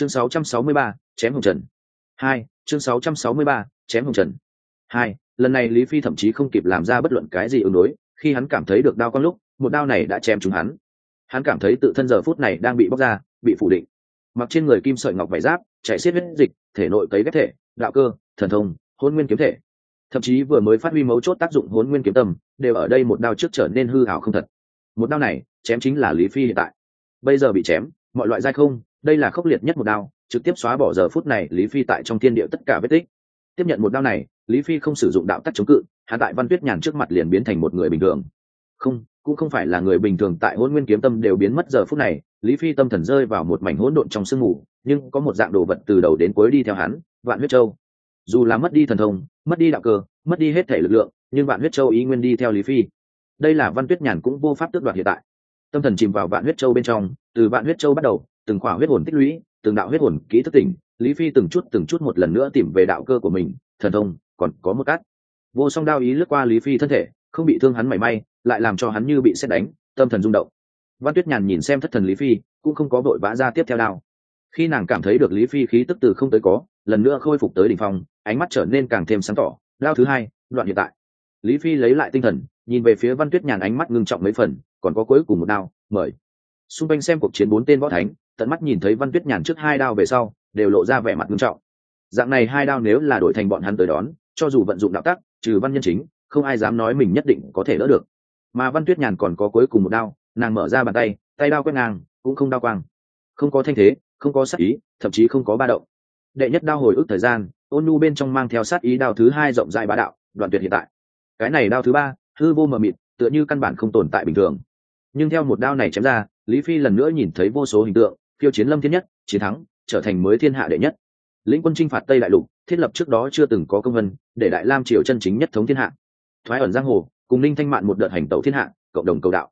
chương 663, chém hồng trần. Hai chương 663, chém hồng trần. Hai lần này lý phi thậm chí không kịp làm ra bất luận cái gì ứng đối khi hắn cảm thấy được đao con lúc một đao này đã chém trúng hắn. Hắn cảm thấy tự thân giờ phút này đang bị bóc ra bị phủ định. Mặc trên người kim sợi ngọc vải giáp chạy xiết huyết dịch thể nội cấy ghép thể đạo cơ thần thông hôn nguyên kiếm thể. Thậm chí vừa mới phát huy mấu chốt tác dụng hôn nguyên kiếm tâm đều ở đây một đao trước trở nên hư hảo không thật. Một đao này chém chính là lý phi hiện tại. Bây giờ bị chém mọi loại dai không đây là khốc liệt nhất một đao, trực tiếp xóa bỏ giờ phút này lý phi tại trong thiên địa tất cả vết tích. Tiếp nhận một đao này, lý phi không sử dụng đạo tắc chống cự, hạ tại văn tuyết nhàn trước mặt liền biến thành một người bình thường. Không, cũng không phải là người bình thường tại hôn nguyên kiếm tâm đều biến mất giờ phút này, lý phi tâm thần rơi vào một mảnh hỗn độn trong sương mù, nhưng có một dạng đồ vật từ đầu đến cuối đi theo hắn, vạn huyết châu. Dù là mất đi thần thông, mất đi đạo cơ, mất đi hết thể lực lượng, nhưng vạn huyết châu ý nguyên đi theo lý phi. Đây là văn tuyết nhàn cũng vô pháp tước đoạt hiện tại. Tâm thần chìm vào vạn huyết châu bên trong, từ vạn huyết châu bắt đầu từng khỏa huyết hồn tích lũy, từng đạo huyết hồn kỹ thức tỉnh, lý phi từng chút từng chút một lần nữa tìm về đạo cơ của mình, thần thông, còn có một cát. Vô song đao ý lướt qua lý phi thân thể, không bị thương hắn mảy may, lại làm cho hắn như bị xét đánh, tâm thần rung động. Văn tuyết nhàn nhìn xem thất thần lý phi, cũng không có vội vã ra tiếp theo đao. Khi nàng cảm thấy được lý phi khí tức từ không tới có, lần nữa khôi phục tới đ ỉ n h phong, ánh mắt trở nên càng thêm sáng tỏ, đao thứ hai, đoạn hiện tại. Lý phi lấy lại tinh thần, nhìn về phía văn tuyết nhàn ánh mắt ngưng trọng mấy phần, còn có cuối cùng một đao, mời. Xung quanh xem cuộc chiến bốn tên võ thánh tận mắt nhìn thấy văn tuyết nhàn trước hai đao về sau, đều lộ ra vẻ mặt nghiêm trọng. Dạng này hai đao nếu là đổi thành bọn hắn tới đón, cho dù vận dụng đạo tắc, trừ văn nhân chính, không ai dám nói mình nhất định có thể đỡ được. Mà văn tuyết nhàn còn có cuối cùng một đao, nàng mở ra bàn tay tay đao quét ngang, cũng không đao quang. Không có thanh thế, không có sát ý, thậm chí không có ba động. Đệ nhất đao hồi ức thời gian, ôn nhu bên trong mang theo sát ý đao thứ hai rộng rãi bá đạo, đoạn tuyệt hiện tại. Cái này đao thứ ba, hư vô mờ mịt, tựa như căn bản không tồn tại bình thường. Nhưng theo một đao này chém ra, lý phi lần nữa nhìn thấy vô số hình tượng phiêu chiến lâm thiên nhất, chiến thắng, trở thành mới thiên hạ đệ nhất. Lĩnh quân chinh phạt tây đại lục, thiết lập trước đó chưa từng có công vân, để đại lam triều chân chính nhất thống thiên hạ. Thoái ẩn giang hồ, cùng ninh thanh mạn một đợt hành tẩu thiên hạ, cộng đồng cầu đạo.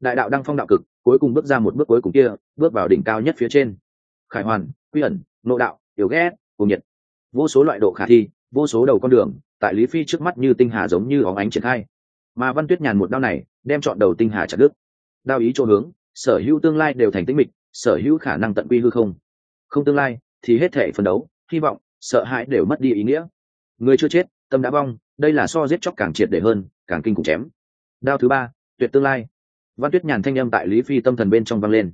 Đại đạo đăng phong đạo cực, cuối cùng bước ra một bước cuối cùng kia, bước vào đỉnh cao nhất phía trên. Khải hoàn, quy ẩn, nộ đạo, yếu ghét cùng nhiệt. Vô số loại độ khả thi, vô số đầu con đường, tại lý phi trước mắt như tinh hà giống như óng ánh triển khai. Mà văn tuyết nhàn một đao này, đem chọn đầu tinh hà chặt đứt. Đao ý chỗ hướng, sở hữu tương lai đều thành tĩnh mịch sở hữu khả năng tận quy hư không. Không tương lai thì hết thể phấn đấu, hy vọng, sợ hãi đều mất đi ý nghĩa. Người chưa chết, tâm đã vong, đây là so giết chóc càng triệt để hơn, càng kinh khủng chém. Đao thứ ba, tuyệt tương lai. Văn tuyết nhàn thanh âm tại lý phi tâm thần bên trong vang lên.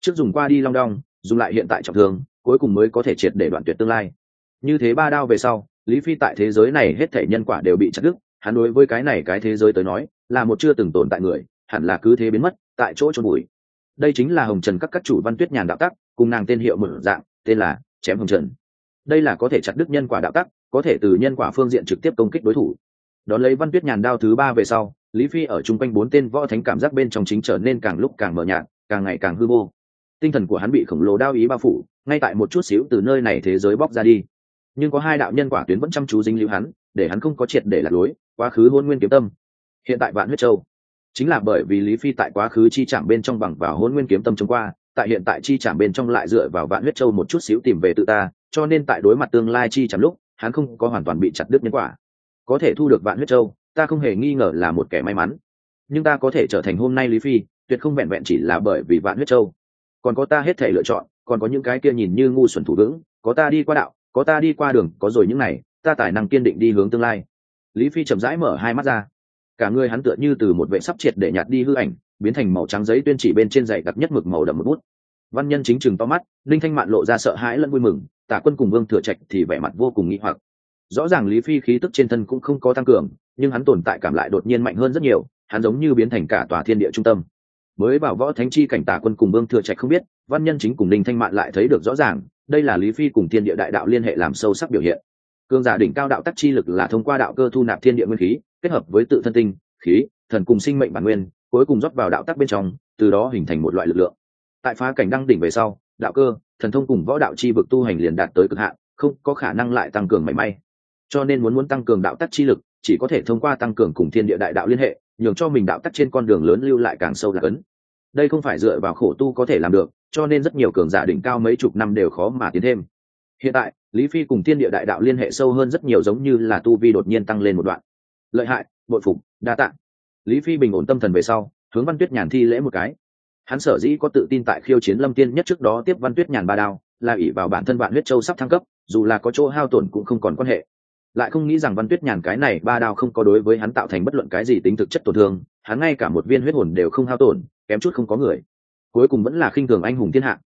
Trước dùng qua đi long đong, dùng lại hiện tại trọng thương, cuối cùng mới có thể triệt để đoạn tuyệt tương lai. Như thế ba đao về sau, lý phi tại thế giới này hết thể nhân quả đều bị chặt đứt, hắn đối với cái này cái thế giới tới nói, là một chưa từng tồn tại người, hẳn là cứ thế biến mất, tại chỗ trôn bụi đây chính là hồng trần các các chủ văn tuyết nhàn đạo tắc, cùng nàng tên hiệu mở dạng, tên là chém hồng trần. Đây là có thể chặt đứt nhân quả đạo tắc, có thể từ nhân quả phương diện trực tiếp công kích đối thủ. Đón lấy văn tuyết nhàn đao thứ ba về sau, lý phi ở chung quanh bốn tên võ thánh cảm giác bên trong chính trở nên càng lúc càng mờ nhạt, càng ngày càng hư vô. Tinh thần của hắn bị khổng lồ đao ý bao phủ, ngay tại một chút xíu từ nơi này thế giới bóc ra đi. Nhưng có hai đạo nhân quả tuyến vẫn chăm chú dính lưu hắn, để hắn không có triệt để lạc lối, quá khứ hôn nguyên kiếm tâm. Hiện tại vạn huyết châu chính là bởi vì lý phi tại quá khứ chi chạm bên trong bằng vào hôn nguyên kiếm tâm chống qua, tại hiện tại chi chạm bên trong lại dựa vào vạn huyết châu một chút xíu tìm về tự ta, cho nên tại đối mặt tương lai chi chạm lúc, hắn không có hoàn toàn bị chặt đứt nhân quả. Có thể thu được vạn huyết châu, ta không hề nghi ngờ là một kẻ may mắn. Nhưng ta có thể trở thành hôm nay lý phi, tuyệt không vẹn vẹn chỉ là bởi vì vạn huyết châu. Còn có ta hết thể lựa chọn, còn có những cái kia nhìn như ngu xuẩn thủ vững, có ta đi qua đạo, có ta đi qua đường, có rồi những này, ta tài năng kiên định đi hướng tương lai. Lý phi chậm rãi mở hai mắt ra cả người hắn tựa như từ một vệ sắp triệt để nhạt đi hư ảnh, biến thành màu trắng giấy tuyên chỉ bên trên dày đặc nhất mực màu đậm một bút. Văn nhân chính chừng to mắt, linh thanh mạn lộ ra sợ hãi lẫn vui mừng, tả quân cùng vương thừa trạch thì vẻ mặt vô cùng nghĩ hoặc. Rõ ràng lý phi khí tức trên thân cũng không có tăng cường, nhưng hắn tồn tại cảm lại đột nhiên mạnh hơn rất nhiều, hắn giống như biến thành cả tòa thiên địa trung tâm. Mới bảo võ thánh chi cảnh tả quân cùng vương thừa trạch không biết, văn nhân chính cùng linh thanh mạn lại thấy được rõ ràng, đây là lý phi cùng thiên địa đại đạo liên hệ làm sâu sắc biểu hiện. Cương giả đỉnh cao đạo tắc chi lực là thông qua đạo cơ thu nạp thiên địa nguyên khí kết hợp với tự thân tinh, khí, thần cùng sinh mệnh bản nguyên, cuối cùng rót vào đạo tắc bên trong, từ đó hình thành một loại lực lượng. Tại phá cảnh đăng đỉnh về sau, đạo cơ, thần thông cùng võ đạo chi vực tu hành liền đạt tới cực hạn, không có khả năng lại tăng cường mảy may. Cho nên muốn muốn tăng cường đạo tắc chi lực, chỉ có thể thông qua tăng cường cùng thiên địa đại đạo liên hệ, nhường cho mình đạo tắc trên con đường lớn lưu lại càng sâu lạc ấn. Đây không phải dựa vào khổ tu có thể làm được, cho nên rất nhiều cường giả đỉnh cao mấy chục năm đều khó mà tiến thêm. Hiện tại, lý phi cùng thiên địa đại đạo liên hệ sâu hơn rất nhiều giống như là tu vi đột nhiên tăng lên một đoạn lợi hại, bội phục, đa tạng lý phi bình ổn tâm thần về sau, hướng văn tuyết nhàn thi lễ một cái. Hắn sở dĩ có tự tin tại khiêu chiến lâm tiên nhất trước đó tiếp văn tuyết nhàn ba đao, là ỷ vào bản thân vạn huyết châu sắp thăng cấp, dù là có chỗ hao tổn cũng không còn quan hệ. Lại không nghĩ rằng văn tuyết nhàn cái này ba đao không có đối với hắn tạo thành bất luận cái gì tính thực chất tổn thương, hắn ngay cả một viên huyết hồn đều không hao tổn, kém chút không có người. Cuối cùng vẫn là khinh thường anh hùng thiên hạ.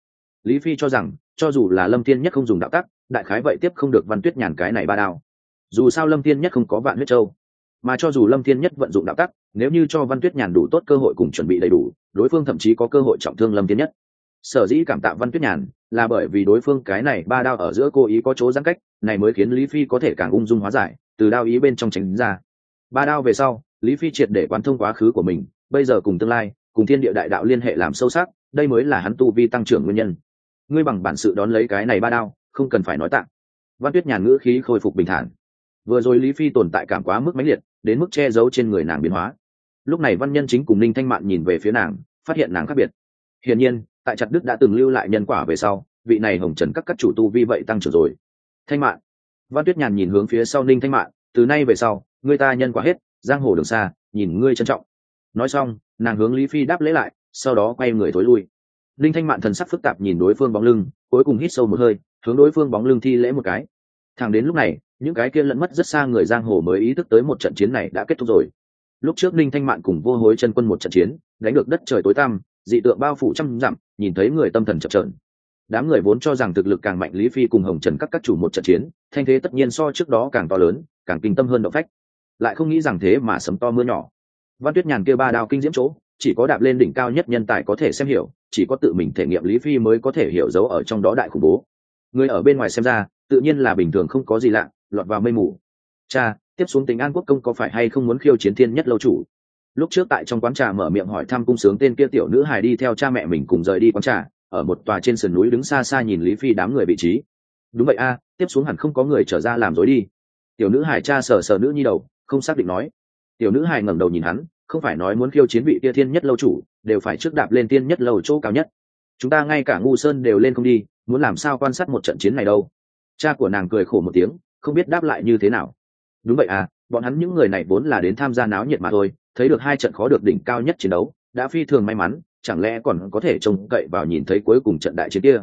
Lý phi cho rằng, cho dù là lâm thiên nhất không dùng đạo tắc, đại khái vậy tiếp không được văn tuyết nhàn cái này ba đao. Dù sao lâm thiên nhất không có vạn huyết châu mà cho dù lâm thiên nhất vận dụng đạo tắc, nếu như cho văn tuyết nhàn đủ tốt cơ hội cùng chuẩn bị đầy đủ, đối phương thậm chí có cơ hội trọng thương lâm thiên nhất. Sở dĩ cảm tạ văn tuyết nhàn là bởi vì đối phương cái này ba đao ở giữa cô ý có chỗ giãn cách, này mới khiến lý phi có thể càng ung dung hóa giải, từ đao ý bên trong tránh ra. Ba đao về sau, lý phi triệt để quán thông quá khứ của mình, bây giờ cùng tương lai, cùng thiên địa đại đạo liên hệ làm sâu sắc, đây mới là hắn tu vi tăng trưởng nguyên nhân. Ngươi bằng bản sự đón lấy cái này ba đao, không cần phải nói tạng văn tuyết nhàn ngữ khí khôi phục bình thản vừa rồi lý phi tồn tại cảm quá mức mãnh liệt, đến mức che giấu trên người nàng biến hóa. Lúc này văn nhân chính cùng ninh thanh mạn nhìn về phía nàng, phát hiện nàng khác biệt. Hiển nhiên, tại chặt đức đã từng lưu lại nhân quả về sau, vị này hồng trần các các chủ tu vi vậy tăng trưởng rồi. Thanh mạn. Văn tuyết nhàn nhìn hướng phía sau ninh thanh mạn, từ nay về sau, người ta nhân quả hết, giang hồ đường xa, nhìn ngươi trân trọng. Nói xong, nàng hướng lý phi đáp lễ lại, sau đó quay người thối lui. Ninh thanh mạn thần sắc phức tạp nhìn đối phương bóng lưng, cuối cùng hít sâu một hơi, hướng đối phương bóng lưng thi lễ một cái. Thẳng đến lúc này những cái kia lẫn mất rất xa người giang hồ mới ý thức tới một trận chiến này đã kết thúc rồi. Lúc trước ninh thanh mạn cùng vô hối chân quân một trận chiến, đánh được đất trời tối tăm, dị tượng bao phủ trăm dặm, nhìn thấy người tâm thần chập trợn đám người vốn cho rằng thực lực càng mạnh lý phi cùng hồng trần các các chủ một trận chiến, thanh thế tất nhiên so trước đó càng to lớn, càng kinh tâm hơn động phách. Lại không nghĩ rằng thế mà sấm to mưa nhỏ. Văn tuyết nhàn kia ba đao kinh diễm chỗ, chỉ có đạp lên đỉnh cao nhất nhân tài có thể xem hiểu, chỉ có tự mình thể nghiệm lý phi mới có thể hiểu dấu ở trong đó đại khủng bố. Người ở bên ngoài xem ra, tự nhiên là bình thường không có gì lạ lọt vào mây mù. Cha, tiếp xuống tính an quốc công có phải hay không muốn khiêu chiến thiên nhất lâu chủ? Lúc trước tại trong quán trà mở miệng hỏi thăm cung sướng tên kia tiểu nữ hài đi theo cha mẹ mình cùng rời đi quán trà, ở một tòa trên sườn núi đứng xa xa nhìn lý phi đám người vị trí. Đúng vậy a, tiếp xuống hẳn không có người trở ra làm dối đi. Tiểu nữ hài cha sờ sờ nữ nhi đầu, không xác định nói. Tiểu nữ hài ngẩng đầu nhìn hắn, không phải nói muốn khiêu chiến vị tia thiên nhất lâu chủ, đều phải trước đạp lên tiên nhất lâu chỗ cao nhất. Chúng ta ngay cả ngu sơn đều lên không đi, muốn làm sao quan sát một trận chiến này đâu? Cha của nàng cười khổ một tiếng không biết đáp lại như thế nào. Đúng vậy à bọn hắn những người này vốn là đến tham gia náo nhiệt mà thôi, thấy được hai trận khó được đỉnh cao nhất chiến đấu, đã phi thường may mắn, chẳng lẽ còn có thể trông cậy vào nhìn thấy cuối cùng trận đại chiến kia?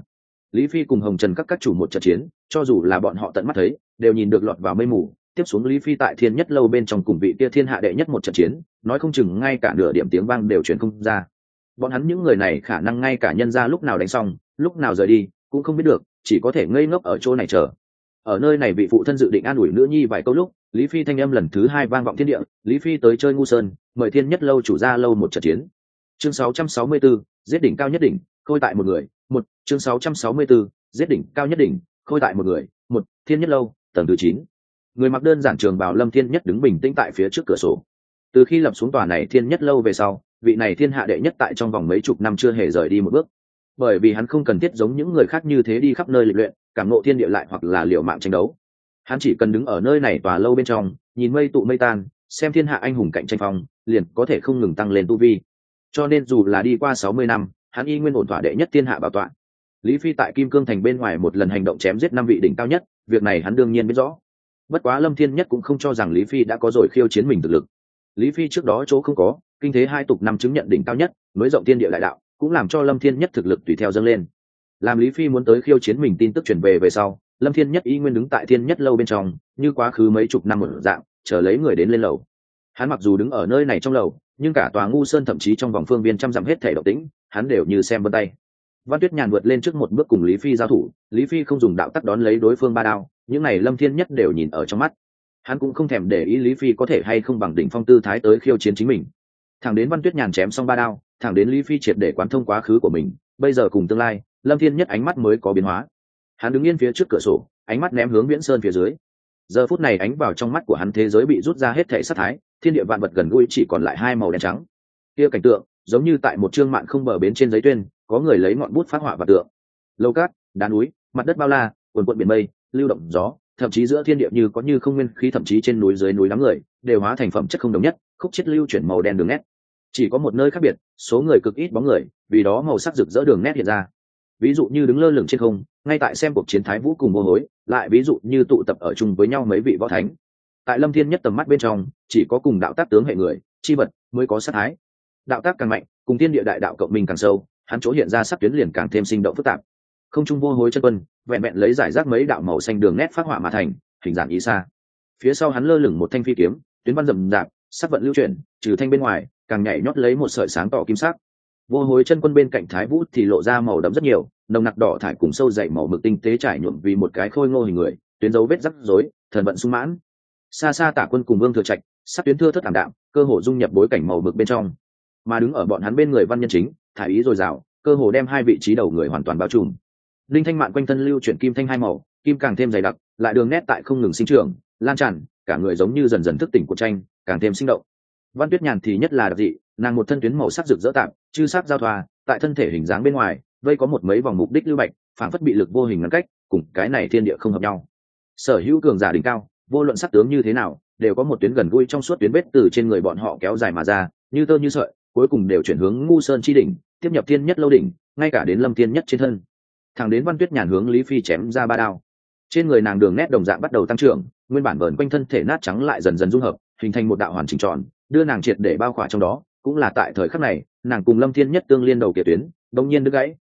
Lý phi cùng hồng trần các các chủ một trận chiến, cho dù là bọn họ tận mắt thấy, đều nhìn được lọt vào mây mù. Tiếp xuống lý phi tại thiên nhất lâu bên trong cùng vị kia thiên hạ đệ nhất một trận chiến, nói không chừng ngay cả nửa điểm tiếng vang đều truyền không ra. Bọn hắn những người này khả năng ngay cả nhân ra lúc nào đánh xong, lúc nào rời đi, cũng không biết được, chỉ có thể ngây ngốc ở chỗ này chờ ở nơi này vị phụ thân dự định an ủi nữ nhi vài câu lúc lý phi thanh âm lần thứ hai vang vọng thiên địa lý phi tới chơi ngu sơn mời thiên nhất lâu chủ ra lâu một trận chiến. Chương 664, giết đỉnh cao nhất đỉnh khôi tại một người một chương 664, giết đỉnh cao nhất đỉnh khôi tại một người một thiên nhất lâu tầng thứ chín. Người mặc đơn giản trường bảo lâm thiên nhất đứng bình tĩnh tại phía trước cửa sổ. Từ khi lập xuống tòa này thiên nhất lâu về sau vị này thiên hạ đệ nhất tại trong vòng mấy chục năm chưa hề rời đi một bước bởi vì hắn không cần thiết giống những người khác như thế đi khắp nơi lịch luyện, cảm nộ thiên địa lại hoặc là liệu mạng tranh đấu. Hắn chỉ cần đứng ở nơi này tòa lâu bên trong, nhìn mây tụ mây tan, xem thiên hạ anh hùng cạnh tranh phong, liền có thể không ngừng tăng lên tu vi. Cho nên dù là đi qua sáu mươi năm, hắn y nguyên ổn thỏa đệ nhất thiên hạ bảo tọa. Lý phi tại kim cương thành bên ngoài một lần hành động chém giết năm vị đỉnh cao nhất, việc này hắn đương nhiên biết rõ. Bất quá lâm thiên nhất cũng không cho rằng lý phi đã có rồi khiêu chiến mình thực lực. Lý phi trước đó chỗ không có, kinh thế hai tục năm chứng nhận đỉnh cao nhất, nối rộng tiên địa đại đạo cũng làm cho lâm thiên nhất thực lực tùy theo dâng lên. Làm lý phi muốn tới khiêu chiến mình tin tức chuyển về về sau, lâm thiên nhất y nguyên đứng tại thiên nhất lâu bên trong, như quá khứ mấy chục năm một dạng, chờ lấy người đến lên lầu. Hắn mặc dù đứng ở nơi này trong lầu, nhưng cả tòa ngu sơn thậm chí trong vòng phương viên trăm dặm hết thể độc tĩnh, hắn đều như xem vân tay. Văn tuyết nhàn vượt lên trước một bước cùng lý phi giao thủ, lý phi không dùng đạo tắc đón lấy đối phương ba đao, những này lâm thiên nhất đều nhìn ở trong mắt. Hắn cũng không thèm để ý lý phi có thể hay không bằng đỉnh phong tư thái tới khiêu chiến chính mình. Thẳng đến văn tuyết nhàn chém xong ba đao thẳng đến lý phi triệt để quán thông quá khứ của mình, bây giờ cùng tương lai, lâm thiên nhất ánh mắt mới có biến hóa. Hắn đứng yên phía trước cửa sổ, ánh mắt ném hướng viễn sơn phía dưới. Giờ phút này ánh vào trong mắt của hắn thế giới bị rút ra hết thể sát thái, thiên địa vạn vật gần gũi chỉ còn lại hai màu đen trắng. Kia cảnh tượng, giống như tại một chương mạn không bờ bến trên giấy tuyên, có người lấy ngọn bút phát họa và tượng. Lâu cát, đá núi, mặt đất bao la, quần quận biển mây, lưu động gió, thậm chí giữa thiên địa như có như không nguyên khí thậm chí trên núi dưới núi đám người, đều hóa thành phẩm chất không đồng nhất, khúc chết lưu chuyển màu đen đường nét chỉ có một nơi khác biệt, số người cực ít bóng người, vì đó màu sắc rực rỡ đường nét hiện ra. Ví dụ như đứng lơ lửng trên không, ngay tại xem cuộc chiến thái vũ cùng mô hối, lại ví dụ như tụ tập ở chung với nhau mấy vị võ thánh. Tại lâm thiên nhất tầm mắt bên trong, chỉ có cùng đạo tác tướng hệ người, chi vật mới có sát thái. Đạo tác càng mạnh, cùng thiên địa đại đạo cộng minh càng sâu, hắn chỗ hiện ra sắc tuyến liền càng thêm sinh động phức tạp. Không trung vô hối chân quân, vẹn vẹn lấy giải rác mấy đạo màu xanh đường nét phát họa mà thành, hình dạng ý xa. Phía sau hắn lơ lửng một thanh phi kiếm, tuyến văn rậm rạp sắc vận lưu chuyển, trừ thanh bên ngoài, càng nhảy nhót lấy một sợi sáng tỏ kim sắc. Vô hối chân quân bên cạnh thái vũ thì lộ ra màu đậm rất nhiều, nồng nặc đỏ thải cùng sâu dậy màu mực tinh tế trải nhuộm vì một cái khôi ngô hình người, tuyến dấu vết rắc rối, thần vận sung mãn. Xa xa tả quân cùng vương thừa trạch, sắc tuyến thưa thất thảm đạm, cơ hồ dung nhập bối cảnh màu mực bên trong. Mà đứng ở bọn hắn bên người văn nhân chính, thả ý dồi dào, cơ hồ đem hai vị trí đầu người hoàn toàn bao trùm. Linh thanh mạn quanh thân lưu chuyển kim thanh hai màu, kim càng thêm dày đặc, lại đường nét tại không ngừng sinh trưởng, lan tràn, cả người giống như dần dần thức tỉnh của tranh càng thêm sinh động. Văn tuyết nhàn thì nhất là đặc dị, nàng một thân tuyến màu sắc rực rỡ tạm, chư sắc giao thoa, tại thân thể hình dáng bên ngoài, vây có một mấy vòng mục đích lưu bạch phản phất bị lực vô hình ngăn cách, cùng cái này thiên địa không hợp nhau. Sở hữu cường giả đỉnh cao, vô luận sắc tướng như thế nào, đều có một tuyến gần gũi trong suốt tuyến vết từ trên người bọn họ kéo dài mà ra, như tơ như sợi, cuối cùng đều chuyển hướng ngu sơn chi đỉnh, tiếp nhập thiên nhất lâu đỉnh, ngay cả đến lâm thiên nhất trên thân. Thẳng đến văn tuyết nhàn hướng lý phi chém ra ba đao. Trên người nàng đường nét đồng dạng bắt đầu tăng trưởng, nguyên bản vờn quanh thân thể nát trắng lại dần dần dung hợp hình thành một đạo hoàn chỉnh tròn, đưa nàng triệt để bao khỏa trong đó, cũng là tại thời khắc này, nàng cùng lâm thiên nhất tương liên đầu kia tuyến đông nhiên đứt gãy.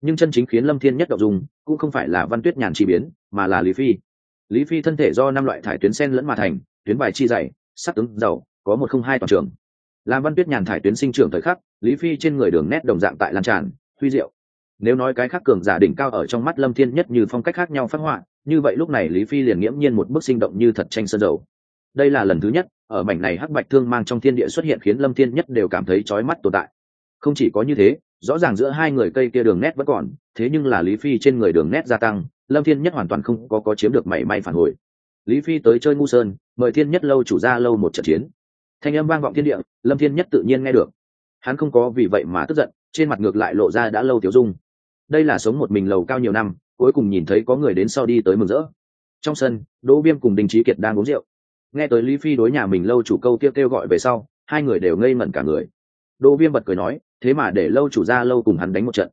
Nhưng chân chính khiến lâm thiên nhất động dùng cũng không phải là văn tuyết nhàn chi biến, mà là lý phi. Lý phi thân thể do năm loại thải tuyến sen lẫn mà thành, tuyến bài chi dày sắc tướng giàu có một không hai toàn trường. Làm văn tuyết nhàn thải tuyến sinh trưởng thời khắc, lý phi trên người đường nét đồng dạng tại lan tràn, huy diệu. Nếu nói cái khác cường giả đỉnh cao ở trong mắt lâm thiên nhất như phong cách khác nhau phát họa, như vậy lúc này lý phi liền nghiễm nhiên một bức sinh động như thật tranh sơn dầu. Đây là lần thứ nhất ở mảnh này hắc bạch thương mang trong thiên địa xuất hiện khiến lâm thiên nhất đều cảm thấy chói mắt tồn tại. Không chỉ có như thế, rõ ràng giữa hai người cây kia đường nét vẫn còn, thế nhưng là lý phi trên người đường nét gia tăng, lâm thiên nhất hoàn toàn không có có chiếm được mảy may phản hồi. Lý phi tới chơi ngu sơn, mời thiên nhất lâu chủ ra lâu một trận chiến. Thanh âm vang vọng thiên địa, lâm thiên nhất tự nhiên nghe được. Hắn không có vì vậy mà tức giận, trên mặt ngược lại lộ ra đã lâu tiểu dung. Đây là sống một mình lầu cao nhiều năm, cuối cùng nhìn thấy có người đến sau đi tới mừng rỡ. Trong sân, đỗ viêm cùng đình trí kiệt đang uống rượu nghe tới lý phi đối nhà mình lâu chủ câu Tiêu kêu gọi về sau, hai người đều ngây ngẩn cả người. Đỗ viêm bật cười nói, thế mà để lâu chủ ra lâu cùng hắn đánh một trận.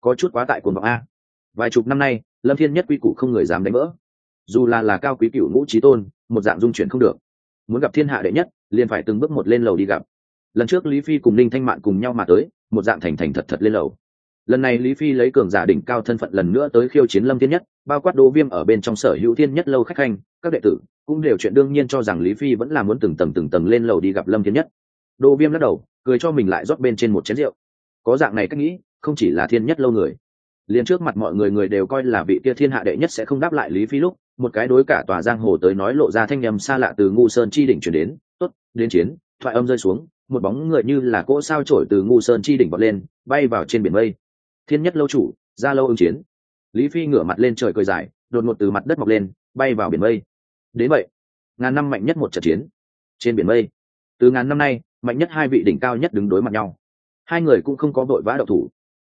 Có chút quá tại cuồng vọng a. Vài chục năm nay, lâm thiên nhất quy củ không người dám đánh vỡ. Dù là là cao quý cựu ngũ trí tôn, một dạng dung chuyển không được. Muốn gặp thiên hạ đệ nhất, liền phải từng bước một lên lầu đi gặp. Lần trước lý phi cùng ninh thanh mạn cùng nhau mà tới, một dạng thành thành thật thật lên lầu lần này lý phi lấy cường giả đỉnh cao thân phận lần nữa tới khiêu chiến lâm thiên nhất, bao quát đỗ viêm ở bên trong sở hữu thiên nhất lâu khách khanh, các đệ tử cũng đều chuyện đương nhiên cho rằng lý phi vẫn là muốn từng tầng từng tầng lên lầu đi gặp lâm thiên nhất. Đỗ viêm lắc đầu, cười cho mình lại rót bên trên một chén rượu. Có dạng này cách nghĩ, không chỉ là thiên nhất lâu người, liền trước mặt mọi người người đều coi là vị kia thiên hạ đệ nhất sẽ không đáp lại lý phi lúc, một cái đối cả tòa giang hồ tới nói lộ ra thanh nhầm xa lạ từ ngu sơn chi đỉnh chuyển đến, tốt, đến chiến, thoại âm rơi xuống, một bóng người như là cỗ sao trổi từ ngu sơn chi đỉnh bọt lên, bay vào trên biển mây thiên nhất lâu chủ, ra lâu ứng chiến. Lý phi ngửa mặt lên trời cười dài, đột ngột từ mặt đất mọc lên, bay vào biển mây. Đến vậy, ngàn năm mạnh nhất một trận chiến. Trên biển mây, từ ngàn năm nay, mạnh nhất hai vị đỉnh cao nhất đứng đối mặt nhau. Hai người cũng không có vội vã đậu thủ.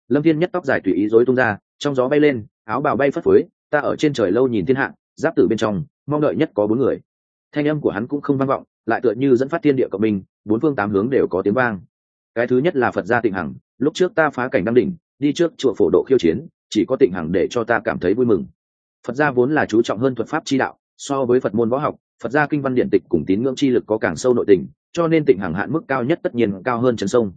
Lâm thiên nhất tóc dài tùy ý dối tung ra, trong gió bay lên, áo bào bay phất phới, ta ở trên trời lâu nhìn thiên hạ, giáp tử bên trong, mong đợi nhất có bốn người. Thanh âm của hắn cũng không vang vọng, lại tựa như dẫn phát thiên địa cộng minh, bốn phương tám hướng đều có tiếng vang. Cái thứ nhất là phật gia tịnh hằng, lúc trước ta phá cảnh đăng đỉnh đi trước chùa phổ độ khiêu chiến, chỉ có tịnh hằng để cho ta cảm thấy vui mừng. Phật gia vốn là chú trọng hơn thuật pháp chi đạo, so với phật môn võ học, phật gia kinh văn điện tịch cùng tín ngưỡng chi lực có càng sâu nội tình, cho nên tịnh hằng hạn mức cao nhất tất nhiên cao hơn trần sông.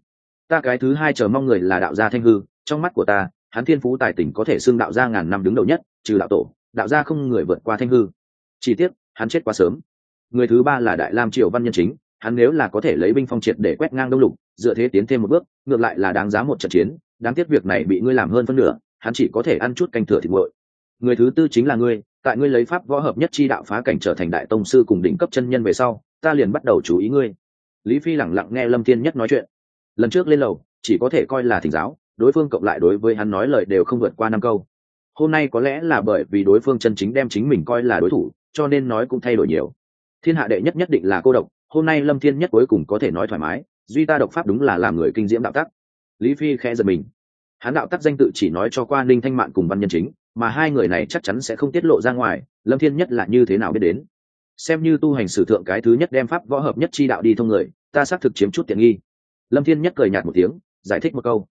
Ta cái thứ hai chờ mong người là đạo gia thanh hư, trong mắt của ta, hắn thiên phú tài tỉnh có thể xưng đạo gia ngàn năm đứng đầu nhất, trừ đạo tổ, đạo gia không người vượt qua thanh hư. Chỉ tiếc, hắn chết quá sớm. Người thứ ba là đại lam triều văn nhân chính, hắn nếu là có thể lấy binh phong triệt để quét ngang đông lục, dựa thế tiến thêm một bước, ngược lại là đáng giá một trận chiến đáng tiếc việc này bị ngươi làm hơn phân nửa, hắn chỉ có thể ăn chút canh thừa thịt nguội. Người thứ tư chính là ngươi, tại ngươi lấy pháp võ hợp nhất chi đạo phá cảnh trở thành đại tông sư cùng đỉnh cấp chân nhân về sau, ta liền bắt đầu chú ý ngươi. Lý phi lẳng lặng nghe lâm thiên nhất nói chuyện. Lần trước lên lầu, chỉ có thể coi là thỉnh giáo, đối phương cộng lại đối với hắn nói lời đều không vượt qua năm câu. Hôm nay có lẽ là bởi vì đối phương chân chính đem chính mình coi là đối thủ, cho nên nói cũng thay đổi nhiều. Thiên hạ đệ nhất nhất định là cô độc, hôm nay lâm thiên nhất cuối cùng có thể nói thoải mái, duy ta độc pháp đúng là làm người kinh diễm đạo tắc lý phi khẽ giật mình. Hán đạo tắc danh tự chỉ nói cho qua ninh thanh mạn cùng văn nhân chính, mà hai người này chắc chắn sẽ không tiết lộ ra ngoài, lâm thiên nhất là như thế nào biết đến. Xem như tu hành sử thượng cái thứ nhất đem pháp võ hợp nhất chi đạo đi thông người, ta xác thực chiếm chút tiện nghi. Lâm thiên nhất cười nhạt một tiếng, giải thích một câu.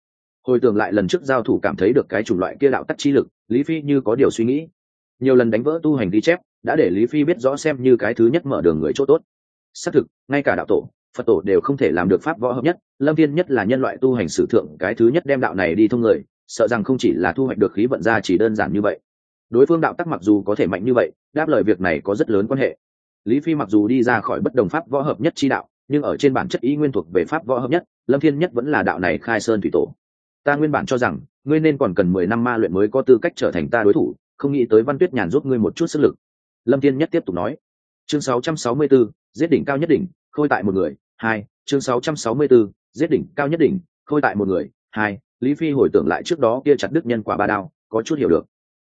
Hồi tưởng lại lần trước giao thủ cảm thấy được cái chủng loại kia đạo tắc chi lực, lý phi như có điều suy nghĩ. Nhiều lần đánh vỡ tu hành ghi chép, đã để lý phi biết rõ xem như cái thứ nhất mở đường người chỗ tốt. Xác thực, ngay cả đạo tổ phật tổ đều không thể làm được pháp võ hợp nhất lâm thiên nhất là nhân loại tu hành sử thượng cái thứ nhất đem đạo này đi thông người sợ rằng không chỉ là thu hoạch được khí vận ra chỉ đơn giản như vậy. Đối phương đạo tắc mặc dù có thể mạnh như vậy đáp lời việc này có rất lớn quan hệ. Lý phi mặc dù đi ra khỏi bất đồng pháp võ hợp nhất chi đạo nhưng ở trên bản chất ý nguyên thuộc về pháp võ hợp nhất lâm thiên nhất vẫn là đạo này khai sơn thủy tổ. Ta nguyên bản cho rằng ngươi nên còn cần mười năm ma luyện mới có tư cách trở thành ta đối thủ không nghĩ tới văn tuyết nhàn giúp ngươi một chút sức lực. Lâm thiên nhất tiếp tục nói. Chương 664, giết đỉnh cao nhất đỉnh khôi tại một người hai chương 664, giết đỉnh cao nhất đỉnh khôi tại một người hai lý phi hồi tưởng lại trước đó kia chặt đức nhân quả ba đao có chút hiểu được.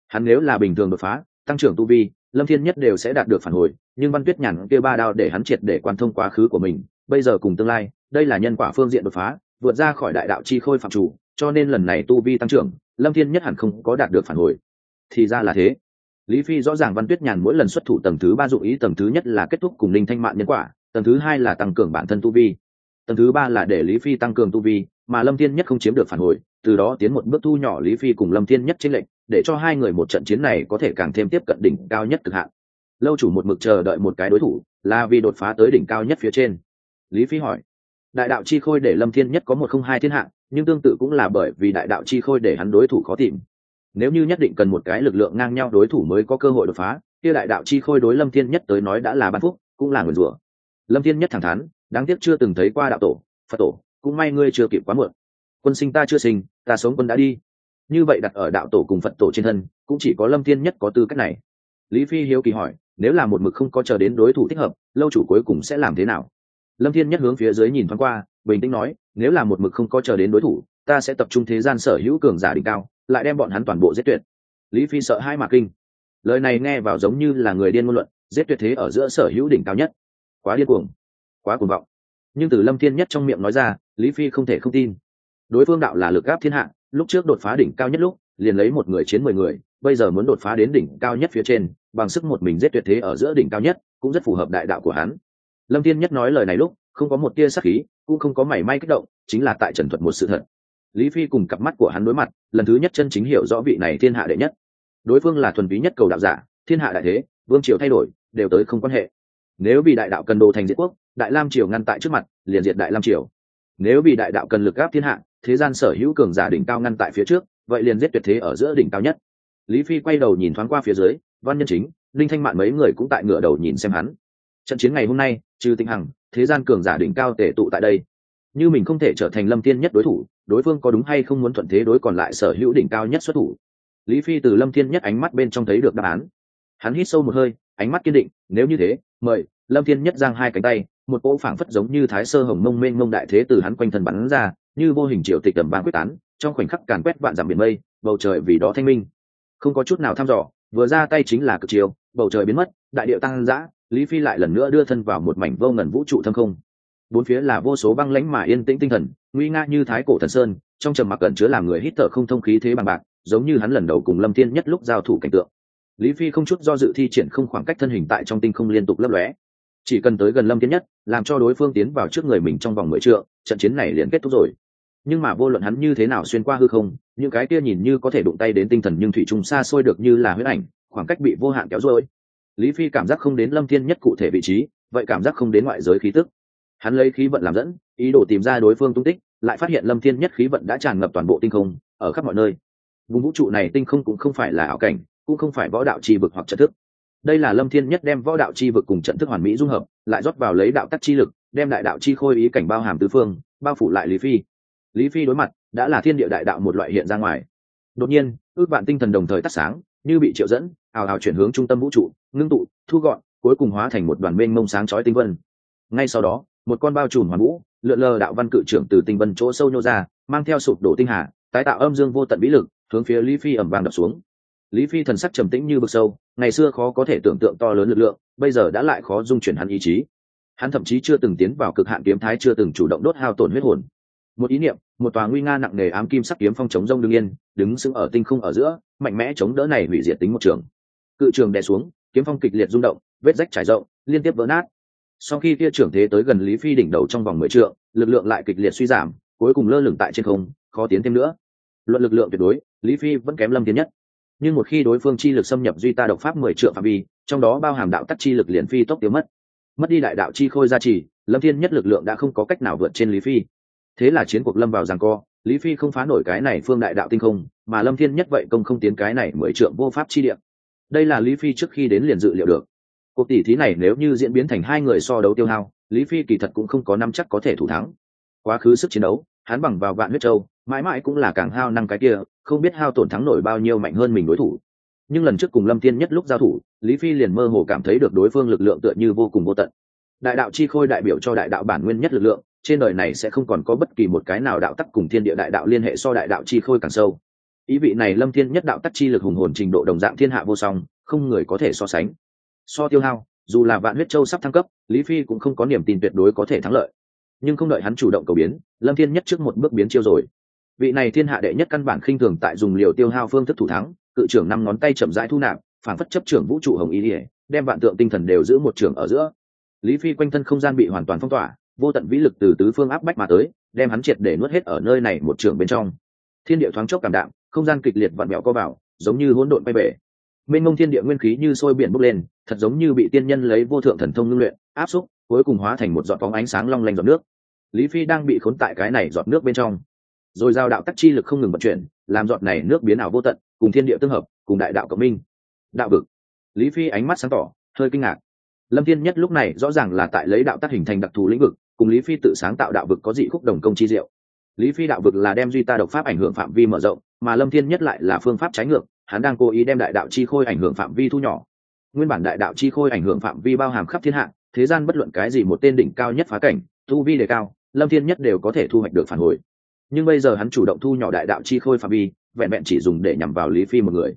Hắn nếu là bình thường đột phá tăng trưởng tu vi lâm thiên nhất đều sẽ đạt được phản hồi nhưng văn tuyết nhàn kia ba đao để hắn triệt để quan thông quá khứ của mình. Bây giờ cùng tương lai đây là nhân quả phương diện đột phá vượt ra khỏi đại đạo chi khôi phạm chủ cho nên lần này tu vi tăng trưởng lâm thiên nhất hẳn không có đạt được phản hồi. Thì ra là thế. Lý phi rõ ràng văn tuyết nhàn mỗi lần xuất thủ tầng thứ ba dụng ý tầng thứ nhất là kết thúc cùng linh thanh mạng nhân quả tầng thứ hai là tăng cường bản thân tu vi. Tầng thứ ba là để lý phi tăng cường tu vi mà lâm thiên nhất không chiếm được phản hồi từ đó tiến một bước thu nhỏ lý phi cùng lâm thiên nhất chính lệnh để cho hai người một trận chiến này có thể càng thêm tiếp cận đỉnh cao nhất cực hạn. Lâu chủ một mực chờ đợi một cái đối thủ là vì đột phá tới đỉnh cao nhất phía trên. Lý phi hỏi đại đạo chi khôi để lâm thiên nhất có một không hai thiên hạ, nhưng tương tự cũng là bởi vì đại đạo chi khôi để hắn đối thủ khó tìm. Nếu như nhất định cần một cái lực lượng ngang nhau đối thủ mới có cơ hội đột phá kia đại đạo chi khôi đối lâm thiên nhất tới nói đã là ban phúc cũng là người rủa lâm thiên nhất thẳng thắn, đáng tiếc chưa từng thấy qua đạo tổ, phật tổ, cũng may ngươi chưa kịp quá muộn. Quân sinh ta chưa sinh, ta sống quân đã đi. Như vậy đặt ở đạo tổ cùng phật tổ trên thân, cũng chỉ có lâm thiên nhất có tư cách này. Lý phi hiếu kỳ hỏi, nếu là một mực không có chờ đến đối thủ thích hợp, lâu chủ cuối cùng sẽ làm thế nào? Lâm thiên nhất hướng phía dưới nhìn thoáng qua, bình tĩnh nói, nếu là một mực không có chờ đến đối thủ, ta sẽ tập trung thế gian sở hữu cường giả đỉnh cao, lại đem bọn hắn toàn bộ giết tuyệt. Lý phi sợ hai mạc kinh. Lời này nghe vào giống như là người điên ngôn luận, giết tuyệt thế ở giữa sở hữu đỉnh cao nhất quá điên cuồng, quá cuồng vọng. Nhưng từ lâm thiên nhất trong miệng nói ra, lý phi không thể không tin. Đối phương đạo là lực gáp thiên hạ, lúc trước đột phá đỉnh cao nhất lúc, liền lấy một người chiến mười người, bây giờ muốn đột phá đến đỉnh cao nhất phía trên, bằng sức một mình giết tuyệt thế ở giữa đỉnh cao nhất, cũng rất phù hợp đại đạo của hắn. Lâm thiên nhất nói lời này lúc, không có một tia sắc khí, cũng không có mảy may kích động, chính là tại trần thuật một sự thật. Lý phi cùng cặp mắt của hắn đối mặt, lần thứ nhất chân chính hiểu rõ vị này thiên hạ đệ nhất. Đối phương là thuần ví nhất cầu đạo giả, thiên hạ đại thế, vương triều thay đổi, đều tới không quan hệ nếu vì đại đạo cần đồ thành diệt quốc, đại lam triều ngăn tại trước mặt, liền diệt đại lam triều. Nếu vì đại đạo cần lực gáp thiên hạ, thế gian sở hữu cường giả đỉnh cao ngăn tại phía trước, vậy liền giết tuyệt thế ở giữa đỉnh cao nhất. Lý phi quay đầu nhìn thoáng qua phía dưới, văn nhân chính, linh thanh mạn mấy người cũng tại ngựa đầu nhìn xem hắn. Trận chiến ngày hôm nay, trừ tinh hằng, thế gian cường giả đỉnh cao tể tụ tại đây. Như mình không thể trở thành lâm thiên nhất đối thủ, đối phương có đúng hay không muốn thuận thế đối còn lại sở hữu đỉnh cao nhất xuất thủ? Lý phi từ lâm thiên nhất ánh mắt bên trong thấy được đáp án. Hắn hít sâu một hơi ánh mắt kiên định, nếu như thế, mời. Lâm thiên nhất giang hai cánh tay, một cỗ phảng phất giống như thái sơ hồng mông mênh mông đại thế từ hắn quanh thân bắn ra, như vô hình triệu tịch tầm bang quyết tán, trong khoảnh khắc càn quét vạn dặm biển mây, bầu trời vì đó thanh minh. Không có chút nào thăm dò, vừa ra tay chính là cực chiều bầu trời biến mất, đại điệu tăng dã, lý phi lại lần nữa đưa thân vào một mảnh vô ngần vũ trụ thâm không. Bốn phía là vô số băng lãnh mà yên tĩnh tinh thần, nguy nga như thái cổ thần sơn, trong trầm mặc cẩn chứa làm người hít thở không thông khí thế bằng bạc, giống như hắn lần đầu cùng lâm thiên nhất lúc giao thủ cảnh tượng lý phi không chút do dự thi triển không khoảng cách thân hình tại trong tinh không liên tục lấp lóe. Chỉ cần tới gần lâm thiên nhất, làm cho đối phương tiến vào trước người mình trong vòng mười trượng, trận chiến này liền kết thúc rồi. Nhưng mà vô luận hắn như thế nào xuyên qua hư không, những cái kia nhìn như có thể đụng tay đến tinh thần nhưng thủy trùng xa xôi được như là huyết ảnh, khoảng cách bị vô hạn kéo rối. Lý phi cảm giác không đến lâm thiên nhất cụ thể vị trí, vậy cảm giác không đến ngoại giới khí tức. Hắn lấy khí vận làm dẫn, ý đồ tìm ra đối phương tung tích, lại phát hiện lâm thiên nhất khí vận đã tràn ngập toàn bộ tinh không, ở khắp mọi nơi. Vùng vũ trụ này tinh không cũng không phải là ảo cảnh cũng không phải võ đạo chi vực hoặc trận thức. Đây là lâm thiên nhất đem võ đạo chi vực cùng trận thức hoàn mỹ dung hợp, lại rót vào lấy đạo tắc chi lực, đem đại đạo chi khôi ý cảnh bao hàm tứ phương, bao phủ lại lý phi. Lý phi đối mặt, đã là thiên địa đại đạo một loại hiện ra ngoài. Đột nhiên, ước vạn tinh thần đồng thời tắt sáng, như bị triệu dẫn, ào ào chuyển hướng trung tâm vũ trụ, ngưng tụ, thu gọn, cuối cùng hóa thành một đoàn mênh mông sáng chói tinh vân. Ngay sau đó, một con bao trùm hoàn vũ, lượn lờ đạo văn cự trưởng từ tinh vân chỗ sâu nhô ra, mang theo sụp đổ tinh hà, tái tạo âm dương vô tận vĩ lực, hướng phía lý phi ẩm vàng đập xuống lý phi thần sắc trầm tĩnh như vực sâu, ngày xưa khó có thể tưởng tượng to lớn lực lượng, bây giờ đã lại khó dung chuyển hắn ý chí. Hắn thậm chí chưa từng tiến vào cực hạn kiếm thái, chưa từng chủ động đốt hao tổn huyết hồn. Một ý niệm, một tòa nguy nga nặng nề ám kim sắc kiếm phong chống rông đương yên đứng sững ở tinh không ở giữa, mạnh mẽ chống đỡ này hủy diệt tính một trường. Cự trường đè xuống, kiếm phong kịch liệt rung động, vết rách trải rộng, liên tiếp vỡ nát. Sau khi kia trưởng thế tới gần lý phi đỉnh đầu trong vòng mười trượng, lực lượng lại kịch liệt suy giảm, cuối cùng lơ lửng tại trên không, khó tiến thêm nữa. Luận lực lượng tuyệt đối, lý phi vẫn kém lâm tiến nhất nhưng một khi đối phương chi lực xâm nhập duy ta độc pháp mười triệu phạm vi, trong đó bao hàm đạo tắc chi lực liền phi tốc tiêu mất. Mất đi đại đạo chi khôi gia trì, lâm thiên nhất lực lượng đã không có cách nào vượt trên lý phi. Thế là chiến cuộc lâm vào giằng co, lý phi không phá nổi cái này phương đại đạo tinh không, mà lâm thiên nhất vậy công không tiến cái này mới trượng vô pháp chi địa. Đây là lý phi trước khi đến liền dự liệu được. Cuộc tỷ thí này nếu như diễn biến thành hai người so đấu tiêu hao, lý phi kỳ thật cũng không có năm chắc có thể thủ thắng. Quá khứ sức chiến đấu, hắn bằng vào vạn huyết châu, mãi mãi cũng là càng hao năng cái kia không biết hao tổn thắng nổi bao nhiêu mạnh hơn mình đối thủ. Nhưng lần trước cùng lâm thiên nhất lúc giao thủ, lý phi liền mơ hồ cảm thấy được đối phương lực lượng tựa như vô cùng vô tận. Đại đạo chi khôi đại biểu cho đại đạo bản nguyên nhất lực lượng, trên đời này sẽ không còn có bất kỳ một cái nào đạo tắc cùng thiên địa đại đạo liên hệ so đại đạo chi khôi càng sâu. Ý vị này lâm thiên nhất đạo tắc chi lực hùng hồn trình độ đồng dạng thiên hạ vô song, không người có thể so sánh. So tiêu hao, dù là vạn huyết châu sắp thăng cấp, lý phi cũng không có niềm tin tuyệt đối có thể thắng lợi. Nhưng không đợi hắn chủ động cầu biến, lâm thiên nhất trước một bước biến chiêu rồi vị này thiên hạ đệ nhất căn bản khinh thường tại dùng liều tiêu hao phương thức thủ thắng, cự trưởng năm ngón tay chậm rãi thu nạp phản phất chấp trưởng vũ trụ hồng ý ỉa đem vạn tượng tinh thần đều giữ một trường ở giữa. Lý phi quanh thân không gian bị hoàn toàn phong tỏa, vô tận vĩ lực từ tứ phương áp bách mà tới, đem hắn triệt để nuốt hết ở nơi này một trường bên trong. Thiên địa thoáng chốc cảm đạm, không gian kịch liệt vặn mẹo co vào, giống như hỗn độn bay bể. Mênh mông thiên địa nguyên khí như sôi biển bốc lên, thật giống như bị tiên nhân lấy vô thượng thần thông ngưng luyện, áp xúc, cuối cùng hóa thành một giọt phóng ánh sáng long lanh giọt nước. Lý phi đang bị khốn tại cái này giọt nước bên trong rồi giao đạo tắc chi lực không ngừng vận chuyển, làm giọt này nước biến ảo vô tận, cùng thiên địa tương hợp, cùng đại đạo cộng minh. Đạo vực. Lý phi ánh mắt sáng tỏ, hơi kinh ngạc. Lâm thiên nhất lúc này rõ ràng là tại lấy đạo tắc hình thành đặc thù lĩnh vực, cùng lý phi tự sáng tạo đạo vực có dị khúc đồng công chi diệu. Lý phi đạo vực là đem duy ta độc pháp ảnh hưởng phạm vi mở rộng, mà lâm thiên nhất lại là phương pháp trái ngược, hắn đang cố ý đem đại đạo chi khôi ảnh hưởng phạm vi thu nhỏ. Nguyên bản đại đạo chi khôi ảnh hưởng phạm vi bao hàm khắp thiên hạ, thế gian bất luận cái gì một tên đỉnh cao nhất phá cảnh, tu vi đề cao, lâm thiên nhất đều có thể thu hoạch được phản hồi nhưng bây giờ hắn chủ động thu nhỏ đại đạo chi khôi phạm vi, vẹn vẹn chỉ dùng để nhằm vào lý phi một người.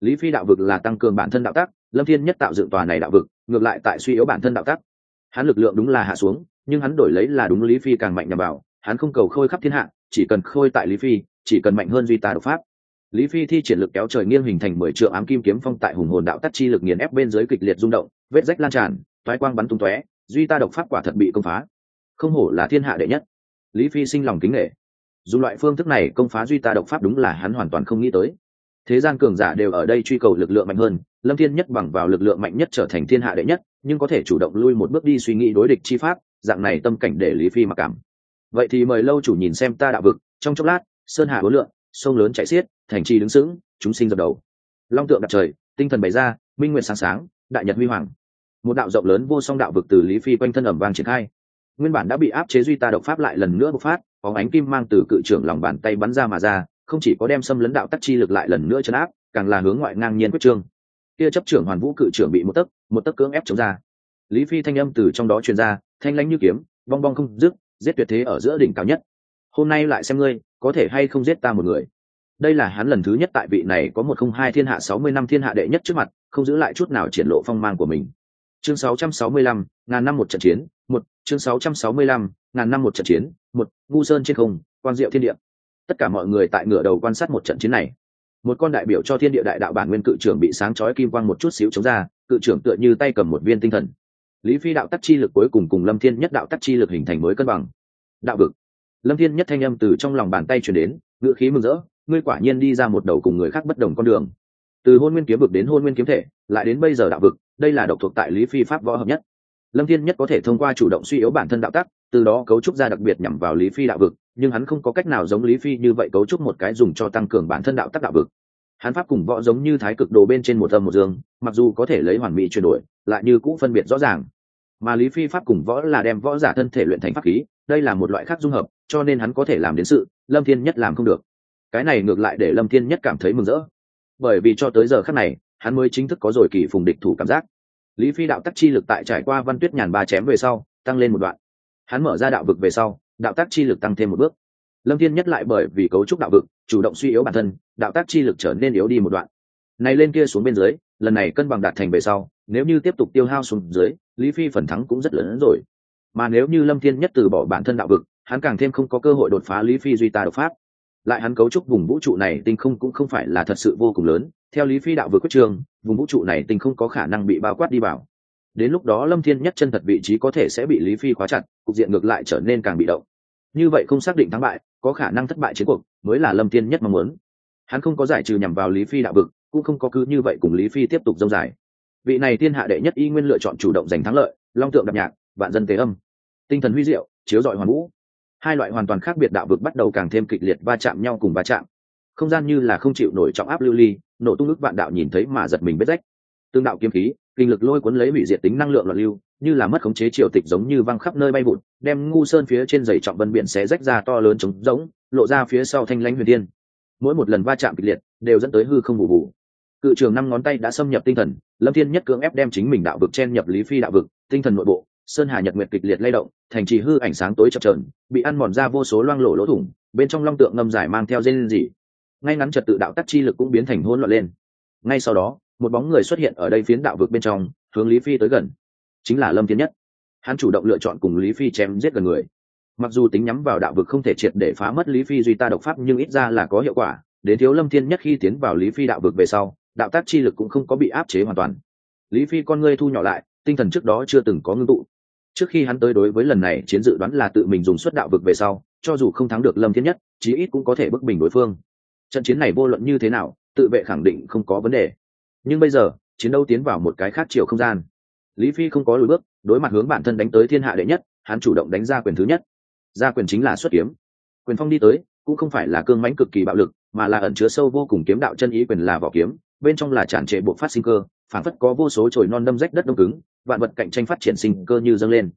Lý phi đạo vực là tăng cường bản thân đạo tắc, lâm thiên nhất tạo dựng tòa này đạo vực, ngược lại tại suy yếu bản thân đạo tắc. Hắn lực lượng đúng là hạ xuống, nhưng hắn đổi lấy là đúng lý phi càng mạnh nhằm vào, hắn không cầu khôi khắp thiên hạ, chỉ cần khôi tại lý phi, chỉ cần mạnh hơn duy ta độc pháp. Lý phi thi triển lực kéo trời nghiêng hình thành mười triệu ám kim kiếm phong tại hùng hồn đạo tắc chi lực nghiền ép bên dưới kịch liệt rung động, vết rách lan tràn, toái quang bắn tung tóe, duy ta độc pháp quả thật bị công phá. Không hổ là thiên hạ đệ nhất. Lý phi sinh lòng kính nghệ dù loại phương thức này công phá duy ta độc pháp đúng là hắn hoàn toàn không nghĩ tới. Thế gian cường giả đều ở đây truy cầu lực lượng mạnh hơn, lâm thiên nhất bằng vào lực lượng mạnh nhất trở thành thiên hạ đệ nhất, nhưng có thể chủ động lui một bước đi suy nghĩ đối địch chi pháp, dạng này tâm cảnh để lý phi mặc cảm. Vậy thì mời lâu chủ nhìn xem ta đạo vực, trong chốc lát, sơn hạ hối lượng, sông lớn chạy xiết, thành trì đứng sững, chúng sinh dập đầu. Long tượng đặt trời, tinh thần bày ra, minh nguyện sáng sáng, đại nhật huy hoàng. Một đạo rộng lớn vô song đạo vực từ lý phi quanh thân ẩm vang triển khai nguyên bản đã bị áp chế duy ta độc pháp lại lần nữa bộc phát có ánh kim mang từ cự trưởng lòng bàn tay bắn ra mà ra, không chỉ có đem xâm lấn đạo tắc chi lực lại lần nữa chấn áp, càng là hướng ngoại ngang nhiên quyết trương. Kia chấp trưởng hoàn vũ cự trưởng bị một tấc một tấc cưỡng ép chống ra. Lý phi thanh âm từ trong đó truyền ra, thanh lãnh như kiếm, bong bong không dứt, giết tuyệt thế ở giữa đỉnh cao nhất. Hôm nay lại xem ngươi, có thể hay không giết ta một người? Đây là hắn lần thứ nhất tại vị này có một không hai thiên hạ sáu mươi năm thiên hạ đệ nhất trước mặt, không giữ lại chút nào triển lộ phong mang của mình chương sáu trăm sáu mươi lăm, ngàn năm một trận chiến, một, chương sáu trăm sáu mươi lăm, ngàn năm một trận chiến, một, ngu sơn trên không quan diệu thiên địa. Tất cả mọi người tại ngửa đầu quan sát một trận chiến này. Một con đại biểu cho thiên địa đại đạo bản nguyên cự trưởng bị sáng chói kim quang một chút xíu chống ra, cự trưởng tựa như tay cầm một viên tinh thần. Lý phi đạo tắc chi lực cuối cùng cùng lâm thiên nhất đạo tắc chi lực hình thành mới cân bằng. Đạo vực. Lâm thiên nhất thanh âm từ trong lòng bàn tay truyền đến, ngữ khí mừng rỡ, ngươi quả nhiên đi ra một đầu cùng người khác bất đồng con đường. Từ hôn nguyên kiếm vực đến hôn nguyên kiếm thể, lại đến bây giờ đạo vực đây là độc thuộc tại lý phi pháp võ hợp nhất. Lâm thiên nhất có thể thông qua chủ động suy yếu bản thân đạo tắc, từ đó cấu trúc ra đặc biệt nhằm vào lý phi đạo vực, nhưng hắn không có cách nào giống lý phi như vậy cấu trúc một cái dùng cho tăng cường bản thân đạo tắc đạo vực. Hắn pháp cùng võ giống như thái cực đồ bên trên một âm một dương, mặc dù có thể lấy hoàn mỹ chuyển đổi, lại như cũ phân biệt rõ ràng. Mà lý phi pháp cùng võ là đem võ giả thân thể luyện thành pháp khí, đây là một loại khác dung hợp, cho nên hắn có thể làm đến sự, lâm thiên nhất làm không được. Cái này ngược lại để lâm thiên nhất cảm thấy mừng rỡ. Bởi vì cho tới giờ khác này hắn mới chính thức có rồi kỳ phùng địch thủ cảm giác. Lý phi đạo tắc chi lực tại trải qua văn tuyết nhàn ba chém về sau, tăng lên một đoạn. Hắn mở ra đạo vực về sau, đạo tác chi lực tăng thêm một bước. Lâm thiên nhất lại bởi vì cấu trúc đạo vực, chủ động suy yếu bản thân, đạo tác chi lực trở nên yếu đi một đoạn. Này lên kia xuống bên dưới, lần này cân bằng đạt thành về sau, nếu như tiếp tục tiêu hao xuống dưới, lý phi phần thắng cũng rất lớn hơn rồi. Mà nếu như lâm thiên nhất từ bỏ bản thân đạo vực, hắn càng thêm không có cơ hội đột phá lý phi duy ta đột pháp lại hắn cấu trúc vùng vũ trụ này tinh không cũng không phải là thật sự vô cùng lớn. Theo lý phi đạo vừa quyết trường, vùng vũ trụ này tinh không có khả năng bị bao quát đi vào. Đến lúc đó lâm thiên nhất chân thật vị trí có thể sẽ bị lý phi khóa chặt, cục diện ngược lại trở nên càng bị động. Như vậy không xác định thắng bại, có khả năng thất bại chiến cuộc, mới là lâm thiên nhất mong muốn. Hắn không có giải trừ nhằm vào lý phi đạo vực, cũng không có cứ như vậy cùng lý phi tiếp tục dông dài. Vị này thiên hạ đệ nhất y nguyên lựa chọn chủ động giành thắng lợi, long tượng đập nhạc, vạn dân tế âm. Tinh thần huy diệu, chiếu dọi hoàn vũ hai loại hoàn toàn khác biệt đạo vực bắt đầu càng thêm kịch liệt va chạm nhau cùng va chạm. Không gian như là không chịu nổi trọng áp lưu ly, nổ tung ức vạn đạo nhìn thấy mà giật mình vết rách. Tương đạo kiếm khí, kinh lực lôi cuốn lấy hủy diệt tính năng lượng loạn lưu, như là mất khống chế triều tịch giống như văng khắp nơi bay vụt, đem ngu sơn phía trên dày trọng vân biển xé rách ra to lớn trống giống lộ ra phía sau thanh lãnh huyền tiên mỗi một lần va chạm kịch liệt, đều dẫn tới hư không bù bù. Cự trường năm ngón tay đã xâm nhập tinh thần, lâm thiên nhất cưỡng ép đem chính mình đạo vực chen nhập lý phi đạo vực, tinh thần nội bộ sơn hà nhật nguyệt kịch liệt lay động, thành trì hư ảnh sáng tối chập trờn bị ăn mòn ra vô số loang lổ lỗ thủng, bên trong long tượng ngâm dài mang theo dây lên gì ngay ngắn trật tự đạo tắc chi lực cũng biến thành hỗn loạn lên. Ngay sau đó, một bóng người xuất hiện ở đây phiến đạo vực bên trong, hướng lý phi tới gần. Chính là lâm thiên nhất. Hắn chủ động lựa chọn cùng lý phi chém giết gần người. Mặc dù tính nhắm vào đạo vực không thể triệt để phá mất lý phi duy ta độc pháp, nhưng ít ra là có hiệu quả. Đến thiếu lâm thiên nhất khi tiến vào lý phi đạo vực về sau, đạo tác chi lực cũng không có bị áp chế hoàn toàn. Lý phi con ngươi thu nhỏ lại, tinh thần trước đó chưa từng có ngưng tụ trước khi hắn tới đối với lần này chiến dự đoán là tự mình dùng suất đạo vực về sau, cho dù không thắng được lâm thiên nhất, chí ít cũng có thể bức bình đối phương. Trận chiến này vô luận như thế nào, tự vệ khẳng định không có vấn đề. Nhưng bây giờ, chiến đấu tiến vào một cái khác chiều không gian. Lý phi không có lùi bước, đối mặt hướng bản thân đánh tới thiên hạ đệ nhất, hắn chủ động đánh ra quyền thứ nhất. Ra quyền chính là xuất kiếm. Quyền phong đi tới, cũng không phải là cương mãnh cực kỳ bạo lực, mà là ẩn chứa sâu vô cùng kiếm đạo chân ý quyền là vỏ kiếm, bên trong là tràn trệ buộc phát sinh cơ phản phất có vô số chồi non đâm rách đất đông cứng, vạn vật cạnh tranh phát triển sinh cơ như dâng lên.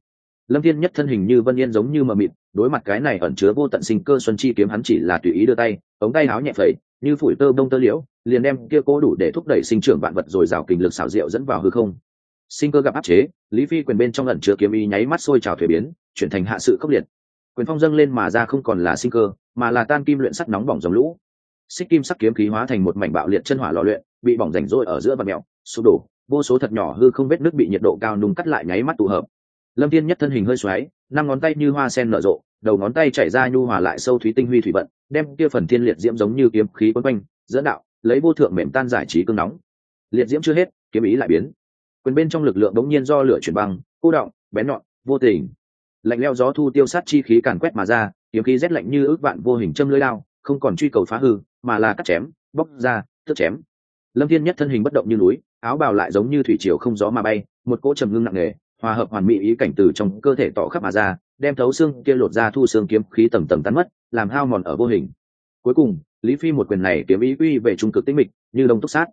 Lâm thiên nhất thân hình như vân yên giống như mờ mịt, đối mặt cái này ẩn chứa vô tận sinh cơ xuân chi kiếm hắn chỉ là tùy ý đưa tay, ống tay áo nhẹ phẩy, như phủi tơ bông tơ liễu, liền đem kia cố đủ để thúc đẩy sinh trưởng vạn vật rồi rào kình lực xảo diệu dẫn vào hư không. Sinh cơ gặp áp chế, lý phi quyền bên trong ẩn chứa kiếm ý nháy mắt sôi trào thuế biến, chuyển thành hạ sự khốc liệt. Quyền phong dâng lên mà ra không còn là sinh cơ, mà là tan kim luyện sắt nóng bỏng dòng lũ. Xích kim sắc kiếm khí hóa thành một mảnh bạo liệt chân hỏa lò luyện, bị bỏng rảnh rỗi ở giữa vật mẹo sụp đổ, vô số thật nhỏ hư không vết nước bị nhiệt độ cao nung cắt lại nháy mắt tụ hợp. Lâm thiên nhất thân hình hơi xoáy, năm ngón tay như hoa sen nở rộ, đầu ngón tay chảy ra nhu hòa lại sâu thúy tinh huy thủy vận, đem kia phần thiên liệt diễm giống như kiếm khí quấn quanh, dẫn đạo, lấy vô thượng mềm tan giải trí cương nóng. Liệt diễm chưa hết, kiếm ý lại biến. Quyền bên trong lực lượng đống nhiên do lửa chuyển băng, cô động, bén nhọn, vô tình. Lạnh leo gió thu tiêu sát chi khí càn quét mà ra, kiếm khí rét lạnh như ước vạn vô hình châm lưỡi lao không còn truy cầu phá hư, mà là cắt chém, bóc ra thức chém lâm thiên nhất thân hình bất động như núi, áo bào lại giống như thủy triều không gió mà bay, một cỗ trầm ngưng nặng nề, hòa hợp hoàn mỹ ý cảnh từ trong cơ thể tỏ khắp mà ra, đem thấu xương kia lột ra thu xương kiếm khí tầng tầng tan mất, làm hao mòn ở vô hình. Cuối cùng, lý phi một quyền này kiếm ý uy về trung cực tinh mịch, như đông túc sát.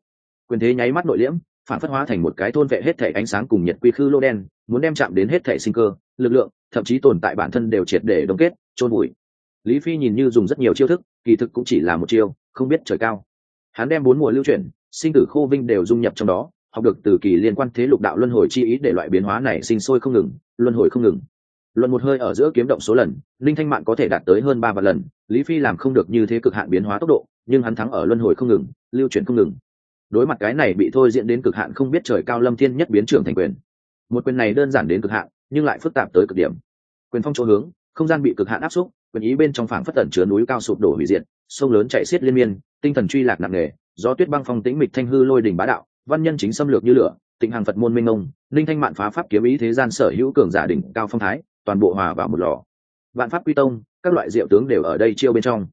Quyền thế nháy mắt nội liễm, phản phất hóa thành một cái thôn vệ hết thể ánh sáng cùng nhiệt quy khư lô đen, muốn đem chạm đến hết thể sinh cơ, lực lượng, thậm chí tồn tại bản thân đều triệt để đông kết trôn bụi lý phi nhìn như dùng rất nhiều chiêu thức, kỳ thực cũng chỉ là một chiêu, không biết trời cao. Hắn đem bốn mùa lưu chuyển sinh tử khô vinh đều dung nhập trong đó, học được từ kỳ liên quan thế lục đạo luân hồi chi ý để loại biến hóa này sinh sôi không ngừng, luân hồi không ngừng. Luận một hơi ở giữa kiếm động số lần, linh thanh mạn có thể đạt tới hơn ba vạn lần, lý phi làm không được như thế cực hạn biến hóa tốc độ, nhưng hắn thắng ở luân hồi không ngừng, lưu chuyển không ngừng. Đối mặt cái này bị thôi diễn đến cực hạn không biết trời cao lâm thiên nhất biến trưởng thành quyền. Một quyền này đơn giản đến cực hạn, nhưng lại phức tạp tới cực điểm. Quyền phong chỗ hướng, không gian bị cực hạn áp xúc, quyền ý bên trong phảng phất tẩn chứa núi cao sụp đổ hủy diệt, sông lớn chạy xiết liên miên, tinh thần truy lạc nặng nề gió tuyết băng phong tĩnh mịch thanh hư lôi đỉnh bá đạo, văn nhân chính xâm lược như lửa, tịnh hàng phật môn minh ông linh thanh mạn phá pháp kiếm ý thế gian sở hữu cường giả đỉnh cao phong thái, toàn bộ hòa vào một lò. Vạn pháp quy tông, các loại diệu tướng đều ở đây chiêu bên trong.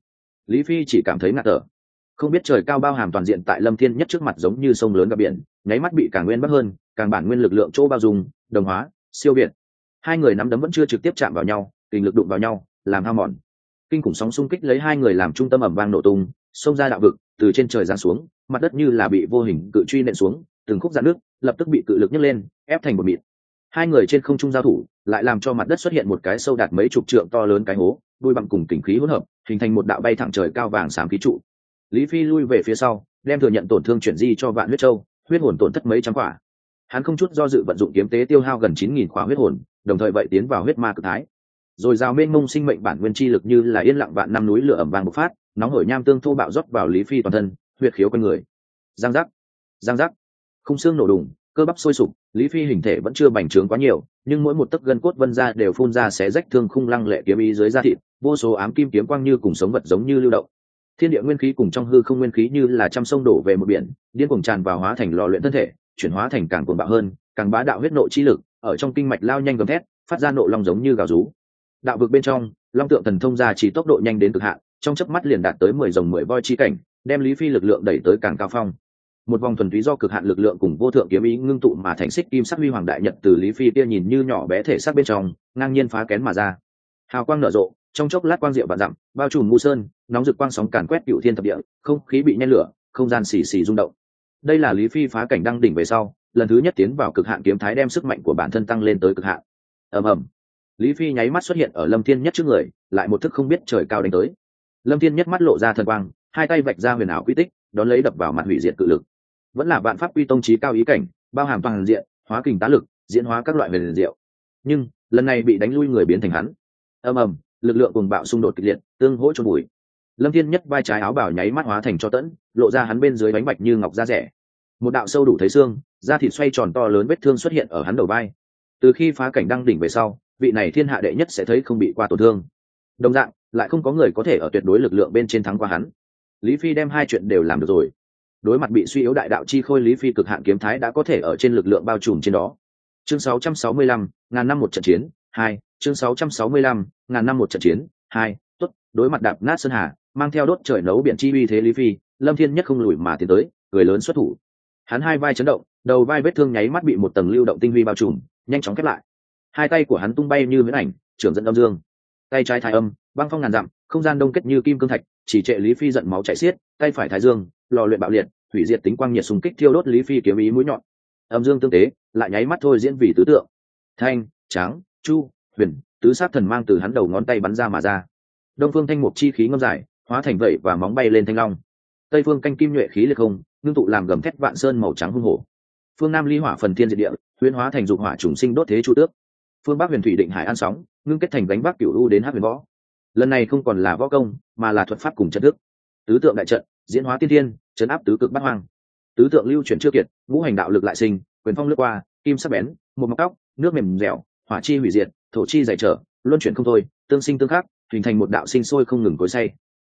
Lý phi chỉ cảm thấy ngạt thở. Không biết trời cao bao hàm toàn diện tại lâm thiên nhất trước mặt giống như sông lớn gặp biển, nháy mắt bị càng nguyên bắc hơn, càng bản nguyên lực lượng chỗ bao dung, đồng hóa, siêu việt. Hai người nắm đấm vẫn chưa trực tiếp chạm vào nhau, kinh lực đụng vào nhau, làm hao mòn. Kinh khủng sóng xung kích lấy hai người làm trung tâm ẩm vang nổ tung xông ra đạo vực, từ trên trời giáng xuống, mặt đất như là bị vô hình cự truy nện xuống, từng khúc dạn nước lập tức bị cự lực nhấc lên, ép thành một mịt hai người trên không trung giao thủ, lại làm cho mặt đất xuất hiện một cái sâu đạt mấy chục trượng to lớn cái hố, đuôi bằng cùng kình khí hỗn hợp, hình thành một đạo bay thẳng trời cao vàng xám khí trụ. Lý phi lui về phía sau, đem thừa nhận tổn thương chuyển di cho vạn huyết châu, huyết hồn tổn thất mấy trăm quả. Hắn không chút do dự vận dụng kiếm tế tiêu hao gần chín nghìn quả huyết hồn, đồng thời vậy tiến vào huyết ma cực thái. Rồi rào mênh mông sinh mệnh bản nguyên chi lực như là yên lặng vạn năm núi lửa ẩm vàng bộc phát nóng hổi nham tương thô bạo rót vào lý phi toàn thân huyệt khiếu con người. Giang giác giang giác. Không xương nổ đùng, cơ bắp sôi sục, lý phi hình thể vẫn chưa bành trướng quá nhiều, nhưng mỗi một tấc gân cốt vân ra đều phun ra xé rách thương khung lăng lệ kiếm ý dưới da thịt, vô số ám kim kiếm quang như cùng sống vật giống như lưu động. Thiên địa nguyên khí cùng trong hư không nguyên khí như là trăm sông đổ về một biển, điên cuồng tràn vào hóa thành lò luyện thân thể, chuyển hóa thành càng cuồng bạo hơn, càng bá đạo huyết nộ chi lực, ở trong kinh mạch lao nhanh gầm thét, phát ra nộ long giống như gào rú. Đạo vực bên trong, long tượng thần thông ra chỉ tốc độ nhanh đến cực hạn trong chớp mắt liền đạt tới mười dòng mười voi chi cảnh, đem lý phi lực lượng đẩy tới càng cao phong. Một vòng thuần túy do cực hạn lực lượng cùng vô thượng kiếm ý ngưng tụ mà thành xích kim sắc huy hoàng đại nhật từ lý phi kia nhìn như nhỏ bé thể xác bên trong, ngang nhiên phá kén mà ra. Hào quang nở rộ, trong chốc lát quang diệu và dặm, bao trùm ngu sơn, nóng rực quang sóng càn quét cựu thiên thập địa, không khí bị nhen lửa, không gian xì xì rung động. Đây là lý phi phá cảnh đăng đỉnh về sau, lần thứ nhất tiến vào cực hạn kiếm thái đem sức mạnh của bản thân tăng lên tới cực hạn. Ầm ầm. Lý phi nháy mắt xuất hiện ở lâm thiên nhất trước người, lại một thức không biết trời cao đánh tới lâm thiên nhất mắt lộ ra thần quang, hai tay vạch ra huyền ảo quy tích, đón lấy đập vào mặt hủy diệt cự lực. Vẫn là vạn pháp quy tông trí cao ý cảnh, bao hàm toàn diện, hóa kình tá lực, diễn hóa các loại huyền diệu. Nhưng, lần này bị đánh lui người biến thành hắn. Ầm ầm, lực lượng cùng bạo xung đột kịch liệt, tương hỗ cho bụi lâm thiên nhất vai trái áo bảo nháy mắt hóa thành cho tẫn, lộ ra hắn bên dưới bánh bạch như ngọc da rẻ. Một đạo sâu đủ thấy xương, da thịt xoay tròn to lớn vết thương xuất hiện ở hắn đầu vai. Từ khi phá cảnh đăng đỉnh về sau, vị này thiên hạ đệ nhất sẽ thấy không bị qua tổn thương. Đồng dạng lại không có người có thể ở tuyệt đối lực lượng bên trên thắng qua hắn. Lý phi đem hai chuyện đều làm được rồi. Đối mặt bị suy yếu đại đạo chi khôi lý phi cực hạn kiếm thái đã có thể ở trên lực lượng bao trùm trên đó. Chương 665, ngàn năm một trận chiến hai chương 665, ngàn năm một trận chiến hai tốt đối mặt đạp nát sơn hà mang theo đốt trời nấu biển chi uy thế lý phi lâm thiên nhất không lùi mà tiến tới người lớn xuất thủ. Hắn hai vai chấn động đầu vai vết thương nháy mắt bị một tầng lưu động tinh huy bao trùm nhanh chóng khép lại. Hai tay của hắn tung bay như miễn ảnh trưởng dẫn âm dương. Tay trái thái âm băng phong ngàn dặm, không gian đông kết như kim cương thạch, chỉ trệ lý phi giận máu chảy xiết, tay phải thái dương, lò luyện bạo liệt, hủy diệt tính quang nhiệt xung kích thiêu đốt lý phi kiếm ý mũi nhọn. Âm dương tương tế, lại nháy mắt thôi diễn vì tứ tượng. Thanh tráng chu, huyền, tứ sát thần mang từ hắn đầu ngón tay bắn ra mà ra. Đông phương thanh mục chi khí ngâm dài, hóa thành vậy và móng bay lên thanh long. Tây phương canh kim nhuệ khí liệt không, ngưng tụ làm gầm thép vạn sơn màu trắng hung hổ. Phương nam ly hỏa phần thiên diệt địa, huyễn hóa thành dục hỏa trùng sinh đốt thế chu tước. Phương bắc huyền thủy định hải an sóng, ngưng kết thành đánh bắc cửu u đến hát huyền võ lần này không còn là võ công, mà là thuật pháp cùng trận đức tứ tượng đại trận, diễn hóa tiên thiên, chấn áp tứ cực bát hoang. Tứ tượng lưu chuyển chưa kiệt, ngũ hành đạo lực lại sinh, quyền phong lướt qua, kim sắc bén, một mọc tóc, nước mềm dẻo, hỏa chi hủy diệt, thổ chi dày trở, luân chuyển không thôi, tương sinh tương khắc, hình thành một đạo sinh sôi không ngừng cối say.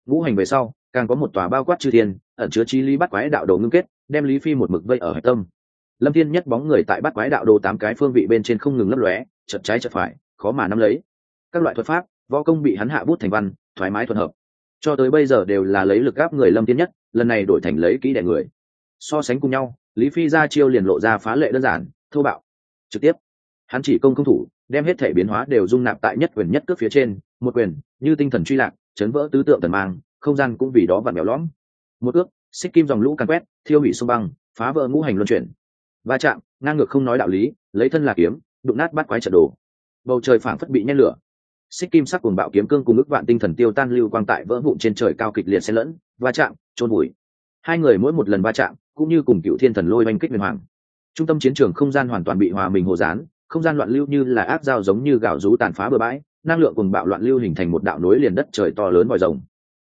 Ngũ hành về sau, càng có một tòa bao quát chư thiên, ẩn chứa chi lý bắt quái đạo đồ ngưng kết, đem lý phi một mực vây ở hạch tâm. Lâm thiên nhất bóng người tại bắt quái đạo đồ tám cái phương vị bên trên không ngừng lấp lóe chật trái chật phải, khó mà nắm lấy. Các loại thuật pháp võ công bị hắn hạ bút thành văn, thoải mái thuận hợp. Cho tới bây giờ đều là lấy lực gáp người lâm tiên nhất, lần này đổi thành lấy kỹ đẻ người. So sánh cùng nhau, lý phi ra chiêu liền lộ ra phá lệ đơn giản, thô bạo. Trực tiếp, hắn chỉ công công thủ, đem hết thể biến hóa đều dung nạp tại nhất quyền nhất cước phía trên, một quyền, như tinh thần truy lạc, chấn vỡ tứ tượng thần mang, không gian cũng vì đó vặn mèo lõm. Một ước xích kim dòng lũ càn quét, thiêu hủy sông băng, phá vỡ ngũ hành luân chuyển. Va chạm, ngang ngược không nói đạo lý, lấy thân là kiếm, đụng nát bắt quái trận đồ. Bầu trời phảng phất bị nhen lửa xích kim sắc cùng bạo kiếm cương cùng ức vạn tinh thần tiêu tan lưu quang tại vỡ vụn trên trời cao kịch liệt xen lẫn, va chạm trôn bụi hai người mỗi một lần va chạm, cũng như cùng cựu thiên thần lôi oanh kích huyền hoàng. Trung tâm chiến trường không gian hoàn toàn bị hòa mình hồ dán không gian loạn lưu như là áp dao giống như gạo rú tàn phá bừa bãi, năng lượng cùng bạo loạn lưu hình thành một đạo nối liền đất trời to lớn vòi rồng.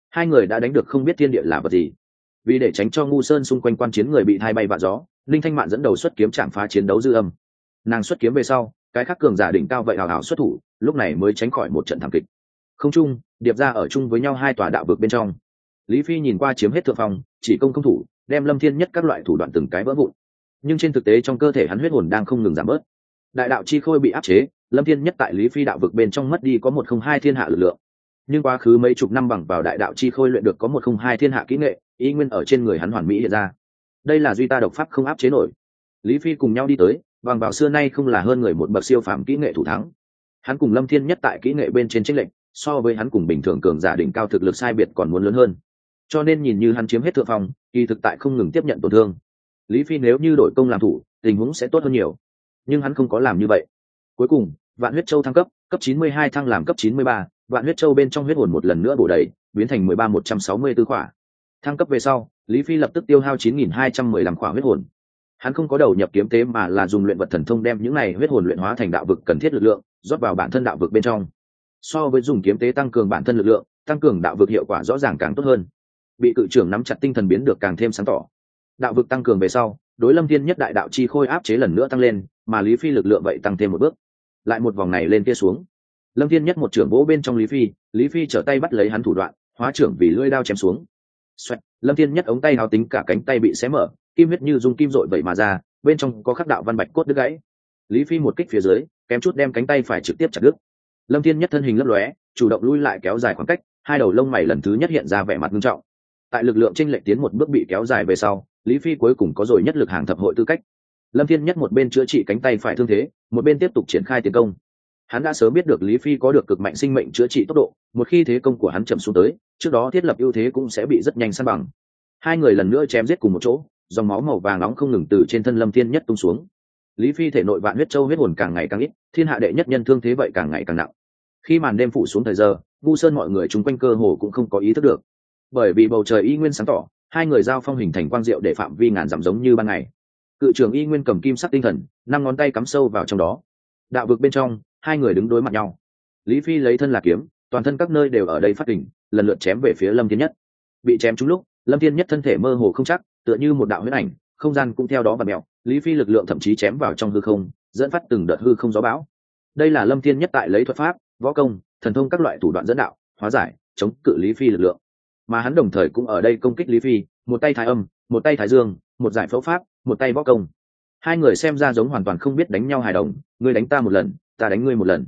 Hai người đã đánh được không biết thiên địa là vật gì. Vì để tránh cho ngu sơn xung quanh quan chiến người bị thay bay vạ gió, linh thanh mạn dẫn đầu xuất kiếm chạm phá chiến đấu dư âm. Nàng xuất kiếm về sau cái khác cường giả đỉnh cao vậy hào hào xuất thủ, lúc này mới tránh khỏi một trận thảm kịch. Không chung, điệp ra ở chung với nhau hai tòa đạo vực bên trong. Lý phi nhìn qua chiếm hết thượng phong, chỉ công công thủ, đem lâm thiên nhất các loại thủ đoạn từng cái vỡ vụn. Nhưng trên thực tế trong cơ thể hắn huyết hồn đang không ngừng giảm bớt. Đại đạo chi khôi bị áp chế, lâm thiên nhất tại lý phi đạo vực bên trong mất đi có một không hai thiên hạ lực lượng. Nhưng quá khứ mấy chục năm bằng vào đại đạo chi khôi luyện được có một không hai thiên hạ kỹ nghệ, ý nguyên ở trên người hắn hoàn mỹ hiện ra. Đây là duy ta độc pháp không áp chế nổi. Lý phi cùng nhau đi tới Vâng, bằng vào xưa nay không là hơn người một bậc siêu phàm kỹ nghệ thủ thắng. Hắn cùng lâm thiên nhất tại kỹ nghệ bên trên tranh lệnh so với hắn cùng bình thường cường giả đỉnh cao thực lực sai biệt còn muốn lớn hơn. Cho nên nhìn như hắn chiếm hết thượng phong kỳ thực tại không ngừng tiếp nhận tổn thương. Lý phi nếu như đổi công làm thủ tình huống sẽ tốt hơn nhiều. Nhưng hắn không có làm như vậy. Cuối cùng vạn huyết châu thăng cấp cấp 92 thăng làm cấp 93, vạn huyết châu bên trong huyết hồn một lần nữa bổ đầy biến thành 13 164 khỏa. Thăng cấp về sau lý phi lập tức tiêu hao 9215 khỏa huyết hồn hắn không có đầu nhập kiếm tế mà là dùng luyện vật thần thông đem những này huyết hồn luyện hóa thành đạo vực cần thiết lực lượng, rót vào bản thân đạo vực bên trong. So với dùng kiếm tế tăng cường bản thân lực lượng, tăng cường đạo vực hiệu quả rõ ràng càng tốt hơn. Bị cự trưởng nắm chặt tinh thần biến được càng thêm sáng tỏ. Đạo vực tăng cường về sau, đối lâm thiên nhất đại đạo chi khôi áp chế lần nữa tăng lên, mà lý phi lực lượng vậy tăng thêm một bước. Lại một vòng này lên kia xuống. Lâm thiên nhất một trưởng vỗ bên trong lý phi lý phi trở tay bắt lấy hắn thủ đoạn, hóa trưởng vì lưỡi đao chém xuống. Xoẹt, lâm thiên nhất ống tay hào tính cả cánh tay bị xé mở kim huyết như dung kim dội vậy mà ra bên trong có khắc đạo văn bạch cốt đứt gãy. Lý phi một kích phía dưới kém chút đem cánh tay phải trực tiếp chặt đứt. Lâm thiên nhất thân hình lấp lóe chủ động lui lại kéo dài khoảng cách hai đầu lông mày lần thứ nhất hiện ra vẻ mặt nghiêm trọng. Tại lực lượng chênh lệch tiến một bước bị kéo dài về sau lý phi cuối cùng có rồi nhất lực hàng thập hội tư cách. Lâm thiên nhất một bên chữa trị cánh tay phải thương thế một bên tiếp tục triển khai tiến công hắn đã sớm biết được lý phi có được cực mạnh sinh mệnh chữa trị tốc độ, một khi thế công của hắn chậm xuống tới, trước đó thiết lập ưu thế cũng sẽ bị rất nhanh săn bằng. Hai người lần nữa chém giết cùng một chỗ, dòng máu màu vàng nóng không ngừng từ trên thân lâm thiên nhất tung xuống. Lý phi thể nội vạn huyết châu huyết hồn càng ngày càng ít, thiên hạ đệ nhất nhân thương thế vậy càng ngày càng nặng. Khi màn đêm phủ xuống thời giờ, vu sơn mọi người chung quanh cơ hồ cũng không có ý thức được. Bởi vì bầu trời y nguyên sáng tỏ, hai người giao phong hình thành quang diệu để phạm vi ngàn dặm giống như ban ngày. Cự trưởng y nguyên cầm kim sắc tinh thần, năm ngón tay cắm sâu vào trong đó. Đạo vực bên trong hai người đứng đối mặt nhau. Lý phi lấy thân là kiếm, toàn thân các nơi đều ở đây phát kình lần lượt chém về phía lâm thiên nhất. Bị chém trúng lúc, lâm thiên nhất thân thể mơ hồ không chắc, tựa như một đạo huyết ảnh, không gian cũng theo đó và mẹo lý phi lực lượng thậm chí chém vào trong hư không, dẫn phát từng đợt hư không gió bão. Đây là lâm thiên nhất tại lấy thuật pháp, võ công, thần thông các loại thủ đoạn dẫn đạo, hóa giải, chống cự lý phi lực lượng. Mà hắn đồng thời cũng ở đây công kích lý phi, một tay thái âm, một tay thái dương, một giải phẫu pháp, một tay võ công. Hai người xem ra giống hoàn toàn không biết đánh nhau hài đồng, ngươi đánh ta một lần ta đánh ngươi một lần.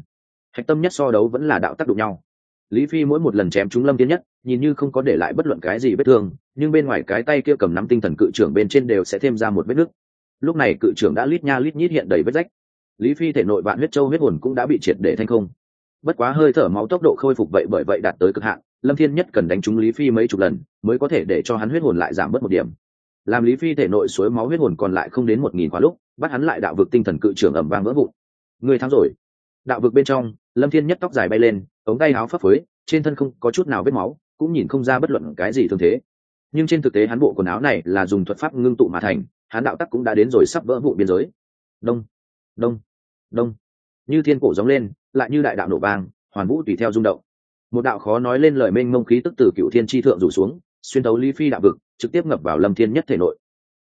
Hạch tâm nhất so đấu vẫn là đạo tác đụng nhau. Lý phi mỗi một lần chém chúng lâm tiên nhất, nhìn như không có để lại bất luận cái gì vết thương, nhưng bên ngoài cái tay kia cầm nắm tinh thần cự trưởng bên trên đều sẽ thêm ra một vết nứt lúc này cự trưởng đã lít nha lít nhít hiện đầy vết rách. Lý phi thể nội vạn huyết châu huyết hồn cũng đã bị triệt để thành không. Bất quá hơi thở máu tốc độ khôi phục vậy bởi vậy đạt tới cực hạn, lâm thiên nhất cần đánh trúng lý phi mấy chục lần, mới có thể để cho hắn huyết hồn lại giảm bớt một điểm. Làm lý phi thể nội suối máu huyết hồn còn lại không đến một nghìn khóa lúc, bắt hắn lại đạo vực tinh thần cự trưởng ẩm vang vỡ vụn. Người thắng rồi đạo vực bên trong, lâm thiên nhất tóc dài bay lên, ống tay áo phấp phới, trên thân không có chút nào vết máu, cũng nhìn không ra bất luận cái gì thương thế. Nhưng trên thực tế hắn bộ quần áo này là dùng thuật pháp ngưng tụ mà thành, hắn đạo tắc cũng đã đến rồi sắp vỡ vụ biên giới. Đông đông đông. Như thiên cổ giống lên, lại như đại đạo nổ vang, hoàn vũ tùy theo rung động. Một đạo khó nói lên lời mênh mông khí tức từ cựu thiên tri thượng rủ xuống, xuyên tấu lý phi đạo vực, trực tiếp ngập vào lâm thiên nhất thể nội.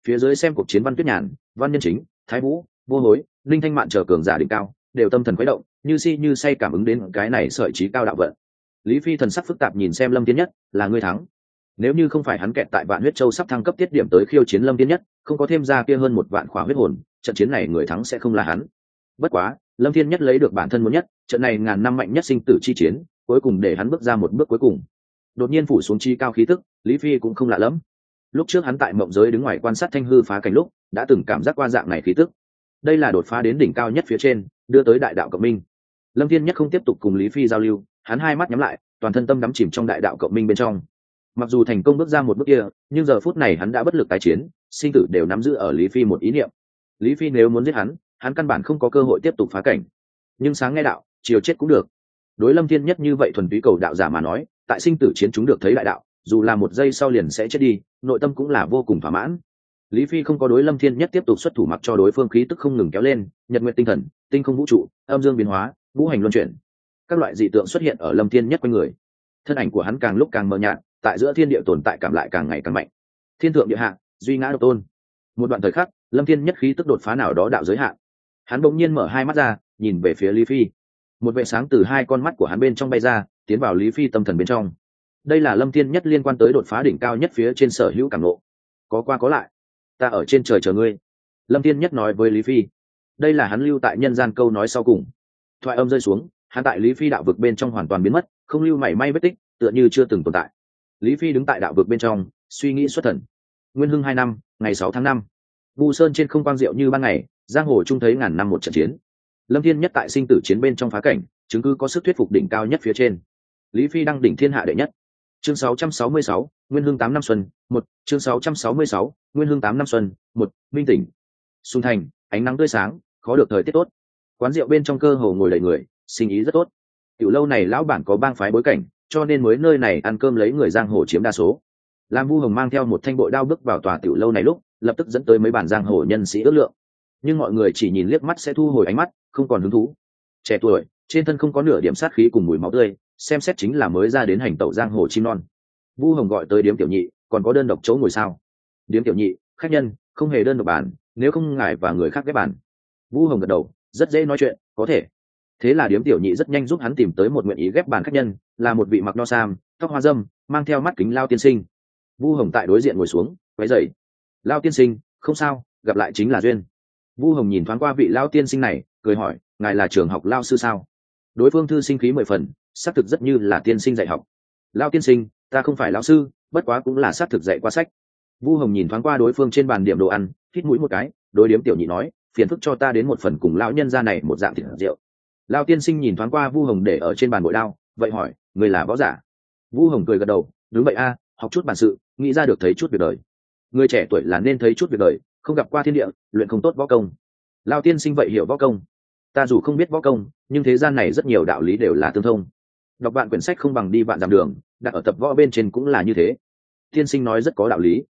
Phía dưới xem cuộc chiến văn tuyết nhàn, văn nhân chính, thái vũ, vô hối, linh thanh mạn chờ cường giả đỉnh cao đều tâm thần khuấy động, như si như say cảm ứng đến cái này sợi trí cao đạo vận. Lý phi thần sắc phức tạp nhìn xem lâm thiên nhất, là người thắng. Nếu như không phải hắn kẹt tại vạn huyết châu sắp thăng cấp tiết điểm tới khiêu chiến lâm thiên nhất, không có thêm ra kia hơn một vạn khỏa huyết hồn, trận chiến này người thắng sẽ không là hắn. Bất quá, lâm thiên nhất lấy được bản thân muốn nhất, trận này ngàn năm mạnh nhất sinh tử chi chiến, cuối cùng để hắn bước ra một bước cuối cùng. Đột nhiên phủ xuống chi cao khí tức, lý phi cũng không lạ lẫm. Lúc trước hắn tại mộng giới đứng ngoài quan sát thanh hư phá cảnh lúc, đã từng cảm giác qua dạng này khí tức. Đây là đột phá đến đỉnh cao nhất phía trên đưa tới đại đạo cộng minh. Lâm thiên nhất không tiếp tục cùng lý phi giao lưu, hắn hai mắt nhắm lại, toàn thân tâm đắm chìm trong đại đạo cộng minh bên trong. Mặc dù thành công bước ra một bước kia, nhưng giờ phút này hắn đã bất lực tái chiến, sinh tử đều nắm giữ ở lý phi một ý niệm. Lý phi nếu muốn giết hắn hắn căn bản không có cơ hội tiếp tục phá cảnh. Nhưng sáng nghe đạo, chiều chết cũng được. Đối lâm thiên nhất như vậy thuần túy cầu đạo giả mà nói, tại sinh tử chiến chúng được thấy đại đạo, dù là một giây sau liền sẽ chết đi, nội tâm cũng là vô cùng thỏa mãn. Lý phi không có đối lâm thiên nhất tiếp tục xuất thủ mặc cho đối phương khí tức không ngừng kéo lên, nhật nguyện tinh thần tinh không vũ trụ, âm dương biến hóa vũ hành luân chuyển. Các loại dị tượng xuất hiện ở lâm thiên nhất quanh người. Thân ảnh của hắn càng lúc càng mờ nhạt, tại giữa thiên địa tồn tại cảm lại càng ngày càng mạnh. Thiên thượng địa hạ, duy ngã độc tôn. Một đoạn thời khắc, lâm thiên nhất khí tức đột phá nào đó đạo giới hạn hắn bỗng nhiên mở hai mắt ra, nhìn về phía lý phi. Một vệ sáng từ hai con mắt của hắn bên trong bay ra, tiến vào lý phi tâm thần bên trong. Đây là lâm thiên nhất liên quan tới đột phá đỉnh cao nhất phía trên sở hữu cảm lộ có qua có lại. Ta ở trên trời chờ ngươi. Lâm thiên nhất nói với lý phi đây là hắn lưu tại nhân gian câu nói sau cùng. Thoại âm rơi xuống hắn tại lý phi đạo vực bên trong hoàn toàn biến mất không lưu mảy may vết tích tựa như chưa từng tồn tại. Lý phi đứng tại đạo vực bên trong suy nghĩ xuất thần. Nguyên hưng hai năm ngày sáu tháng năm. Vu sơn trên không quang diệu như ban ngày giang hồ trung thấy ngàn năm một trận chiến. Lâm thiên nhất tại sinh tử chiến bên trong phá cảnh chứng cứ có sức thuyết phục đỉnh cao nhất phía trên. Lý phi đăng đỉnh thiên hạ đệ nhất. Chương 666, nguyên hương tám năm xuân một chương 666, nguyên hương tám năm xuân một minh tỉnh. Xuân thành ánh nắng tươi sáng khó được thời tiết tốt. Quán rượu bên trong cơ hồ ngồi đầy người, sinh ý rất tốt. Tiểu lâu này lão bản có bang phái bối cảnh, cho nên mới nơi này ăn cơm lấy người giang hồ chiếm đa số. Lam vu hồng mang theo một thanh bội đao bước vào tòa tiểu lâu này lúc, lập tức dẫn tới mấy bản giang hồ nhân sĩ ước lượng. Nhưng mọi người chỉ nhìn liếc mắt sẽ thu hồi ánh mắt, không còn hứng thú. Trẻ tuổi, trên thân không có nửa điểm sát khí cùng mùi máu tươi, xem xét chính là mới ra đến hành tẩu giang hồ chim non. Vu hồng gọi tới điếm tiểu nhị, còn có đơn độc chỗ ngồi sao? Điếm tiểu nhị, khách nhân, không hề đơn độc bàn nếu không ngài và người khác ghép bàn vu hồng gật đầu, rất dễ nói chuyện, có thể. Thế là điếm tiểu nhị rất nhanh giúp hắn tìm tới một nguyện ý ghép bàn khách nhân, là một vị mặc no sam, tóc hoa dâm, mang theo mắt kính lao tiên sinh. Vu hồng tại đối diện ngồi xuống, quấy dậy lao tiên sinh, không sao, gặp lại chính là duyên. Vu hồng nhìn thoáng qua vị lao tiên sinh này, cười hỏi, ngài là trường học lao sư sao? Đối phương thư sinh khí mười phần, xác thực rất như là tiên sinh dạy học. Lao tiên sinh, ta không phải lao sư, bất quá cũng là xác thực dạy qua sách. Vu hồng nhìn thoáng qua đối phương trên bàn điểm đồ ăn, hít mũi một cái, đối điếm tiểu nhị nói phiền phức cho ta đến một phần cùng lão nhân gia này một dạng thịt rượu. Lao tiên sinh nhìn thoáng qua vu hồng để ở trên bàn bội đao, vậy hỏi, người là võ giả? Vu hồng cười gật đầu, đúng vậy a, học chút bản sự, nghĩ ra được thấy chút việc đời. Người trẻ tuổi là nên thấy chút việc đời, không gặp qua thiên địa, luyện không tốt võ công. Lao tiên sinh vậy hiểu võ công. Ta dù không biết võ công, nhưng thế gian này rất nhiều đạo lý đều là tương thông. Đọc bạn quyển sách không bằng đi bạn dặm đường, đặt ở tập võ bên trên cũng là như thế. Tiên sinh nói rất có đạo lý.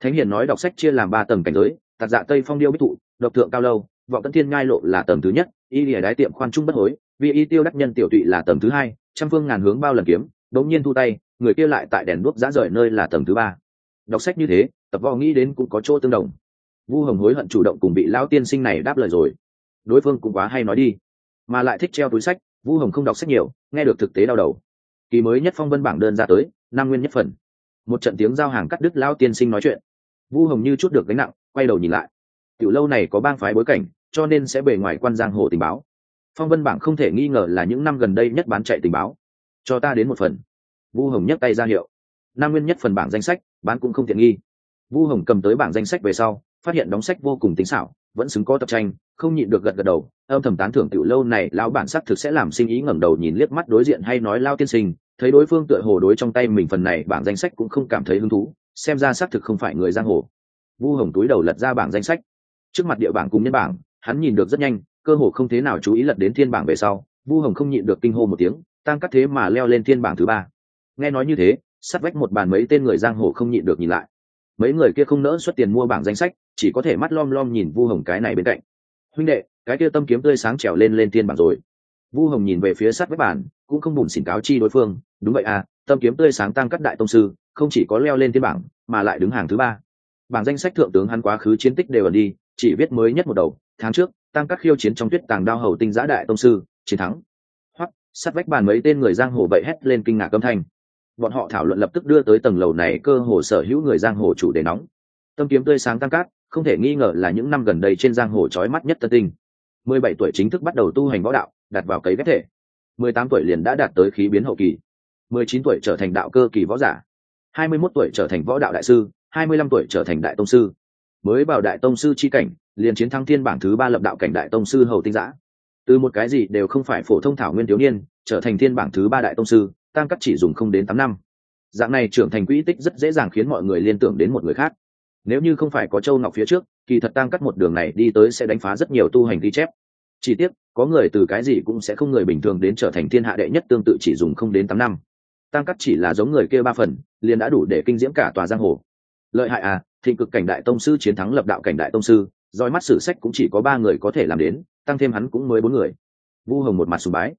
Thánh hiền nói đọc sách chia làm ba tầng cảnh giới tạc dạ tây phong điêu bích thụ độc thượng cao lâu, vọng tân thiên ngai lộ là tầng thứ nhất, y lìa đái tiệm khoan trung bất hối, vì y tiêu đắc nhân tiểu tụy là tầng thứ hai, trăm phương ngàn hướng bao lần kiếm, đống nhiên thu tay, người kia lại tại đèn đuốc giã rời nơi là tầng thứ ba. Đọc sách như thế, tập võ nghĩ đến cũng có chỗ tương đồng. Vu hồng hối hận chủ động cùng bị lão tiên sinh này đáp lời rồi. Đối phương cũng quá hay nói đi. Mà lại thích treo túi sách, vu hồng không đọc sách nhiều, nghe được thực tế đau đầu. Kỳ mới nhất phong vân bảng đơn ra tới, năm nguyên nhất phần. Một trận tiếng giao hàng cắt đứt lão tiên sinh nói chuyện. Vu hồng như chút được gánh nặng, quay đầu nhìn lại tiểu lâu này có bang phái bối cảnh, cho nên sẽ bề ngoài quan giang hồ tình báo. Phong vân bảng không thể nghi ngờ là những năm gần đây nhất bán chạy tình báo. Cho ta đến một phần. Vu hồng nhấc tay ra hiệu. Nam nguyên nhất phần bảng danh sách, bán cũng không tiện nghi. Vu hồng cầm tới bảng danh sách về sau, phát hiện đóng sách vô cùng tính xảo, vẫn xứng có tập tranh, không nhịn được gật gật đầu, âm thầm tán thưởng tiểu lâu này, lão bản sắc thực sẽ làm sinh ý ngẩng đầu nhìn liếc mắt đối diện hay nói lao tiên sinh, thấy đối phương tựa hồ đối trong tay mình phần này bảng danh sách cũng không cảm thấy hứng thú, xem ra xác thực không phải người giang hồ. Vu hồng túi đầu lật ra bảng danh sách trước mặt địa bảng cùng nhân bảng, hắn nhìn được rất nhanh, cơ hồ không thế nào chú ý lật đến thiên bảng về sau, vu hồng không nhịn được kinh hô một tiếng, tăng cắt thế mà leo lên thiên bảng thứ ba. Nghe nói như thế sát vách một bàn mấy tên người giang hồ không nhịn được nhìn lại. Mấy người kia không nỡ xuất tiền mua bảng danh sách, chỉ có thể mắt lom lom nhìn vu hồng cái này bên cạnh. Huynh đệ, cái kia tâm kiếm tươi sáng trèo lên lên thiên bảng rồi. Vu hồng nhìn về phía sát vách bản cũng không bùn xỉn cáo chi đối phương, đúng vậy à tâm kiếm tươi sáng tăng cắt đại tông sư, không chỉ có leo lên thiên bảng, mà lại đứng hàng thứ ba. Bảng danh sách thượng tướng hắn quá khứ chiến tích đều ở đi chỉ biết mới nhất một đầu, tháng trước tăng các khiêu chiến trong tuyết tàng đao hầu tinh giã đại tông sư, chiến thắng. Hoặc sát vách bàn mấy tên người giang hồ vậy hét lên kinh ngạc âm thanh. Bọn họ thảo luận lập tức đưa tới tầng lầu này cơ hồ sở hữu người giang hồ chủ đề nóng. Tâm kiếm tươi sáng tăng cát không thể nghi ngờ là những năm gần đây trên giang hồ trói mắt nhất tân tinh. Mười bảy tuổi chính thức bắt đầu tu hành võ đạo đặt vào cấy ghép thể. Mười tám tuổi liền đã đạt tới khí biến hậu kỳ. Mười chín tuổi trở thành đạo cơ kỳ võ giả. Hai mươi 21 tuổi trở thành võ đạo đại sư, hai mươi lăm tuổi trở thành đại tông sư mới vào đại tông sư chi cảnh, liền chiến thắng thiên bảng thứ ba lập đạo cảnh đại tông sư hầu tinh giã. Từ một cái gì đều không phải phổ thông thảo nguyên thiếu niên, trở thành thiên bảng thứ ba đại tông sư, tăng cắt chỉ dùng không đến tám năm. Dạng này trưởng thành quỹ tích rất dễ dàng khiến mọi người liên tưởng đến một người khác. Nếu như không phải có châu ngọc phía trước, kỳ thật tăng cắt một đường này đi tới sẽ đánh phá rất nhiều tu hành ghi chép. Chỉ tiếc, có người từ cái gì cũng sẽ không người bình thường đến trở thành thiên hạ đệ nhất tương tự chỉ dùng không đến tám năm. Tăng cắt chỉ là giống người kia ba phần, liền đã đủ để kinh diễm cả tòa giang hồ. Lợi hại à thịnh cực cảnh đại tông sư, chiến thắng lập đạo cảnh đại tông sư roi mắt sử sách cũng chỉ có ba người có thể làm đến, tăng thêm hắn cũng mới bốn người. Vu hồng một mặt sùng bái.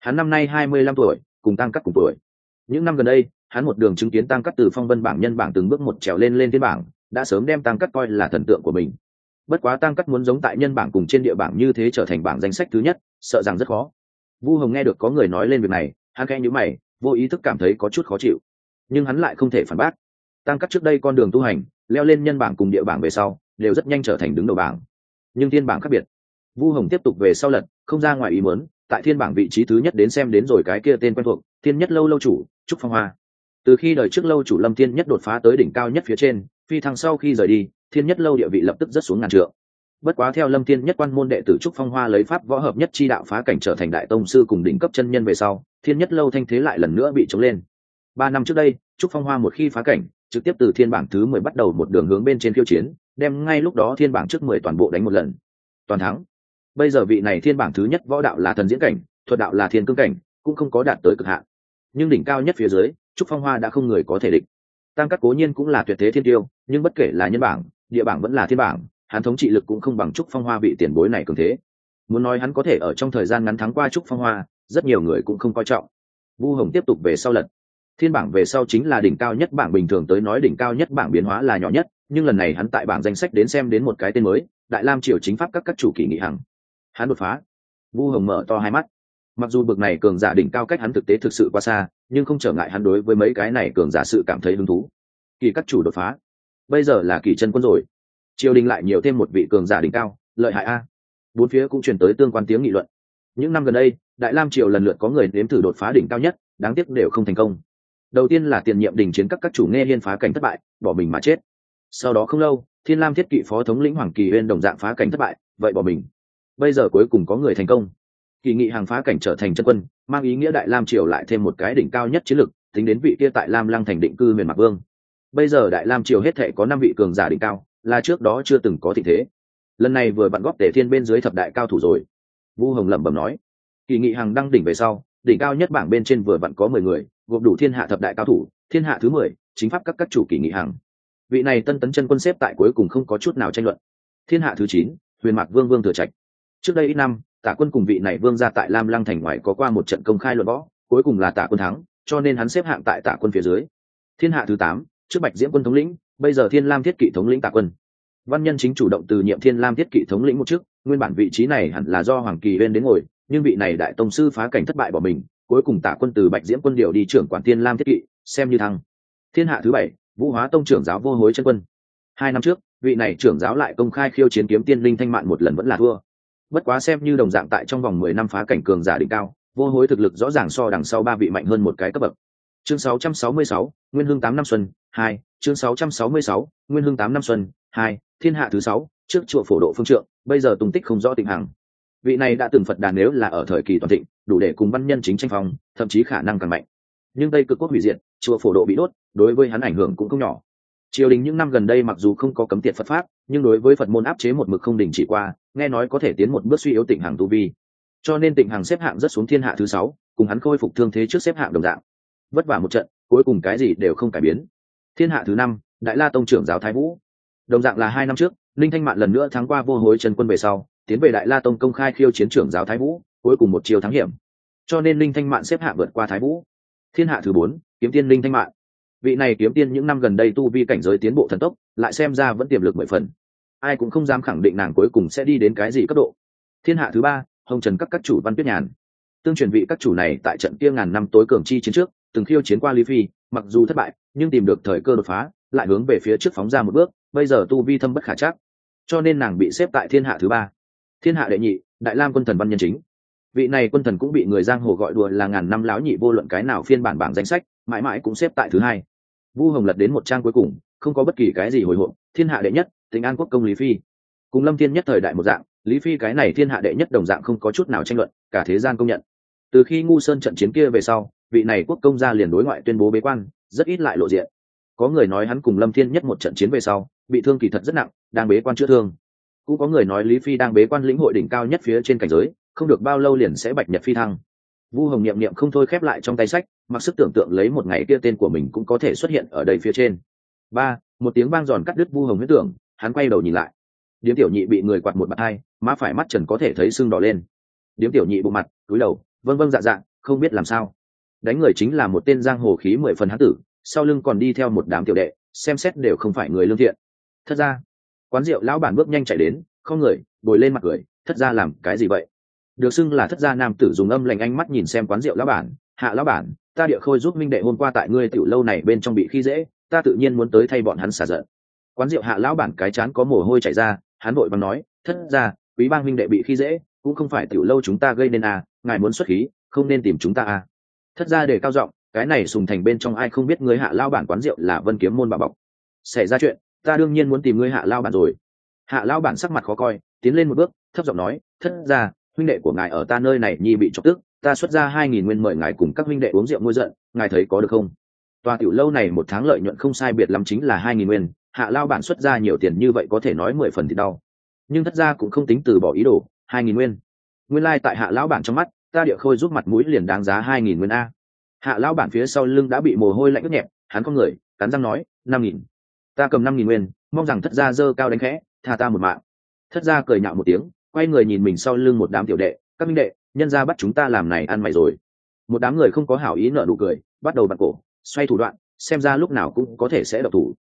Hắn năm nay hai mươi lăm tuổi, cùng tăng cắt cùng tuổi. Những năm gần đây, hắn một đường chứng kiến tăng cắt từ phong vân bảng nhân bảng từng bước một trèo lên lên thiên bảng, đã sớm đem tăng cắt coi là thần tượng của mình. Bất quá tăng cắt muốn giống tại nhân bảng cùng trên địa bảng như thế trở thành bảng danh sách thứ nhất, sợ rằng rất khó. Vu hồng nghe được có người nói lên việc này, hắn khẽ nhữ mày, vô ý thức cảm thấy có chút khó chịu. Nhưng hắn lại không thể phản bác. Tăng cắt trước đây con đường tu hành leo lên nhân bảng cùng địa bảng về sau, đều rất nhanh trở thành đứng đầu bảng. Nhưng thiên bảng khác biệt. Vu hồng tiếp tục về sau lật, không ra ngoài ý muốn, tại thiên bảng vị trí thứ nhất đến xem đến rồi cái kia tên quen thuộc, thiên nhất lâu lâu chủ, trúc phong hoa. Từ khi đời trước lâu chủ lâm thiên nhất đột phá tới đỉnh cao nhất phía trên, phi thăng sau khi rời đi, thiên nhất lâu địa vị lập tức rất xuống ngàn trượng. Bất quá theo lâm thiên nhất quan môn đệ tử trúc phong hoa lấy pháp võ hợp nhất chi đạo phá cảnh trở thành đại tông sư cùng đỉnh cấp chân nhân về sau, thiên nhất lâu thanh thế lại lần nữa bị chống lên. Ba năm trước đây, trúc phong hoa một khi phá cảnh trực tiếp từ thiên bảng thứ mười bắt đầu một đường hướng bên trên khiêu chiến, đem ngay lúc đó thiên bảng trước mười toàn bộ đánh một lần. Toàn thắng. Bây giờ vị này thiên bảng thứ nhất võ đạo là thần diễn cảnh, thuật đạo là thiên cương cảnh, cũng không có đạt tới cực hạn. Nhưng đỉnh cao nhất phía dưới, trúc phong hoa đã không người có thể địch. Tăng cát cố nhiên cũng là tuyệt thế thiên tiêu, nhưng bất kể là nhân bảng, địa bảng vẫn là thiên bảng, hắn thống trị lực cũng không bằng trúc phong hoa vị tiền bối này cường thế. Muốn nói hắn có thể ở trong thời gian ngắn thắng qua trúc phong hoa, rất nhiều người cũng không coi trọng. Vu hồng tiếp tục về sau lật thiên bảng về sau chính là đỉnh cao nhất bảng, bình thường tới nói đỉnh cao nhất bảng biến hóa là nhỏ nhất, nhưng lần này hắn tại bảng danh sách đến xem đến một cái tên mới, đại lam triều chính pháp các các chủ kỳ nghị hằng. Hắn đột phá. Vu hồng mở to hai mắt. Mặc dù bực này cường giả đỉnh cao cách hắn thực tế thực sự quá xa, nhưng không trở ngại hắn đối với mấy cái này cường giả sự cảm thấy hứng thú. Kỳ các chủ đột phá. Bây giờ là kỳ chân quân rồi. Triều đình lại nhiều thêm một vị cường giả đỉnh cao, lợi hại a. Bốn phía cũng truyền tới tương quan tiếng nghị luận. Những năm gần đây, đại lam triều lần lượt có người nếm thử đột phá đỉnh cao nhất, đáng tiếc đều không thành công đầu tiên là tiền nhiệm đình chiến các các chủ nghe hiên phá cảnh thất bại, bỏ mình mà chết. Sau đó không lâu, thiên lam thiết kỵ phó thống lĩnh hoàng kỳ huyên đồng dạng phá cảnh thất bại, vậy bỏ mình. Bây giờ cuối cùng có người thành công. Kỳ nghị hàng phá cảnh trở thành chân quân, mang ý nghĩa đại lam triều lại thêm một cái đỉnh cao nhất chiến lực, tính đến vị kia tại lam lăng thành định cư miền mạc vương. Bây giờ đại lam triều hết thệ có năm vị cường giả đỉnh cao, là trước đó chưa từng có thị thế. Lần này vừa bạn góp tể thiên bên dưới thập đại cao thủ rồi. Vu hồng lẩm bẩm nói. Kỳ nghị hàng đăng đỉnh về sau đỉnh cao nhất bảng bên trên vừa vặn có mười người, gộp đủ thiên hạ thập đại cao thủ, thiên hạ thứ mười, chính pháp các các chủ kỳ nghị hằng vị này tân tấn chân quân xếp tại cuối cùng không có chút nào tranh luận. Thiên hạ thứ chín, huyền mạc vương vương thừa trạch. Trước đây ít năm, tả quân cùng vị này vương ra tại lam lăng thành ngoài có qua một trận công khai luận võ, cuối cùng là tả quân thắng, cho nên hắn xếp hạng tại tả quân phía dưới. Thiên hạ thứ tám, trước bạch diễm quân thống lĩnh, bây giờ thiên lam thiết kỵ thống lĩnh tả quân. Văn nhân chính chủ động từ nhiệm thiên lam thiết kỵ thống lĩnh một chức, nguyên bản vị trí này hẳn là do hoàng kỳ bên đến ngồi nhưng vị này đại tông sư phá cảnh thất bại bỏ mình cuối cùng tả quân từ bạch diễm quân điều đi trưởng quản tiên lam thiết kỵ xem như thăng thiên hạ thứ bảy vũ hóa tông trưởng giáo vô hối chân quân. Hai năm trước vị này trưởng giáo lại công khai khiêu chiến kiếm tiên linh thanh mạn một lần vẫn là thua. Bất quá xem như đồng dạng tại trong vòng mười năm phá cảnh cường giả đỉnh cao vô hối thực lực rõ ràng so đằng sau ba vị mạnh hơn một cái cấp bậc. Chương 666, nguyên hương tám năm xuân hai chương 666, nguyên hương tám năm xuân hai thiên hạ thứ sáu trước chùa phổ độ phương trượng bây giờ tung tích không rõ tình hằng vị này đã từng phật đàn nếu là ở thời kỳ toàn thịnh, đủ để cùng văn nhân chính tranh phong, thậm chí khả năng càng mạnh. Nhưng tây cực quốc hủy diệt, chùa phổ độ bị đốt, đối với hắn ảnh hưởng cũng không nhỏ. Triều đình những năm gần đây mặc dù không có cấm tiệt phật pháp, nhưng đối với phật môn áp chế một mực không đình chỉ qua, nghe nói có thể tiến một bước suy yếu tịnh hàng tu vi. Cho nên tịnh hàng xếp hạng rất xuống thiên hạ thứ sáu, cùng hắn khôi phục thương thế trước xếp hạng đồng dạng. Vất vả một trận, cuối cùng cái gì đều không cải biến. Thiên hạ thứ năm, đại la tông trưởng giáo thái vũ. Đồng dạng là hai năm trước, linh thanh mạn lần nữa thắng qua vô hối trần quân về sau tiến về đại la tông công khai khiêu chiến trưởng giáo thái vũ, cuối cùng một chiều thắng hiểm. Cho nên linh thanh mạn xếp hạng vượt qua thái vũ. Thiên hạ thứ bốn, kiếm tiên linh thanh mạn. Vị này kiếm tiên những năm gần đây tu vi cảnh giới tiến bộ thần tốc, lại xem ra vẫn tiềm lực mười phần. Ai cũng không dám khẳng định nàng cuối cùng sẽ đi đến cái gì cấp độ. Thiên hạ thứ ba, hồng trần các các chủ văn tuyết nhàn. Tương truyền vị các chủ này tại trận kia ngàn năm tối cường chi chiến trước, từng khiêu chiến qua lý phi, mặc dù thất bại, nhưng tìm được thời cơ đột phá, lại hướng về phía trước phóng ra một bước, bây giờ tu vi thâm bất khả chắc. Cho nên nàng bị xếp tại thiên hạ thứ ba thiên hạ đệ nhị, đại lam quân thần văn nhân chính. Vị này quân thần cũng bị người giang hồ gọi đùa là ngàn năm lão nhị vô luận cái nào phiên bản bảng danh sách, mãi mãi cũng xếp tại thứ hai. Vu hồng lật đến một trang cuối cùng, không có bất kỳ cái gì hồi hộp, thiên hạ đệ nhất tỉnh an quốc công lý phi. Cùng lâm thiên nhất thời đại một dạng, lý phi cái này thiên hạ đệ nhất đồng dạng không có chút nào tranh luận, cả thế gian công nhận. Từ khi ngu sơn trận chiến kia về sau, vị này quốc công gia liền đối ngoại tuyên bố bế quan, rất ít lại lộ diện. Có người nói hắn cùng lâm thiên nhất một trận chiến về sau, bị thương kỳ thật rất nặng, đang bế quan chữa thương cũng có người nói lý phi đang bế quan lĩnh hội đỉnh cao nhất phía trên cảnh giới, không được bao lâu liền sẽ bạch nhật phi thăng. Vu hồng niệm niệm không thôi khép lại trong tay sách, mặc sức tưởng tượng lấy một ngày kia tên của mình cũng có thể xuất hiện ở đây phía trên. Ba, một tiếng vang giòn cắt đứt vu hồng huyết tưởng, hắn quay đầu nhìn lại. Điếm tiểu nhị bị người quạt một bạt hai, má phải mắt trần có thể thấy sưng đỏ lên. Điếm tiểu nhị bộ mặt túi đầu vân vân dạ dạ không biết làm sao. Đánh người chính là một tên giang hồ khí mười phần hán tử, sau lưng còn đi theo một đám tiểu đệ, xem xét đều không phải người lương thiện. Thật ra quán rượu lão bản bước nhanh chạy đến, không người, bồi lên mặt cười, thất ra làm cái gì vậy? Được xưng là thất gia nam tử dùng âm lành ánh mắt nhìn xem quán rượu lão bản, hạ lão bản, ta địa khôi giúp minh đệ hôm qua tại ngươi tiểu lâu này bên trong bị khi dễ, ta tự nhiên muốn tới thay bọn hắn xả giận. Quán rượu hạ lão bản cái chán có mồ hôi chảy ra, hắn vội bằng nói, thất ra quý bang minh đệ bị khi dễ, cũng không phải tiểu lâu chúng ta gây nên à ngài muốn xuất khí, không nên tìm chúng ta à. Thất ra để cao giọng, cái này sùng thành bên trong ai không biết ngươi hạ lão bản quán rượu là vân kiếm môn bà bọc. Xảy ra chuyện ta đương nhiên muốn tìm ngươi hạ lao bản rồi. Hạ lao bản sắc mặt khó coi, tiến lên một bước, thấp giọng nói, thất ra huynh đệ của ngài ở ta nơi này nhi bị chọc tức, ta xuất ra hai nghìn nguyên mời ngài cùng các huynh đệ uống rượu ngôi giận, ngài thấy có được không? Tòa tiểu lâu này một tháng lợi nhuận không sai biệt lắm chính là hai nghìn nguyên, hạ lao bản xuất ra nhiều tiền như vậy có thể nói mười phần thì đau. Nhưng thất ra cũng không tính từ bỏ ý đồ, hai nghìn nguyên. Nguyên lai、like、tại hạ lão bản trong mắt, ta địa khôi giúp mặt mũi liền đáng giá hai nghìn nguyên a. Hạ lão bản phía sau lưng đã bị mồ hôi lạnh ướt nhẹp, hắn có người, cắn răng nói, năm nghìn ta cầm năm nghìn nguyên, mong rằng thất gia dơ cao đánh khẽ, tha ta một mạng. Thất gia cười nhạo một tiếng, quay người nhìn mình sau lưng một đám tiểu đệ, các minh đệ, nhân ra bắt chúng ta làm này ăn mày rồi. Một đám người không có hảo ý nợ nụ cười, bắt đầu bật cổ, xoay thủ đoạn, xem ra lúc nào cũng có thể sẽ độc thủ.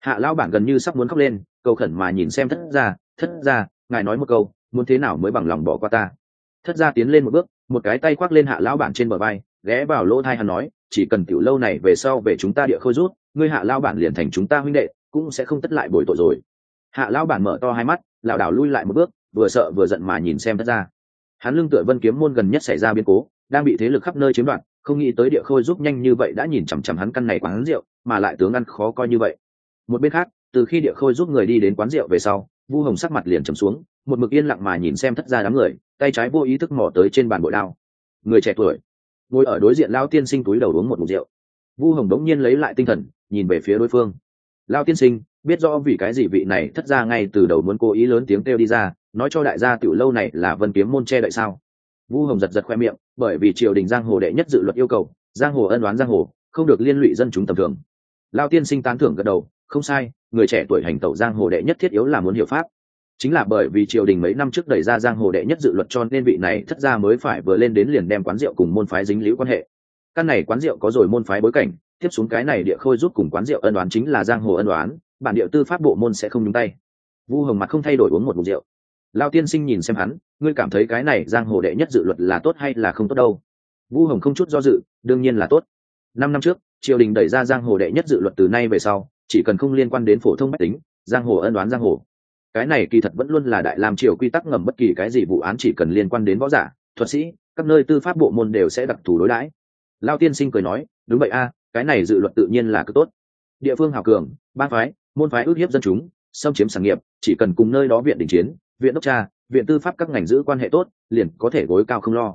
Hạ lão bản gần như sắp muốn khóc lên, cầu khẩn mà nhìn xem thất gia thất gia, ngài nói một câu, muốn thế nào mới bằng lòng bỏ qua ta? Thất gia tiến lên một bước, một cái tay khoác lên hạ lão bản trên bờ vai, ghé vào lỗ thai hắn nói, chỉ cần tiểu lâu này về sau về chúng ta địa khôi rút, ngươi hạ lao bản liền thành chúng ta huynh đệ cũng sẽ không tất lại bồi tội rồi. Hạ Lão bản mở to hai mắt, lảo đảo lui lại một bước, vừa sợ vừa giận mà nhìn xem thất gia hắn lưng tựa vân kiếm môn gần nhất xảy ra biến cố, đang bị thế lực khắp nơi chiếm đoạt, không nghĩ tới địa khôi giúp nhanh như vậy đã nhìn chằm chằm hắn căn này quán rượu, mà lại tướng ăn khó coi như vậy. Một bên khác, từ khi địa khôi giúp người đi đến quán rượu về sau, vu hồng sắc mặt liền trầm xuống, một mực yên lặng mà nhìn xem thất gia đám người, tay trái vô ý thức mỏ tới trên bàn bội đao. Người trẻ tuổi, ngồi ở đối diện lao tiên sinh túi đầu uống một mục rượu. Vu hồng đống nhiên lấy lại tinh thần, nhìn về phía đối phương lao tiên sinh, biết rõ vì cái gì vị này thất ra ngay từ đầu muốn cố ý lớn tiếng kêu đi ra, nói cho đại gia tiểu lâu này là vân kiếm môn che đậy sao? Vu hồng giật giật khoe miệng, bởi vì triều đình giang hồ đệ nhất dự luật yêu cầu, giang hồ ân đoán giang hồ, không được liên lụy dân chúng tầm thường. Lao tiên sinh tán thưởng gật đầu, không sai, người trẻ tuổi hành tẩu giang hồ đệ nhất thiết yếu là muốn hiểu pháp. Chính là bởi vì triều đình mấy năm trước đẩy ra giang hồ đệ nhất dự luật cho nên vị này thất ra mới phải vừa lên đến liền đem quán rượu cùng môn phái dính liễu quan hệ. Căn này quán rượu có rồi môn phái bối cảnh tiếp xuống cái này địa khôi giúp cùng quán rượu ân đoán chính là giang hồ ân đoán bản địa tư pháp bộ môn sẽ không nhúng tay. Vu hồng mặt không thay đổi uống một mục rượu. Lao tiên sinh nhìn xem hắn, ngươi cảm thấy cái này giang hồ đệ nhất dự luật là tốt hay là không tốt đâu? Vu hồng không chút do dự, đương nhiên là tốt. Năm năm trước, triều đình đẩy ra giang hồ đệ nhất dự luật từ nay về sau, chỉ cần không liên quan đến phổ thông mách tính, giang hồ ân đoán giang hồ. Cái này kỳ thật vẫn luôn là đại làm triều quy tắc ngầm bất kỳ cái gì vụ án chỉ cần liên quan đến võ giả, thuật sĩ, các nơi tư pháp bộ môn đều sẽ đặc thù đối đãi. Lao tiên sinh cười nói, đúng vậy a cái này dự luật tự nhiên là cực tốt. Địa phương hào cường, ba phái, môn phái ước hiếp dân chúng, xâm chiếm sản nghiệp, chỉ cần cùng nơi đó viện đình chiến, viện đốc tra viện tư pháp các ngành giữ quan hệ tốt, liền có thể gối cao không lo.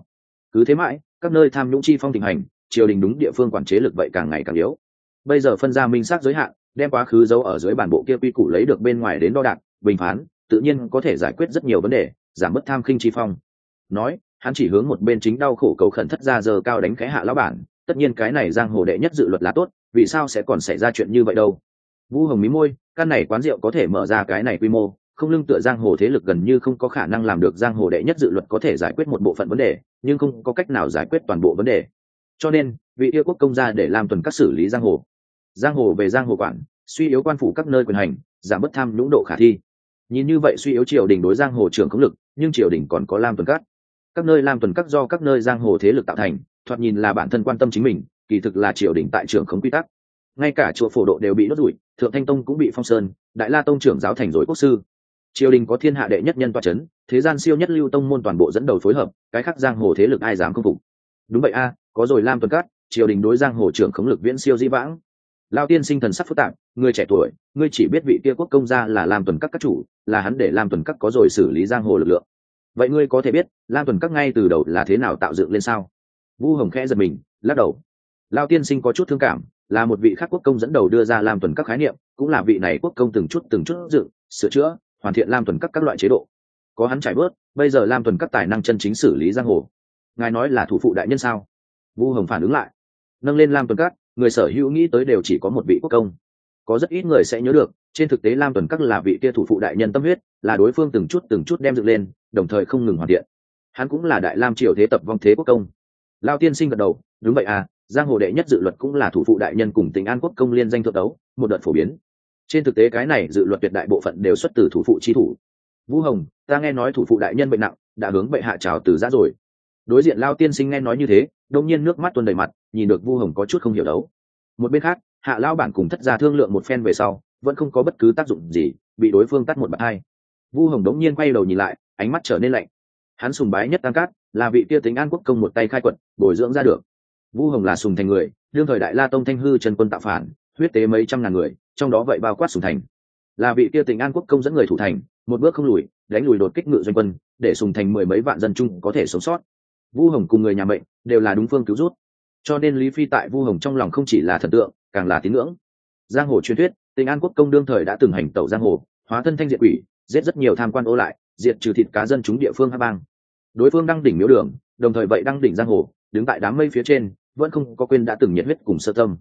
Cứ thế mãi, các nơi tham nhũng chi phong tình hành, triều đình đúng địa phương quản chế lực vậy càng ngày càng yếu. Bây giờ phân ra minh xác giới hạn, đem quá khứ giấu ở dưới bản bộ kia quy củ lấy được bên ngoài đến đo đạc, bình phán, tự nhiên có thể giải quyết rất nhiều vấn đề, giảm bớt tham khinh chi phong. Nói, hắn chỉ hướng một bên chính đau khổ cầu khẩn thất ra giờ cao đánh khẽ hạ lão bản tất nhiên cái này giang hồ đệ nhất dự luật là tốt, vì sao sẽ còn xảy ra chuyện như vậy đâu? Vu hồng mí môi, căn này quán rượu có thể mở ra cái này quy mô, không lưng tựa giang hồ thế lực gần như không có khả năng làm được giang hồ đệ nhất dự luật có thể giải quyết một bộ phận vấn đề, nhưng không có cách nào giải quyết toàn bộ vấn đề. Cho nên, vị yêu quốc công gia để làm tuần các xử lý giang hồ. Giang hồ về giang hồ quản, suy yếu quan phủ các nơi quyền hành, giảm bớt tham nhũng độ khả thi. Nhìn như vậy suy yếu triều đình đối giang hồ trưởng không lực, nhưng triều đình còn có lam tuần cát các nơi lam tuần các do các nơi giang hồ thế lực tạo thành, thoạt nhìn là bản thân quan tâm chính mình, kỳ thực là triều đình tại trường khống quy tắc. Ngay cả chùa phổ độ đều bị đốt rủi, thượng thanh tông cũng bị phong sơn, đại la tông trưởng giáo thành rồi quốc sư. Triều đình có thiên hạ đệ nhất nhân toa c h ấ n thế gian siêu nhất lưu tông môn toàn bộ dẫn đầu phối hợp, cái khác giang hồ thế lực ai dám công phục? Đúng vậy a, có rồi lam tuần cát triều đình đối giang hồ trưởng khống lực viễn siêu di vãng. Lao tiên sinh thần sắc phức tạp, người trẻ tuổi, ngươi chỉ biết vị kia quốc công gia là lam tuần các các chủ, là hắn để lam tuần các có rồi xử lý giang hồ lực lượng vậy ngươi có thể biết, lam tuần các ngay từ đầu là thế nào tạo dựng lên sao? Vu hồng khẽ giật mình, lắc đầu. Lao tiên sinh có chút thương cảm, là một vị khác quốc công dẫn đầu đưa ra lam tuần các khái niệm, cũng là vị này quốc công từng chút từng chút dựng, sửa chữa, hoàn thiện lam tuần các các loại chế độ. Có hắn trải bớt bây giờ lam tuần các tài năng chân chính xử lý giang hồ. Ngài nói là thủ phụ đại nhân sao? Vu hồng phản ứng lại. Nâng lên lam tuần các, người sở hữu nghĩ tới đều chỉ có một vị quốc công có rất ít người sẽ nhớ được, trên thực tế lam tuần các là vị kia thủ phụ đại nhân tâm huyết, là đối phương từng chút từng chút đem dựng lên, đồng thời không ngừng hoàn thiện. Hắn cũng là đại lam triều thế tập vong thế quốc công. Lao tiên sinh gật đầu, đúng vậy à giang hồ đệ nhất dự luật cũng là thủ phụ đại nhân cùng tỉnh an quốc công liên danh thượng đấu, một đợt phổ biến. Trên thực tế cái này dự luật tuyệt đại bộ phận đều xuất từ thủ phụ chi thủ. Vũ hồng, ta nghe nói thủ phụ đại nhân bệnh nặng, đã hướng bệ hạ trào từ giã rồi. Đối diện lao tiên sinh nghe nói như thế, đông nhiên nước mắt tuôn đầy mặt, nhìn được vu hồng có chút không hiểu đấu. Một bên khác hạ lao bản cùng thất gia thương lượng một phen về sau, vẫn không có bất cứ tác dụng gì, bị đối phương tắt một bậc hai. Vu hồng đống nhiên quay đầu nhìn lại, ánh mắt trở nên lạnh. Hắn sùng bái nhất tăng cát, là vị kia tính an quốc công một tay khai quật, bồi dưỡng ra được. Vu hồng là sùng thành người, đương thời đại la tông thanh hư trần quân tạo phản, huyết tế mấy trăm ngàn người, trong đó vậy bao quát sùng thành. Là vị kia tỉnh an quốc công dẫn người thủ thành, một bước không lùi, đánh lùi đột kích ngự doanh quân, để sùng thành mười mấy vạn dân chung có thể sống sót. Vu hồng cùng người nhà mệnh, đều là đúng phương cứu rút cho nên lý phi tại vu hồng trong lòng không chỉ là thần tượng, càng là tín ngưỡng. Giang hồ truyền thuyết tình an quốc công đương thời đã từng hành tẩu giang hồ, hóa thân thanh diện quỷ, giết rất nhiều tham quan ô lại, diệt trừ thịt cá dân chúng địa phương hát bang. Đối phương đang đỉnh miếu đường, đồng thời vậy đang đỉnh giang hồ, đứng tại đám mây phía trên, vẫn không có quên đã từng nhiệt huyết cùng sơ tâm.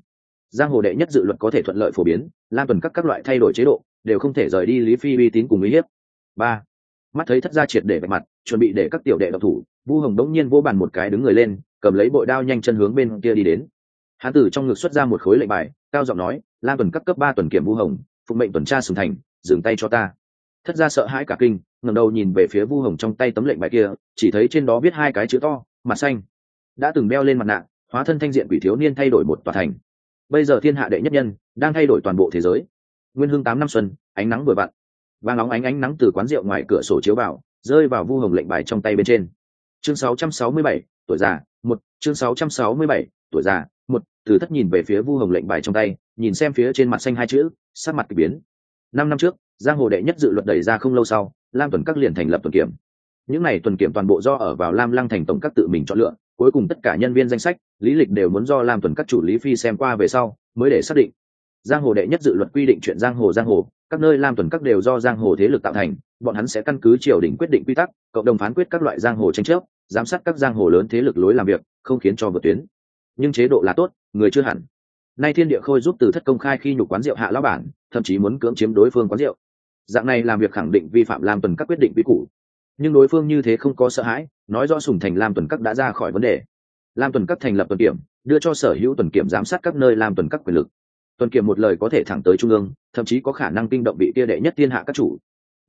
Giang hồ đệ nhất dự luật có thể thuận lợi phổ biến lan tuần các các loại thay đổi chế độ, đều không thể rời đi lý phi uy tín cùng uy hiếp. Ba, mắt thấy thất gia triệt để vạch mặt, chuẩn bị để các tiểu đệ độc thủ, vu hồng đống nhiên vô bàn một cái đứng người lên cầm lấy bội đao nhanh chân hướng bên kia đi đến. Hán tử trong ngực xuất ra một khối lệnh bài cao giọng nói lan tuần cấp cấp ba tuần kiểm vu hồng phục mệnh tuần tra sùng thành dừng tay cho ta. Thất ra sợ hãi cả kinh ngẩng đầu nhìn về phía vu hồng trong tay tấm lệnh bài kia chỉ thấy trên đó viết hai cái chữ to mặt xanh. Đã từng đeo lên mặt nạ hóa thân thanh diện quỷ thiếu niên thay đổi một tòa thành. Bây giờ thiên hạ đệ nhất nhân đang thay đổi toàn bộ thế giới. Nguyên hương tám năm xuân ánh nắng vừa vặn. Vàng nóng ánh ánh nắng từ quán rượu ngoài cửa sổ chiếu vào rơi vào vu hồng lệnh bài trong tay bên trên. Chương 667, tuổi già một chương 667, tuổi già một từ thất nhìn về phía vu hồng lệnh bài trong tay nhìn xem phía trên mặt xanh hai chữ sắc mặt k ỳ biến. Năm năm trước giang hồ đệ nhất dự luật đẩy ra không lâu sau lam tuần các liền thành lập tuần kiểm. Những này tuần kiểm toàn bộ do ở vào lam lăng thành tổng các tự mình chọn lựa cuối cùng tất cả nhân viên danh sách lý lịch đều muốn do lam tuần các chủ lý phi xem qua về sau mới để xác định. Giang hồ đệ nhất dự luật quy định chuyện giang hồ giang hồ các nơi lam tuần các đều do giang hồ thế lực tạo thành bọn hắn sẽ căn cứ triều đình quyết định quy tắc cộng đồng phán quyết các loại giang hồ tranh chấp giám sát các giang hồ lớn thế lực lối làm việc, không khiến cho vượt tuyến. Nhưng chế độ là tốt, người chưa hẳn. Nay thiên địa khôi giúp từ thất công khai khi nhục quán rượu hạ lão bản, thậm chí muốn cưỡng chiếm đối phương quán rượu. Dạng này làm việc khẳng định vi phạm lam tuần các quyết định quy củ. Nhưng đối phương như thế không có sợ hãi, nói rõ sùng thành lam tuần các đã ra khỏi vấn đề. Lam tuần các thành lập tuần kiểm, đưa cho sở hữu tuần kiểm giám sát các nơi lam tuần các quyền lực. Tuần kiểm một lời có thể thẳng tới trung ương, thậm chí có khả năng kinh động bị tia đệ nhất thiên hạ các chủ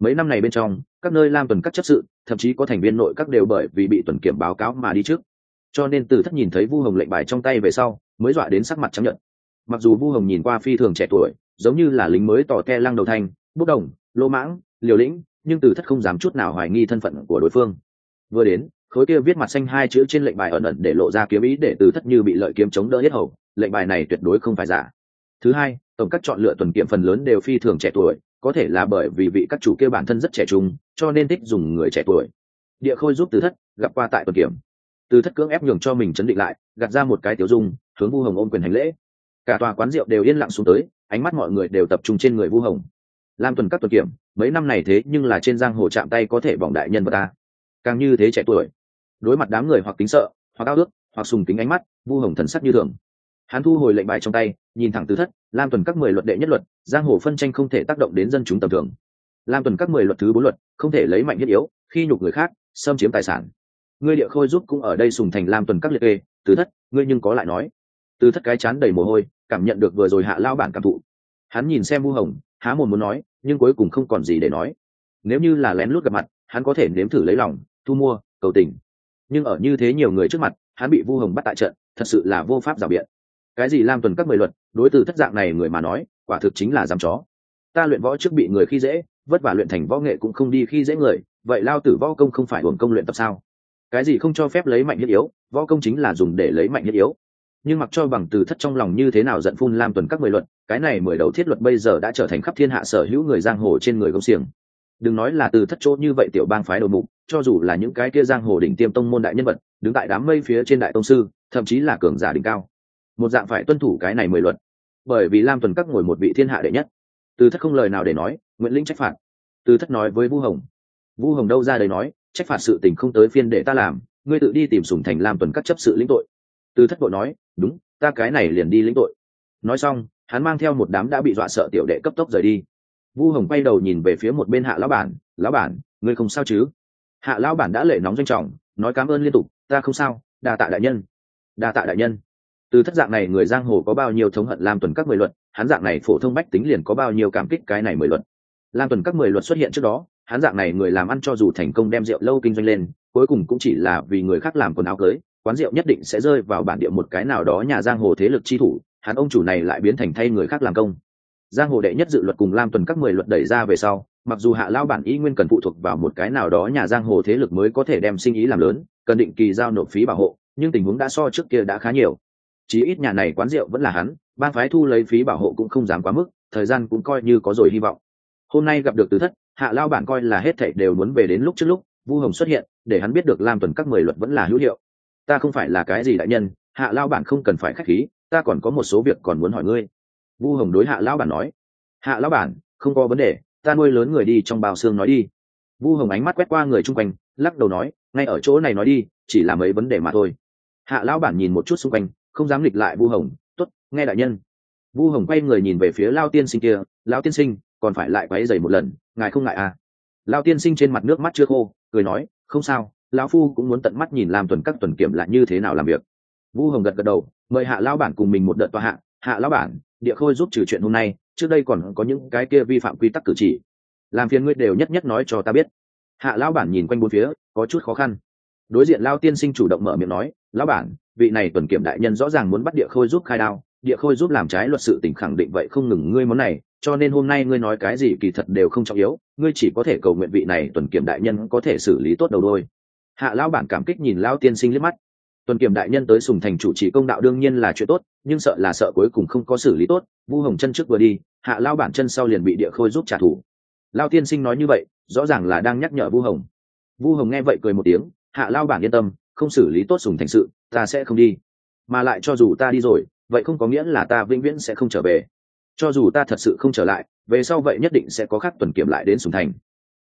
mấy năm này bên trong, các nơi lam tuần các chấp sự, thậm chí có thành viên nội các đều bởi vì bị tuần kiểm báo cáo mà đi trước. Cho nên từ thất nhìn thấy vu hồng lệnh bài trong tay về sau, mới dọa đến sắc mặt chấp nhận mặc dù vu hồng nhìn qua phi thường trẻ tuổi, giống như là lính mới tỏ ke lăng đầu thanh bốc đồng, lô mãng, liều lĩnh, nhưng từ thất không dám chút nào hoài nghi thân phận của đối phương. Vừa đến, khối kia viết mặt xanh hai chữ trên lệnh bài ẩn ẩn để lộ ra kiếm ý để từ thất như bị lợi kiếm chống đỡ hết hầu, lệnh bài này tuyệt đối không phải giả. Thứ hai, tổng các chọn lựa tuần kiểm phần lớn đều phi thường trẻ tuổi có thể là bởi vì vị các chủ kia bản thân rất trẻ trung, cho nên thích dùng người trẻ tuổi. Địa khôi giúp từ thất gặp qua tại tuần kiểm. Từ thất cưỡng ép nhường cho mình chấn định lại, gạt ra một cái tiểu dung, hướng vu hồng ôm quyền hành lễ. Cả tòa quán rượu đều yên lặng xuống tới, ánh mắt mọi người đều tập trung trên người vu hồng. Lam tuần các tuần kiểm, mấy năm này thế nhưng là trên giang hồ chạm tay có thể bỏng đại nhân vật ta. Càng như thế trẻ tuổi, đối mặt đám người hoặc kính sợ, hoặc ao ước, hoặc sùng kính ánh mắt, vu hồng thần sắc như thường. Hắn thu hồi lệnh bài trong tay, nhìn thẳng từ thất lam tuần các mười luật đệ nhất luật, giang hồ phân tranh không thể tác động đến dân chúng tầm thường. Lam tuần các mười luật thứ bốn luật, không thể lấy mạnh thiết yếu, khi nhục người khác, xâm chiếm tài sản. Ngươi địa khôi giúp cũng ở đây sùng thành lam tuần các liệt kê, từ thất, ngươi nhưng có lại nói. Từ thất cái chán đầy mồ hôi, cảm nhận được vừa rồi hạ lao bản cảm thụ. Hắn nhìn xem vu hồng, há mồm muốn nói, nhưng cuối cùng không còn gì để nói. Nếu như là lén lút gặp mặt, hắn có thể nếm thử lấy lòng, thu mua, cầu tình. Nhưng ở như thế nhiều người trước mặt, hắn bị vu hồng bắt tại trận, thật sự là vô pháp rào biện cái gì lam tuần các mười luật, đối từ thất dạng này người mà nói, quả thực chính là dám chó. Ta luyện võ trước bị người khi dễ, vất vả luyện thành võ nghệ cũng không đi khi dễ người, vậy lao tử võ công không phải hưởng công luyện tập sao? Cái gì không cho phép lấy mạnh nhất yếu, võ công chính là dùng để lấy mạnh nhất yếu. Nhưng mặc cho bằng từ thất trong lòng như thế nào giận phun lam tuần các mười luật, cái này mười đầu thiết luật bây giờ đã trở thành khắp thiên hạ sở hữu người giang hồ trên người công xiềng. Đừng nói là từ thất chỗ như vậy tiểu bang phái đầu mục, cho dù là những cái kia giang hồ đỉnh tiêm tông môn đại nhân vật, đứng tại đám mây phía trên đại tông sư, thậm chí là cường giả đỉnh cao một dạng phải tuân thủ cái này mười luật. Bởi vì lam tuần các ngồi một vị thiên hạ đệ nhất. Từ thất không lời nào để nói, nguyễn linh trách phạt. Từ thất nói với vu hồng. Vu hồng đâu ra đấy nói, trách phạt sự tình không tới phiên để ta làm, ngươi tự đi tìm sùng thành lam tuần các chấp sự lĩnh tội. Từ thất bội nói, đúng, ta cái này liền đi lĩnh tội. Nói xong, hắn mang theo một đám đã bị dọa sợ tiểu đệ cấp tốc rời đi. Vu hồng quay đầu nhìn về phía một bên hạ lão bản lão bản, ngươi không sao chứ? Hạ lão bản đã lệ nóng danh trọng, nói cảm ơn liên tục, ta không sao, đa tạ đại nhân. Đa tạ đại nhân từ thất dạng này người giang hồ có bao nhiêu thống hận lam tuần các mười luật, hắn dạng này phổ thông bách tính liền có bao nhiêu cảm kích cái này mười luật. Lam tuần các mười luật xuất hiện trước đó, hắn dạng này người làm ăn cho dù thành công đem rượu lâu kinh doanh lên, cuối cùng cũng chỉ là vì người khác làm quần áo cưới, quán rượu nhất định sẽ rơi vào bản địa một cái nào đó nhà giang hồ thế lực chi thủ, hắn ông chủ này lại biến thành thay người khác làm công. Giang hồ đệ nhất dự luật cùng lam tuần các mười luật đẩy ra về sau, mặc dù hạ lao bản ý nguyên cần phụ thuộc vào một cái nào đó nhà giang hồ thế lực mới có thể đem sinh ý làm lớn, cần định kỳ giao nộp phí bảo hộ, nhưng tình huống đã so trước kia đã khá nhiều chí ít nhà này quán rượu vẫn là hắn, ban phái thu lấy phí bảo hộ cũng không dám quá mức, thời gian cũng coi như có rồi hy vọng. Hôm nay gặp được tứ thất, hạ lao bản coi là hết thảy đều muốn về đến lúc trước lúc, vu hồng xuất hiện, để hắn biết được lam tuần các mười luật vẫn là hữu hiệu. Ta không phải là cái gì đại nhân, hạ lao bản không cần phải k h á c h khí, ta còn có một số việc còn muốn hỏi ngươi. Vu hồng đối hạ lao bản nói. Hạ lao bản, không có vấn đề, ta nuôi lớn người đi trong bao xương nói đi. Vu hồng ánh mắt quét qua người chung quanh, lắc đầu nói, ngay ở chỗ này nói đi, chỉ là mấy vấn đề mà thôi. Hạ lao bản nhìn một chút xung quanh không dám nghịch lại vu hồng t ố t nghe đại nhân. Vu hồng quay người nhìn về phía lao tiên sinh kia, lao tiên sinh, còn phải lại quáy dày một lần, ngài không ngại à? Lao tiên sinh trên mặt nước mắt chưa khô, cười nói, không sao, lão phu cũng muốn tận mắt nhìn làm tuần các tuần kiểm lại như thế nào làm việc. Vu hồng gật gật đầu, mời hạ lão bản cùng mình một đợt tòa hạ hạ lão bản, địa khôi giúp trừ chuyện hôm nay, trước đây còn có những cái kia vi phạm quy tắc cử chỉ. Làm phiền ngươi đều nhất nhất nói cho ta biết. Hạ lão bản nhìn quanh bốn phía, có chút khó khăn. Đối diện lao tiên sinh chủ động mở miệng nói, lão bản vị này tuần kiểm đại nhân rõ ràng muốn bắt địa khôi giúp khai đao, địa khôi giúp làm trái luật sự tỉnh khẳng định vậy không ngừng ngươi món này, cho nên hôm nay ngươi nói cái gì kỳ thật đều không trọng yếu, ngươi chỉ có thể cầu nguyện vị này tuần kiểm đại nhân có thể xử lý tốt đầu đôi. Hạ lão bản cảm kích nhìn lão tiên sinh liếc mắt. Tuần kiểm đại nhân tới sùng thành chủ trì công đạo đương nhiên là chuyện tốt, nhưng sợ là sợ cuối cùng không có xử lý tốt, vu hồng chân trước vừa đi, hạ lão bản chân sau liền bị địa khôi giúp trả thù. Lão tiên sinh nói như vậy, rõ ràng là đang nhắc nhở vu hồng. Vu hồng nghe vậy cười một tiếng, hạ lao bản yên tâm, không xử lý tốt sùng thành sự ta sẽ không đi. Mà lại cho dù ta đi rồi, vậy không có nghĩa là ta vĩnh viễn sẽ không trở về. Cho dù ta thật sự không trở lại, về sau vậy nhất định sẽ có khác tuần kiểm lại đến sùng thành.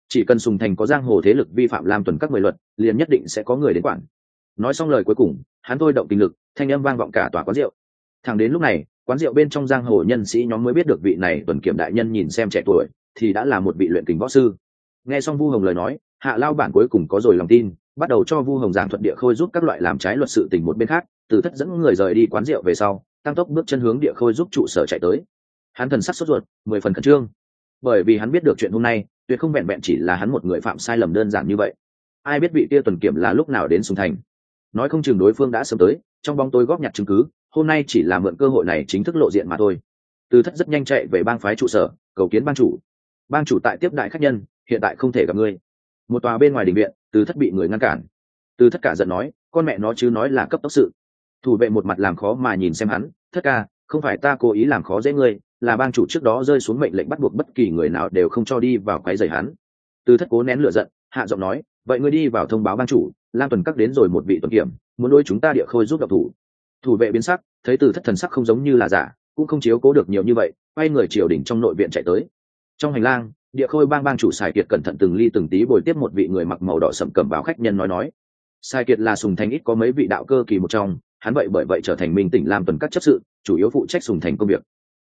Chỉ cần sùng thành có giang hồ thế lực vi phạm làm tuần các mười luật, liền nhất định sẽ có người đến quản. Nói xong lời cuối cùng, hắn thôi động tình lực, thanh âm vang vọng cả tòa quán rượu. Thẳng đến lúc này, quán rượu bên trong giang hồ nhân sĩ nhóm mới biết được vị này tuần kiểm đại nhân nhìn xem trẻ tuổi, thì đã là một vị luyện kính võ sư. Nghe xong vu hồng lời nói, hạ lao bản cuối cùng có rồi lòng tin bắt đầu cho vu hồng giảng thuận địa khôi giúp các loại làm trái luật sự tình một bên khác, từ thất dẫn người rời đi quán rượu về sau, tăng tốc bước chân hướng địa khôi giúp trụ sở chạy tới. Hắn thần sắc sốt ruột, mười phần khẩn trương. Bởi vì hắn biết được chuyện hôm nay, tuyệt không vẹn vẹn chỉ là hắn một người phạm sai lầm đơn giản như vậy. Ai biết vị kia tuần kiểm là lúc nào đến sùng thành. Nói không chừng đối phương đã sớm tới, trong bóng tôi góp nhặt chứng cứ, hôm nay chỉ là mượn cơ hội này chính thức lộ diện mà thôi. Từ thất rất nhanh chạy về bang phái trụ sở, cầu kiến bang chủ. Bang chủ tại tiếp đại khách nhân, hiện tại không thể gặp ngươi một tòa bên ngoài đình viện, từ thất bị người ngăn cản. Từ thất cả giận nói, con mẹ nó chứ nói là cấp tốc sự. Thủ vệ một mặt làm khó mà nhìn xem hắn, thất ca, không phải ta cố ý làm khó dễ ngươi, là bang chủ trước đó rơi xuống mệnh lệnh bắt buộc bất kỳ người nào đều không cho đi vào quái giày hắn. Từ thất cố nén lửa giận, hạ giọng nói, vậy ngươi đi vào thông báo bang chủ, lam tuần cắt đến rồi một vị tuần kiểm, muốn nuôi chúng ta địa khôi giúp độc thủ. Thủ vệ biến sắc, thấy từ thất thần sắc không giống như là giả, cũng không chiếu cố được nhiều như vậy, quay người triều đình trong nội viện chạy tới. Trong hành lang địa khôi bang bang chủ sài kiệt cẩn thận từng ly từng tí bồi tiếp một vị người mặc màu đỏ sậm cầm báo khách nhân nói nói. Sài kiệt là sùng thành ít có mấy vị đạo cơ kỳ một trong, hắn vậy bởi vậy trở thành minh tỉnh lam tuần các chấp sự, chủ yếu phụ trách sùng thành công việc.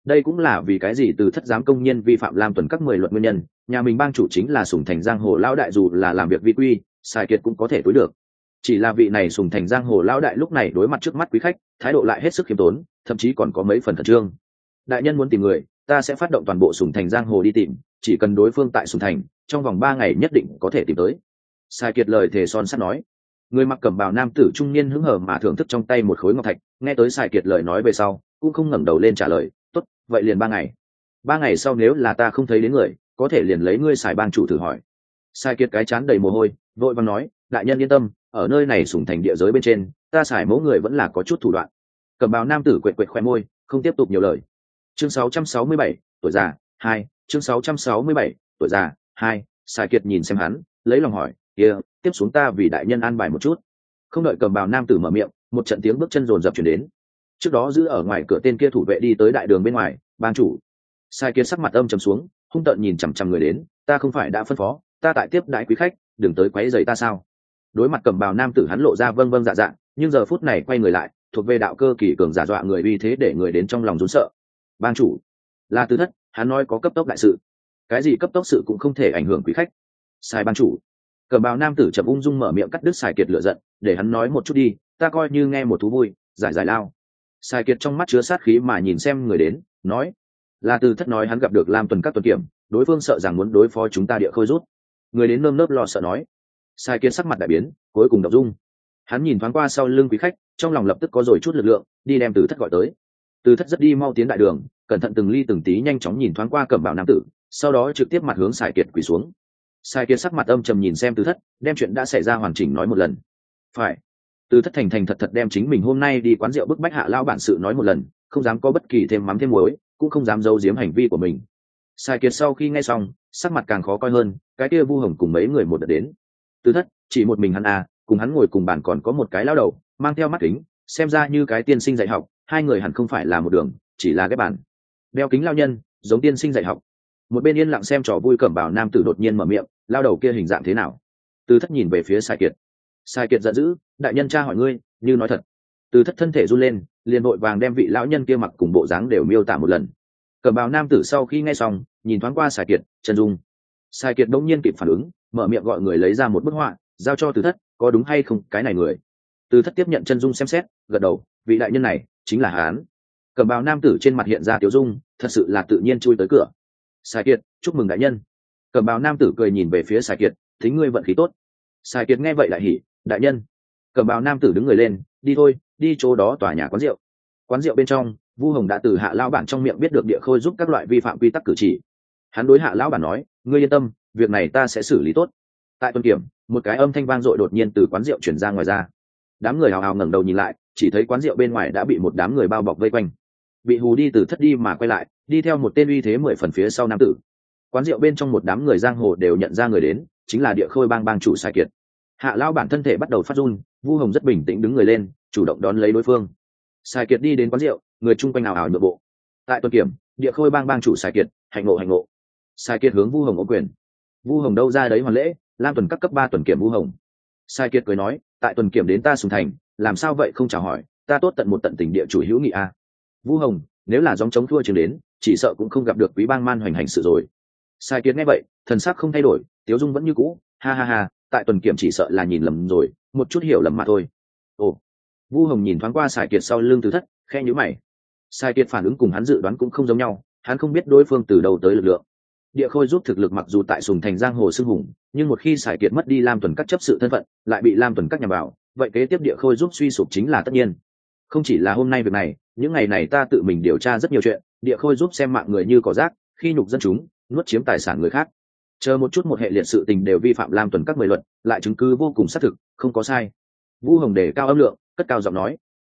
Đây cũng là vì cái gì từ thất giám công nhân vi phạm lam tuần các mười luận nguyên nhân, nhà mình bang chủ chính là sùng thành giang hồ lão đại dù là làm việc vi quy, sài kiệt cũng có thể tối được. Chỉ là vị này sùng thành giang hồ lão đại lúc này đối mặt trước mắt quý khách, thái độ lại hết sức khiêm tốn, thậm chí còn có mấy phần khẩn trương. Đại nhân muốn tìm người, ta sẽ phát động toàn bộ sùng thành giang hồ đi tìm chỉ cần đối phương tại sùng thành trong vòng ba ngày nhất định có thể tìm tới. Sai kiệt lời thề son sắt nói. Người mặc cẩm bào nam tử trung niên hứng hở mà thưởng thức trong tay một khối ngọc thạch nghe tới sai kiệt lời nói về sau cũng không ngẩng đầu lên trả lời tốt vậy liền ba ngày. Ba ngày sau nếu là ta không thấy đến người có thể liền lấy ngươi xài bang chủ thử hỏi. Sai kiệt cái chán đầy mồ hôi vội vàng nói đại nhân yên tâm ở nơi này sủng thành địa giới bên trên ta xài mẫu người vẫn là có chút thủ đoạn. Cầm bào nam tử quệt quệt khoe môi không tiếp tục nhiều lời. Chương 667, tuổi già hai chương 667, tuổi già hai sai kiệt nhìn xem hắn lấy lòng hỏi kia tiếp xuống ta vì đại nhân an bài một chút. Không đợi cầm bào nam tử mở miệng một trận tiếng bước chân rồn rập chuyển đến. Trước đó giữ ở ngoài cửa tên kia thủ vệ đi tới đại đường bên ngoài ban chủ. Sai kiệt sắc mặt âm trầm xuống hung tợn nhìn chằm chằm người đến ta không phải đã phân phó ta tại tiếp đại quý khách đừng tới quấy rầy ta sao? Đối mặt cầm bào nam tử hắn lộ ra vâng vâng dạ dạ nhưng giờ phút này quay người lại thuộc về đạo cơ kỳ cường giả dọa người uy thế để người đến trong lòng rốn sợ. Ban chủ. Là tứ thất hắn nói có cấp tốc đại sự. Cái gì cấp tốc sự cũng không thể ảnh hưởng quý khách. Sai ban chủ. Cờ bào nam tử chậm ung dung mở miệng cắt đứt xài kiệt lựa giận, để hắn nói một chút đi, ta coi như nghe một thú vui, giải giải lao. Xài kiệt trong mắt chứa sát khí mà nhìn xem người đến, nói là từ thất nói hắn gặp được lam tuần các tuần kiểm, đối phương sợ rằng muốn đối phó chúng ta địa khôi rút. Người đến nơm nớp lo sợ nói. Sai kiến sắc mặt đại biến, cuối cùng đọc dung. Hắn nhìn thoáng qua sau lưng quý khách, trong lòng lập tức có rồi chút lực lượng, đi đem từ thất gọi tới từ thất rất đi mau tiến đại đường, cẩn thận từng ly từng tí nhanh chóng nhìn thoáng qua cẩm bảo nam tử, sau đó trực tiếp mặt hướng sài kiệt quỳ xuống. Sài kiệt sắc mặt âm trầm nhìn xem từ thất, đem chuyện đã xảy ra hoàn chỉnh nói một lần. Phải. Từ thất thành thành thật thật đem chính mình hôm nay đi quán rượu bức bách hạ lao bản sự nói một lần, không dám có bất kỳ thêm mắm thêm muối, cũng không dám giấu giếm hành vi của mình. Sài kiệt sau khi nghe xong, sắc mặt càng khó coi hơn, cái kia vu hồng cùng mấy người một đợt đến. Từ thất, chỉ một mình hắn à cùng hắn ngồi cùng bàn còn có một cái lao đầu, mang theo mắt kính, xem ra như cái tiên sinh dạy học hai người hẳn không phải là một đường, chỉ là cái bản đeo kính lao nhân, giống tiên sinh dạy học. Một bên yên lặng xem trò vui cẩm bảo nam tử đột nhiên mở miệng, lao đầu kia hình dạng thế nào? Từ thất nhìn về phía sai kiệt. Sai kiệt giận dữ, đại nhân cha hỏi ngươi, như nói thật. Từ thất thân thể run lên, liền vội vàng đem vị lão nhân kia mặc cùng bộ dáng đều miêu tả một lần. Cẩm bào nam tử sau khi nghe xong, nhìn thoáng qua sai kiệt, chân dung. Sai kiệt đông nhiên kịp phản ứng, mở miệng gọi người lấy ra một bức họa, giao cho từ thất, có đúng hay không cái này người? Từ thất tiếp nhận chân dung xem xét, gật đầu, vị đại nhân này chính là hán cầm bào nam tử trên mặt hiện ra tiểu dung, thật sự là tự nhiên chui tới cửa. Sai kiệt, chúc mừng đại nhân. Cầm bào nam tử cười nhìn về phía sai kiệt, thính ngươi vận khí tốt. Sai kiệt nghe vậy lại hỉ, đại nhân. Cầm bào nam tử đứng người lên, đi thôi, đi chỗ đó tòa nhà quán rượu. Quán rượu bên trong, vu hồng đã từ hạ lao bản trong miệng biết được địa khôi giúp các loại vi phạm quy tắc cử chỉ. Hắn đối hạ lão bản nói, ngươi yên tâm, việc này ta sẽ xử lý tốt. Tại tuần kiểm, một cái âm thanh vang dội đột nhiên từ quán rượu chuyển ra ngoài ra. Đám người hào hào ngẩng đầu nhìn lại chỉ thấy quán rượu bên ngoài đã bị một đám người bao bọc vây quanh. Bị hù đi từ thất đi mà quay lại, đi theo một tên uy thế mười phần phía sau nam tử. Quán rượu bên trong một đám người giang hồ đều nhận ra người đến, chính là địa khôi bang bang chủ sai kiệt. Hạ lao bản thân thể bắt đầu phát run, vu hồng rất bình tĩnh đứng người lên, chủ động đón lấy đối phương. Sai kiệt đi đến quán rượu, người chung quanh ảo ảo nội bộ. Tại tuần kiểm, địa khôi bang bang chủ sai kiệt, hạnh ngộ hạnh ngộ. Sai kiệt hướng vu hồng ô quyền. Vu hồng đâu ra đấy hoàn lễ, lam tuần các cấp ba tuần kiểm vu hồng. Sai kiệt cười nói, tại tuần kiểm đến ta sùng thành làm sao vậy không chào hỏi, ta tốt tận một tận tình địa chủ hữu nghị a. Vu hồng, nếu là dòng chống thua chừng đến, chỉ sợ cũng không gặp được quý bang man hoành hành sự rồi. Sai kiệt nghe vậy, thần sắc không thay đổi, tiếu dung vẫn như cũ, ha ha ha, tại tuần kiểm chỉ sợ là nhìn lầm rồi, một chút hiểu lầm mà thôi. Ồ. Vu hồng nhìn thoáng qua sài kiệt sau lưng tứ thất khe nhữ mày. Sai kiệt phản ứng cùng hắn dự đoán cũng không giống nhau, hắn không biết đối phương từ đầu tới lực lượng. Địa khôi giúp thực lực mặc dù tại sùng thành giang hồ xưng hùng, nhưng một khi sài kiệt mất đi lam tuần các chấp sự thân phận, lại bị lam tuần các nhà bảo vậy kế tiếp địa khôi giúp suy sụp chính là tất nhiên. Không chỉ là hôm nay việc này, những ngày này ta tự mình điều tra rất nhiều chuyện, địa khôi giúp xem mạng người như cỏ rác, khi nhục dân chúng, nuốt chiếm tài sản người khác. Chờ một chút một hệ liệt sự tình đều vi phạm lam tuần các mười luật, lại chứng cứ vô cùng xác thực, không có sai. Vũ hồng đề cao âm lượng, cất cao giọng nói.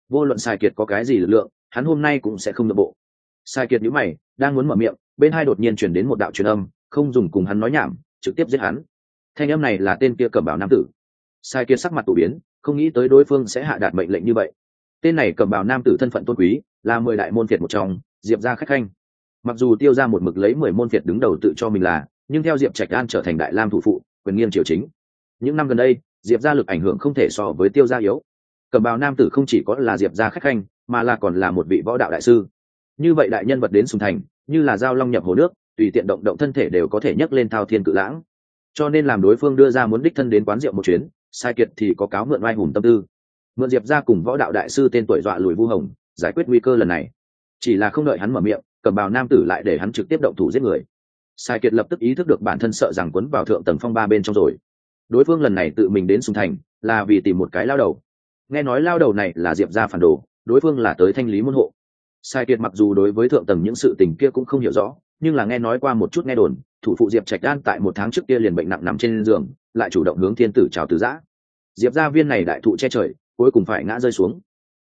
Vô luận sai kiệt có cái gì lực lượng, hắn hôm nay cũng sẽ không nội bộ. Sai kiệt nhữ mày, đang muốn mở miệng, bên hai đột nhiên chuyển đến một đạo truyền âm, không dùng cùng hắn nói nhảm, trực tiếp giết hắn. Thanh âm này là tên kia cẩm bảo nam tử. Sai kiệt sắc mặt tủ biến không nghĩ tới đối phương sẽ hạ đạt mệnh lệnh như vậy. Tên này cầm bảo nam tử thân phận tôn quý, là mười đại môn phiệt một trong, diệp ra khách khanh. Mặc dù tiêu ra một mực lấy mười môn phiệt đứng đầu tự cho mình là, nhưng theo diệp trạch an trở thành đại lam thủ phụ, quyền nghiêng triều chính. Những năm gần đây, diệp ra lực ảnh hưởng không thể so với tiêu gia yếu. Cầm bào nam tử không chỉ có là diệp gia khách khanh, mà là còn là một vị võ đạo đại sư. Như vậy đại nhân vật đến sùng thành, như là giao long nhập hồ nước, tùy tiện động động thân thể đều có thể nhấc lên thao thiên cự lãng. Cho nên làm đối phương đưa ra muốn đích thân đến quán rượu một chuyến sai kiệt thì có cáo mượn oai hùng tâm tư. Mượn diệp ra cùng võ đạo đại sư tên tuổi dọa lùi vu hồng, giải quyết nguy cơ lần này. Chỉ là không đợi hắn mở miệng, cầm bào nam tử lại để hắn trực tiếp động thủ giết người. Sai kiệt lập tức ý thức được bản thân sợ rằng quấn vào thượng tầng phong ba bên trong rồi. Đối phương lần này tự mình đến sùng thành, là vì tìm một cái lao đầu. Nghe nói lao đầu này là diệp ra phản đồ, đối phương là tới thanh lý môn hộ. Sai kiệt mặc dù đối với thượng tầng những sự tình kia cũng không hiểu rõ nhưng là nghe nói qua một chút nghe đồn, thủ phụ diệp trạch đan tại một tháng trước kia liền bệnh nặng nằm trên giường, lại chủ động hướng thiên tử chào từ giã. Diệp gia viên này đại thụ che trời, cuối cùng phải ngã rơi xuống.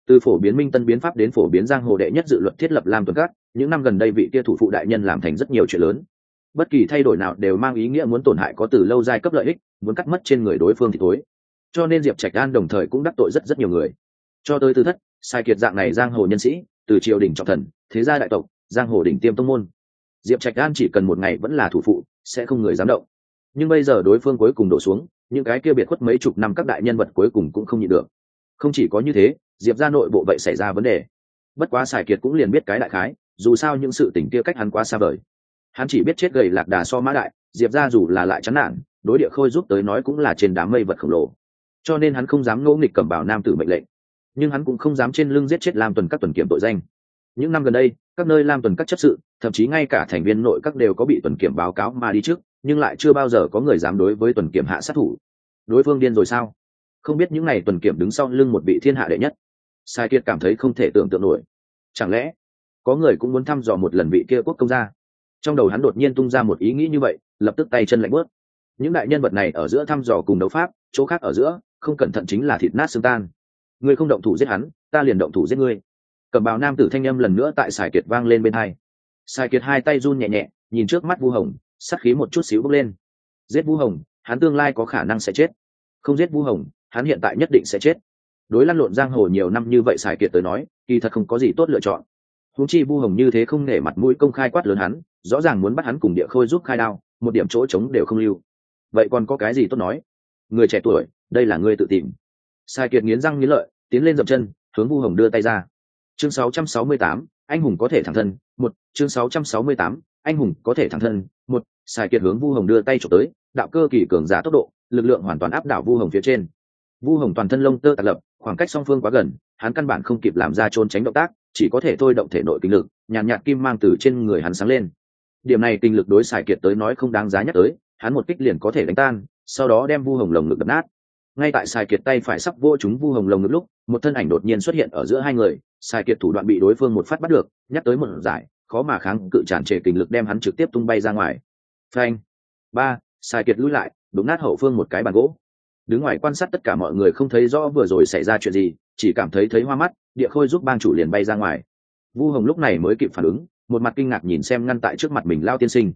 Từ phổ biến minh tân biến pháp đến phổ biến giang hồ đệ nhất dự luật thiết lập lam tuần cát những năm gần đây vị kia thủ phụ đại nhân làm thành rất nhiều chuyện lớn. Bất kỳ thay đổi nào đều mang ý nghĩa muốn tổn hại có từ lâu giai cấp lợi ích, muốn cắt mất trên người đối phương thì tối cho nên diệp trạch đan đồng thời cũng đắc tội rất rất nhiều người. Cho tới tư thất, sai kiệt dạng này giang hồ nhân sĩ, từ triều đình trọng thần, thế gia đại tộc, giang hồ đỉnh tiêm tông môn diệp trạch an chỉ cần một ngày vẫn là thủ phụ, sẽ không người dám động. Nhưng bây giờ đối phương cuối cùng đổ xuống, những cái kia biệt khuất mấy chục năm các đại nhân vật cuối cùng cũng không nhịn được. Không chỉ có như thế, diệp ra nội bộ vậy xảy ra vấn đề. Bất quá sài kiệt cũng liền biết cái đại khái, dù sao những sự tình kia cách hắn quá xa vời. Hắn chỉ biết chết gầy lạc đà so mã đại, diệp ra dù là lại chán nản, đối địa khôi giúp tới nói cũng là trên đám mây vật khổng lồ. Cho nên hắn không dám ngỗ nghịch cầm bảo nam tử mệnh lệnh. Nhưng hắn cũng không dám trên lưng giết chết làm tuần các tuần kiểm tội danh. Những năm gần đây các nơi lam tuần các chấp sự, thậm chí ngay cả thành viên nội các đều có bị tuần kiểm báo cáo mà đi trước, nhưng lại chưa bao giờ có người dám đối với tuần kiểm hạ sát thủ. Đối phương điên rồi sao? Không biết những này tuần kiểm đứng sau lưng một vị thiên hạ đệ nhất. Sai kiệt cảm thấy không thể tưởng tượng nổi. Chẳng lẽ, có người cũng muốn thăm dò một lần vị kia quốc công gia? Trong đầu hắn đột nhiên tung ra một ý nghĩ như vậy, lập tức tay chân lạnh bớt những đại nhân vật này ở giữa thăm dò cùng đấu pháp, chỗ khác ở giữa, không cẩn thận chính là thịt nát xương tan. Ngươi không động thủ giết hắn, ta liền động thủ giết ngươi cầm bào nam tử thanh â m lần nữa tại sài kiệt vang lên bên hai. Sài kiệt hai tay run nhẹ nhẹ, nhìn trước mắt vu hồng sắc khí một chút xíu bốc lên. Giết vu hồng, hắn tương lai có khả năng sẽ chết. Không giết vu hồng, hắn hiện tại nhất định sẽ chết. Đối lăn lộn giang hồ nhiều năm như vậy sài kiệt tới nói, kỳ thật không có gì tốt lựa chọn. Húng chi vu hồng như thế không nể mặt mũi công khai quát lớn hắn, rõ ràng muốn bắt hắn cùng địa khôi giúp khai đao, một điểm chỗ trống đều không lưu. Vậy còn có cái gì tốt nói? Người trẻ tuổi, đây là ngươi tự tìm. Sai kiệt nghiến răng nghiến lợi, tiến lên dậm chân, hướng vu hồng đưa tay ra chương 668, anh hùng có thể thẳng thân một chương 668, anh hùng có thể thẳng thân một xài kiệt hướng vu hồng đưa tay trộm tới đạo cơ kỳ cường giả tốc độ lực lượng hoàn toàn áp đảo vu hồng phía trên. Vu hồng toàn thân lông tơ tạc lập khoảng cách song phương quá gần hắn căn bản không kịp làm ra trốn tránh động tác chỉ có thể thôi động thể nội kinh lực nhàn nhạt, nhạt kim mang từ trên người hắn sáng lên. Điểm này kinh lực đối xài kiệt tới nói không đáng giá nhắc tới hắn một kích liền có thể đánh tan sau đó đem vu hồng lồng ngực đập nát ngay tại Sai kiệt tay phải sắp vô chúng vu hồng lồng ngực lúc, một thân ảnh đột nhiên xuất hiện ở giữa hai người Sai kiệt thủ đoạn bị đối phương một phát bắt được, nhắc tới một giải, khó mà kháng cự tràn trề kình lực đem hắn trực tiếp tung bay ra ngoài. Phanh! Ba! Sai kiệt lùi lại, đụng nát hậu phương một cái bàn gỗ. Đứng ngoài quan sát tất cả mọi người không thấy rõ vừa rồi xảy ra chuyện gì, chỉ cảm thấy thấy hoa mắt, địa khôi giúp bang chủ liền bay ra ngoài. Vu hồng lúc này mới kịp phản ứng, một mặt kinh ngạc nhìn xem ngăn tại trước mặt mình lao tiên sinh.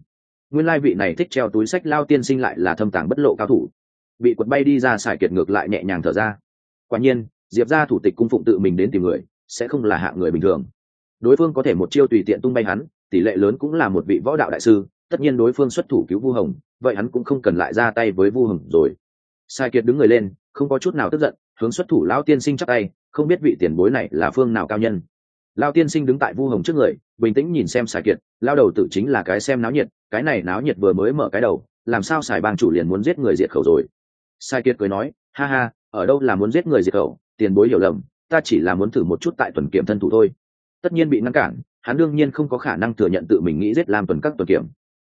Nguyên lai vị này thích treo túi sách lao tiên sinh lại là thâm tàng bất lộ cao thủ bị quật bay đi ra xài kiệt ngược lại nhẹ nhàng thở ra. Quả nhiên, diệp ra thủ tịch cung phụng tự mình đến tìm người, sẽ không là hạ người bình thường. Đối phương có thể một chiêu tùy tiện tung bay hắn, tỷ lệ lớn cũng là một vị võ đạo đại sư, tất nhiên đối phương xuất thủ cứu vu hồng, vậy hắn cũng không cần lại ra tay với vu hồng rồi. Sai kiệt đứng người lên, không có chút nào tức giận, hướng xuất thủ lão tiên sinh chắc tay, không biết vị tiền bối này là phương nào cao nhân. Lao tiên sinh đứng tại vu hồng trước người, bình tĩnh nhìn xem sài kiệt, lao đầu tự chính là cái xem náo nhiệt, cái này náo nhiệt vừa mới mở cái đầu, làm sao sài bang chủ liền muốn giết người diệt khẩu rồi? Sai kiệt cười nói, ha ha, ở đâu là muốn giết người diệt khẩu, tiền bối hiểu lầm, ta chỉ là muốn thử một chút tại tuần kiểm thân thủ thôi. Tất nhiên bị ngăn cản, hắn đương nhiên không có khả năng thừa nhận tự mình nghĩ giết làm tuần các tuần kiểm.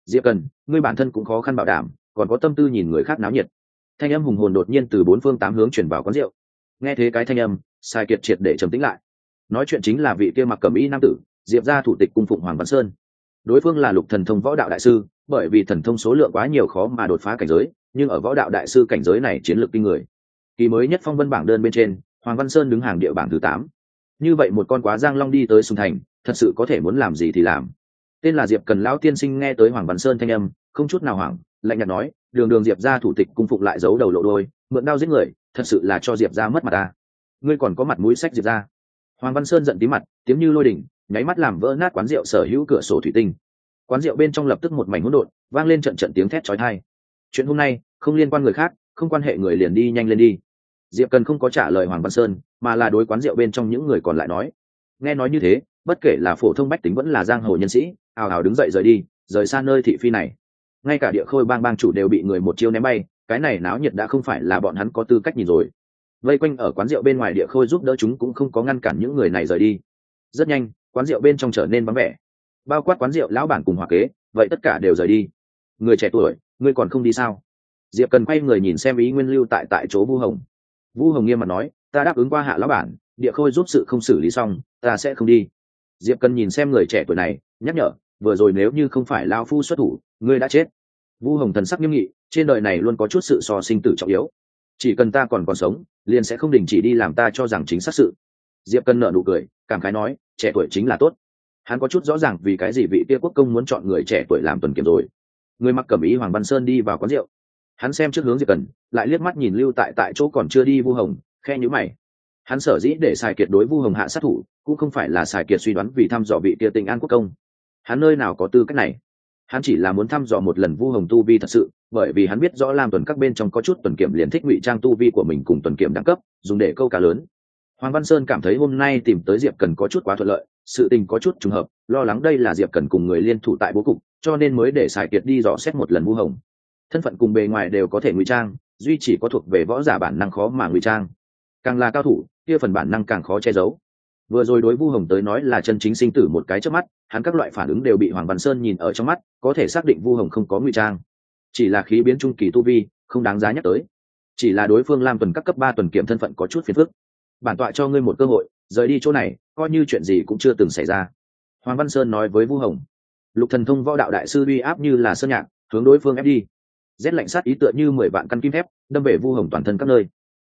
Diệp cần, ngươi bản thân cũng khó khăn bảo đảm, còn có tâm tư nhìn người khác náo nhiệt. Thanh âm hùng hồn đột nhiên từ bốn phương tám hướng chuyển vào quán rượu. Nghe thế cái thanh âm, sai kiệt triệt để trầm tĩnh lại. Nói chuyện chính là vị kia mặc cầm y nam tử, diệp ra thủ tịch cung phụng hoàng văn sơn đối phương là lục thần thông võ đạo đại sư, bởi vì thần thông số lượng quá nhiều khó mà đột phá cảnh giới, nhưng ở võ đạo đại sư cảnh giới này chiến lược kinh người. Kỳ mới nhất phong vân bảng đơn bên trên, hoàng văn sơn đứng hàng địa bảng thứ tám. Như vậy một con quá giang long đi tới sùng thành, thật sự có thể muốn làm gì thì làm. Tên là diệp cần lão tiên sinh nghe tới hoàng văn sơn thanh âm, không chút nào hoảng, lạnh nhạt nói, đường đường diệp ra thủ tịch cung phục lại giấu đầu lộ đôi, mượn đao giết người, thật sự là cho diệp ra mất mặt ta. Ngươi còn có mặt mũi sách diệp ra hoàng văn sơn giận tí mặt tiếng như lôi đỉnh nháy mắt làm vỡ nát quán rượu sở hữu cửa sổ thủy tinh. Quán rượu bên trong lập tức một mảnh hỗn độn, vang lên trận trận tiếng thét chói tai. Chuyện hôm nay không liên quan người khác, không quan hệ người liền đi nhanh lên đi. Diệp cần không có trả lời hoàng văn sơn, mà là đối quán rượu bên trong những người còn lại nói. Nghe nói như thế, bất kể là phổ thông bách tính vẫn là giang hồ nhân sĩ, ào ào đứng dậy rời đi, rời xa nơi thị phi này. Ngay cả địa khôi bang bang chủ đều bị người một chiêu ném bay, cái này náo nhiệt đã không phải là bọn hắn có tư cách nhìn rồi. Vây quanh ở quán rượu bên ngoài địa khôi giúp đỡ chúng cũng không có ngăn cản những người này rời đi. Rất nhanh quán rượu bên trong trở nên vắng vẻ. Bao quát quán rượu lão bản cùng hòa kế, vậy tất cả đều rời đi. Người trẻ tuổi, ngươi còn không đi sao? Diệp cần quay người nhìn xem ý nguyên lưu tại tại chỗ vu hồng. Vu hồng nghiêm mặt nói, ta đáp ứng qua hạ lão bản, địa khôi giúp sự không xử lý xong, ta sẽ không đi. Diệp cần nhìn xem người trẻ tuổi này, nhắc nhở, vừa rồi nếu như không phải lao phu xuất thủ, ngươi đã chết. Vu hồng thần sắc nghiêm nghị, trên đời này luôn có chút sự so sinh tử trọng yếu. Chỉ cần ta còn còn sống, liền sẽ không đình chỉ đi làm ta cho rằng chính xác sự. Diệp cần nợ nụ cười, cảm khái nói trẻ tuổi chính là tốt. Hắn có chút rõ ràng vì cái gì vị kia quốc công muốn chọn người trẻ tuổi làm tuần kiểm rồi. Người mặc cẩm ý hoàng văn sơn đi vào quán rượu. Hắn xem trước hướng diệp cần lại liếc mắt nhìn lưu tại tại chỗ còn chưa đi vu hồng, khe nhữ mày. Hắn sở dĩ để xài kiệt đối vu hồng hạ sát thủ, cũng không phải là xài kiệt suy đoán vì thăm dò vị kia tình an quốc công. Hắn nơi nào có tư cách này? Hắn chỉ là muốn thăm dò một lần vu hồng tu vi thật sự, bởi vì hắn biết rõ làm tuần các bên trong có chút tuần kiểm liền thích ngụy trang tu vi của mình cùng tuần kiểm đẳng cấp, dùng để câu cá lớn hoàng văn sơn cảm thấy hôm nay tìm tới diệp cần có chút quá thuận lợi, sự tình có chút trùng hợp, lo lắng đây là diệp cần cùng người liên thủ tại bố cục, cho nên mới để xài kiệt đi dò xét một lần vu hồng. Thân phận cùng bề ngoài đều có thể ngụy trang, duy chỉ có thuộc về võ giả bản năng khó mà ngụy trang. Càng là cao thủ, kia phần bản năng càng khó che giấu. Vừa rồi đối vu hồng tới nói là chân chính sinh tử một cái trước mắt, hắn các loại phản ứng đều bị hoàng văn sơn nhìn ở trong mắt, có thể xác định vu hồng không có ngụy trang. Chỉ là khí biến trung kỳ tu vi, không đáng giá nhắc tới. Chỉ là đối phương làm tuần các cấp ba tuần kiểm thân phận có chút phiền phức bản tọa cho ngươi một cơ hội, rời đi chỗ này, coi như chuyện gì cũng chưa từng xảy ra. Hoàng văn sơn nói với vu hồng. Lục thần thông võ đạo đại sư uy áp như là sơn nhạc, hướng đối phương ép đi. Rét lạnh sát ý tựa như mười vạn căn kim thép, đâm về vu hồng toàn thân các nơi.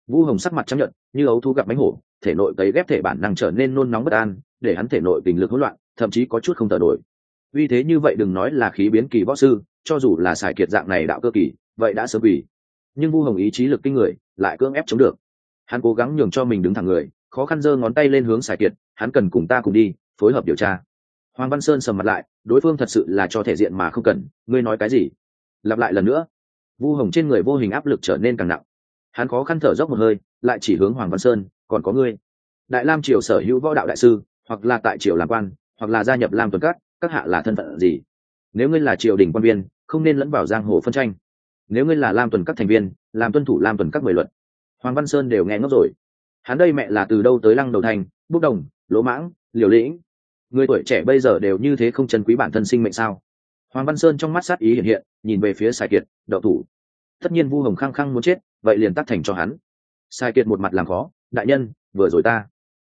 Vu hồng sắc mặt chấp nhận như ấu thu gặp bánh hổ, thể nội cấy ghép thể bản năng trở nên nôn nóng bất an, để hắn thể nội tình lực hỗn loạn, thậm chí có chút không thở nổi. Vì thế như vậy đừng nói là khí biến kỳ võ sư, cho dù là xài kiệt dạng này đạo cơ kỳ, vậy đã sớm vì. Nhưng vu hồng ý chí lực kinh người, lại cưỡng ép chống được hắn cố gắng nhường cho mình đứng thẳng người khó khăn giơ ngón tay lên hướng xài kiệt hắn cần cùng ta cùng đi phối hợp điều tra. Hoàng văn sơn sầm mặt lại đối phương thật sự là cho thể diện mà không cần ngươi nói cái gì? Lặp lại lần nữa. Vu hồng trên người vô hình áp lực trở nên càng nặng. Hắn khó khăn thở dốc một hơi lại chỉ hướng hoàng văn sơn còn có ngươi. Đại lam triều sở hữu võ đạo đại sư hoặc là tại triều làm quan hoặc là gia nhập lam tuần Cát, các hạ là thân phận gì? Nếu ngươi là triều đình quan viên không nên lẫn vào giang hồ phân tranh. Nếu ngươi là lam tuần các thành viên làm tuân thủ lam tuần các mười luật hoàng văn sơn đều nghe ngốc rồi. Hắn đây mẹ là từ đâu tới lăng đầu thành bốc đồng, lỗ mãng, liều lĩnh? Người tuổi trẻ bây giờ đều như thế không chân quý bản thân sinh mệnh sao? Hoàng văn sơn trong mắt sát ý hiện hiện, nhìn về phía sài kiệt, đậu thủ. Tất nhiên vu hồng khăng khăng muốn chết, vậy liền tắt thành cho hắn. Sài kiệt một mặt làm khó, đại nhân, vừa rồi ta.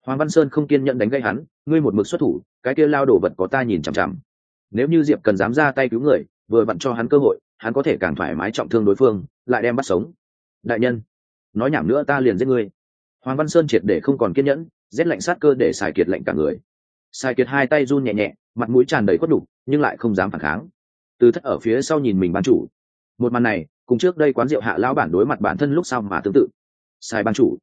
Hoàng văn sơn không kiên nhẫn đánh gây hắn, ngươi một mực xuất thủ, cái kia lao đổ vật có ta nhìn chằm chằm. Nếu như diệp cần dám ra tay cứu người, vừa vặn cho hắn cơ hội, hắn có thể càng thoải mái trọng thương đối phương, lại đem bắt sống. Đại nhân nói nhảm nữa ta liền giết ngươi. Hoàng văn sơn triệt để không còn kiên nhẫn, rét lạnh sát cơ để xài kiệt lạnh cả người. Xài kiệt hai tay run nhẹ nhẹ, mặt mũi tràn đầy khuất đục nhưng lại không dám phản kháng. Từ thất ở phía sau nhìn mình ban chủ. Một màn này, cùng trước đây quán rượu hạ lão bản đối mặt bản thân lúc sau mà tương tự. Sai ban chủ.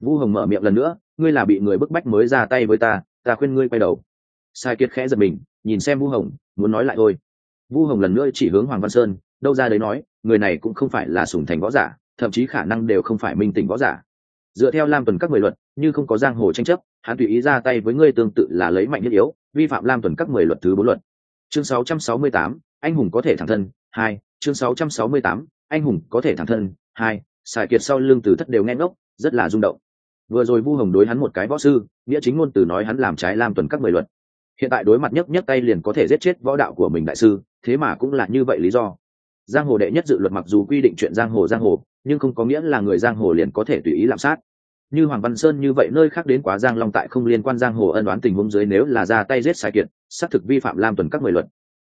Vu hồng mở miệng lần nữa, ngươi là bị người bức bách mới ra tay với ta ta khuyên ngươi quay đầu. Sai kiệt khẽ giật mình, nhìn xem vu hồng, muốn nói lại thôi. Vu hồng lần nữa chỉ hướng hoàng văn sơn, đâu ra đấy nói, người này cũng không phải là sùng thành võ giả thậm chí khả năng đều không phải minh tỉnh võ giả. Dựa theo lam tuần các mười luật như không có giang hồ tranh chấp hắn tùy ý ra tay với ngươi tương tự là lấy mạnh nhất yếu vi phạm lam tuần các mười luật thứ bốn luật. Chương 668, anh hùng có thể thẳng thân hai chương 668, anh hùng có thể thẳng thân hai xài kiệt sau lưng từ thất đều nghe ngốc rất là rung động. Vừa rồi vu hồng đối hắn một cái võ sư nghĩa chính ngôn từ nói hắn làm trái lam tuần các mười luật. Hiện tại đối mặt nhấc nhấc tay liền có thể giết chết võ đạo của mình đại sư thế mà cũng là như vậy lý do. Giang hồ đệ nhất dự luật mặc dù quy định chuyện giang hồ giang hồ nhưng không có nghĩa là người giang hồ liền có thể tùy ý lạm sát. Như hoàng văn sơn như vậy nơi khác đến quá giang long tại không liên quan giang hồ ân đoán tình huống dưới nếu là ra tay giết sai kiện, xác thực vi phạm lam tuần các mười luật.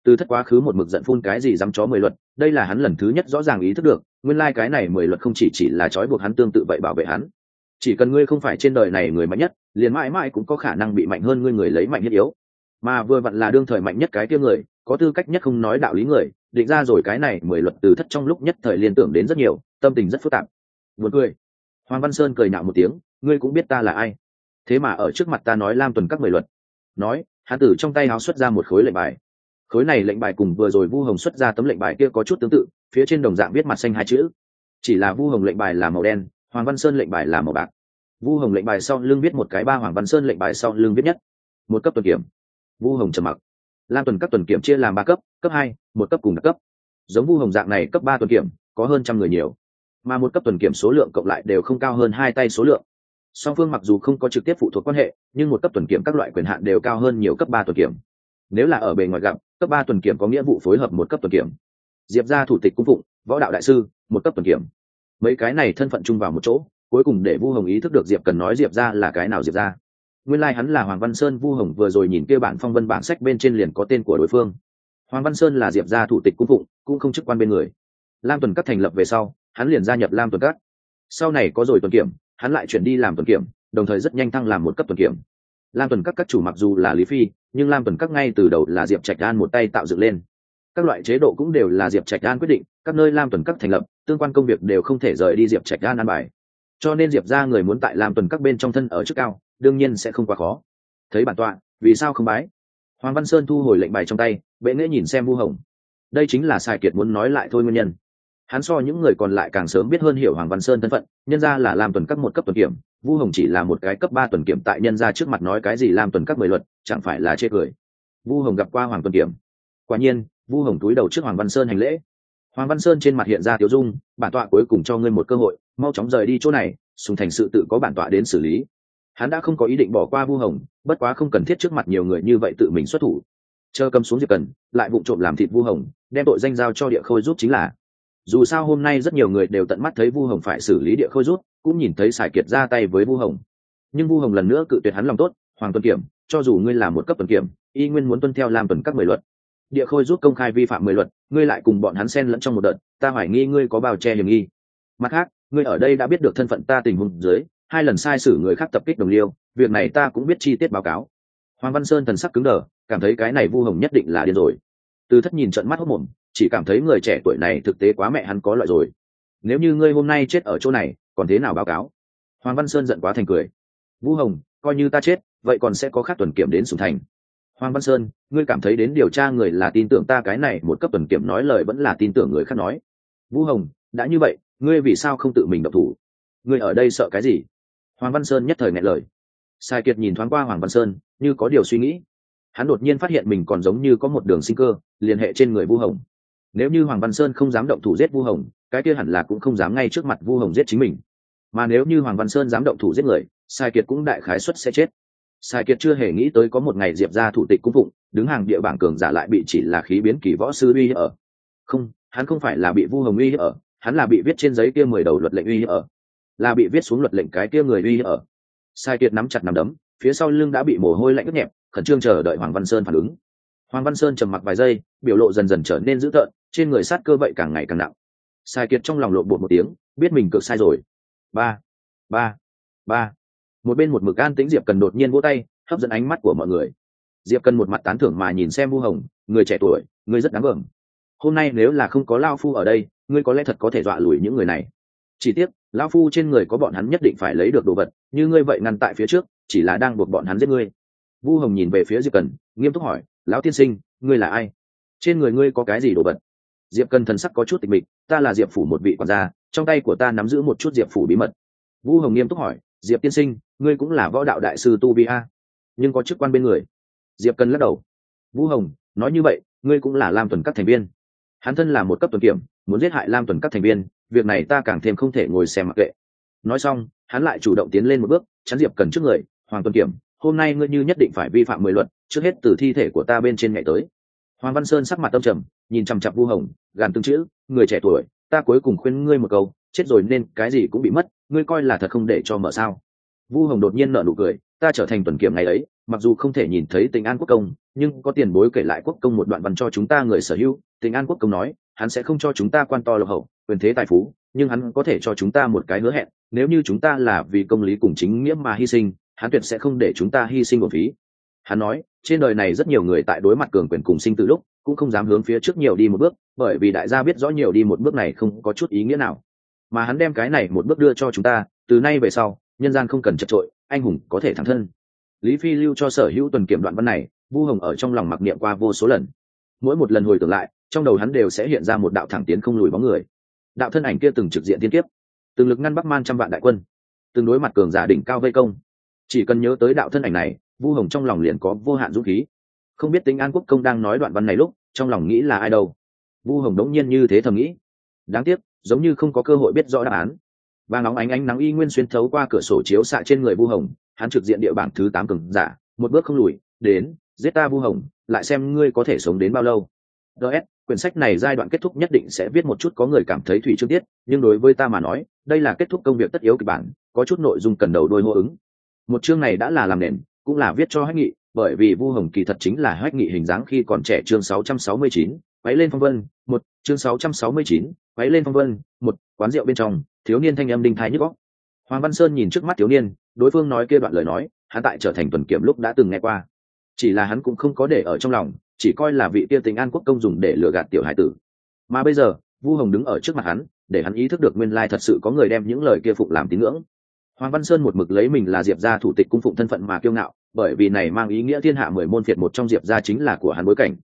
Từ thất quá khứ một mực giận phun cái gì dám chó mười luật, đây là hắn lần thứ nhất rõ ràng ý thức được, nguyên lai、like、cái này mười luật không chỉ chỉ là trói buộc hắn tương tự vậy bảo vệ hắn. Chỉ cần ngươi không phải trên đời này người mạnh nhất, liền mãi mãi cũng có khả năng bị mạnh hơn ngươi người lấy mạnh nhất yếu. Mà vừa vặn là đương thời mạnh nhất cái tiêu người, có tư cách nhất không nói đạo lý người, định ra rồi cái này mười luật từ thất trong lúc nhất thời liên tưởng đến rất nhiều tâm tình rất phức tạp. Buồn cười. Hoàng văn sơn cười nạo một tiếng, ngươi cũng biết ta là ai. Thế mà ở trước mặt ta nói lam tuần các mười luật. Nói, hắn tử trong tay áo xuất ra một khối lệnh bài. Khối này lệnh bài cùng vừa rồi vu hồng xuất ra tấm lệnh bài kia có chút tương tự, phía trên đồng dạng viết mặt xanh hai chữ. Chỉ là vu hồng lệnh bài là màu đen, hoàng văn sơn lệnh bài là màu bạc. Vu hồng lệnh bài sau lưng viết một cái ba hoàng văn sơn lệnh bài sau lưng viết nhất. Một cấp tuần kiểm. Vu hồng trầm mặc. Lam tuần các tuần kiểm chia làm ba cấp cấp hai, một cấp cùng đặc cấp. Giống vu hồng dạng này cấp ba tuần kiểm, có hơn trăm người nhiều mà một cấp tuần kiểm số lượng cộng lại đều không cao hơn hai tay số lượng. Song phương mặc dù không có trực tiếp phụ thuộc quan hệ, nhưng một cấp tuần kiểm các loại quyền hạn đều cao hơn nhiều cấp ba tuần kiểm. Nếu là ở bề ngoài gặp, cấp ba tuần kiểm có nghĩa vụ phối hợp một cấp tuần kiểm. Diệp ra thủ tịch cung phụng, võ đạo đại sư, một cấp tuần kiểm. Mấy cái này thân phận chung vào một chỗ, cuối cùng để vu hồng ý thức được diệp cần nói diệp ra là cái nào diệp ra nguyên lai、like、hắn là hoàng văn sơn vu hồng vừa rồi nhìn kia bản phong vân bản sách bên trên liền có tên của đối phương. Hoàng văn sơn là diệp ra thủ tịch cung phụng, cũng không chức quan bên người. Lam tuần cấp thành lập về sau hắn liền gia nhập lam tuần cát, sau này có rồi tuần kiểm hắn lại chuyển đi làm tuần kiểm đồng thời rất nhanh thăng làm một cấp tuần kiểm. Lam tuần các các chủ mặc dù là lý phi nhưng lam tuần các ngay từ đầu là diệp trạch an một tay tạo dựng lên. Các loại chế độ cũng đều là diệp trạch an quyết định các nơi lam tuần các thành lập tương quan công việc đều không thể rời đi diệp trạch an an bài. Cho nên diệp ra người muốn tại lam tuần các bên trong thân ở chức cao đương nhiên sẽ không quá khó. Thấy bản tọa vì sao không bái? Hoàng văn sơn thu hồi lệnh bài trong tay bệ nghễ nhìn xem vu hồng. Đây chính là sai kiệt muốn nói lại thôi nguyên nhân hắn so những người còn lại càng sớm biết hơn hiểu hoàng văn sơn thân phận, nhân ra là làm tuần Các một cấp tuần kiểm, vu hồng chỉ là một cái cấp ba tuần kiểm tại nhân ra trước mặt nói cái gì làm tuần Các mười luật, chẳng phải là chê cười. Vu hồng gặp qua hoàng tuần kiểm. Quả nhiên, vu hồng túi đầu trước hoàng văn sơn hành lễ. Hoàng văn sơn trên mặt hiện ra tiểu dung, bản tọa cuối cùng cho ngươi một cơ hội, mau chóng rời đi chỗ này sùng thành sự tự có bản tọa đến xử lý. Hắn đã không có ý định bỏ qua vu hồng, bất quá không cần thiết trước mặt nhiều người như vậy tự mình xuất thủ. Chờ cầm xuống diệp cần, lại vụ trộm làm thịt vu hồng, đem tội danh giao cho địa khôi giúp chính là dù sao hôm nay rất nhiều người đều tận mắt thấy vu hồng phải xử lý địa khôi rút, cũng nhìn thấy sài kiệt ra tay với vu hồng. Nhưng vu hồng lần nữa cự tuyệt hắn lòng tốt, hoàng tuân kiểm, cho dù ngươi là một cấp tuần kiểm, y nguyên muốn tuân theo làm tuần các mười luật. Địa khôi rút công khai vi phạm mười luật, ngươi lại cùng bọn hắn xen lẫn trong một đợt, ta hoài nghi ngươi có bao che hiểm nghi. Mặt khác, ngươi ở đây đã biết được thân phận ta tình huống dưới, hai lần sai sử người khác tập kích đồng liêu, việc này ta cũng biết chi tiết báo cáo. Hoàng văn sơn thần sắc cứng đờ, cảm thấy cái này vu hồng nhất định là điên rồi. Từ thất nhìn trận mắt hốc mồm chỉ cảm thấy người trẻ tuổi này thực tế quá mẹ hắn có loại rồi. Nếu như ngươi hôm nay chết ở chỗ này, còn thế nào báo cáo? Hoàng văn sơn giận quá thành cười. Vũ hồng, coi như ta chết, vậy còn sẽ có khác tuần kiểm đến sùng thành. Hoàng văn sơn, ngươi cảm thấy đến điều tra người là tin tưởng ta cái này, một cấp tuần kiểm nói lời vẫn là tin tưởng người khác nói. Vũ hồng, đã như vậy, ngươi vì sao không tự mình độc thủ? Ngươi ở đây sợ cái gì? Hoàng văn sơn nhất thời ngại lời. Sai kiệt nhìn thoáng qua hoàng văn sơn, như có điều suy nghĩ. Hắn đột nhiên phát hiện mình còn giống như có một đường sinh cơ, liên hệ trên người vu hồng nếu như hoàng văn sơn không dám động thủ giết vu hồng, cái kia hẳn là cũng không dám ngay trước mặt vu hồng giết chính mình. Mà nếu như hoàng văn sơn dám động thủ giết người, sai kiệt cũng đại khái xuất sẽ chết. Sai kiệt chưa hề nghĩ tới có một ngày diệp ra thủ tịch cung phụng, đứng hàng địa bảng cường giả lại bị chỉ là khí biến kỳ võ sư uy ở. Không, hắn không phải là bị vu hồng uy ở, hắn là bị viết trên giấy kia mười đầu luật lệnh uy ở. Là bị viết xuống luật lệnh cái kia người uy ở. Sai kiệt nắm chặt nắm đấm, phía sau lưng đã bị mồ hôi lạnh ướt nhẹp, khẩn trương chờ đợi hoàng văn sơn phản ứng hoàng văn sơn trầm mặc vài giây, biểu lộ dần dần trở nên dữ tợn, trên người sát cơ vậy càng ngày càng nặng. Sai kiệt trong lòng lộ bột một tiếng, biết mình cực sai rồi. Ba ba ba. Một bên một mực an tĩnh diệp cần đột nhiên vỗ tay, hấp dẫn ánh mắt của mọi người. Diệp cần một mặt tán thưởng mà nhìn xem vu hồng, người trẻ tuổi, người rất đáng gờm. Hôm nay nếu là không có lao phu ở đây, ngươi có lẽ thật có thể dọa lùi những người này. Chỉ tiếc lão phu trên người có bọn hắn nhất định phải lấy được đồ vật, như ngươi vậy ngăn tại phía trước, chỉ là đang buộc bọn hắn giết ngươi. Vu hồng nhìn về phía diệp cần, nghiêm túc hỏi lão tiên sinh, ngươi là ai? Trên người ngươi có cái gì đồ vật? Diệp cần thần sắc có chút tịch mịch, ta là diệp phủ một vị quản gia, trong tay của ta nắm giữ một chút diệp phủ bí mật. Vu hồng nghiêm túc hỏi, diệp tiên sinh, ngươi cũng là võ đạo đại sư tu vi a, nhưng có chức quan bên người? Diệp cần lắc đầu, vũ hồng, nói như vậy, ngươi cũng là lam tuần các thành viên. Hắn thân là một cấp tuần kiểm, muốn giết hại lam tuần các thành viên, việc này ta càng thêm không thể ngồi xem mặc kệ. Nói xong, hắn lại chủ động tiến lên một bước, chắn diệp cần trước người, hoàng tuần kiểm, hôm nay ngươi như nhất định phải vi phạm mười luật trước hết từ thi thể của ta bên trên ngày tới. Hoàng văn sơn sắc mặt tâm trầm, nhìn chằm chặp vu hồng, gàn tương chữ, người trẻ tuổi, ta cuối cùng khuyên ngươi một câu, chết rồi nên cái gì cũng bị mất, ngươi coi là thật không để cho mở sao. Vu hồng đột nhiên nở nụ cười, ta trở thành tuần kiểm ngày ấy, mặc dù không thể nhìn thấy tình an quốc công, nhưng có tiền bối kể lại quốc công một đoạn văn cho chúng ta người sở hữu, tình an quốc công nói, hắn sẽ không cho chúng ta quan to lộc hậu, quyền thế tài phú, nhưng hắn có thể cho chúng ta một cái hứa hẹn, nếu như chúng ta là vì công lý cùng chính nghĩa mà hy sinh, hắn tuyệt sẽ không để chúng ta hy sinh một phí hắn nói, trên đời này rất nhiều người tại đối mặt cường quyền cùng sinh từ lúc, cũng không dám hướng phía trước nhiều đi một bước, bởi vì đại gia biết rõ nhiều đi một bước này không có chút ý nghĩa nào. Mà hắn đem cái này một bước đưa cho chúng ta, từ nay về sau, nhân gian không cần chật trội, anh hùng có thể thẳng thân. Lý phi lưu cho sở hữu tuần kiểm đoạn văn này, vu hồng ở trong lòng mặc niệm qua vô số lần. Mỗi một lần hồi tưởng lại, trong đầu hắn đều sẽ hiện ra một đạo thẳng tiến không lùi bóng người. Đạo thân ảnh kia từng trực diện tiên kiếp, từng lực ngăn bắc man trăm vạn đại quân, từng đối mặt cường giả đỉnh cao vây công. Chỉ cần nhớ tới đạo thân ảnh này vu hồng trong lòng liền có vô hạn dũng khí. Không biết tính an quốc công đang nói đoạn văn này lúc, trong lòng nghĩ là ai đâu. Vu hồng đống nhiên như thế thầm nghĩ. Đáng tiếc, giống như không có cơ hội biết rõ đáp án. Và nóng ánh ánh nắng y nguyên xuyên thấu qua cửa sổ chiếu xạ trên người vu hồng, hắn trực diện địa bảng thứ tám cường giả, một bước không lùi, đến, giết ta vu hồng, lại xem ngươi có thể sống đến bao lâu. Ts quyển sách này giai đoạn kết thúc nhất định sẽ viết một chút có người cảm thấy thủy chương tiết, nhưng đối với ta mà nói, đây là kết thúc công việc tất yếu kịch bản, có chút nội dung cần đầu đôi hô ứng. Một chương này đã là làm nền cũng là viết cho hách nghị bởi vì vu hồng kỳ thật chính là hách nghị hình dáng khi còn trẻ chương 669, quấy lên phong vân một chương 669, quấy lên phong vân một quán rượu bên trong thiếu niên thanh âm đinh thái nhức góc hoàng văn sơn nhìn trước mắt thiếu niên đối phương nói kia đoạn lời nói hắn tại trở thành tuần kiểm lúc đã từng nghe qua. Chỉ là hắn cũng không có để ở trong lòng chỉ coi là vị tiên tình an quốc công dùng để lừa gạt tiểu hải tử. Mà bây giờ vu hồng đứng ở trước mặt hắn để hắn ý thức được nguyên lai thật sự có người đem những lời kia phụng làm tín ngưỡng hoàng văn sơn một mực lấy mình là diệp gia thủ tịch cung phụng thân phận mà kiêu ngạo, bởi vì này mang ý nghĩa thiên hạ mười môn phiệt một trong diệp gia chính là của hắn bối cảnh.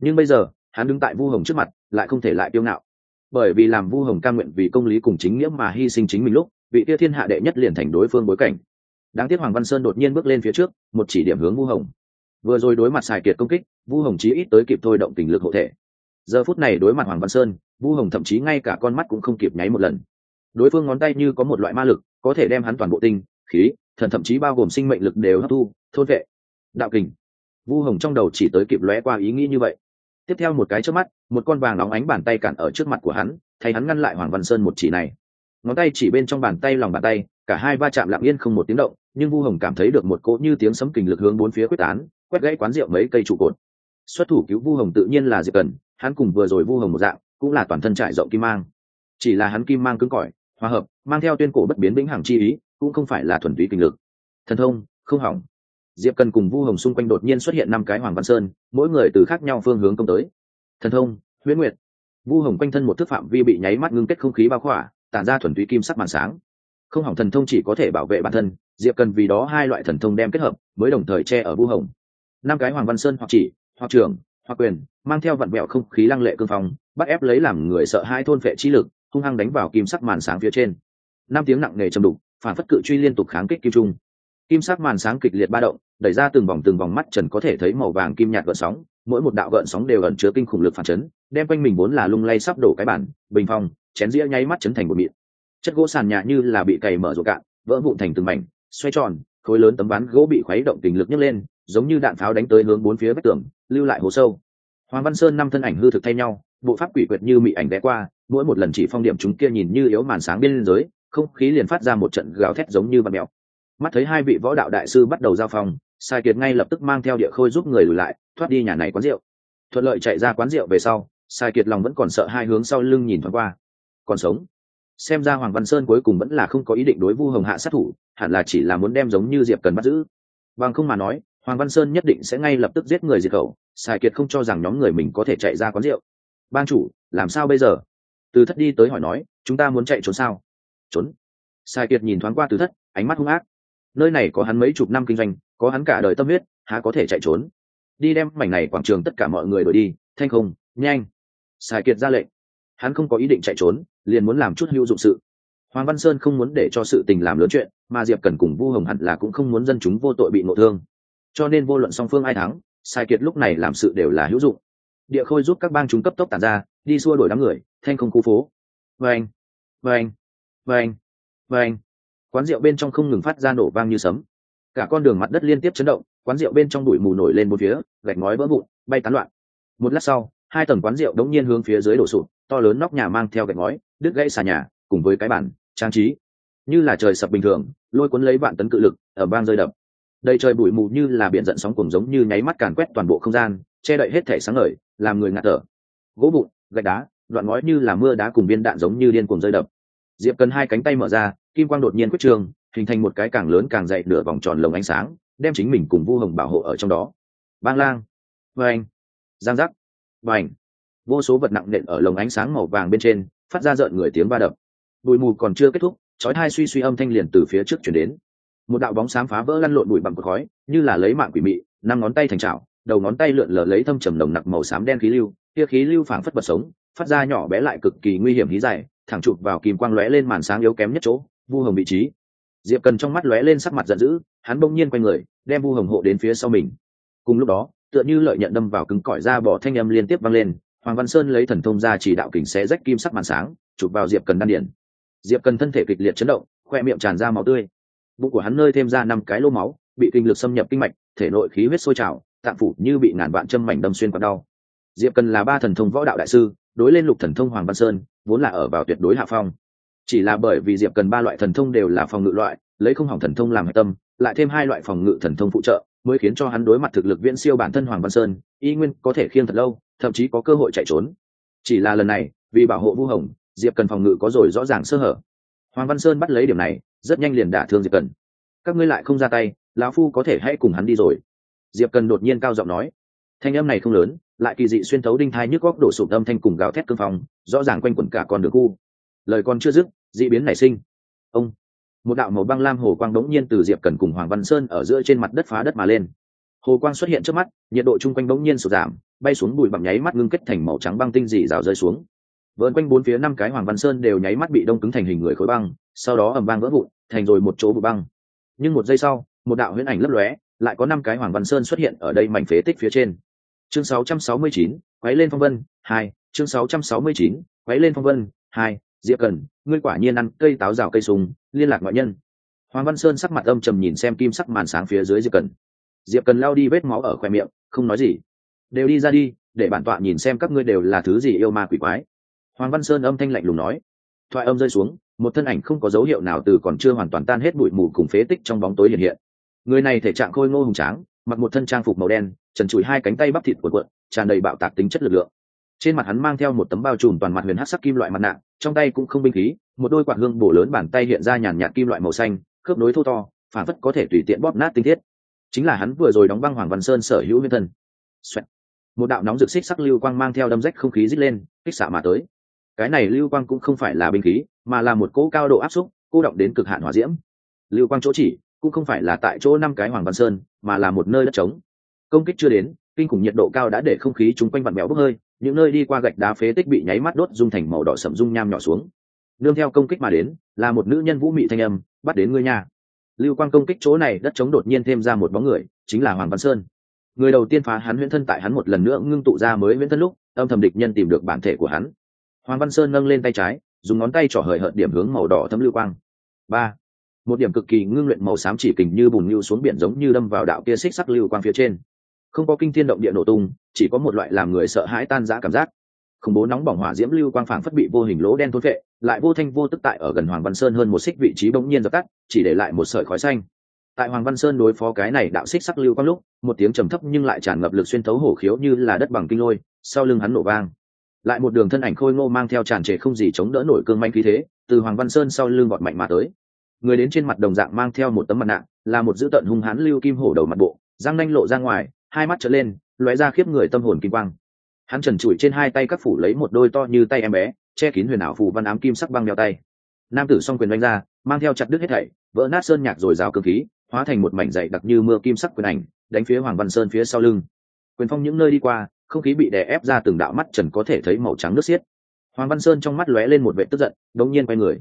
Nhưng bây giờ, hắn đứng tại vu hồng trước mặt, lại không thể lại kiêu ngạo. Bởi vì làm vu hồng ca nguyện vì công lý cùng chính nghĩa mà hy sinh chính mình lúc, vị tia thiên hạ đệ nhất liền thành đối phương bối cảnh. Đáng tiếc hoàng văn sơn đột nhiên bước lên phía trước, một chỉ điểm hướng vu hồng. Vừa rồi đối mặt xài kiệt công kích, vu hồng chí ít tới kịp thôi động tình lực hộ thể. Giờ phút này đối mặt hoàng văn sơn, vu hồng thậm chí ngay cả con mắt cũng không kịp nháy một lần. Đối phương ngón tay như có một loại ma lực có thể đem hắn toàn bộ tinh, khí, thần thậm chí bao gồm sinh mệnh lực đều hấp thu, thôn vệ. Đạo kình. Vu hồng trong đầu chỉ tới kịp lóe qua ý nghĩ như vậy. Tiếp theo một cái trước mắt, một con vàng nóng ánh bàn tay cản ở trước mặt của hắn, thay hắn ngăn lại hoàng văn sơn một chỉ này. Ngón tay chỉ bên trong bàn tay lòng bàn tay, cả hai va chạm lặng yên không một tiếng động, nhưng vu hồng cảm thấy được một cỗ như tiếng sấm kình lực hướng bốn phía quyết tán, quét gãy quán rượu mấy cây trụ cột. Xuất thủ cứu vu hồng tự nhiên là diệp cần hắn cùng vừa rồi vu hồng một dạng, cũng là toàn thân trải rộng kim mang. Chỉ là hắn kim mang cứng cỏi hòa hợp, mang theo tuyên cổ bất biến vĩnh hằng chi ý, cũng không phải là thuần túy kinh lực. Thần thông, không hỏng. Diệp cần cùng vu hồng xung quanh đột nhiên xuất hiện năm cái hoàng văn sơn, mỗi người từ khác nhau phương hướng công tới. Thần thông, huyễn nguyệt. Vu hồng quanh thân một thức phạm vi bị nháy mắt ngưng kết không khí bao khỏa, tản ra thuần túy kim sắc màn sáng. Không hỏng thần thông chỉ có thể bảo vệ bản thân, diệp cần vì đó hai loại thần thông đem kết hợp, mới đồng thời che ở vu hồng. Năm cái hoàng văn sơn hoặc chỉ, hoặc trưởng, hoặc quyền, mang theo vặn vẹo không khí lăng lệ cương phong, bắt ép lấy làm người sợ hai thôn vệ chi lực hung hăng đánh vào kim sắc màn sáng phía trên. Năm tiếng nặng nề chầm đục, phản phất cự truy liên tục kháng kích kim trung. Kim sắc màn sáng kịch liệt ba động, đẩy ra từng vòng từng vòng mắt trần có thể thấy màu vàng kim nhạt gợn sóng, mỗi một đạo gợn sóng đều ẩn chứa kinh khủng lực phản chấn, đem quanh mình vốn là lung lay sắp đổ cái bản, bình phong, chén dĩa nháy mắt chấn thành một mịn. Chất gỗ sàn nhà như là bị cày mở ruột cạn, vỡ vụn thành từng mảnh, xoay tròn, khối lớn tấm ván gỗ bị khuấy động tình lực nhấc lên, giống như đạn pháo đánh tới hướng bốn phía vách tường, lưu lại hố sâu. Hoàng văn sơn năm thân ảnh hư thực thay nhau bộ pháp quỷ quyệt như mị ảnh vẽ qua, mỗi một lần chỉ phong điểm chúng kia nhìn như yếu màn sáng bên giới không khí liền phát ra một trận gào thét giống như vật mèo. Mắt thấy hai vị võ đạo đại sư bắt đầu giao phong, sai kiệt ngay lập tức mang theo địa khôi giúp người lùi lại, thoát đi nhà này quán rượu. Thuận lợi chạy ra quán rượu về sau, sai kiệt lòng vẫn còn sợ hai hướng sau lưng nhìn thoáng qua. Còn sống. Xem ra hoàng văn sơn cuối cùng vẫn là không có ý định đối vu hồng hạ sát thủ, hẳn là chỉ là muốn đem giống như diệp cần bắt giữ. Bằng không mà nói, hoàng văn sơn nhất định sẽ ngay lập tức giết người diệt khẩu, sai kiệt không cho rằng nhóm người mình có thể chạy ra quán rượu ban chủ, làm sao bây giờ? Từ thất đi tới hỏi nói, chúng ta muốn chạy trốn sao? Trốn. Sai kiệt nhìn thoáng qua từ thất, ánh mắt hung ác. Nơi này có hắn mấy chục năm kinh doanh, có hắn cả đời tâm huyết, há có thể chạy trốn? Đi đem mảnh này quảng trường tất cả mọi người đổi đi, thanh không, nhanh. Sai kiệt ra lệnh. Hắn không có ý định chạy trốn, liền muốn làm chút hữu dụng sự. Hoàng văn sơn không muốn để cho sự tình làm lớn chuyện, mà diệp cần cùng vu hồng hẳn là cũng không muốn dân chúng vô tội bị ngộ thương. Cho nên vô luận song phương ai thắng, sai kiệt lúc này làm sự đều là hữu dụng địa khôi giúp các bang chúng cấp tốc tản ra, đi xua đổi đám người, thanh không khu phố. Vâng vâng vâng vâng. Quán rượu bên trong không ngừng phát ra nổ vang như sấm. Cả con đường mặt đất liên tiếp chấn động, quán rượu bên trong bụi mù nổi lên một phía, gạch ngói vỡ vụn, bay tán loạn. Một lát sau, hai tầng quán rượu đống nhiên hướng phía dưới đổ sụt to lớn nóc nhà mang theo gạch ngói, đứt gãy xà nhà, cùng với cái bản trang trí. Như là trời sập bình thường, lôi cuốn lấy vạn tấn cự lực, ở bang rơi đập. Đầy trời bụi mù như là biển giận sóng cùng giống như nháy mắt càn quét toàn bộ không gian, che đậy hết thể sáng ngời làm người ngạt thở. Gỗ vụn, gạch đá đoạn ngói như là mưa đá cùng viên đạn giống như điên cuồng rơi đập. Diệp cần hai cánh tay mở ra kim quang đột nhiên quyết trường hình thành một cái càng lớn càng dậy nửa vòng tròn lồng ánh sáng đem chính mình cùng vu hồng bảo hộ ở trong đó. Bang lang vê giang giác và ảnh vô số vật nặng nện ở lồng ánh sáng màu vàng bên trên phát ra rợn người tiếng va đập. Bụi mù còn chưa kết thúc chói hai suy suy âm thanh liền từ phía trước chuyển đến. Một đạo bóng xám phá vỡ lăn lộn bụi bằng cột khói như là lấy mạng quỷ mị năm ngón tay thành trào đầu ngón tay lượn lờ lấy thâm trầm nồng nặc màu xám đen khí lưu, kia khí lưu phảng phất bật sống, phát ra nhỏ bé lại cực kỳ nguy hiểm hí dài, thẳng chụp vào kìm quang lóe lên màn sáng yếu kém nhất chỗ, vu hồng vị trí. Diệp cần trong mắt lóe lên sắc mặt giận dữ, hắn bỗng nhiên quay người, đem vu hồng hộ đến phía sau mình. Cùng lúc đó, tựa như lợi nhận đâm vào cứng cỏi ra bỏ thanh âm liên tiếp vang lên, hoàng văn sơn lấy thần thông ra chỉ đạo kình xé rách kim sắc màn sáng, chụp vào diệp cần đan điển diệp cần thân thể kịch liệt chấn động, khoe miệng tràn ra máu tươi. Bụng của hắn nơi thêm ra năm cái lô máu, bị kinh lực xâm nhập kinh mạch, thể nội khí huyết sôi trào tạng phủ như bị ngàn vạn châm mảnh đâm xuyên quặn đau. Diệp cần là ba thần thông võ đạo đại sư, đối lên lục thần thông hoàng văn sơn, vốn là ở vào tuyệt đối hạ phong. Chỉ là bởi vì diệp cần ba loại thần thông đều là phòng ngự loại, lấy không hỏng thần thông làm hạch tâm, lại thêm hai loại phòng ngự thần thông phụ trợ, mới khiến cho hắn đối mặt thực lực viễn siêu bản thân hoàng văn sơn, y nguyên có thể khiêng thật lâu, thậm chí có cơ hội chạy trốn. Chỉ là lần này, vì bảo hộ vu hồng, diệp cần phòng ngự có rồi rõ ràng sơ hở. Hoàng văn sơn bắt lấy điểm này, rất nhanh liền đả thương diệp cần. Các ngươi lại không ra tay, lão phu có thể hãy cùng hắn đi rồi diệp cần đột nhiên cao giọng nói. Thanh âm này không lớn, lại kỳ dị xuyên thấu đinh thai nhức góc đổ sụp âm thanh cùng gào thét cương phong, rõ ràng quanh quẩn cả con đường khu. Lời còn chưa dứt, dị biến nảy sinh. Ông! Một đạo màu băng lam hồ quang đống nhiên từ diệp cần cùng hoàng văn sơn ở giữa trên mặt đất phá đất mà lên. Hồ quang xuất hiện trước mắt, nhiệt độ chung quanh đống nhiên sụt giảm, bay xuống bụi bặm nháy mắt ngưng kết thành màu trắng băng tinh dị rào rơi xuống. Vợn quanh bốn phía năm cái hoàng văn sơn đều nháy mắt bị đông cứng thành hình người khối băng, sau đó ầm băng vỡ vụn, thành rồi một chỗ bụi băng. Nhưng một giây sau, một đạo huyễn ảnh lấp lóe lại có năm cái hoàng văn sơn xuất hiện ở đây mảnh phế tích phía trên. Chương 669, quấy lên phong vân hai chương 669, quấy lên phong vân hai diệp cần ngươi quả nhiên ăn cây táo rào cây súng liên lạc ngoại nhân. Hoàng văn sơn sắc mặt âm trầm nhìn xem kim sắc màn sáng phía dưới diệp cần diệp cần lao đi vết máu ở khoe miệng không nói gì. Đều đi ra đi để bản tọa nhìn xem các ngươi đều là thứ gì yêu ma quỷ quái. Hoàng văn sơn âm thanh lạnh lùng nói. Thoại âm rơi xuống một thân ảnh không có dấu hiệu nào từ còn chưa hoàn toàn tan hết bụi mù cùng phế tích trong bóng tối hiện hiện người này thể trạng khôi ngô hùng tráng, mặc một thân trang phục màu đen, trần trụi hai cánh tay bắp thịt của cuộn, tràn đầy bạo tạc tính chất lực lượng. Trên mặt hắn mang theo một tấm bao trùm toàn mặt huyền hát sắc kim loại mặt nạ, trong tay cũng không binh khí, một đôi quạt hương bổ lớn bàn tay hiện ra nhàn nhạt kim loại màu xanh, khớp nối thô to, phản phất có thể tùy tiện bóp nát tinh thiết. Chính là hắn vừa rồi đóng băng hoàng văn sơn sở hữu nguyên thân. Xoẹt. một đạo nóng rực xích sắc lưu quang mang theo đâm rách không khí dít lên, kích xạ mà tới. Cái này lưu quang cũng không phải là binh khí, mà là một cỗ cao độ áp xúc, cô động đến cực hạn hỏa diễm. Lưu quang chỗ chỉ cũng không phải là tại chỗ năm cái hoàng văn sơn, mà là một nơi đất trống. Công kích chưa đến, kinh khủng nhiệt độ cao đã để không khí chung quanh vặn béo bốc hơi, những nơi đi qua gạch đá phế tích bị nháy mắt đốt dung thành màu đỏ sầm dung nham nhỏ xuống. Nương theo công kích mà đến, là một nữ nhân vũ mị thanh âm, bắt đến ngươi nhà lưu quang công kích chỗ này, đất chống đột nhiên thêm ra một bóng người, chính là hoàng văn sơn. Người đầu tiên phá hắn huyễn thân tại hắn một lần nữa ngưng tụ ra mới huyễn thân lúc, âm thầm địch nhân tìm được bản thể của hắn. Hoàng văn sơn nâng lên tay trái, dùng ngón tay trỏ hời hợt điểm hướng màu đỏ thấm lưu quang. Ba một điểm cực kỳ ngưng luyện màu xám chỉ kình như bùn lưu xuống biển giống như đâm vào đạo kia xích sắc lưu quang phía trên. Không có kinh thiên động địa nổ tung, chỉ có một loại làm người sợ hãi tan rã cảm giác. Khủng bố nóng bỏng hỏa diễm lưu quang phảng phất bị vô hình lỗ đen thôn vệ lại vô thanh vô tức tại ở gần hoàng văn sơn hơn một xích vị trí bỗng nhiên dập tắt, chỉ để lại một sợi khói xanh. Tại hoàng văn sơn đối phó cái này đạo xích sắc lưu quang lúc, một tiếng trầm thấp nhưng lại tràn ngập lực xuyên thấu hổ khiếu như là đất bằng kinh lôi, sau lưng hắn nổ vang. Lại một đường thân ảnh khôi ngô mang theo tràn trề không gì chống đỡ nổi cương manh khí thế, từ hoàng văn sơn sau lưng gọt mạnh mà tới người đến trên mặt đồng dạng mang theo một tấm mặt nạ, là một dữ tợn hung hãn lưu kim hổ đầu mặt bộ răng nanh lộ ra ngoài, hai mắt trở lên, lóe ra khiếp người tâm hồn kim quang. Hắn trần trụi trên hai tay các phủ lấy một đôi to như tay em bé, che kín huyền ảo phù văn ám kim sắc băng đeo tay. Nam tử song quyền đánh ra, mang theo chặt đứt hết thảy, vỡ nát sơn nhạc rồi rào cơ khí, hóa thành một mảnh dày đặc như mưa kim sắc quyền ảnh, đánh phía hoàng văn sơn phía sau lưng. Quyền phong những nơi đi qua, không khí bị đè ép ra từng đạo mắt trần có thể thấy màu trắng nước xiết. Hoàng văn sơn trong mắt lóe lên một vệ tức giận, đống nhiên quay người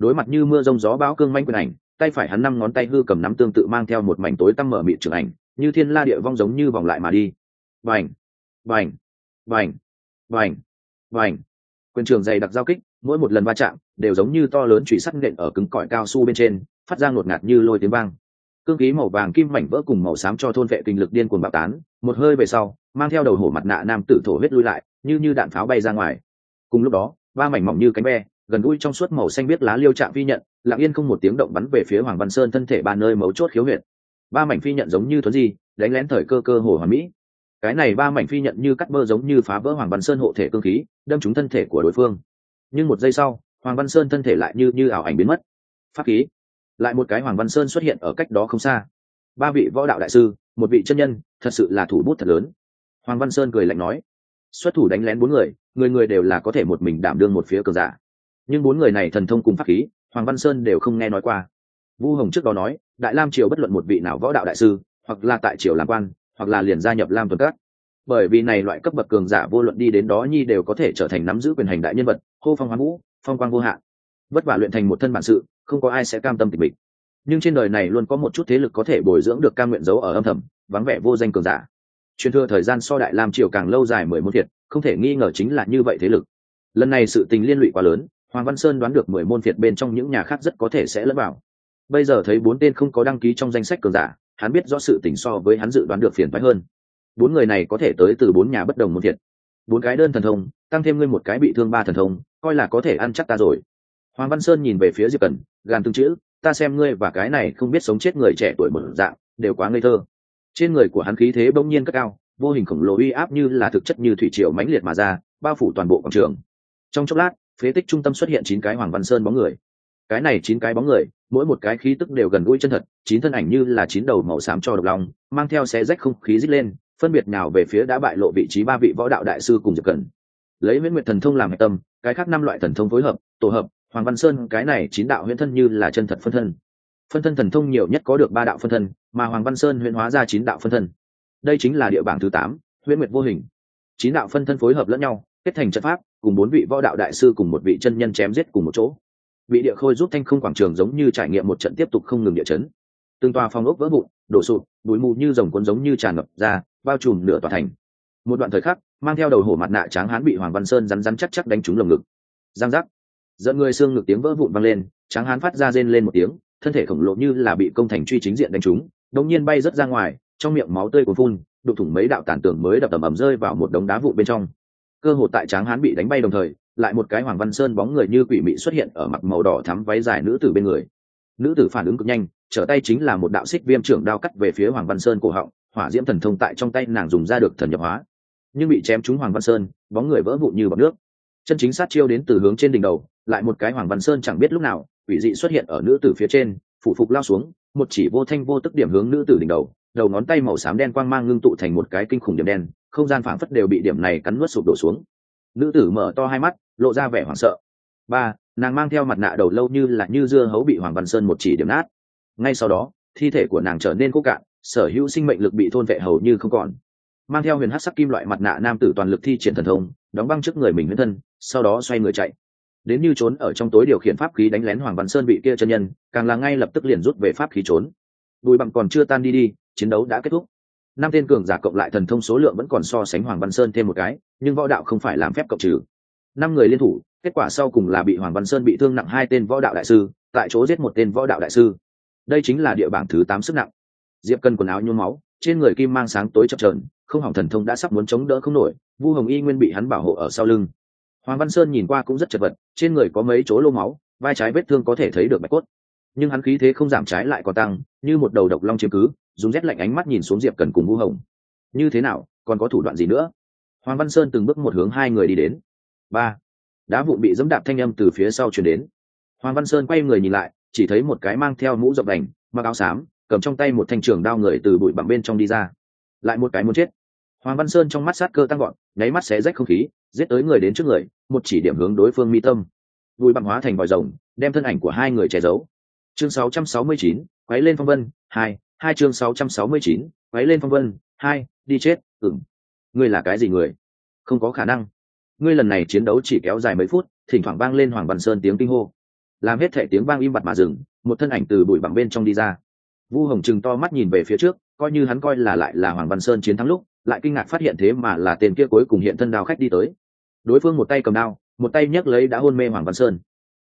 đối mặt như mưa rông gió bão cương manh quyền ảnh, tay phải hắn năm ngón tay hư cầm nắm tương tự mang theo một mảnh tối tăm mở mịt trường ảnh, như thiên la địa vong giống như vòng lại mà đi. Vành vành vành vành vành quyền trường dày đặc giao kích, mỗi một lần va chạm đều giống như to lớn trụy sắt nện ở cứng cỏi cao su bên trên, phát ra ngột ngạt như lôi tiếng vang. Cương khí màu vàng kim mảnh vỡ cùng màu xám cho thôn vệ kinh lực điên cuồng bạo tán, một hơi về sau, mang theo đầu hổ mặt nạ nam tử thổ huyết lui lại, như như đạn pháo bay ra ngoài. Cùng lúc đó, ba mảnh mỏng như cánh ve gần gũi trong suốt màu xanh biết lá liêu chạm phi nhận, lặng yên không một tiếng động bắn về phía hoàng văn sơn thân thể ba nơi mấu chốt khiếu huyệt. Ba mảnh phi nhận giống như thuấn gì đánh lén thời cơ cơ hồ hoàn mỹ. Cái này ba mảnh phi nhận như cắt bơ giống như phá vỡ hoàng văn sơn hộ thể cương khí, đâm trúng thân thể của đối phương. Nhưng một giây sau, hoàng văn sơn thân thể lại như như ảo ảnh biến mất. Pháp khí. Lại một cái hoàng văn sơn xuất hiện ở cách đó không xa. Ba vị võ đạo đại sư, một vị chân nhân, thật sự là thủ bút thật lớn. Hoàng văn sơn cười lạnh nói. Xuất thủ đánh lén bốn người người người đều là có thể một mình đảm đương một phía cờ giả nhưng bốn người này thần thông cùng pháp khí, hoàng văn sơn đều không nghe nói qua. Vu hồng trước đó nói, đại lam triều bất luận một vị nào võ đạo đại sư, hoặc là tại triều làm quan, hoặc là liền gia nhập lam tuần các. Bởi vì này loại cấp bậc cường giả vô luận đi đến đó nhi đều có thể trở thành nắm giữ quyền hành đại nhân vật, hô phong hoán vũ, phong quang vô hạn. Vất vả luyện thành một thân bản sự, không có ai sẽ cam tâm tình mình nhưng trên đời này luôn có một chút thế lực có thể bồi dưỡng được ca nguyện giấu ở âm thầm, vắng vẻ vô danh cường giả. Truyền thừa thời gian so đại lam triều càng lâu dài mười muôn thiệt, không thể nghi ngờ chính là như vậy thế lực. Lần này sự tình liên lụy quá lớn hoàng văn sơn đoán được mười môn phiệt bên trong những nhà khác rất có thể sẽ lẫn vào. Bây giờ thấy bốn tên không có đăng ký trong danh sách cường giả, hắn biết rõ sự tình so với hắn dự đoán được phiền phái hơn. Bốn người này có thể tới từ bốn nhà bất đồng môn phiệt. Bốn cái đơn thần thông, tăng thêm ngươi một cái bị thương ba thần thông, coi là có thể ăn chắc ta rồi. Hoàng văn sơn nhìn về phía diệp cần gàn tương chữ, ta xem ngươi và cái này không biết sống chết người trẻ tuổi một dạng, đều quá ngây thơ. Trên người của hắn khí thế bỗng nhiên cất cao, vô hình khổng lồ uy áp như là thực chất như thủy triều mãnh liệt mà ra, bao phủ toàn bộ quảng trường. Trong chốc lát phế tích trung tâm xuất hiện chín cái hoàng văn sơn bóng người. Cái này chín cái bóng người, mỗi một cái khí tức đều gần gũi chân thật, chín thân ảnh như là chín đầu màu xám cho độc lòng mang theo xe rách không khí rít lên, phân biệt nào về phía đã bại lộ vị trí ba vị võ đạo đại sư cùng diệp cần lấy nguyễn nguyệt thần thông làm tâm, cái khác năm loại thần thông phối hợp, tổ hợp, hoàng văn sơn, cái này chín đạo huyễn thân như là chân thật phân thân. Phân thân thần thông nhiều nhất có được ba đạo phân thân, mà hoàng văn sơn huyễn hóa ra chín đạo phân thân. Đây chính là địa bảng thứ tám huyễn nguyệt vô hình. Chín đạo phân thân phối hợp lẫn nhau kết thành trận pháp, cùng bốn vị võ đạo đại sư cùng một vị chân nhân chém giết cùng một chỗ. Vị địa khôi giúp thanh không quảng trường giống như trải nghiệm một trận tiếp tục không ngừng địa chấn. Từng tòa phong ốc vỡ vụn, đổ sụt bụi mù như dòng cuốn giống như tràn ngập ra, bao trùm nửa tòa thành. Một đoạn thời khắc, mang theo đầu hổ mặt nạ tráng hán bị hoàng văn sơn rắn rắn chắc chắc đánh trúng lồng ngực. Giang giác. Dẫn người xương ngực tiếng vỡ vụn vang lên, tráng hán phát ra rên lên một tiếng, thân thể khổng lồ như là bị công thành truy chính diện đánh trúng, đột nhiên bay rất ra ngoài, trong miệng máu tươi của phun đục thủng mấy đạo tản tưởng mới đập tầm ầm rơi vào một đống đá vụn bên trong cơ hội tại tráng hán bị đánh bay đồng thời, lại một cái hoàng văn sơn bóng người như quỷ mị xuất hiện ở mặt màu đỏ thắm váy dài nữ tử bên người. Nữ tử phản ứng cực nhanh, trở tay chính là một đạo xích viêm trưởng đao cắt về phía hoàng văn sơn cổ họng, hỏa diễm thần thông tại trong tay nàng dùng ra được thần nhập hóa. Nhưng bị chém trúng hoàng văn sơn, bóng người vỡ vụn như bọc nước. Chân chính sát chiêu đến từ hướng trên đỉnh đầu, lại một cái hoàng văn sơn chẳng biết lúc nào, quỷ dị xuất hiện ở nữ tử phía trên, phủ phục lao xuống, một chỉ vô thanh vô tức điểm hướng nữ tử đỉnh đầu đầu ngón tay màu xám đen quang mang ngưng tụ thành một cái kinh khủng điểm đen không gian phảng phất đều bị điểm này cắn nuốt sụp đổ xuống. Nữ tử mở to hai mắt, lộ ra vẻ hoảng sợ. Ba, nàng mang theo mặt nạ đầu lâu như là như dưa hấu bị hoàng văn sơn một chỉ điểm nát. Ngay sau đó, thi thể của nàng trở nên khô cạn, sở hữu sinh mệnh lực bị thôn vệ hầu như không còn. Mang theo huyền hát sắc kim loại mặt nạ nam tử toàn lực thi triển thần thông, đóng băng trước người mình huyết thân, sau đó xoay người chạy. Đến như trốn ở trong tối điều khiển pháp khí đánh lén hoàng văn sơn bị kia chân nhân, càng là ngay lập tức liền rút về pháp khí trốn. Bùi bằng còn chưa tan đi đi, chiến đấu đã kết thúc năm tên cường giả cộng lại thần thông số lượng vẫn còn so sánh hoàng văn sơn thêm một cái, nhưng võ đạo không phải làm phép cộng trừ. Năm người liên thủ, kết quả sau cùng là bị hoàng văn sơn bị thương nặng hai tên võ đạo đại sư, tại chỗ giết một tên võ đạo đại sư. Đây chính là địa bảng thứ tám sức nặng. Diệp cần quần áo nhuốm máu, trên người kim mang sáng tối chập trờn không hỏng thần thông đã sắp muốn chống đỡ không nổi, vu hồng y nguyên bị hắn bảo hộ ở sau lưng. Hoàng văn sơn nhìn qua cũng rất chật vật, trên người có mấy chỗ lô máu, vai trái vết thương có thể thấy được bạch cốt. Nhưng hắn khí thế không giảm trái lại còn tăng, như một đầu độc long chiếm cứ dùng rét lạnh ánh mắt nhìn xuống diệp cần cùng vu hồng. Như thế nào còn có thủ đoạn gì nữa? Hoàng văn sơn từng bước một hướng hai người đi đến. Ba. Đá vụn bị dẫm đạp thanh âm từ phía sau chuyển đến. Hoàng văn sơn quay người nhìn lại chỉ thấy một cái mang theo mũ rộng đành mặc áo xám cầm trong tay một thanh trường đao người từ bụi bặm bên trong đi ra. Lại một cái muốn chết. Hoàng văn sơn trong mắt sát cơ tăng gọn nháy mắt xé rách không khí giết tới người đến trước người một chỉ điểm hướng đối phương mi tâm. Bụi bặm hóa thành vòi rồng đem thân ảnh của hai người che giấu. Chương 669, quấy lên phong vân hai hai chương 669, quấy lên phong vân hai đi chết ừng ngươi là cái gì người? Không có khả năng. Ngươi lần này chiến đấu chỉ kéo dài mấy phút thỉnh thoảng vang lên hoàng văn sơn tiếng kinh hô. Làm hết thể tiếng vang im bặt mà dừng một thân ảnh từ bụi bằng bên trong đi ra. Vu hồng chừng to mắt nhìn về phía trước coi như hắn coi là lại là hoàng văn sơn chiến thắng lúc lại kinh ngạc phát hiện thế mà là tên kia cuối cùng hiện thân đao khách đi tới. Đối phương một tay cầm đao một tay nhấc lấy đã hôn mê hoàng văn sơn.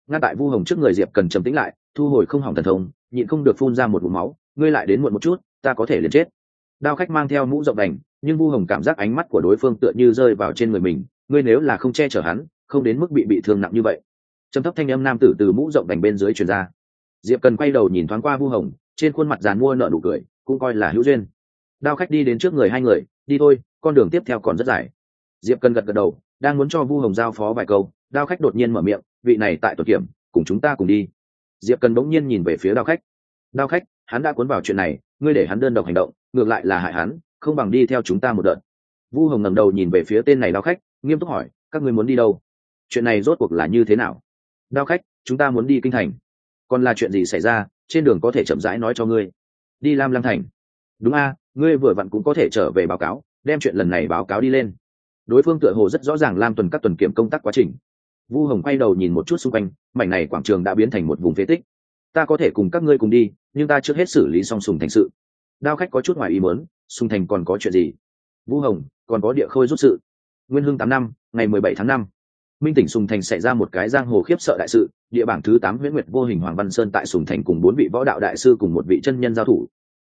Ngăn tại vu hồng trước người diệp cần trầm tĩnh lại thu hồi không hỏng thần thông nhịn không được phun ra một vùng máu ngươi lại đến muộn một chút, ta có thể liền chết. Đao khách mang theo mũ rộng đành, nhưng vu hồng cảm giác ánh mắt của đối phương tựa như rơi vào trên người mình, ngươi nếu là không che chở hắn, không đến mức bị bị thương nặng như vậy. Trầm thấp thanh âm nam tử từ mũ rộng đành bên dưới truyền ra. Diệp cần quay đầu nhìn thoáng qua vu hồng, trên khuôn mặt dàn mua nợ nụ cười, cũng coi là hữu duyên. Đao khách đi đến trước người hai người, đi thôi, con đường tiếp theo còn rất dài. Diệp cần gật gật đầu, đang muốn cho vu hồng giao phó vài câu, đao khách đột nhiên mở miệng, vị này tại tuột kiểm, cùng chúng ta cùng đi. Diệp cần bỗng nhiên nhìn về phía đao khách. Đao khách hắn đã cuốn vào chuyện này, ngươi để hắn đơn độc hành động, ngược lại là hại hắn, không bằng đi theo chúng ta một đợt. Vu hồng ngẩng đầu nhìn về phía tên này đao khách, nghiêm túc hỏi, các ngươi muốn đi đâu? Chuyện này rốt cuộc là như thế nào? Đao khách, chúng ta muốn đi kinh thành. Còn là chuyện gì xảy ra, trên đường có thể chậm rãi nói cho ngươi. Đi lam lăng thành. Đúng a, ngươi vừa vặn cũng có thể trở về báo cáo, đem chuyện lần này báo cáo đi lên. Đối phương tựa hồ rất rõ ràng lam tuần các tuần kiểm công tác quá trình. Vu hồng quay đầu nhìn một chút xung quanh, mảnh này quảng trường đã biến thành một vùng phế tích. Ta có thể cùng các ngươi cùng đi nhưng ta trước hết xử lý xong sùng thành sự. Đao khách có chút ngoài ý muốn, sùng thành còn có chuyện gì? Vũ hồng, còn có địa khôi rút sự. Nguyên hưng tám năm, ngày mười bảy tháng năm. Minh tỉnh sùng thành xảy ra một cái giang hồ khiếp sợ đại sự, địa bảng thứ tám nguyễn nguyệt vô hình hoàng văn sơn tại sùng thành cùng bốn vị võ đạo đại sư cùng một vị chân nhân giao thủ.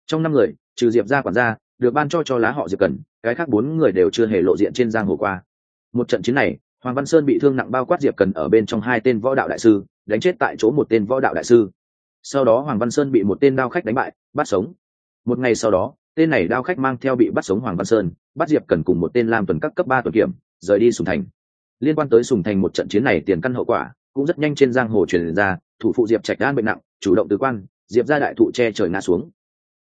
Trong năm người, trừ diệp gia quản gia, được ban cho cho lá họ diệp cần, cái khác bốn người đều chưa hề lộ diện trên giang hồ qua. Một trận chiến này, hoàng văn sơn bị thương nặng bao quát diệp cần ở bên trong hai tên võ đạo đại sư, đánh chết tại chỗ một tên võ đạo đại sư sau đó hoàng văn sơn bị một tên đao khách đánh bại, bắt sống. Một ngày sau đó, tên này đao khách mang theo bị bắt sống hoàng văn sơn, bắt diệp cần cùng một tên Lam tuần các cấp ba tuần kiểm, rời đi sùng thành. Liên quan tới sùng thành một trận chiến này tiền căn hậu quả cũng rất nhanh trên giang hồ truyền ra, thủ phụ diệp trạch đan bệnh nặng, chủ động từ quan, diệp ra đại thụ che trời ngã xuống.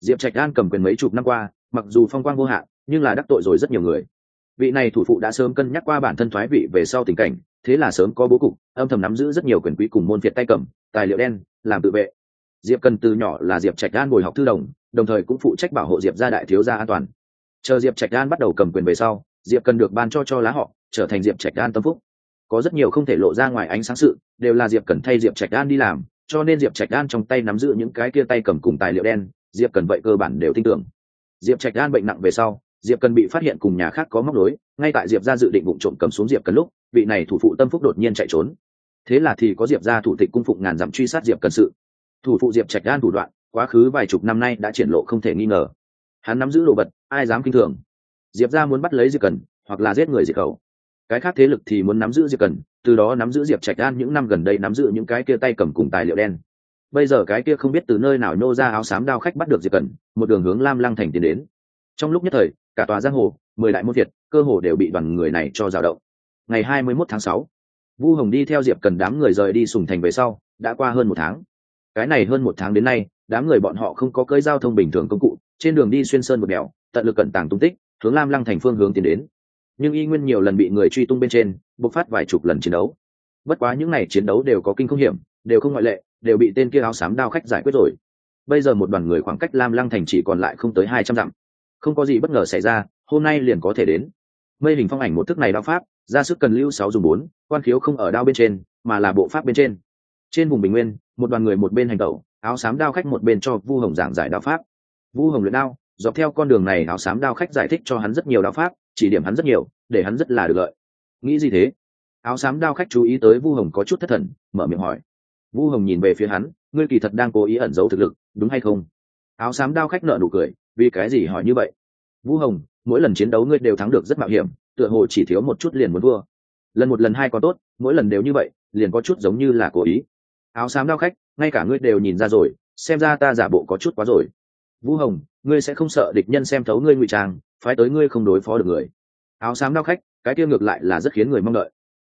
Diệp trạch đan cầm quyền mấy chục năm qua, mặc dù phong quang vô hạn, nhưng là đắc tội rồi rất nhiều người. Vị này thủ phụ đã sớm cân nhắc qua bản thân thoái vị về sau tình cảnh, thế là sớm có bố cục, âm thầm nắm giữ rất nhiều quyền quý cùng môn việt tay cầm, tài liệu đen, làm tự vệ diệp cần từ nhỏ là diệp trạch đan ngồi học thư đồng đồng thời cũng phụ trách bảo hộ diệp gia đại thiếu gia an toàn. Chờ diệp trạch đan bắt đầu cầm quyền về sau, diệp cần được ban cho cho lá họ, trở thành diệp trạch đan tâm phúc. Có rất nhiều không thể lộ ra ngoài ánh sáng sự, đều là diệp cần thay diệp trạch đan đi làm, cho nên diệp trạch đan trong tay nắm giữ những cái kia tay cầm cùng tài liệu đen, diệp cần vậy cơ bản đều tin tưởng. Diệp trạch đan bệnh nặng về sau, diệp cần bị phát hiện cùng nhà khác có móc nối, ngay tại diệp ra dự định vụ trộm cầm xuống diệp cần lúc, vị này thủ phụ tâm phúc đột nhiên chạy trốn. Thế là thì có diệp ra thủ tịch cung phụng ngàn dặm truy sát diệp cần sự thủ phụ diệp trạch đan thủ đoạn, quá khứ vài chục năm nay đã triển lộ không thể nghi ngờ. Hắn nắm giữ đồ vật, ai dám kinh thường? Diệp ra muốn bắt lấy diệp cần, hoặc là giết người diệp khẩu. Cái khác thế lực thì muốn nắm giữ diệp cần, từ đó nắm giữ diệp trạch đan những năm gần đây nắm giữ những cái kia tay cầm cùng tài liệu đen. Bây giờ cái kia không biết từ nơi nào nô ra áo xám đao khách bắt được diệp cần, một đường hướng lam lăng thành tiến đến. Trong lúc nhất thời, cả tòa giang hồ, mười đại môn việt cơ hồ đều bị đoàn người này cho rào động. Ngày hai mươi mốt tháng sáu, vu hồng đi theo diệp cần đám người rời đi sùng thành về sau, đã qua hơn một tháng cái này hơn một tháng đến nay, đám người bọn họ không có cưới giao thông bình thường công cụ, trên đường đi xuyên sơn một đèo, tận lực cẩn tàng tung tích, hướng lam lăng thành phương hướng tiến đến. Nhưng y nguyên nhiều lần bị người truy tung bên trên, bộc phát vài chục lần chiến đấu. Bất quá những n à y chiến đấu đều có kinh không hiểm, đều không ngoại lệ, đều bị tên kia áo xám đao khách giải quyết rồi. Bây giờ một đoàn người khoảng cách lam lăng thành chỉ còn lại không tới hai trăm dặm. Không có gì bất ngờ xảy ra, hôm nay liền có thể đến. Mây hình phong ảnh một thức này đao pháp, ra sức cần lưu sáu dùng bốn, quan khiếu không ở đao bên trên, mà là bộ pháp bên trên. Trên vùng bình nguyên một đoàn người một bên hành tẩu, áo xám đao khách một bên cho vu hồng giảng giải đao pháp. Vu hồng luyện đao, dọc theo con đường này áo xám đao khách giải thích cho hắn rất nhiều đao pháp, chỉ điểm hắn rất nhiều, để hắn rất là được lợi. Nghĩ gì thế? Áo xám đao khách chú ý tới vu hồng có chút thất thần, mở miệng hỏi. Vu hồng nhìn về phía hắn, ngươi kỳ thật đang cố ý ẩn giấu thực lực, đúng hay không? Áo xám đao khách nợ nụ cười, vì cái gì hỏi như vậy? Vu hồng, mỗi lần chiến đấu ngươi đều thắng được rất mạo hiểm, tựa hồ chỉ thiếu một chút liền muốn vua lần một lần hai có tốt, mỗi lần đều như vậy, liền có chút giống như là cố ý áo xám đao khách, ngay cả ngươi đều nhìn ra rồi, xem ra ta giả bộ có chút quá rồi. Vũ hồng, ngươi sẽ không sợ địch nhân xem thấu ngươi ngụy trang, phái tới ngươi không đối phó được người. Áo xám đao khách, cái tiêu ngược lại là rất khiến người mong đợi.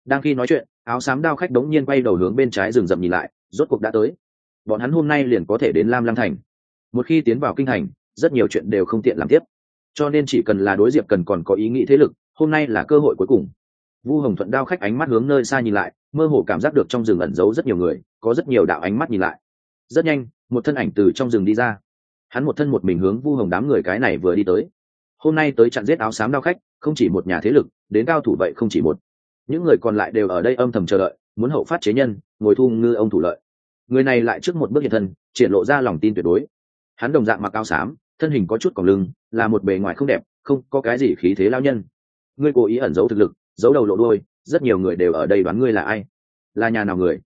Đang khi nói chuyện, áo xám đao khách đống nhiên quay đầu hướng bên trái rừng rậm nhìn lại, rốt cuộc đã tới. Bọn hắn hôm nay liền có thể đến lam lăng thành. Một khi tiến vào kinh thành, rất nhiều chuyện đều không tiện làm tiếp. Cho nên chỉ cần là đối diệp cần còn có ý nghĩ thế lực, hôm nay là cơ hội cuối cùng. Vu hồng thuận đao khách ánh mắt hướng nơi xa nhìn lại mơ hồ cảm giác được trong rừng ẩn giấu rất nhiều người, có rất nhiều đạo ánh mắt nhìn lại. Rất nhanh, một thân ảnh từ trong rừng đi ra. Hắn một thân một mình hướng vu hồng đám người cái này vừa đi tới. Hôm nay tới chặn giết áo xám đao khách, không chỉ một nhà thế lực, đến cao thủ vậy không chỉ một. Những người còn lại đều ở đây âm thầm chờ đợi, muốn hậu phát chế nhân, ngồi thu ngư ông thủ lợi. Người này lại trước một bước hiện thân, triển lộ ra lòng tin tuyệt đối. Hắn đồng dạng mặc áo xám, thân hình có chút còng lưng, là một bề ngoài không đẹp, không có cái gì khí thế lao nhân. Ngươi cố ý ẩn giấu thực lực, giấu đầu lộ đôi rất nhiều người đều ở đây đoán ngươi là ai. Là nhà nào người?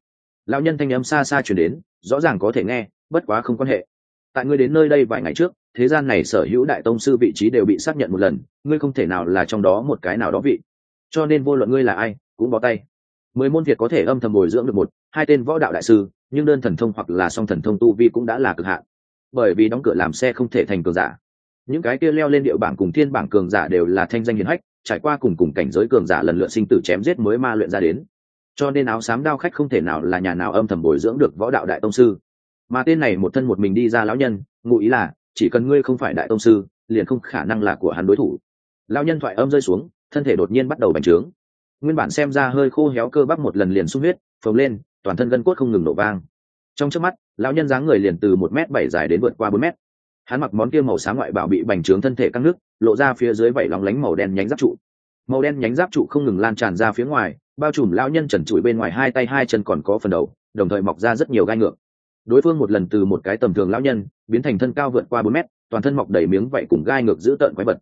Lão nhân thanh âm xa xa chuyển đến, rõ ràng có thể nghe, bất quá không quan hệ. Tại ngươi đến nơi đây vài ngày trước, thế gian này sở hữu đại tông sư vị trí đều bị xác nhận một lần, ngươi không thể nào là trong đó một cái nào đó vị. Cho nên vô luận ngươi là ai, cũng bó tay. Mười môn việt có thể âm thầm bồi dưỡng được một, hai tên võ đạo đại sư, nhưng đơn thần thông hoặc là song thần thông tu vi cũng đã là cực hạn. Bởi vì đóng cửa làm xe không thể thành cường giả. Những cái kia leo lên điệu bảng cùng thiên bảng cường giả đều là thanh danh hiển hách trải qua cùng cùng cảnh giới cường giả lần lượt sinh tử chém giết mới ma luyện ra đến. Cho nên áo xám đao khách không thể nào là nhà nào âm thầm bồi dưỡng được võ đạo đại tông sư. Mà tên này một thân một mình đi ra lão nhân, ngụ ý là, chỉ cần ngươi không phải đại tông sư, liền không khả năng là của hắn đối thủ. Lão nhân thoại âm rơi xuống, thân thể đột nhiên bắt đầu bành trướng. Nguyên bản xem ra hơi khô héo cơ bắp một lần liền sung huyết, phồng lên, toàn thân gân cốt không ngừng nổ vang. Trong trước mắt, lão nhân dáng người liền từ một m bảy dài đến vượt qua bốn m hắn mặc món kia màu sáng ngoại bảo bị bành trướng thân thể căng nước, lộ ra phía dưới vảy lóng lánh màu đen nhánh giáp trụ. Màu đen nhánh giáp trụ không ngừng lan tràn ra phía ngoài, bao trùm lão nhân trần trụi bên ngoài hai tay hai chân còn có phần đầu, đồng thời mọc ra rất nhiều gai ngược. Đối phương một lần từ một cái tầm thường lão nhân, biến thành thân cao vượt qua bốn mét, toàn thân mọc đầy miếng vảy cùng gai ngược giữ tợn quái vật.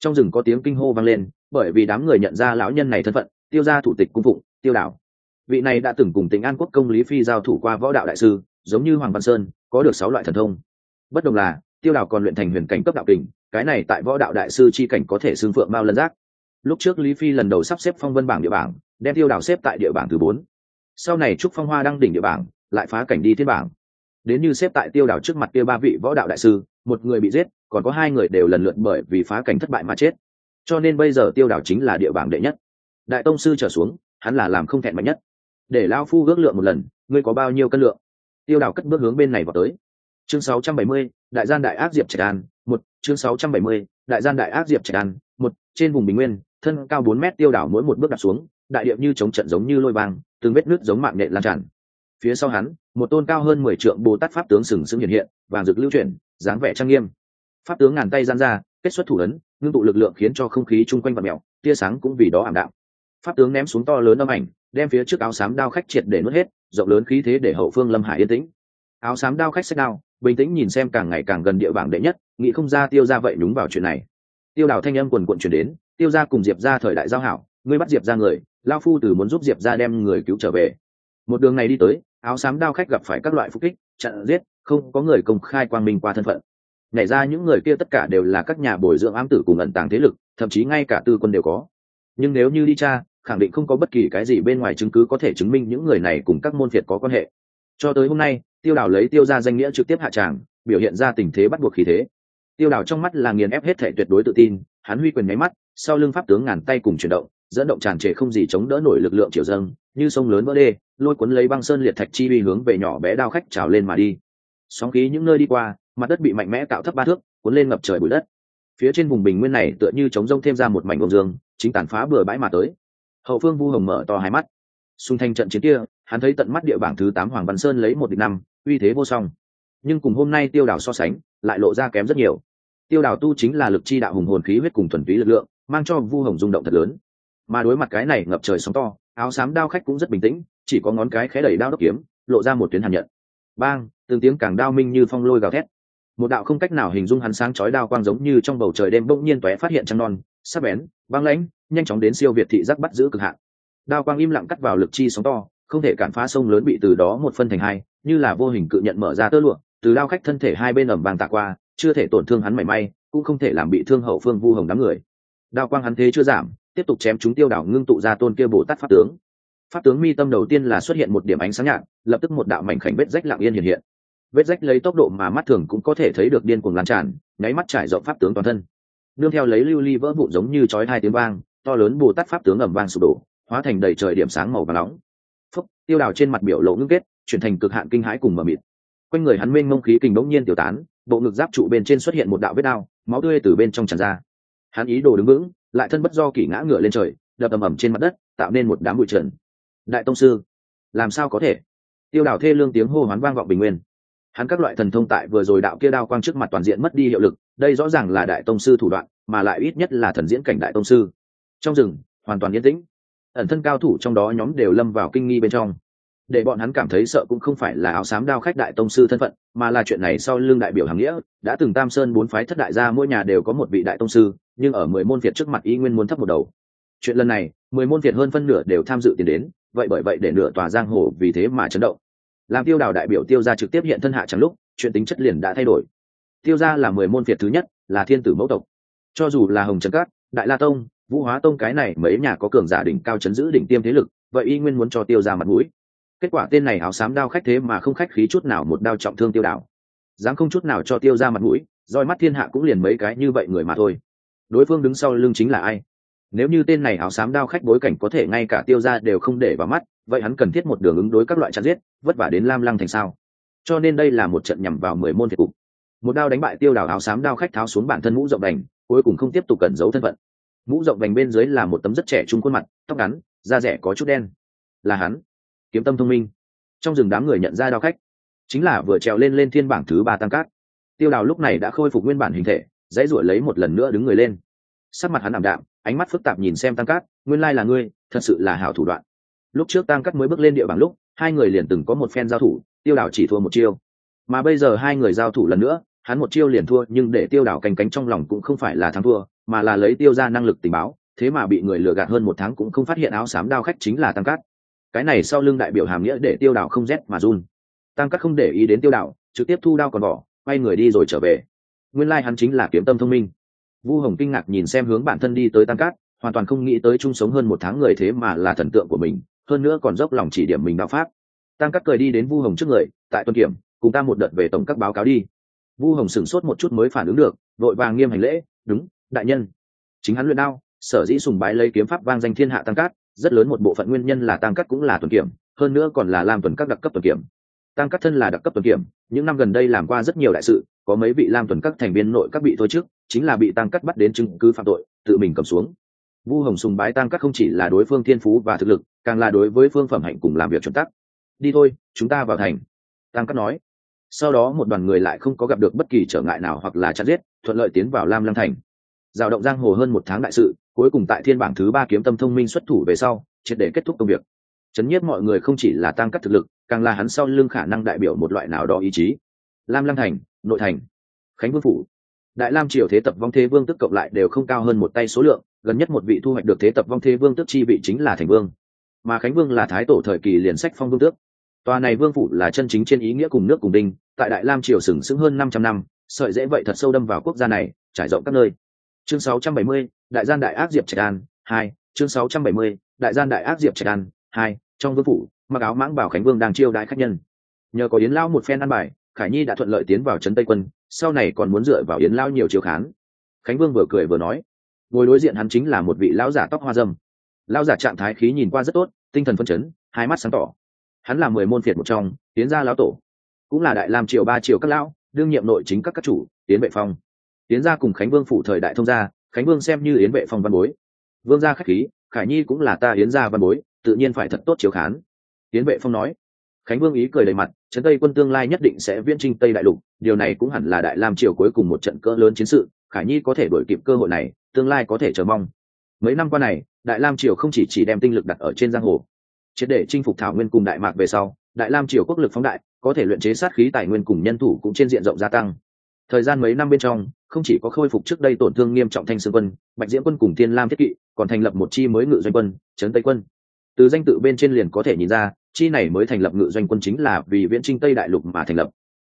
Trong rừng có tiếng kinh hô vang lên, bởi vì đám người nhận ra lão nhân này thân phận, tiêu ra thủ tịch cung phụng, tiêu đảo. Vị này đã từng cùng tỉnh an quốc công lý phi giao thủ qua võ đạo đại sư, giống như hoàng văn sơn, có được sáu loại thần thông. Bất đồng là tiêu Đào còn luyện thành huyền cảnh cấp đạo kình cái này tại võ đạo đại sư chi cảnh có thể xương phượng bao lân giác. Lúc trước lý phi lần đầu sắp xếp phong vân bảng địa bảng đem tiêu Đào xếp tại địa bảng thứ bốn. Sau này trúc phong hoa đăng đỉnh địa bảng lại phá cảnh đi thiên bảng. Đến như xếp tại tiêu Đào trước mặt kia ba vị võ đạo đại sư một người bị giết còn có hai người đều lần lượt bởi vì phá cảnh thất bại mà chết. Cho nên bây giờ tiêu Đào chính là địa bảng đệ nhất. Đại tông sư trở xuống hắn là làm không thẹn mạnh nhất. Để lao phu ước lượng một lần ngươi có bao nhiêu cân lượng? Tiêu Đào cất bước hướng bên này vào tới. Chương 670, đại gian đại ác diệp trạch an một chương 670, đại gian đại ác diệp trạch an một trên vùng bình nguyên thân cao bốn mét tiêu đảo mỗi một bước đặt xuống đại điệp như chống trận giống như lôi vang từng vết nước giống mạng nệ lan tràn. Phía sau hắn một tôn cao hơn mười trượng bồ tát pháp tướng sừng sững hiện hiện vàng rực lưu chuyển dáng vẻ trang nghiêm. Pháp tướng ngàn tay gian ra kết xuất thủ ấn ngưng tụ lực lượng khiến cho không khí chung quanh vật mèo tia sáng cũng vì đó ảm đạm. Pháp tướng ném xuống to lớn âm ảnh đem phía trước áo xám đao khách triệt để nuốt hết rộng lớn khí thế để hậu phương lâm hải yên tĩnh. Áo xám đao khách sách đao bình tĩnh nhìn xem càng ngày càng gần địa bảng đệ nhất, nghĩ không ra tiêu ra vậy đúng vào chuyện này. Tiêu đào thanh âm quần quận chuyển đến, tiêu ra cùng diệp ra thời đại giao hảo, ngươi bắt diệp ra người, lao phu từ muốn giúp diệp ra đem người cứu trở về. Một đường này đi tới, áo xám đao khách gặp phải các loại phục kích, chặn giết, không có người công khai quang minh qua thân phận. Nhảy ra những người kia tất cả đều là các nhà bồi dưỡng ám tử cùng ẩn tàng thế lực, thậm chí ngay cả tư quân đều có. Nhưng nếu như đi cha khẳng định không có bất kỳ cái gì bên ngoài chứng cứ có thể chứng minh những người này cùng các môn phiệt có quan hệ. Cho tới hôm nay tiêu đào lấy tiêu ra danh nghĩa trực tiếp hạ tràng, biểu hiện ra tình thế bắt buộc khí thế. Tiêu đào trong mắt là nghiền ép hết thể tuyệt đối tự tin, hắn huy quyền nháy mắt, sau lưng pháp tướng ngàn tay cùng chuyển động, dẫn động tràn trề không gì chống đỡ nổi lực lượng triều dâng, như sông lớn vỡ đê, lôi cuốn lấy băng sơn liệt thạch chi uy hướng về nhỏ bé đao khách trào lên mà đi. Sóng khí những nơi đi qua, mặt đất bị mạnh mẽ tạo thấp ba thước, cuốn lên ngập trời bụi đất. Phía trên vùng bình nguyên này tựa như chống rông thêm ra một mảnh bông dương, chính tàn phá bừa bãi mà tới. Hậu phương vu hồng mở to hai mắt. Xung thanh trận chiến kia, hắn thấy tận mắt địa bảng thứ tám hoàng văn sơn lấy một địch năm uy thế vô song. Nhưng cùng hôm nay tiêu đảo so sánh, lại lộ ra kém rất nhiều. Tiêu đảo tu chính là lực chi đạo hùng hồn khí huyết cùng thuần túy lực lượng, mang cho vu hồng rung động thật lớn. Mà đối mặt cái này ngập trời sóng to, áo xám đao khách cũng rất bình tĩnh, chỉ có ngón cái khé đẩy đao đốc kiếm, lộ ra một tuyến hàn nhận. Bang, từng tiếng càng đao minh như phong lôi gào thét. Một đạo không cách nào hình dung hắn sáng chói đao quang giống như trong bầu trời đêm bỗng nhiên tóe phát hiện trăng non, sắc bén, băng lãnh, nhanh chóng đến siêu việt thị giác bắt giữ cực hạn. Đao quang im lặng cắt vào lực chi sóng to không thể cản phá sông lớn bị từ đó một phân thành hai, như là vô hình cự nhận mở ra tơ lụa, từ lao khách thân thể hai bên ẩm vàng tạ qua, chưa thể tổn thương hắn mảy may, cũng không thể làm bị thương hậu phương vu hồng đám người. Đao quang hắn thế chưa giảm, tiếp tục chém chúng tiêu đảo ngưng tụ ra tôn kia bồ tát pháp tướng. Pháp tướng mi tâm đầu tiên là xuất hiện một điểm ánh sáng nhạt, lập tức một đạo mảnh khảnh vết rách lặng yên hiện hiện. Vết rách lấy tốc độ mà mắt thường cũng có thể thấy được điên cuồng lan tràn, nháy mắt trải rộng pháp tướng toàn thân. Nương theo lấy lưu ly vỡ vụn giống như chói hai tiếng vang, to lớn bồ tát pháp tướng ẩm vang sụp đổ, hóa thành đầy trời điểm sáng màu và nóng phúc, tiêu đào trên mặt biểu lộ ngưng kết, chuyển thành cực hạn kinh hãi cùng mờ mịt. Quanh người hắn mênh mông khí kình bỗng nhiên tiểu tán, bộ ngực giáp trụ bên trên xuất hiện một đạo vết đao, máu tươi từ bên trong tràn ra. Hắn ý đồ đứng vững, lại thân bất do kỷ ngã ngựa lên trời, đập ầm ầm trên mặt đất, tạo nên một đám bụi trần. Đại tông sư, làm sao có thể? Tiêu Đào thê lương tiếng hô hoán vang vọng bình nguyên. Hắn các loại thần thông tại vừa rồi đạo kia đao quang trước mặt toàn diện mất đi hiệu lực, đây rõ ràng là đại tông sư thủ đoạn, mà lại ít nhất là thần diễn cảnh đại tông sư. Trong rừng, hoàn toàn yên tĩnh ẩn thân cao thủ trong đó nhóm đều lâm vào kinh nghi bên trong. Để bọn hắn cảm thấy sợ cũng không phải là áo xám đao khách đại tông sư thân phận, mà là chuyện này sau lưng đại biểu hàng nghĩa, đã từng tam sơn bốn phái thất đại gia mỗi nhà đều có một vị đại tông sư, nhưng ở mười môn việt trước mặt y nguyên muốn thấp một đầu. Chuyện lần này, mười môn việt hơn phân nửa đều tham dự tiền đến, vậy bởi vậy để nửa tòa giang hồ vì thế mà chấn động. Làm tiêu đào đại biểu tiêu ra trực tiếp hiện thân hạ chẳng lúc, chuyện tính chất liền đã thay đổi. Tiêu ra là mười môn việt thứ nhất, là thiên tử mẫu tộc. Cho dù là hồng trần cát, đại la tông vũ hóa tông cái này mấy nhà có cường giả đỉnh cao chấn giữ đỉnh tiêm thế lực, vậy y nguyên muốn cho tiêu ra mặt mũi. Kết quả tên này áo xám đao khách thế mà không khách khí chút nào một đao trọng thương tiêu đảo. Dám không chút nào cho tiêu ra mặt mũi, roi mắt thiên hạ cũng liền mấy cái như vậy người mà thôi. Đối phương đứng sau lưng chính là ai? Nếu như tên này áo xám đao khách bối cảnh có thể ngay cả tiêu ra đều không để vào mắt, vậy hắn cần thiết một đường ứng đối các loại chặt giết, vất vả đến lam lăng thành sao? Cho nên đây là một trận nhằm vào mười môn thiệt cục. Một đao đánh bại tiêu đảo áo xám đao khách tháo xuống bản thân mũ rộng đành, cuối cùng không tiếp tục cẩn giấu thân phận mũ rộng vành bên dưới là một tấm rất trẻ trung khuôn mặt, tóc ngắn, da rẻ có chút đen. Là hắn. Kiếm tâm thông minh. Trong rừng đám người nhận ra đao khách. Chính là vừa trèo lên lên thiên bảng thứ ba tăng cát. Tiêu đào lúc này đã khôi phục nguyên bản hình thể, dãy ruổi lấy một lần nữa đứng người lên. Sắc mặt hắn ảm đạm, ánh mắt phức tạp nhìn xem tăng cát, nguyên lai là ngươi, thật sự là hảo thủ đoạn. Lúc trước tăng cát mới bước lên địa bảng lúc, hai người liền từng có một phen giao thủ, tiêu đào chỉ thua một chiêu. Mà bây giờ hai người giao thủ lần nữa, hắn một chiêu liền thua, nhưng để tiêu đào cành cánh trong lòng cũng không phải là thắng thua mà là lấy tiêu ra năng lực tình báo thế mà bị người lừa gạt hơn một tháng cũng không phát hiện áo xám đao khách chính là tăng cát. Cái này sau lưng đại biểu hàm nghĩa để tiêu đạo không rét mà run. Tăng cát không để ý đến tiêu đạo, trực tiếp thu đao còn bỏ quay người đi rồi trở về. Nguyên lai、like、hắn chính là kiếm tâm thông minh. Vu hồng kinh ngạc nhìn xem hướng bản thân đi tới tăng cát hoàn toàn không nghĩ tới chung sống hơn một tháng người thế mà là thần tượng của mình hơn nữa còn dốc lòng chỉ điểm mình đạo pháp. Tăng cát cười đi đến vu hồng trước người tại tuân kiểm cùng ta một đợt về tổng các báo cáo đi. Vu hồng sửng sốt một chút mới phản ứng được vội vàng nghiêm hành lễ đúng đại nhân, chính hắn luyện đao, sở dĩ sùng bái lấy kiếm pháp vang danh thiên hạ tăng cát, rất lớn một bộ phận nguyên nhân là tăng cát cũng là tuần kiểm, hơn nữa còn là làm tuần các đặc cấp tuần kiểm. Tăng cát thân là đặc cấp tuần kiểm, những năm gần đây làm qua rất nhiều đại sự, có mấy vị làm tuần các thành viên nội các bị thôi trước, chính là bị tăng cát bắt đến chứng cứ phạm tội, tự mình cầm xuống. Vu hồng sùng bái tăng cát không chỉ là đối phương thiên phú và thực lực, càng là đối với phương phẩm hạnh cùng làm việc chuẩn tắc. Đi thôi, chúng ta vào thành. Tăng cát nói. Sau đó một đoàn người lại không có gặp được bất kỳ trở ngại nào hoặc là chặt giết, thuận lợi tiến vào lam lăng thành giao động giang hồ hơn một tháng đại sự, cuối cùng tại thiên bảng thứ ba kiếm tâm thông minh xuất thủ về sau, triệt để kết thúc công việc. Chấn nhiếp mọi người không chỉ là tăng cắt thực lực, càng là hắn sau lưng khả năng đại biểu một loại nào đó ý chí. Lam lăng thành, nội thành, khánh vương phủ. Đại lam triều thế tập vong thế vương tức cộng lại đều không cao hơn một tay số lượng, gần nhất một vị thu hoạch được thế tập vong thế vương tức chi vị chính là thành vương. Mà khánh vương là thái tổ thời kỳ liền sách phong vương tước. Tòa này vương phủ là chân chính trên ý nghĩa cùng nước cùng đinh, tại đại lam triều sừng sững hơn năm trăm năm, sợi dễ vậy thật sâu đâm vào quốc gia này, trải rộng các nơi chương 670, đại gian đại ác diệp trạch an hai chương 670, đại gian đại ác diệp trạch an hai trong vương phủ mặc áo mãng bảo khánh vương đang chiêu đãi khách nhân. Nhờ có yến lao một phen ăn bài khải nhi đã thuận lợi tiến vào trấn tây quân sau này còn muốn dựa vào yến lao nhiều chiếu khán. Khánh vương vừa cười vừa nói ngồi đối diện hắn chính là một vị lão giả tóc hoa dâm. Lão giả trạng thái khí nhìn qua rất tốt tinh thần phân chấn hai mắt sáng tỏ. Hắn là mười môn phiệt một trong tiến gia lão tổ. Cũng là đại làm triều ba triều các lão đương nhiệm nội chính các các chủ tiến vệ phong tiến gia cùng khánh vương phủ thời đại thông gia, khánh vương xem như yến vệ phong văn bối. Vương gia khách khí, khải nhi cũng là ta yến gia văn bối, tự nhiên phải thật tốt chiếu khán. Yến vệ phong nói. Khánh vương ý cười đầy mặt, trấn tây quân tương lai nhất định sẽ viễn trinh tây đại lục, điều này cũng hẳn là đại lam triều cuối cùng một trận cỡ lớn chiến sự, khải nhi có thể đổi kịp cơ hội này, tương lai có thể chờ mong. Mấy năm qua này, đại lam triều không chỉ chỉ đem tinh lực đặt ở trên giang hồ, triệt để chinh phục thảo nguyên cùng đại mạc về sau, đại lam triều quốc lực phóng đại, có thể luyện chế sát khí tài nguyên cùng nhân thủ cũng trên diện rộng gia tăng thời gian mấy năm bên trong, không chỉ có khôi phục trước đây tổn thương nghiêm trọng thanh sương quân, bạch diễm quân cùng tiên lam thiết kỵ, còn thành lập một chi mới ngự doanh quân, trấn tây quân. Từ danh tự bên trên liền có thể nhìn ra, chi này mới thành lập ngự doanh quân chính là vì viễn trinh tây đại lục mà thành lập.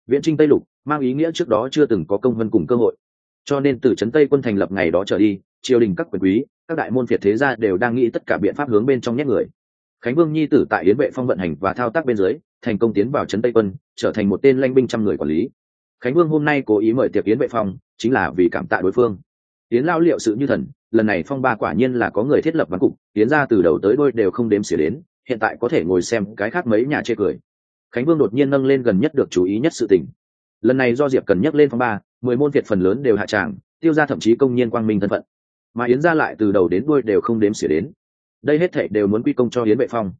Viễn trinh tây lục mang ý nghĩa trước đó chưa từng có công vân cùng cơ hội. Cho nên từ trấn tây quân thành lập ngày đó trở đi, triều đình các quyền quý, các đại môn phiệt thế gia đều đang nghĩ tất cả biện pháp hướng bên trong nhét người. Khánh vương nhi tử tại yến vệ phong vận hành và thao tác bên dưới, thành công tiến vào trấn tây quân, trở thành một tên lanh binh trăm người quản lý khánh vương hôm nay cố ý mời tiệc yến vệ phong, chính là vì cảm tạ đối phương. Yến lao liệu sự như thần, lần này phong ba quả nhiên là có người thiết lập văn cục, yến ra từ đầu tới đôi đều không đếm xỉa đến, hiện tại có thể ngồi xem cái khác mấy nhà chê cười. Khánh vương đột nhiên nâng lên gần nhất được chú ý nhất sự tình. Lần này do diệp cần nhắc lên phong ba, mười môn việt phần lớn đều hạ tràng, tiêu ra thậm chí công nhiên quang minh thân phận. Mà yến ra lại từ đầu đến đuôi đều không đếm xỉa đến. Đây hết thệ đều muốn quy công cho Yến vệ phong.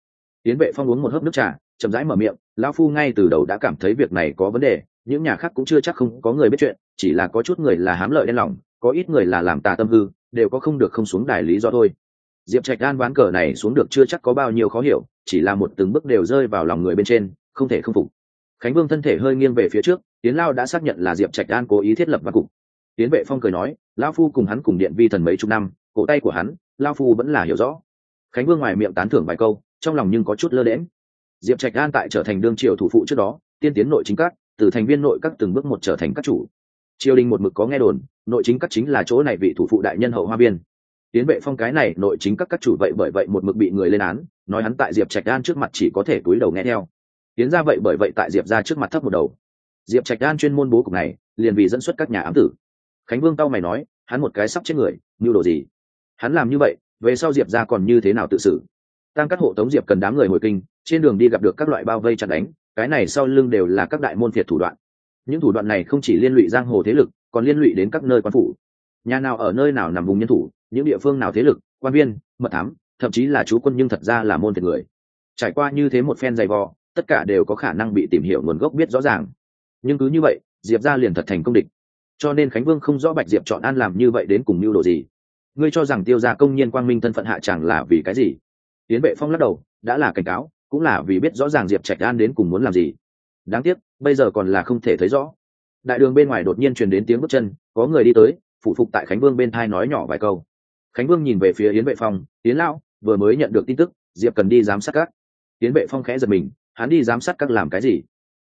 Yến vệ phong uống một hớp nước trà, chậm rãi mở miệng, lão phu ngay từ đầu đã cảm thấy việc này có vấn đề những nhà khác cũng chưa chắc không có người biết chuyện, chỉ là có chút người là hám lợi đen lòng, có ít người là làm tà tâm hư, đều có không được không xuống đài lý do thôi. Diệp trạch đan ván cờ này xuống được chưa chắc có bao nhiêu khó hiểu, chỉ là một từng bước đều rơi vào lòng người bên trên, không thể không phục. Khánh vương thân thể hơi nghiêng về phía trước tiến lao đã xác nhận là diệp trạch đan cố ý thiết lập văn cục. Tiến vệ phong cười nói lao phu cùng hắn cùng điện vi thần mấy chục năm, cổ tay của hắn lao phu vẫn là hiểu rõ. Khánh vương ngoài miệng tán thưởng vài câu, trong lòng nhưng có chút lơ đễm diệp trạch đan tại trở thành đương triều thủ phụ trước đó, tiên tiến nội chính các từ thành viên nội các từng bước một trở thành các chủ. Triều đình một mực có nghe đồn, nội chính các chính là chỗ này vị thủ phụ đại nhân hậu hoa biên tiến vệ phong cái này, nội chính các các chủ vậy bởi vậy một mực bị người lên án, nói hắn tại diệp trạch đan trước mặt chỉ có thể túi đầu nghe theo. Tiến ra vậy bởi vậy tại diệp ra trước mặt thấp một đầu. Diệp trạch đan chuyên môn bố cục này, liền vì dẫn xuất các nhà ám tử. Khánh vương tao mày nói, hắn một cái sắp chết người như đồ gì? Hắn làm như vậy, về sau diệp ra còn như thế nào tự xử? Tăng cắt hộ tống diệp cần đám người hồi kinh, trên đường đi gặp được các loại bao vây chặt đánh cái này sau lưng đều là các đại môn phiệt thủ đoạn. Những thủ đoạn này không chỉ liên lụy giang hồ thế lực, còn liên lụy đến các nơi quan phủ. Nhà nào ở nơi nào nằm vùng nhân thủ, những địa phương nào thế lực, quan viên, mật thám, thậm chí là chú quân nhưng thật ra là môn thiệt người. Trải qua như thế một phen dày vò, tất cả đều có khả năng bị tìm hiểu nguồn gốc biết rõ ràng. Nhưng cứ như vậy, diệp ra liền thật thành công địch. Cho nên khánh vương không rõ bạch diệp chọn an làm như vậy đến cùng mưu đồ gì. Ngươi cho rằng tiêu g i a công nhiên quang minh thân phận hạ chẳng là vì cái gì? Tiến vệ phong lắc đầu, đã là cảnh cáo cũng là vì biết rõ ràng diệp trạch an đến cùng muốn làm gì. Đáng tiếc, bây giờ còn là không thể thấy rõ. Đại đường bên ngoài đột nhiên truyền đến tiếng bước chân, có người đi tới, phụ phục tại khánh vương bên thai nói nhỏ vài câu. Khánh vương nhìn về phía yến vệ phong, yến lão, vừa mới nhận được tin tức, diệp cần đi giám sát các. Yến vệ phong khẽ giật mình, hắn đi giám sát các làm cái gì?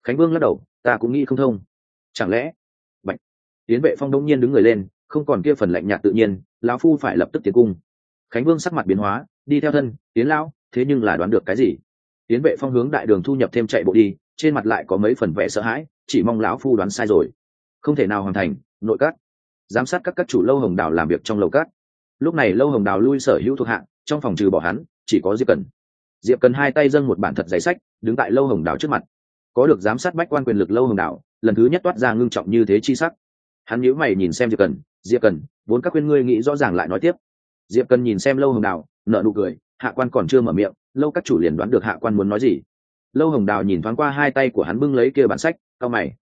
Khánh vương lắc đầu, ta cũng nghĩ không thông. Chẳng lẽ? Bệnh yến vệ phong đông nhiên đứng người lên, không còn kia phần lạnh nhạt tự nhiên, lão phu phải lập tức tiến cung. Khánh vương sắc mặt biến hóa, đi theo thân, yến lão, thế nhưng là đoán được cái gì? Tiến vệ phong hướng đại đường thu nhập thêm chạy bộ đi, trên mặt lại có mấy phần vẻ sợ hãi, chỉ mong lão phu đoán sai rồi. Không thể nào hoàn thành, nội các. Giám sát các các chủ lâu hồng đào làm việc trong lầu cát lúc này lâu hồng đào lui sở hữu thuộc hạng trong phòng trừ bỏ hắn, chỉ có diệp cần. Diệp cần hai tay dâng một bản thật giấy sách, đứng tại lâu hồng đào trước mặt. Có được giám sát bách quan quyền lực lâu hồng đào, lần thứ nhất toát ra ngưng trọng như thế chi sắc. Hắn nhíu mày nhìn xem diệp cần diệp cần, vốn các khuyên ngươi nghĩ rõ ràng lại nói tiếp. Diệp cần nhìn xem lâu hồng đào nợ nụ cười hạ quan còn chưa mở miệng, lâu các chủ liền đoán được hạ quan muốn nói gì. Lâu hồng đào nhìn thoáng qua hai tay của hắn bưng lấy kia bản sách cao mày.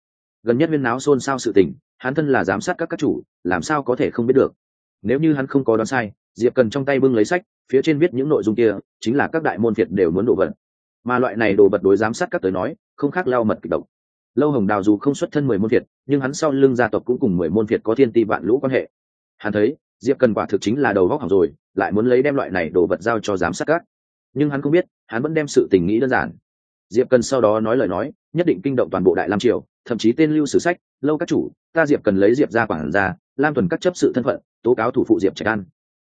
Gần nhất viên náo xôn xao sự tình, hắn thân là giám sát các các chủ, làm sao có thể không biết được? Nếu như hắn không có đoán sai, diệp cần trong tay bưng lấy sách, phía trên viết những nội dung kia, chính là các đại môn việt đều muốn đổ vật. Mà loại này đồ vật đối giám sát các tới nói, không khác lao mật kịch độc. Lâu hồng đào dù không xuất thân mười môn việt nhưng hắn sau lưng gia tộc cũng cùng mười môn việt có thiên ti vạn lũ quan hệ. Hắn thấy diệp cần quả thực chính là đầu góc hỏng rồi, lại muốn lấy đem loại này đồ vật giao cho giám sát các. Nhưng hắn không biết, hắn vẫn đem sự tình nghĩ đơn giản. Diệp cần sau đó nói lời nói, nhất định kinh động toàn bộ đại lam triều, thậm chí tên lưu sử sách, lâu các chủ, ta diệp cần lấy diệp ra quản ra lam tuần các chấp sự thân phận, tố cáo thủ phụ diệp trạch an.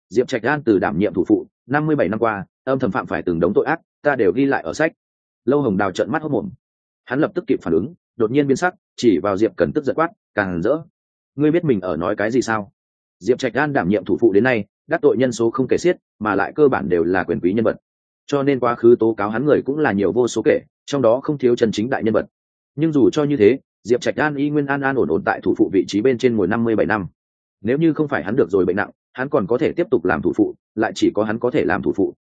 Diệp trạch an từ đảm nhiệm thủ phụ, năm mươi bảy năm qua, âm thầm phạm phải từng đống tội ác, ta đều ghi lại ở sách. Lâu hồng đào trận mắt hốc mồm. Hắn lập tức kịp phản ứng, đột nhiên biến sắc, chỉ vào diệp cần tức giật quát, càng rỡ, ngươi biết mình ở nói cái gì sao? Diệp trạch đan đảm nhiệm thủ phụ đến nay, đắc tội nhân số không kể xiết, mà lại cơ bản đều là quyền quý nhân vật. Cho nên quá khứ tố cáo hắn người cũng là nhiều vô số kể, trong đó không thiếu chân chính đại nhân vật. Nhưng dù cho như thế, diệp trạch đan y nguyên an an ổn ổn tại thủ phụ vị trí bên trên ngồi năm mươi bảy năm. Nếu như không phải hắn được rồi bệnh nặng, hắn còn có thể tiếp tục làm thủ phụ, lại chỉ có hắn có thể làm thủ phụ.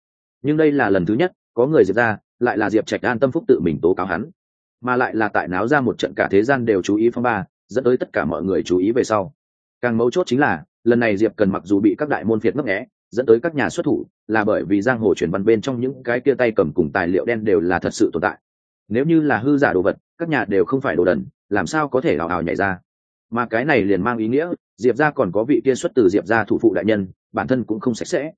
Nhưng đây là lần thứ nhất, có người diệp ra, lại là diệp trạch đan tâm phúc tự mình tố cáo hắn. Mà lại là tại náo ra một trận cả thế gian đều chú ý phong ba, dẫn tới tất cả mọi người chú ý về sau càng mấu chốt chính là, lần này diệp cần mặc dù bị các đại môn phiệt ngấp nghẽ dẫn tới các nhà xuất thủ, là bởi vì giang hồ chuyển văn bên trong những cái kia tay cầm cùng tài liệu đen đều là thật sự tồn tại. Nếu như là hư giả đồ vật, các nhà đều không phải đồ đần, làm sao có thể hào hào nhảy ra? Mà cái này liền mang ý nghĩa, diệp ra còn có vị kia xuất từ diệp ra thủ phụ đại nhân, bản thân cũng không sạch sẽ.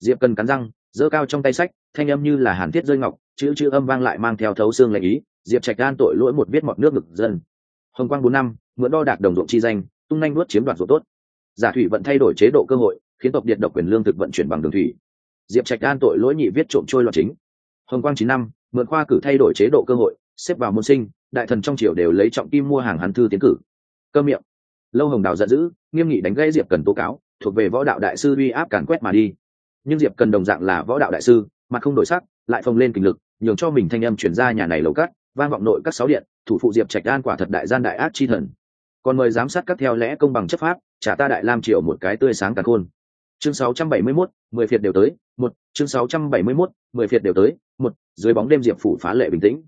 Diệp cần cắn răng, giơ cao trong tay sách, thanh âm như là hàn thiết rơi ngọc, chữ chữ âm vang lại mang theo thấu xương lệ ý, diệp trạch gan tội lỗi một viết mọt nước ngực dân. Hồng quang bốn năm, mượn đo đạc đồng ruộng chi danh tung nhanh nuốt chiếm đoạt ruộng tốt. Giả thủy vận thay đổi chế độ cơ hội, khiến tộc điện độc quyền lương thực vận chuyển bằng đường thủy. Diệp trạch An tội lỗi nhị viết trộm trôi loạn chính. Hồng quang chín năm, mượn khoa cử thay đổi chế độ cơ hội, xếp vào môn sinh, đại thần trong triều đều lấy trọng kim mua hàng hắn thư tiến cử. Cơ miệng. Lâu hồng đào giận dữ, nghiêm nghị đánh gãy diệp cần tố cáo, thuộc về võ đạo đại sư uy áp càn quét mà đi. Nhưng diệp cần đồng dạng là võ đạo đại sư, mặt không đổi sắc, lại phồng lên kinh lực, nhường cho mình thanh âm chuyển ra nhà này lầu cắt vang vọng nội các sáu điện, thủ phụ diệp trạch an quả thật đại gian đại ác chi thần còn mời giám sát các theo lẽ công bằng chấp pháp trả ta đại lam triều một cái tươi sáng càng khôn. Chương 671, mười phiệt đều tới một chương 671, mười phiệt đều tới một dưới bóng đêm diệp phủ phá lệ bình tĩnh.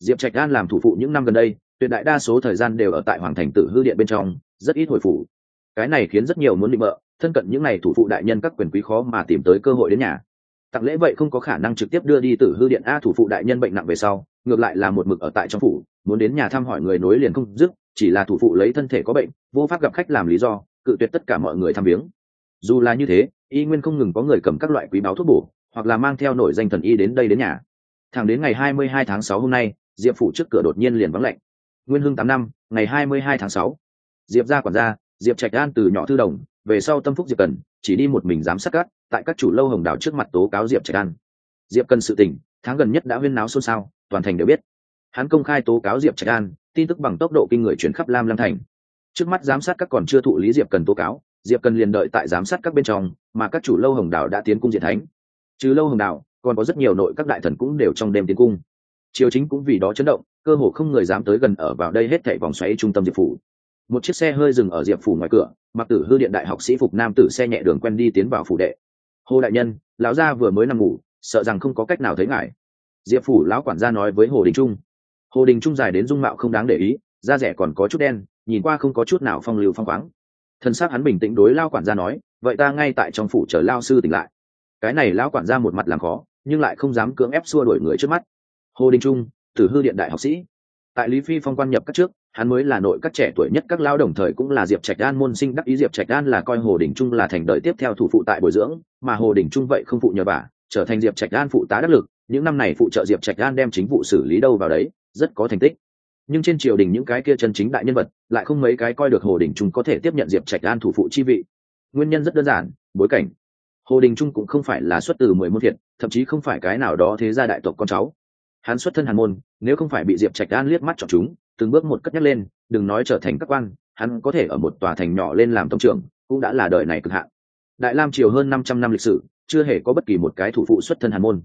Diệp trạch an làm thủ phụ những năm gần đây tuyệt đại đa số thời gian đều ở tại hoàng thành tử hư điện bên trong rất ít hồi phủ. Cái này khiến rất nhiều muốn định bợ thân cận những n à y thủ phụ đại nhân các quyền quý khó mà tìm tới cơ hội đến nhà. Tặng lễ vậy không có khả năng trực tiếp đưa đi tử hư điện a thủ phụ đại nhân bệnh nặng về sau ngược lại là một mực ở tại trong phủ muốn đến nhà thăm hỏi người nối liền không dứt, chỉ là thủ phụ lấy thân thể có bệnh, vô pháp gặp khách làm lý do, cự tuyệt tất cả mọi người thăm viếng. Dù là như thế, y nguyên không ngừng có người cầm các loại quý báo thuốc bổ, hoặc là mang theo nổi danh thần y đến đây đến nhà. Thẳng đến ngày hai mươi hai tháng sáu hôm nay, diệp phủ trước cửa đột nhiên liền vắng lạnh. Nguyên hưng tám năm, ngày hai mươi hai tháng sáu. Diệp ra quản gia, diệp trạch an từ nhỏ thư đồng, về sau tâm phúc diệp cần, chỉ đi một mình dám sát cát tại các chủ lâu hồng đào trước mặt tố cáo diệp trạch an. Diệp cần sự tình, tháng gần nhất đã huyên náo xôn xao, toàn thành đều biết hắn công khai tố cáo diệp trạch an, tin tức bằng tốc độ kinh người chuyển khắp lam lam thành. Trước mắt giám sát các còn chưa thụ lý diệp cần tố cáo, diệp cần liền đợi tại giám sát các bên trong, mà các chủ lâu hồng đào đã tiến cung diện thánh. Trừ lâu hồng đào còn có rất nhiều nội các đại thần cũng đều trong đêm tiến cung. Triều chính cũng vì đó chấn động, cơ hồ không người dám tới gần ở vào đây hết thảy vòng xoáy trung tâm diệp phủ. Một chiếc xe hơi dừng ở diệp phủ ngoài cửa, mặc tử hư điện đại học sĩ phục nam tử xe nhẹ đường quen đi tiến vào phủ đệ. Hồ đại nhân, lão gia vừa mới nằm ngủ, sợ rằng không có cách nào thấy ngài. Diệp phủ lão quản gia nói với hồ đình trung hồ đình trung dài đến dung mạo không đáng để ý, da rẻ còn có chút đen, nhìn qua không có chút nào phong lưu phong khoáng. Thân xác hắn bình tĩnh đối lao quản gia nói, vậy ta ngay tại trong phủ chờ lao sư tỉnh lại. Cái này lão quản gia một mặt làm khó, nhưng lại không dám cưỡng ép xua đuổi người trước mắt. Hồ đình trung, tử hư điện đại học sĩ. Tại lý phi phong quan nhập các trước, hắn mới là nội các trẻ tuổi nhất, các lao đồng thời cũng là diệp trạch đan môn sinh, đắc ý diệp trạch đan là coi hồ đình trung là thành đợi tiếp theo thủ phụ tại bồi dưỡng, mà hồ đình trung vậy không phụ nhờ bà, trở thành diệp trạch đan phụ tá đắc lực, những năm này phụ trợ diệp trạch đan đem chính vụ xử lý đâu vào đấy rất có thành tích. Nhưng trên triều đình những cái kia chân chính đại nhân vật lại không mấy cái coi được hồ đình trung có thể tiếp nhận diệp trạch an thủ phụ chi vị. Nguyên nhân rất đơn giản bối cảnh. Hồ đình trung cũng không phải là xuất từ mười môn thiện, thậm chí không phải cái nào đó thế gia đại tộc con cháu. Hắn xuất thân hàn môn nếu không phải bị diệp trạch an liếc mắt chọn chúng từng bước một cất nhắc lên đừng nói trở thành các quan hắn có thể ở một tòa thành nhỏ lên làm tổng trưởng cũng đã là đời này cực hạn. Đại lam triều hơn năm trăm năm lịch sử chưa hề có bất kỳ một cái thủ phụ xuất thân hàn môn.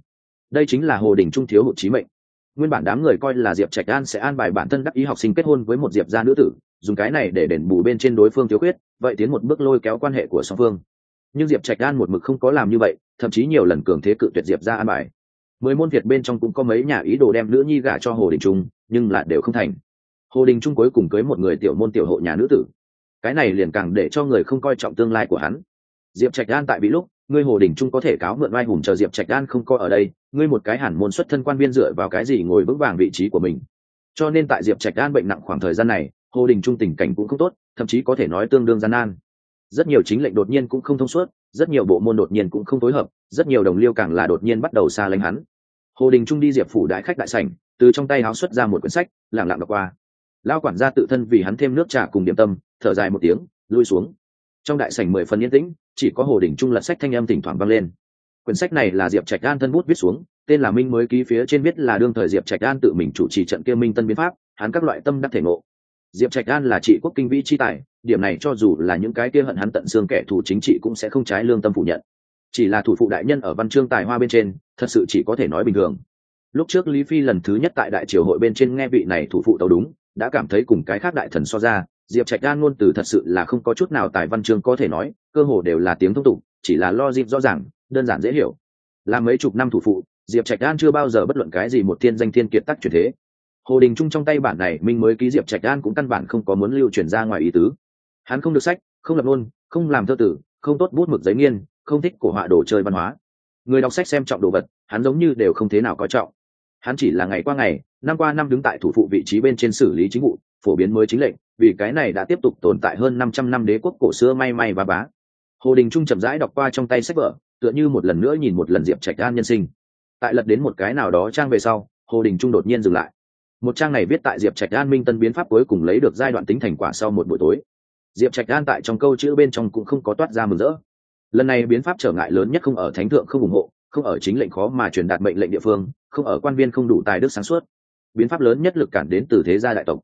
Đây chính là hồ đình trung thiếu hụt trí mệnh nguyên bản đám người coi là diệp trạch an sẽ an bài bản thân đắc ý học sinh kết hôn với một diệp gia nữ tử, dùng cái này để đền bù bên trên đối phương thiếu khuyết, vậy tiến một bước lôi kéo quan hệ của song phương. Nhưng diệp trạch an một mực không có làm như vậy, thậm chí nhiều lần cường thế cự tuyệt diệp ra an bài. Mười môn việt bên trong cũng có mấy nhà ý đồ đem nữ nhi gả cho hồ đình trung, nhưng là đều không thành. Hồ đình trung cuối cùng cưới một người tiểu môn tiểu hộ nhà nữ tử. Cái này liền càng để cho người không coi trọng tương lai của hắn. Diệp trạch an tại bị lúc ngươi hồ đình trung có thể cáo mượn mai hùng chờ diệp trạch đan không coi ở đây, ngươi một cái hẳn môn xuất thân quan viên dựa vào cái gì ngồi vững vàng vị trí của mình. Cho nên tại diệp trạch đan bệnh nặng khoảng thời gian này, hồ đình trung tình cảnh cũng không tốt, thậm chí có thể nói tương đương gian nan. Rất nhiều chính lệnh đột nhiên cũng không thông suốt, rất nhiều bộ môn đột nhiên cũng không phối hợp, rất nhiều đồng liêu càng là đột nhiên bắt đầu xa lánh hắn. Hồ đình trung đi diệp phủ đại khách đại sảnh, từ trong tay háo xuất ra một quyển sách lẳng lặng đọc qua. Lao quản gia tự thân vì hắn thêm nước trà cùng điểm tâm, thở dài một tiếng, lui xuống. Trong đại sảnh mười phần yên tĩnh chỉ có hồ đình trung lật sách thanh âm thỉnh thoảng vang lên. Quyển sách này là diệp trạch an thân bút viết xuống, tên là minh mới ký phía trên viết là đương thời diệp trạch an tự mình chủ trì trận kia minh tân biến pháp, hắn các loại tâm đắc thể ngộ. Diệp trạch an là trị quốc kinh vĩ chi tài, điểm này cho dù là những cái kia hận hắn tận xương kẻ thù chính trị cũng sẽ không trái lương tâm phủ nhận. Chỉ là thủ phụ đại nhân ở văn chương tài hoa bên trên, thật sự chỉ có thể nói bình thường. Lúc trước lý phi lần thứ nhất tại đại triều hội bên trên nghe vị này thủ phụ tàu đúng, đã cảm thấy cùng cái khác đại thần so ra diệp trạch đan ngôn từ thật sự là không có chút nào tài văn chương có thể nói, cơ hồ đều là tiếng thông tục, chỉ là lo dịp rõ ràng, đơn giản dễ hiểu. Là mấy chục năm thủ phụ, diệp trạch đan chưa bao giờ bất luận cái gì một thiên danh thiên kiệt tắc truyền thế. Hồ đình trung trong tay bản này minh mới ký diệp trạch đan cũng căn bản không có muốn lưu truyền ra ngoài ý tứ. Hắn không được sách, không lập ngôn, không làm thơ tử, không tốt bút mực giấy nghiên, không thích cổ họa đồ chơi văn hóa. Người đọc sách xem trọng đồ vật, hắn giống như đều không thế nào coi trọng. Hắn chỉ là ngày qua ngày, năm qua năm đứng tại thủ phụ vị trí bên trên xử lý chính vụ, phổ biến mới chính lệnh vì cái này đã tiếp tục tồn tại hơn năm trăm năm đế quốc cổ xưa may may và bá. Hồ đình trung chậm rãi đọc qua trong tay sách vở, tựa như một lần nữa nhìn một lần diệp trạch an nhân sinh. Tại lật đến một cái nào đó trang về sau, hồ đình trung đột nhiên dừng lại. Một trang này viết tại diệp trạch an minh tân biến pháp cuối cùng lấy được giai đoạn tính thành quả sau một buổi tối. Diệp trạch an tại trong câu chữ bên trong cũng không có toát ra mừng rỡ. Lần này biến pháp trở ngại lớn nhất không ở thánh thượng không ủng hộ, không ở chính lệnh khó mà truyền đạt mệnh lệnh địa phương, không ở quan viên không đủ tài đức sáng suốt. Biến pháp lớn nhất lực cản đến từ thế gia đại tộc.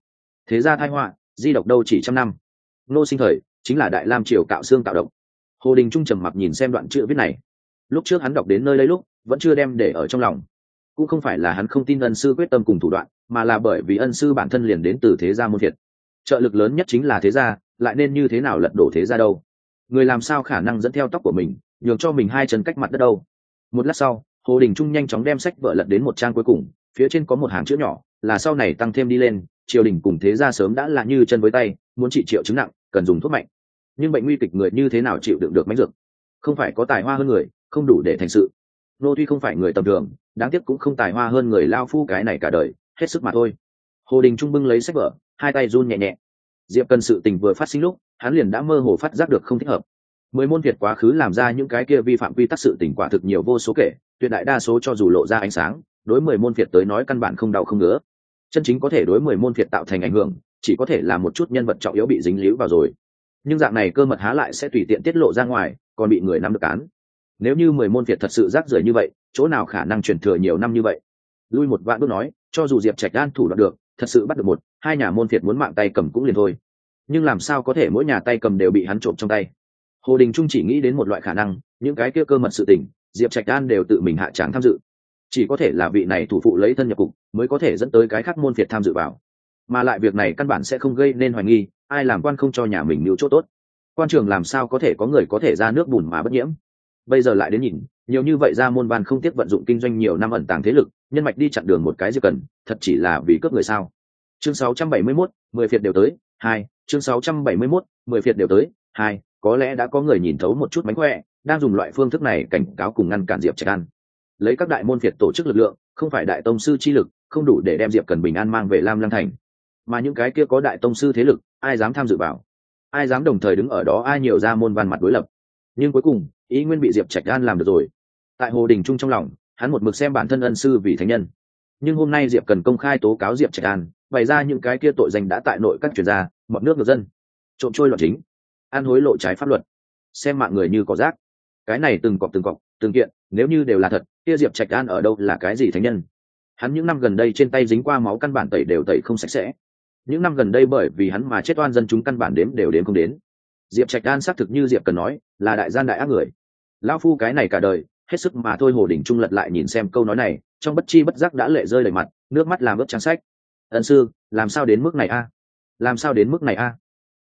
Thế gia tai họa di độc đâu chỉ trăm năm. Nô sinh thời, chính là đại lam triều cạo xương cạo độc. Hồ đình trung trầm mặc nhìn xem đoạn chữ viết này. Lúc trước hắn đọc đến nơi đây lúc, vẫn chưa đem để ở trong lòng. Cũng không phải là hắn không tin ân sư quyết tâm cùng thủ đoạn, mà là bởi vì ân sư bản thân liền đến từ thế gia môn thiệt trợ lực lớn nhất chính là thế gia, lại nên như thế nào lật đổ thế gia đâu? Người làm sao khả năng dẫn theo tóc của mình, nhường cho mình hai chân cách mặt đất đâu? Một lát sau, hồ đình trung nhanh chóng đem sách vợ lật đến một trang cuối cùng, phía trên có một hàng chữ nhỏ, là sau này tăng thêm đi lên triều đình cùng thế gia sớm đã là như chân với tay, muốn trị triệu chứng nặng, cần dùng thuốc mạnh. Nhưng bệnh nguy kịch người như thế nào chịu đựng được mánh dược? Không phải có tài hoa hơn người, không đủ để thành sự. Nô tuy không phải người tầm thường, đáng tiếc cũng không tài hoa hơn người lao phu cái này cả đời, hết sức mà thôi. Hồ đình trung bưng lấy sách vở, hai tay run nhẹ nhẹ. Diệp cần sự tình vừa phát sinh lúc, hắn liền đã mơ hồ phát giác được không thích hợp. Mười môn việt quá khứ làm ra những cái kia vi phạm quy tắc sự tình quả thực nhiều vô số kể, tuyệt đại đa số cho dù lộ ra ánh sáng, đối mười môn việt tới nói căn bản không đau không ngứa chân chính có thể đối mười môn thiệt tạo thành ảnh hưởng, chỉ có thể là một chút nhân vật trọng yếu bị dính líu vào rồi. Nhưng dạng này cơ mật há lại sẽ tùy tiện tiết lộ ra ngoài, còn bị người nắm được án. Nếu như mười môn thiệt thật sự rác rưởi như vậy, chỗ nào khả năng truyền thừa nhiều năm như vậy? Lui một vạn bước nói, cho dù diệp trạch đan thủ đoạn được, thật sự bắt được một, hai nhà môn thiệt muốn mạng tay cầm cũng liền thôi. Nhưng làm sao có thể mỗi nhà tay cầm đều bị hắn trộm trong tay? Hồ đình trung chỉ nghĩ đến một loại khả năng, những cái kia cơ mật sự tình, diệp trạch đan đều tự mình hạ tráng tham dự chỉ có thể là vị này thủ phụ lấy thân nhập cục mới có thể dẫn tới cái khác môn việt tham dự vào. Mà lại việc này căn bản sẽ không gây nên hoài nghi ai làm quan không cho nhà mình mưu chỗ tốt. Quan trường làm sao có thể có người có thể ra nước bùn mà bất nhiễm? Bây giờ lại đến nhìn nhiều như vậy ra môn ban không tiếc vận dụng kinh doanh nhiều năm ẩn tàng thế lực nhân mạch đi chặn đường một cái gì cần thật chỉ là vì cướp người sao? Chương 671, mười phiệt đều tới hai chương 671, mười phiệt đều tới hai có lẽ đã có người nhìn thấu một chút mánh khỏe đang dùng loại phương thức này cảnh cáo cùng ngăn cản diệp trạch an lấy các đại môn phiệt tổ chức lực lượng, không phải đại tông sư chi lực, không đủ để đem diệp cần bình an mang về lam lăng thành. Mà những cái kia có đại tông sư thế lực, ai dám tham dự vào? Ai dám đồng thời đứng ở đó, ai nhiều ra môn văn mặt đối lập? Nhưng cuối cùng, ý nguyên bị diệp trạch an làm được rồi. Tại hồ đình trung trong lòng, hắn một mực xem bản thân ân sư vì thánh nhân. Nhưng hôm nay diệp cần công khai tố cáo diệp trạch an, bày ra những cái kia tội danh đã tại nội các chuyên gia, mọt nước người dân. Trộm trôi loạn chính. Ăn hối lộ trái pháp luật. Xem mạng người như có rác. Cái này từng cọc từng cọc, từng kiện, nếu như đều là thật kia diệp trạch an ở đâu là cái gì thánh nhân? Hắn những năm gần đây trên tay dính qua máu căn bản tẩy đều tẩy không sạch sẽ. Những năm gần đây bởi vì hắn mà chết oan dân chúng căn bản đếm đều đếm không đến. Diệp trạch an xác thực như diệp cần nói, là đại gian đại ác người. Lao phu cái này cả đời, hết sức mà thôi hồ đình trung lật lại nhìn xem câu nói này, trong bất chi bất giác đã lệ rơi đầy mặt, nước mắt làm ướp trang sách. Ân sư, làm sao đến mức này a? Làm sao đến mức này a?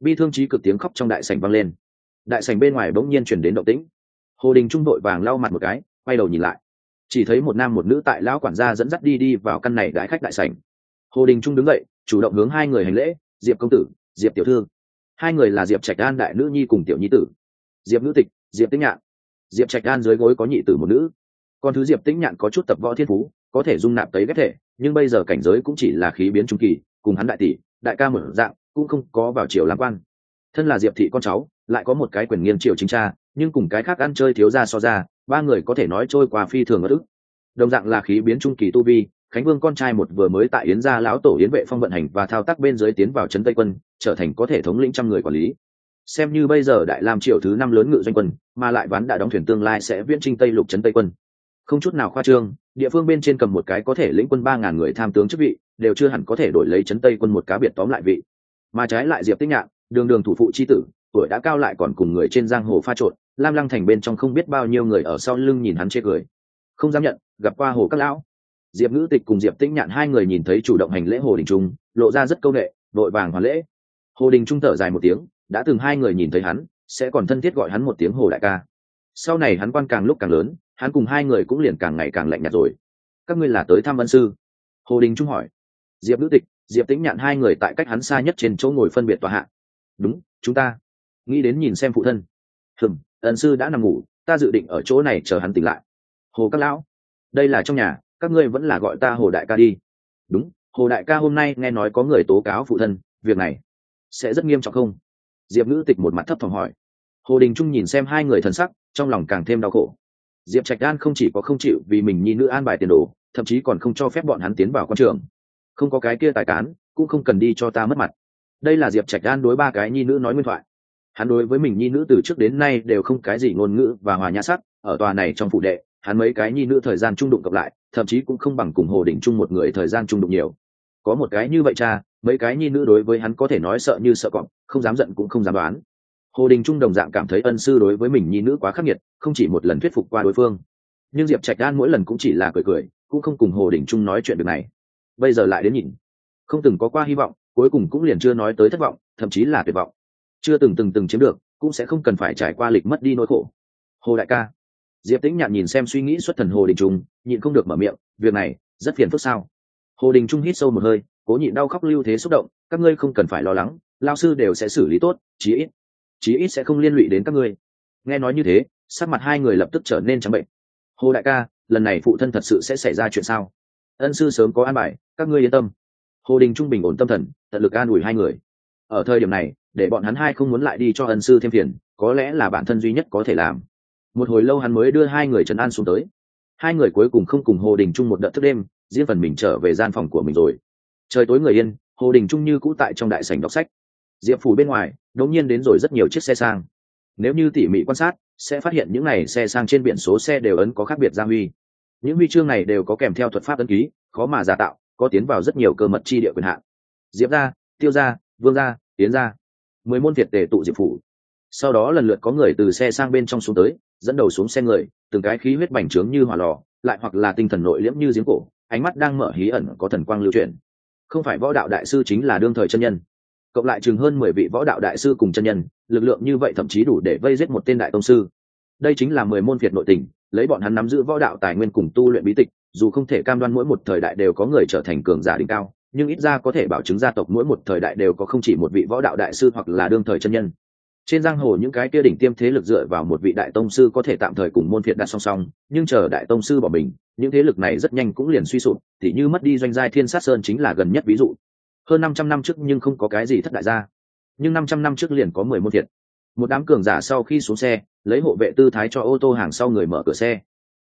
Bi thương trí cực tiếng khóc trong đại sảnh vang lên. Đại sảnh bên ngoài bỗng nhiên chuyển đến động tĩnh. Hồ đình trung đội vàng lau mặt một cái, quay đầu nhìn lại chỉ thấy một nam một nữ tại lão quản gia dẫn dắt đi đi vào căn này đái khách đại sảnh. Hồ đình trung đứng dậy, chủ động hướng hai người hành lễ, diệp công tử, diệp tiểu thư. Hai người là diệp trạch an đại nữ nhi cùng tiểu nhi tử. Diệp nữ tịch, diệp tĩnh nhạn. Diệp trạch an dưới gối có nhị tử một nữ. Còn thứ diệp tĩnh nhạn có chút tập võ thiên phú, có thể dung nạp tới ghép thể, nhưng bây giờ cảnh giới cũng chỉ là khí biến trung kỳ, cùng hắn đại tỷ, đại ca mở dạng, cũng không có vào triều làm quan. Thân là diệp thị con cháu lại có một cái quyền nghiêng triều chính cha, nhưng cùng cái khác ăn chơi thiếu ra so ra, ba người có thể nói trôi qua phi thường ở đức đồng dạng là khí biến trung kỳ tu vi, khánh vương con trai một vừa mới tại yến gia lão tổ yến vệ phong vận hành và thao tác bên dưới tiến vào trấn tây quân, trở thành có thể thống lĩnh trăm người quản lý. Xem như bây giờ đại lam triều thứ năm lớn ngự doanh quân, mà lại ván đã đóng thuyền tương lai sẽ viễn trinh tây lục trấn tây quân. Không chút nào khoa trương, địa phương bên trên cầm một cái có thể lĩnh quân ba ngàn người tham tướng chức vị, đều chưa hẳn có thể đổi lấy trấn tây quân một cá biệt tóm lại vị. Mà trái lại diệp tích nhạn, đường đường thủ phụ c h i tử tuổi đã cao lại còn cùng người trên giang hồ pha trộn, lam lăng thành bên trong không biết bao nhiêu người ở sau lưng nhìn hắn chê cười. Không dám nhận, gặp qua hồ các lão. Diệp ngữ tịch cùng diệp tĩnh nhạn hai người nhìn thấy chủ động hành lễ hồ đình trung, lộ ra rất c â u n ệ vội vàng hoàn lễ. Hồ đình trung thở dài một tiếng, đã từng hai người nhìn thấy hắn, sẽ còn thân thiết gọi hắn một tiếng hồ đại ca. Sau này hắn quan càng lúc càng lớn, hắn cùng hai người cũng liền càng ngày càng lạnh nhạt rồi. Các ngươi là tới thăm ân sư? Hồ đình trung hỏi. Diệp ngữ tịch, diệp tĩnh nhạn hai người tại cách hắn xa nhất trên chỗ ngồi phân biệt tòa hạ. Đúng, chúng ta nghĩ đến nhìn xem phụ thân. Hừm ẩn sư đã nằm ngủ, ta dự định ở chỗ này chờ hắn tỉnh lại. Hồ các lão, đây là trong nhà, các ngươi vẫn là gọi ta hồ đại ca đi. Đúng, hồ đại ca hôm nay nghe nói có người tố cáo phụ thân, việc này sẽ rất nghiêm trọng không? Diệp ngữ tịch một mặt thấp thỏm hỏi. Hồ đình trung nhìn xem hai người thần sắc, trong lòng càng thêm đau khổ. Diệp trạch đan không chỉ có không chịu vì mình nhi nữ an bài tiền đồ, thậm chí còn không cho phép bọn hắn tiến vào con trường. Không có cái kia tài cán, cũng không cần đi cho ta mất mặt. Đây là diệp trạch đan đối ba cái nhi nữ nói nguyên thoại hắn đối với mình nhi nữ từ trước đến nay đều không cái gì ngôn ngữ và hòa nhã sắc, ở tòa này trong phủ đệ, hắn mấy cái nhi nữ thời gian trung đụng cộng lại, thậm chí cũng không bằng cùng hồ đình trung một người thời gian trung đụng nhiều. Có một cái như vậy cha, mấy cái nhi nữ đối với hắn có thể nói sợ như sợ cọp, không dám giận cũng không dám đoán. Hồ đình trung đồng dạng cảm thấy ân sư đối với mình nhi nữ quá khắc nghiệt, không chỉ một lần thuyết phục qua đối phương. Nhưng diệp trạch đan mỗi lần cũng chỉ là cười cười, cũng không cùng hồ đình trung nói chuyện được này. Bây giờ lại đến nhìn. Không từng có qua hy vọng, cuối cùng cũng liền chưa nói tới thất vọng, thậm chí là tuyệt vọng chưa từng từng từng chiếm được, cũng sẽ không cần phải trải qua lịch mất đi nỗi khổ. Hồ đại ca. Diệp tĩnh nhạn nhìn xem suy nghĩ xuất thần hồ đình trung, nhịn không được mở miệng, việc này rất phiền phức sao? Hồ đình trung hít sâu một hơi, cố nhịn đau khóc lưu thế xúc động, các ngươi không cần phải lo lắng, lao sư đều sẽ xử lý tốt, chí ít chí ít sẽ không liên lụy đến các ngươi. Nghe nói như thế, sắc mặt hai người lập tức trở nên trắng bệnh. Hồ đại ca, lần này phụ thân thật sự sẽ xảy ra chuyện sao? Ân sư sớm có an bài, các ngươi yên tâm. Hồ đình trung bình ổn tâm thần, tận lực an ủi hai người. Ở thời điểm này để bọn hắn hai không muốn lại đi cho ân sư thêm phiền, có lẽ là bản thân duy nhất có thể làm. Một hồi lâu hắn mới đưa hai người trấn an xuống tới. Hai người cuối cùng không cùng hồ đình trung một đợt thức đêm, riêng phần mình trở về gian phòng của mình rồi. Trời tối người yên, hồ đình trung như cũ tại trong đại sảnh đọc sách. Diệp phủ bên ngoài, đột nhiên đến rồi rất nhiều chiếc xe sang. Nếu như tỉ mỉ quan sát, sẽ phát hiện những này xe sang trên biển số xe đều ấn có khác biệt gia huy. Những huy chương này đều có kèm theo thuật pháp ấn ký, khó mà giả tạo, có tiến vào rất nhiều cơ mật chi địa quyền hạn. Diệp ra tiêu ra vương ra tiến ra mười môn việt tề tụ diệp phủ. Sau đó lần lượt có người từ xe sang bên trong xuống tới, dẫn đầu xuống xe người, từng cái khí huyết bành trướng như hỏa lò, lại hoặc là tinh thần nội liễm như giếng cổ, ánh mắt đang mở hí ẩn có thần quang lưu truyền không phải võ đạo đại sư chính là đương thời chân nhân. Cộng lại chừng hơn mười vị võ đạo đại sư cùng chân nhân, lực lượng như vậy thậm chí đủ để vây giết một tên đại tông sư. Đây chính là mười môn việt nội tình, lấy bọn hắn nắm giữ võ đạo tài nguyên cùng tu luyện bí tịch, dù không thể cam đoan mỗi một thời đại đều có người trở thành cường giả đỉnh cao nhưng ít ra có thể bảo chứng gia tộc mỗi một thời đại đều có không chỉ một vị võ đạo đại sư hoặc là đương thời chân nhân. Trên giang hồ những cái kia đỉnh tiêm thế lực dựa vào một vị đại tông sư có thể tạm thời cùng môn phiệt đặt song song, nhưng chờ đại tông sư bỏ mình, những thế lực này rất nhanh cũng liền suy sụp thì như mất đi doanh giai thiên sát sơn chính là gần nhất ví dụ. Hơn năm trăm năm trước nhưng không có cái gì thất đại gia, nhưng năm trăm năm trước liền có mười môn thiệt một đám cường giả sau khi xuống xe, lấy hộ vệ tư thái cho ô tô hàng sau người mở cửa xe.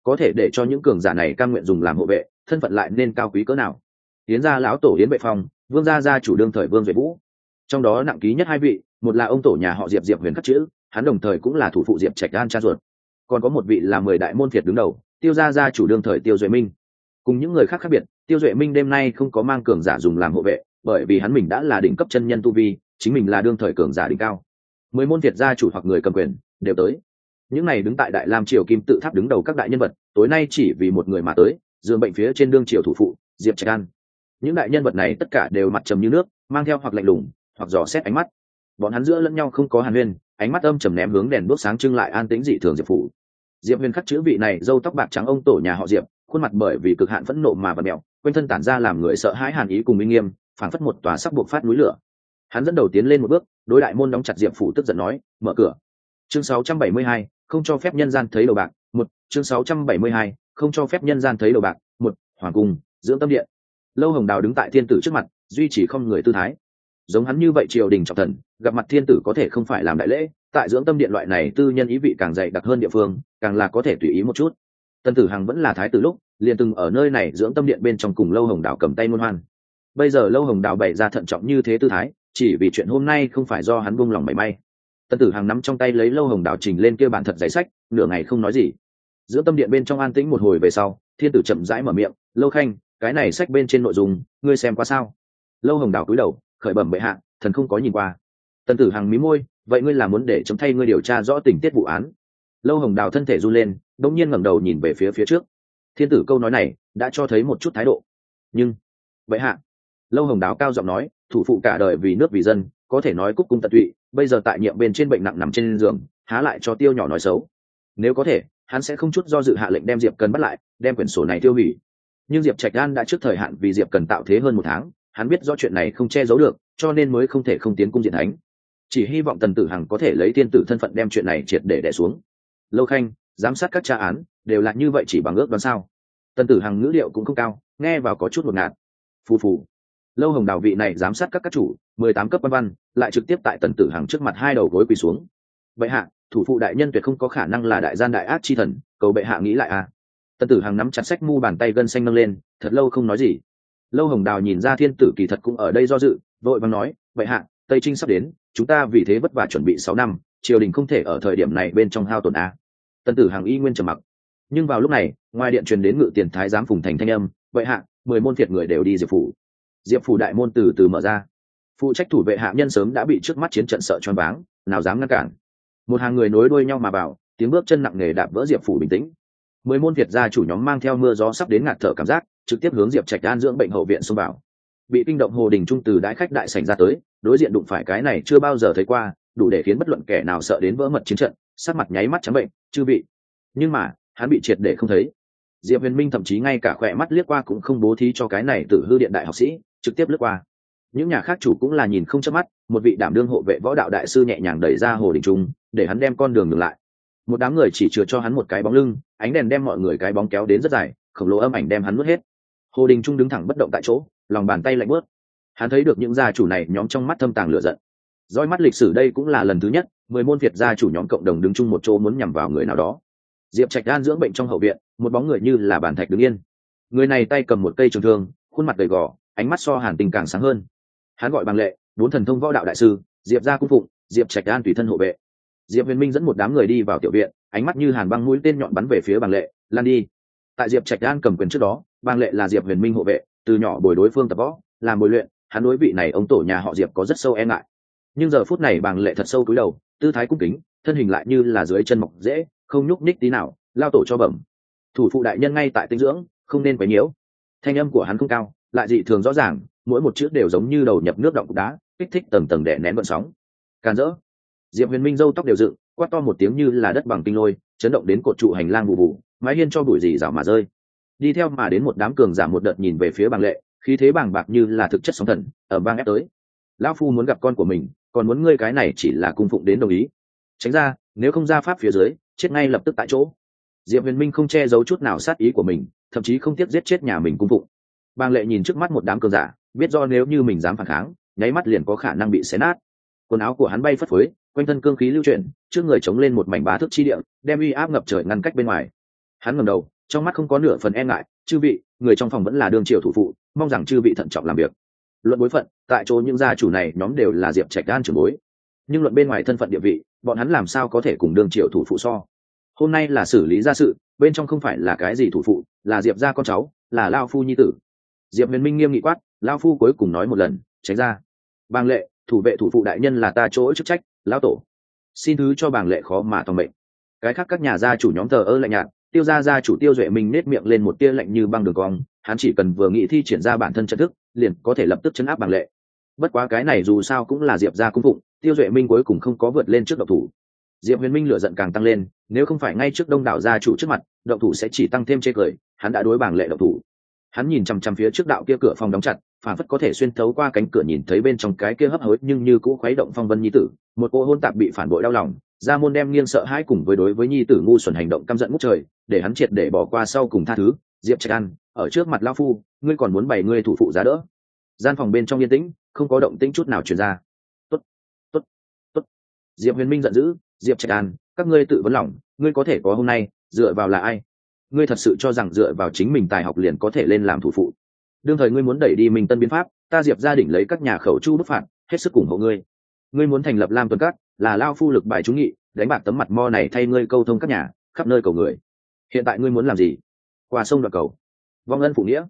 Có thể để cho những cường giả này cam nguyện dùng làm hộ vệ, thân phận lại nên cao quý cỡ nào. Yến gia lão tổ yến vệ phong, vương gia gia chủ đương thời vương duệ vũ. Trong đó nặng ký nhất hai vị, một là ông tổ nhà họ diệp diệp huyền khắc chữ, hắn đồng thời cũng là thủ phụ diệp trạch gan cha ruột. Còn có một vị là mười đại môn thiệt đứng đầu, tiêu gia gia chủ đương thời tiêu duệ minh. Cùng những người khác khác biệt, tiêu duệ minh đêm nay không có mang cường giả dùng làm hộ vệ, bởi vì hắn mình đã là đỉnh cấp chân nhân tu vi, chính mình là đương thời cường giả đỉnh cao. Mười môn thiệt gia chủ hoặc người cầm quyền, đều tới. Những này đứng tại đại lam triều kim tự tháp đứng đầu các đại nhân vật, tối nay chỉ vì một người mà tới dường bệnh phía trên đương triều thủ phụ, diệp trạch an những đại nhân vật này tất cả đều mặt trầm như nước mang theo hoặc lạnh lùng hoặc dò xét ánh mắt. Bọn hắn giữa lẫn nhau không có hàn huyên ánh mắt âm trầm ném hướng đèn đuốc sáng trưng lại an tĩnh dị thường diệp phủ. Diệp huyền khắc chữ vị này dâu tóc bạc trắng ông tổ nhà họ diệp khuôn mặt bởi vì cực hạn phẫn nộ mà bật mẹo quanh thân tản ra làm người sợ hãi hàn ý cùng minh nghiêm phảng phất một tòa sắc buộc phát núi lửa. Hắn dẫn đầu tiến lên một bước đối đại môn đóng chặt diệp phủ tức giận nói mở cửa. Chương 672, không cho phép nhân gian thấy đầu bạc một. Chương 672, không cho phép nhân gian thấy đầu bạc một. Hoàng cung dưỡng tâm điện lâu hồng đào đứng tại thiên tử trước mặt, duy trì không người tư thái. Giống hắn như vậy triều đình trọng thần, gặp mặt thiên tử có thể không phải làm đại lễ, tại dưỡng tâm điện loại này tư nhân ý vị càng dày đặc hơn địa phương, càng là có thể tùy ý một chút. Tân tử hằng vẫn là thái tử lúc, liền từng ở nơi này dưỡng tâm điện bên trong cùng lâu hồng đào cầm tay ngôn hoan. Bây giờ lâu hồng đào bày ra thận trọng như thế tư thái, chỉ vì chuyện hôm nay không phải do hắn buông lòng mảy may. Tân tử Hằng nắm trong tay lấy lâu hồng đào trình lên kia bản thật giấy sách, nửa ngày không nói gì. Dưỡng tâm điện bên trong an tĩnh một hồi về sau, thiên tử chậm rãi mở miệng, lâu khanh cái này sách bên trên nội dung, ngươi xem qua sao? Lâu hồng đào cúi đầu, khởi bẩm bệ hạ, thần không có nhìn qua. Tần tử hằng mí môi, vậy ngươi là muốn để chấm thay ngươi điều tra rõ tình tiết vụ án? Lâu hồng đào thân thể run lên đống nhiên ngẩng đầu nhìn về phía phía trước. Thiên tử câu nói này, đã cho thấy một chút thái độ. Nhưng, bệ hạ, lâu hồng đào cao giọng nói, thủ phụ cả đời vì nước vì dân, có thể nói cúc cung tận tụy, bây giờ tại nhiệm bên trên bệnh nặng nằm trên giường, há lại cho tiêu nhỏ nói xấu. Nếu có thể, hắn sẽ không chút do dự hạ lệnh đem diệp cần bắt lại, đem quyển sổ này tiêu hủy nhưng diệp trạch đan đã trước thời hạn vì diệp cần tạo thế hơn một tháng, hắn biết do chuyện này không che giấu được, cho nên mới không thể không tiến cung diện thánh. Chỉ hy vọng tần tử hằng có thể lấy tiên tử thân phận đem chuyện này triệt để đẻ xuống. Lâu khanh, giám sát các tra án, đều là như vậy chỉ bằng ước đoán sao? Tần tử hằng ngữ liệu cũng không cao, nghe vào có chút một ngạt. Phù phù. Lâu hồng đào vị này giám sát các các chủ, mười tám cấp văn văn, lại trực tiếp tại tần tử hằng trước mặt hai đầu gối quỳ xuống. Vậy hạ, thủ phụ đại nhân tuyệt không có khả năng là đại gian đại ác chi thần, cầu bệ hạ nghĩ lại à tần tử hằng nắm chặt sách mu bàn tay gân xanh nâng lên, thật lâu không nói gì. Lâu hồng đào nhìn ra thiên tử kỳ thật cũng ở đây do dự, vội vàng nói, vậy hạ, tây trinh sắp đến, chúng ta vì thế vất vả chuẩn bị sáu năm, triều đình không thể ở thời điểm này bên trong hao tổn a. Tần tử hằng y nguyên trầm mặc. Nhưng vào lúc này, ngoài điện truyền đến ngự tiền thái giám phùng thành thanh âm, vậy hạ, mười môn thiệt người đều đi diệp phủ. Diệp phủ đại môn từ từ mở ra. Phụ trách thủ vệ hạ nhân sớm đã bị trước mắt chiến trận sợ choáng váng, nào dám ngăn cản. Một hàng người nối đuôi nhau mà vào, tiếng bước chân nặng nề đạp vỡ diệp phủ bình tĩnh mười môn việt gia chủ nhóm mang theo mưa gió sắp đến ngạt thở cảm giác, trực tiếp hướng diệp trạch an dưỡng bệnh hậu viện xông vào. Bị kinh động hồ đình trung từ đãi khách đại sành ra tới, đối diện đụng phải cái này chưa bao giờ thấy qua, đủ để khiến bất luận kẻ nào sợ đến vỡ mật chiến trận, sắc mặt nháy mắt trắng bệnh, chư bị nhưng mà, hắn bị triệt để không thấy. Diệp huyền minh thậm chí ngay cả khỏe mắt liếc qua cũng không bố thí cho cái này từ hư điện đại học sĩ, trực tiếp lướt qua. Những nhà khác chủ cũng là nhìn không chớp mắt, một vị đảm đương hộ vệ võ đạo đại sư nhẹ nhàng đẩy ra hồ đình trung, để hắn đem con đường ngược lại một đám người chỉ chừa cho hắn một cái bóng lưng, ánh đèn đem mọi người cái bóng kéo đến rất dài, khổng lồ âm ảnh đem hắn mất hết. Hồ đình trung đứng thẳng bất động tại chỗ, lòng bàn tay lạnh bớt hắn thấy được những gia chủ này nhóm trong mắt thâm tàng lửa giận. Roi mắt lịch sử đây cũng là lần thứ nhất, mười môn việt gia chủ nhóm cộng đồng đứng chung một chỗ muốn nhằm vào người nào đó. Diệp trạch đan dưỡng bệnh trong hậu viện, một bóng người như là bàn thạch đứng yên. Người này tay cầm một cây trường thương, khuôn mặt đầy gò, ánh mắt so hàn tình càng sáng hơn. Hắn gọi bằng lệ, bốn thần thông võ đạo đại sư, diệp gia cung phụng, diệp trạch đan tùy thân hộ vệ diệp huyền minh dẫn một đám người đi vào tiểu viện, ánh mắt như hàn băng mũi tên nhọn bắn về phía bàng lệ, lan đi. Tại diệp trạch đan cầm quyền trước đó, bàng lệ là diệp huyền minh hộ vệ, từ nhỏ bồi đối phương tập võ, làm bồi luyện, hắn đối vị này ông tổ nhà họ diệp có rất sâu e ngại. Nhưng giờ phút này bàng lệ thật sâu cúi đầu, tư thái cung kính, thân hình lại như là dưới chân mọc dễ, không nhúc nhích tí nào, lao tổ cho bẩm. Thủ phụ đại nhân ngay tại tinh dưỡng, không nên quấy nhiễu. Thanh âm của hắn không cao, lại dị thường rõ ràng, mỗi một chữ đều giống như đầu nhập nước động cục đá, kích thích tầng tầng đè nén vận sóng. Càn rỡ diệp huyền minh dâu tóc đều dựng, quát to một tiếng như là đất bằng tinh lôi, chấn động đến cột trụ hành lang bù bù, mái hiên cho bụi gì rào mà rơi. Đi theo mà đến một đám cường giảm một đợt nhìn về phía bằng lệ, khí thế bàng bạc như là thực chất sóng thần, ở bang ép tới. Lão phu muốn gặp con của mình, còn muốn ngươi cái này chỉ là cung phụng đến đồng ý. Tránh ra, nếu không ra pháp phía dưới, chết ngay lập tức tại chỗ. Diệp huyền minh không che giấu chút nào sát ý của mình, thậm chí không tiếc giết chết nhà mình cung phụng. Bang lệ nhìn trước mắt một đám cường giả, biết do nếu như mình dám phản kháng, nháy mắt liền có khả năng bị xé nát. Quần áo của hắn bay phất phới quanh thân cương khí lưu chuyển, trước người chống lên một mảnh bá thước chi địa, đem uy áp ngập trời ngăn cách bên ngoài. Hắn ngầm đầu, trong mắt không có nửa phần e ngại, chư vị, người trong phòng vẫn là đương triều thủ phụ, mong rằng chư vị thận trọng làm việc. Luận bối phận, tại chỗ những gia chủ này nhóm đều là diệp trạch đan trưởng bối. Nhưng luận bên ngoài thân phận địa vị, bọn hắn làm sao có thể cùng đương triều thủ phụ so? Hôm nay là xử lý gia sự, bên trong không phải là cái gì thủ phụ, là diệp gia con cháu, là lao phu nhi tử. Diệp huyền minh nghiêm nghị quát, lao phu cuối cùng nói một lần, tránh ra. Bang lệ, thủ vệ thủ phụ đại nhân là ta chỗ chức trách lão tổ, xin thứ cho bảng lệ khó mà toàn mệnh. Cái khác các nhà gia chủ nhóm thờ ơ lạnh nhạt, tiêu gia gia chủ tiêu duệ minh nết miệng lên một tia lạnh như băng đường cong, hắn chỉ cần vừa nghĩ thi triển ra bản thân trận thức, liền có thể lập tức chấn áp bảng lệ. Bất quá cái này dù sao cũng là diệp gia cung phụng, tiêu duệ minh cuối cùng không có vượt lên trước độc thủ. Diệp huyền minh lựa giận càng tăng lên, nếu không phải ngay trước đông đảo gia chủ trước mặt động thủ sẽ chỉ tăng thêm chê cười, hắn đã đối bảng lệ động thủ hắn nhìn chằm chằm phía trước đạo kia cửa phòng đóng chặt, phản phất có thể xuyên thấu qua cánh cửa nhìn thấy bên trong cái kia hấp hối nhưng như cũ khuấy động phong vân nhi tử, một cô hôn tạp bị phản bội đau lòng, ra môn đem nghiêng sợ hãi cùng với đối với nhi tử ngu xuẩn hành động căm giận ngút trời, để hắn triệt để bỏ qua sau cùng tha thứ. Diệp trạch an, ở trước mặt lao phu, ngươi còn muốn bày ngươi thủ phụ giá đỡ? Gian phòng bên trong yên tĩnh, không có động tĩnh chút nào truyền ra. Tốt tốt tốt. Diệp huyền minh giận dữ, diệp trạch an, các ngươi tự vấn lòng, ngươi có thể có hôm nay, dựa vào là ai ngươi thật sự cho rằng dựa vào chính mình tài học liền có thể lên làm thủ phụ. Đương thời ngươi muốn đẩy đi mình tân biến pháp, ta diệp gia đình lấy các nhà khẩu chu bức phạt, hết sức ủng hộ ngươi. Ngươi muốn thành lập lam tuần cát là lao phu lực bài trúng nghị, đánh bạc tấm mặt mo này thay ngươi câu thông các nhà, khắp nơi cầu người. Hiện tại ngươi muốn làm gì? Qua sông đoạn cầu. Vong ân phụ nghĩa.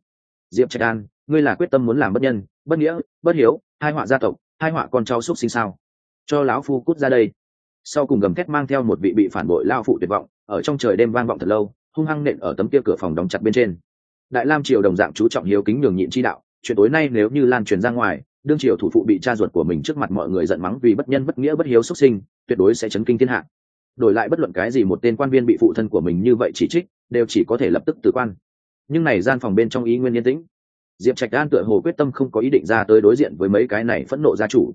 Diệp trạch an, ngươi là quyết tâm muốn làm bất nhân, bất nghĩa, bất hiếu, hai họa gia tộc, hai họa con cháu xúc sinh sao? Cho lão phu cút ra đây. Sau cùng gầm thét mang theo một vị bị phản bội lao phụ tuyệt vọng, ở trong trời đêm vang vọng thật lâu hung hăng nện ở tấm kia cửa phòng đóng chặt bên trên. Đại lam triều đồng dạng chú trọng hiếu kính nhường nhịn chi đạo, chuyện tối nay nếu như lan truyền ra ngoài, đương triều thủ phụ bị cha ruột của mình trước mặt mọi người giận mắng vì bất nhân bất nghĩa bất hiếu xuất sinh, tuyệt đối sẽ chấn kinh thiên hạ. Đổi lại bất luận cái gì một tên quan viên bị phụ thân của mình như vậy chỉ trích, đều chỉ có thể lập tức từ quan. Nhưng này gian phòng bên trong ý nguyên yên tĩnh. Diệp trạch an tựa hồ quyết tâm không có ý định ra tới đối diện với mấy cái này phẫn nộ gia chủ.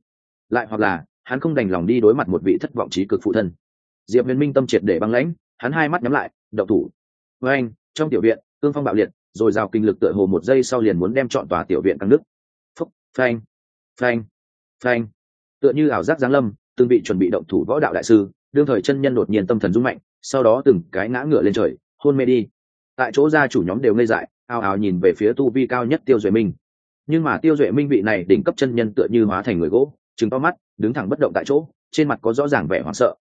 Lại hoặc là, hắn không đành lòng đi đối mặt một vị thất vọng trí cực phụ thân. Diệp huyền minh tâm triệt để băng lãnh, hắn hai mắt nhắm lại, đậu thủ với anh, trong tiểu viện, cương phong bạo liệt, rồi rào kinh lực tựa hồ một giây sau liền muốn đem chọn tòa tiểu viện căng nước phúc, phanh phanh phanh. Tựa như ảo giác giáng lâm, từng vị chuẩn bị động thủ võ đạo đại sư, đương thời chân nhân đột nhiên tâm thần rung mạnh, sau đó từng cái ngã ngựa lên trời, hôn mê đi. Tại chỗ gia chủ nhóm đều ngây dại ào ào nhìn về phía tu vi cao nhất tiêu duệ minh. Nhưng mà tiêu duệ minh vị này đỉnh cấp chân nhân tựa như hóa thành người gỗ chứng to mắt, đứng thẳng bất động tại chỗ, trên mặt có rõ ràng vẻ hoảng sợ.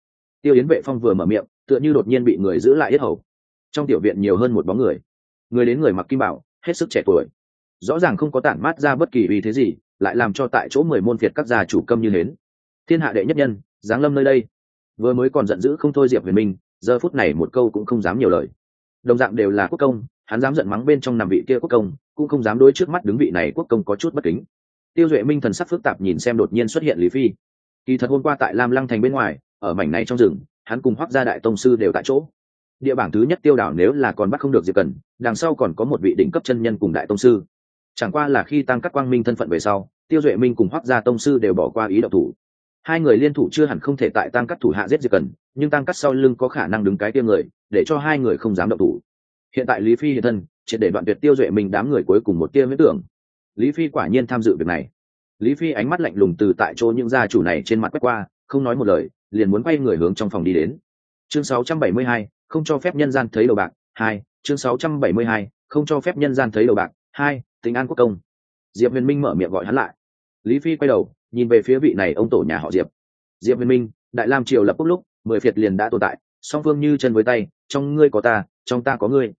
Tiêu yến vệ phong vừa mở miệng, tựa như đột nhiên bị người giữ lại yết hầu trong tiểu viện nhiều hơn một bóng người. Người đến người mặc kim bảo, hết sức trẻ tuổi. Rõ ràng không có tản mát ra bất kỳ uy thế gì, lại làm cho tại chỗ mười môn việt các gia chủ câm như hến. Thiên hạ đệ nhất nhân, giáng lâm nơi đây. Vừa mới còn giận dữ không thôi diệp huyền minh, giờ phút này một câu cũng không dám nhiều lời. Đồng dạng đều là quốc công, hắn dám giận mắng bên trong nằm vị kia quốc công, cũng không dám đối trước mắt đứng vị này quốc công có chút bất kính. Tiêu duệ minh thần sắc phức tạp nhìn xem đột nhiên xuất hiện lý phi. Kỳ thật hôm qua tại lam lăng thành bên ngoài, ở mảnh này trong rừng, hắn cùng hoác gia đại tông sư đều tại chỗ địa bảng thứ nhất tiêu đảo nếu là còn bắt không được diệp cần đằng sau còn có một vị đỉnh cấp chân nhân cùng đại tông sư. Chẳng qua là khi tăng các quang minh thân phận về sau tiêu duệ minh cùng hoác gia tông sư đều bỏ qua ý độc thủ. Hai người liên thủ chưa hẳn không thể tại tăng cắt thủ hạ giết diệp cần nhưng tăng cắt sau lưng có khả năng đứng cái tiêu người để cho hai người không dám động thủ. Hiện tại lý phi hiện thân triệt để đoạn tuyệt tiêu duệ minh đám người cuối cùng một tia huyết tưởng. Lý phi quả nhiên tham dự việc này. Lý phi ánh mắt lạnh lùng từ tại chỗ những gia chủ này trên mặt quét qua không nói một lời liền muốn quay người hướng trong phòng đi đến. Chương 672, không cho phép nhân gian thấy đầu bạc hai chương 672, không cho phép nhân gian thấy đầu bạc hai tình an quốc công. Diệp huyền minh mở miệng gọi hắn lại. Lý phi quay đầu nhìn về phía vị này ông tổ nhà họ diệp. Diệp huyền minh đại lam triều lập quốc lúc mười phiệt liền đã tồn tại song phương như chân với tay trong ngươi có ta trong ta có ngươi.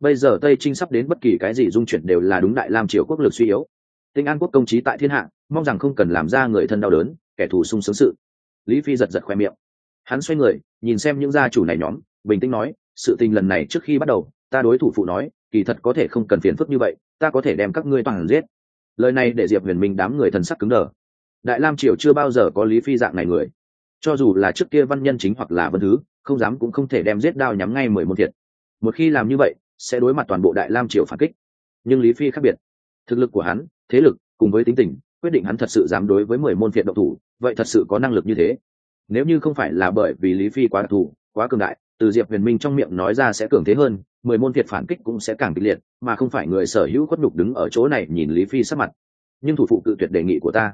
Bây giờ tây trinh sắp đến bất kỳ cái gì dung chuyển đều là đúng đại lam triều quốc lực suy yếu. Tinh an quốc công trí tại thiên hạ mong rằng không cần làm ra người thân đau đớn kẻ thù sung sướng sự. Lý phi giật giật khoe miệng. Hắn xoay người nhìn xem những gia chủ này nhóm bình tĩnh nói, sự tình lần này trước khi bắt đầu, ta đối thủ phụ nói, kỳ thật có thể không cần phiền phức như vậy, ta có thể đem các ngươi toàn giết. Lời này để diệp huyền minh đám người thần sắc cứng đờ. Đại lam triều chưa bao giờ có lý phi dạng này người. Cho dù là trước kia văn nhân chính hoặc là vân thứ, không dám cũng không thể đem giết đao nhắm ngay mười môn thiệt. Một khi làm như vậy, sẽ đối mặt toàn bộ đại lam triều phản kích. Nhưng lý phi khác biệt. Thực lực của hắn, thế lực, cùng với tính tình, quyết định hắn thật sự dám đối với mười môn phiệt độc thủ, vậy thật sự có năng lực như thế. Nếu như không phải là bởi vì lý phi quá đặc thù, quá cường đại từ diệp huyền minh trong miệng nói ra sẽ cường thế hơn, mười môn thiệt phản kích cũng sẽ càng kịch liệt, mà không phải người sở hữu khuất nhục đứng ở chỗ này nhìn lý phi sắc mặt. Nhưng thủ phụ cự tuyệt đề nghị của ta.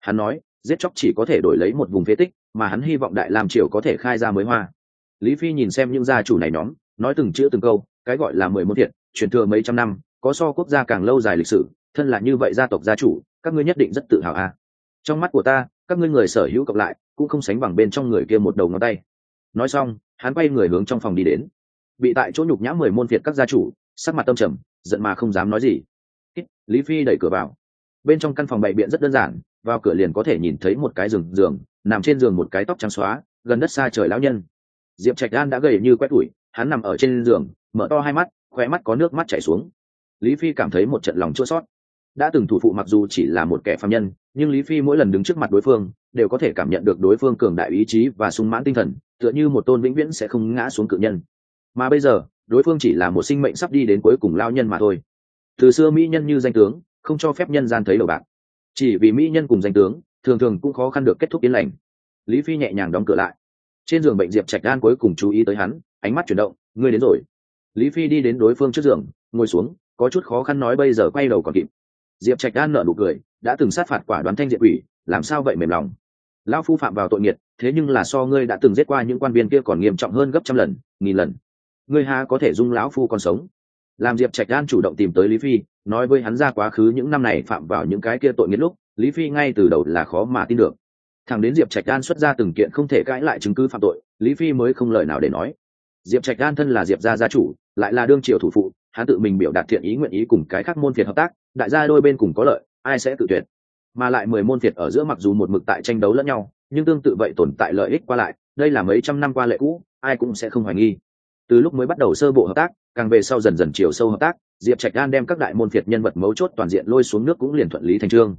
Hắn nói, giết chóc chỉ có thể đổi lấy một vùng phế tích, mà hắn hy vọng đại lam triều có thể khai ra mới hoa. Lý phi nhìn xem những gia chủ này nhóm, nói từng chữ từng câu, cái gọi là mười môn thiện truyền thừa mấy trăm năm, có so quốc gia càng lâu dài lịch sử, thân là như vậy gia tộc gia chủ, các ngươi nhất định rất tự hào à. trong mắt của ta, các ngươi người sở hữu cộng lại, cũng không sánh bằng bên trong người kia một đầu ngón tay nói xong, hắn quay người hướng trong phòng đi đến. Bị tại chỗ nhục nhã mười môn việt các gia chủ, sắc mặt tâm trầm, giận mà không dám nói gì. Lý phi đẩy cửa vào. Bên trong căn phòng bày biện rất đơn giản, vào cửa liền có thể nhìn thấy một cái giường giường, nằm trên giường một cái tóc trắng xóa, gần đất xa trời lão nhân. Diệp trạch đan đã gầy như quét tủi hắn nằm ở trên giường, mở to hai mắt khoe mắt có nước mắt chảy xuống. Lý phi cảm thấy một trận lòng chua sót đã từng thủ phụ mặc dù chỉ là một kẻ phạm nhân, nhưng lý phi mỗi lần đứng trước mặt đối phương, đều có thể cảm nhận được đối phương cường đại ý chí và sung mãn tinh thần tựa như một tôn vĩnh viễn sẽ không ngã xuống cự nhân. Mà bây giờ, đối phương chỉ là một sinh mệnh sắp đi đến cuối cùng lao nhân mà thôi. Từ xưa mỹ nhân như danh tướng, không cho phép nhân gian thấy đầu bạc. Chỉ vì mỹ nhân cùng danh tướng, thường thường cũng khó khăn được kết thúc yên lành. Lý phi nhẹ nhàng đóng cửa lại. Trên giường bệnh diệp trạch đan cuối cùng chú ý tới hắn, ánh mắt chuyển động, ngươi đến rồi. Lý phi đi đến đối phương trước giường, ngồi xuống, có chút khó khăn nói, bây giờ quay đầu còn kịp. Diệp trạch đan nở nụ cười, đã từng sát phạt quả đoán thanh diệp ủy làm sao vậy mềm lòng? Lão phu phạm vào tội nghiệt thế nhưng là so ngươi đã từng giết qua những quan viên kia còn nghiêm trọng hơn gấp trăm lần, nghìn lần. Ngươi ha có thể dung lão phu còn sống? Làm diệp trạch đan chủ động tìm tới lý phi, nói với hắn ra quá khứ những năm này phạm vào những cái kia tội nghiệt lúc, lý phi ngay từ đầu là khó mà tin được. Thằng đến diệp trạch đan xuất ra từng kiện không thể cãi lại chứng cứ phạm tội, lý phi mới không lời nào để nói. Diệp trạch đan thân là diệp gia gia chủ, lại là đương triều thủ phụ, hắn tự mình biểu đạt thiện ý nguyện ý cùng cái khác môn phiệt hợp tác, đại gia đôi bên cùng có lợi, ai sẽ tự tuyệt. Mà lại mười môn phiệt ở giữa mặc dù một mực tại tranh đấu lẫn nhau nhưng tương tự vậy tồn tại lợi ích qua lại, đây là mấy trăm năm qua lệ cũ, ai cũng sẽ không hoài nghi. Từ lúc mới bắt đầu sơ bộ hợp tác, càng về sau dần dần chiều sâu hợp tác, diệp trạch đan đem các đại môn phiệt nhân vật mấu chốt toàn diện lôi xuống nước cũng liền thuận lý thành trương.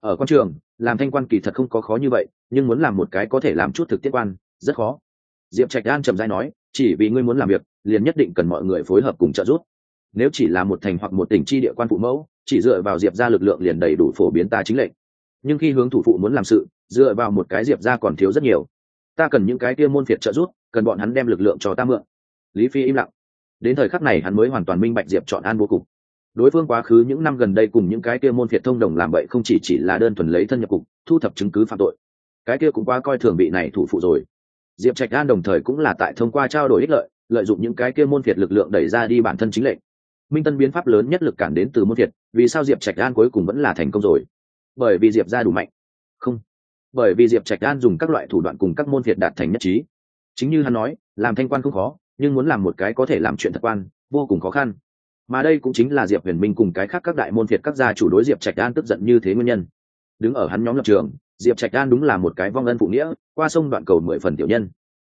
Ở quan trường, làm thanh quan kỳ thật không có khó như vậy, nhưng muốn làm một cái có thể làm chút thực tiết quan, rất khó. Diệp trạch đan trầm dai nói, chỉ vì ngươi muốn làm việc, liền nhất định cần mọi người phối hợp cùng trợ giúp. Nếu chỉ là một thành hoặc một tỉnh chi địa quan phụ mẫu, chỉ dựa vào diệp ra lực lượng liền đầy đủ phổ biến ta chính lệnh nhưng khi hướng thủ phụ muốn làm sự, dựa vào một cái diệp ra còn thiếu rất nhiều. Ta cần những cái kia môn phiệt trợ giúp, cần bọn hắn đem lực lượng cho ta mượn. Lý phi im lặng. Đến thời khắc này hắn mới hoàn toàn minh bạch diệp chọn an vô cùng. Đối phương quá khứ những năm gần đây cùng những cái kia môn phiệt thông đồng làm vậy không chỉ chỉ là đơn thuần lấy thân nhập cục, thu thập chứng cứ phạm tội. Cái kia cũng quá coi thường vị này thủ phụ rồi. Diệp trạch an đồng thời cũng là tại thông qua trao đổi ích lợi lợi dụng những cái kia môn phiệt lực lượng đẩy ra đi bản thân chính lệnh. Minh tân biến pháp lớn nhất lực cản đến từ môn phiệt, vì sao diệp trạch an cuối cùng vẫn là thành công rồi? Bởi vì diệp ra đủ mạnh. Không, bởi vì diệp trạch an dùng các loại thủ đoạn cùng các môn phiệt đạt thành nhất trí. Chính như hắn nói, làm thanh quan không khó, nhưng muốn làm một cái có thể làm chuyện thật quan, vô cùng khó khăn. Mà đây cũng chính là diệp huyền minh cùng cái khác các đại môn phiệt các gia chủ đối diệp trạch an tức giận như thế nguyên nhân. Đứng ở hắn nhóm lập trường, diệp trạch an đúng là một cái vong ân phụ nghĩa, qua sông đoạn cầu mười phần tiểu nhân.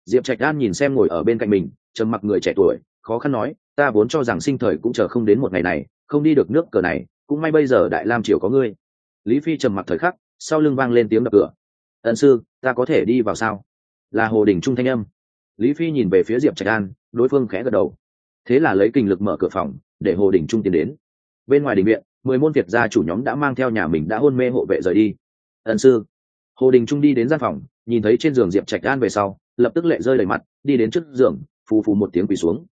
Diệp trạch an nhìn xem ngồi ở bên cạnh mình, trầm mặc người trẻ tuổi, khó khăn nói, ta vốn cho rằng sinh thời cũng chờ không đến một ngày này, không đi được nước cờ này, cũng may bây giờ đại lam triều có ngươi lý phi trầm mặc thời khắc, sau lưng vang lên tiếng đập cửa. Ẩn sư, ta có thể đi vào sao? Là hồ đình trung thanh âm. Lý phi nhìn về phía diệp trạch an, đối phương khẽ gật đầu. Thế là lấy kinh lực mở cửa phòng, để hồ đình trung tiến đến. Bên ngoài đình viện, mười môn việt gia chủ nhóm đã mang theo nhà mình đã hôn mê hộ vệ rời đi. Ẩn sư. Hồ đình trung đi đến gian phòng, nhìn thấy trên giường diệp trạch an về sau, lập tức lệ rơi đầy mặt, đi đến trước giường, phù phù một tiếng quỳ xuống.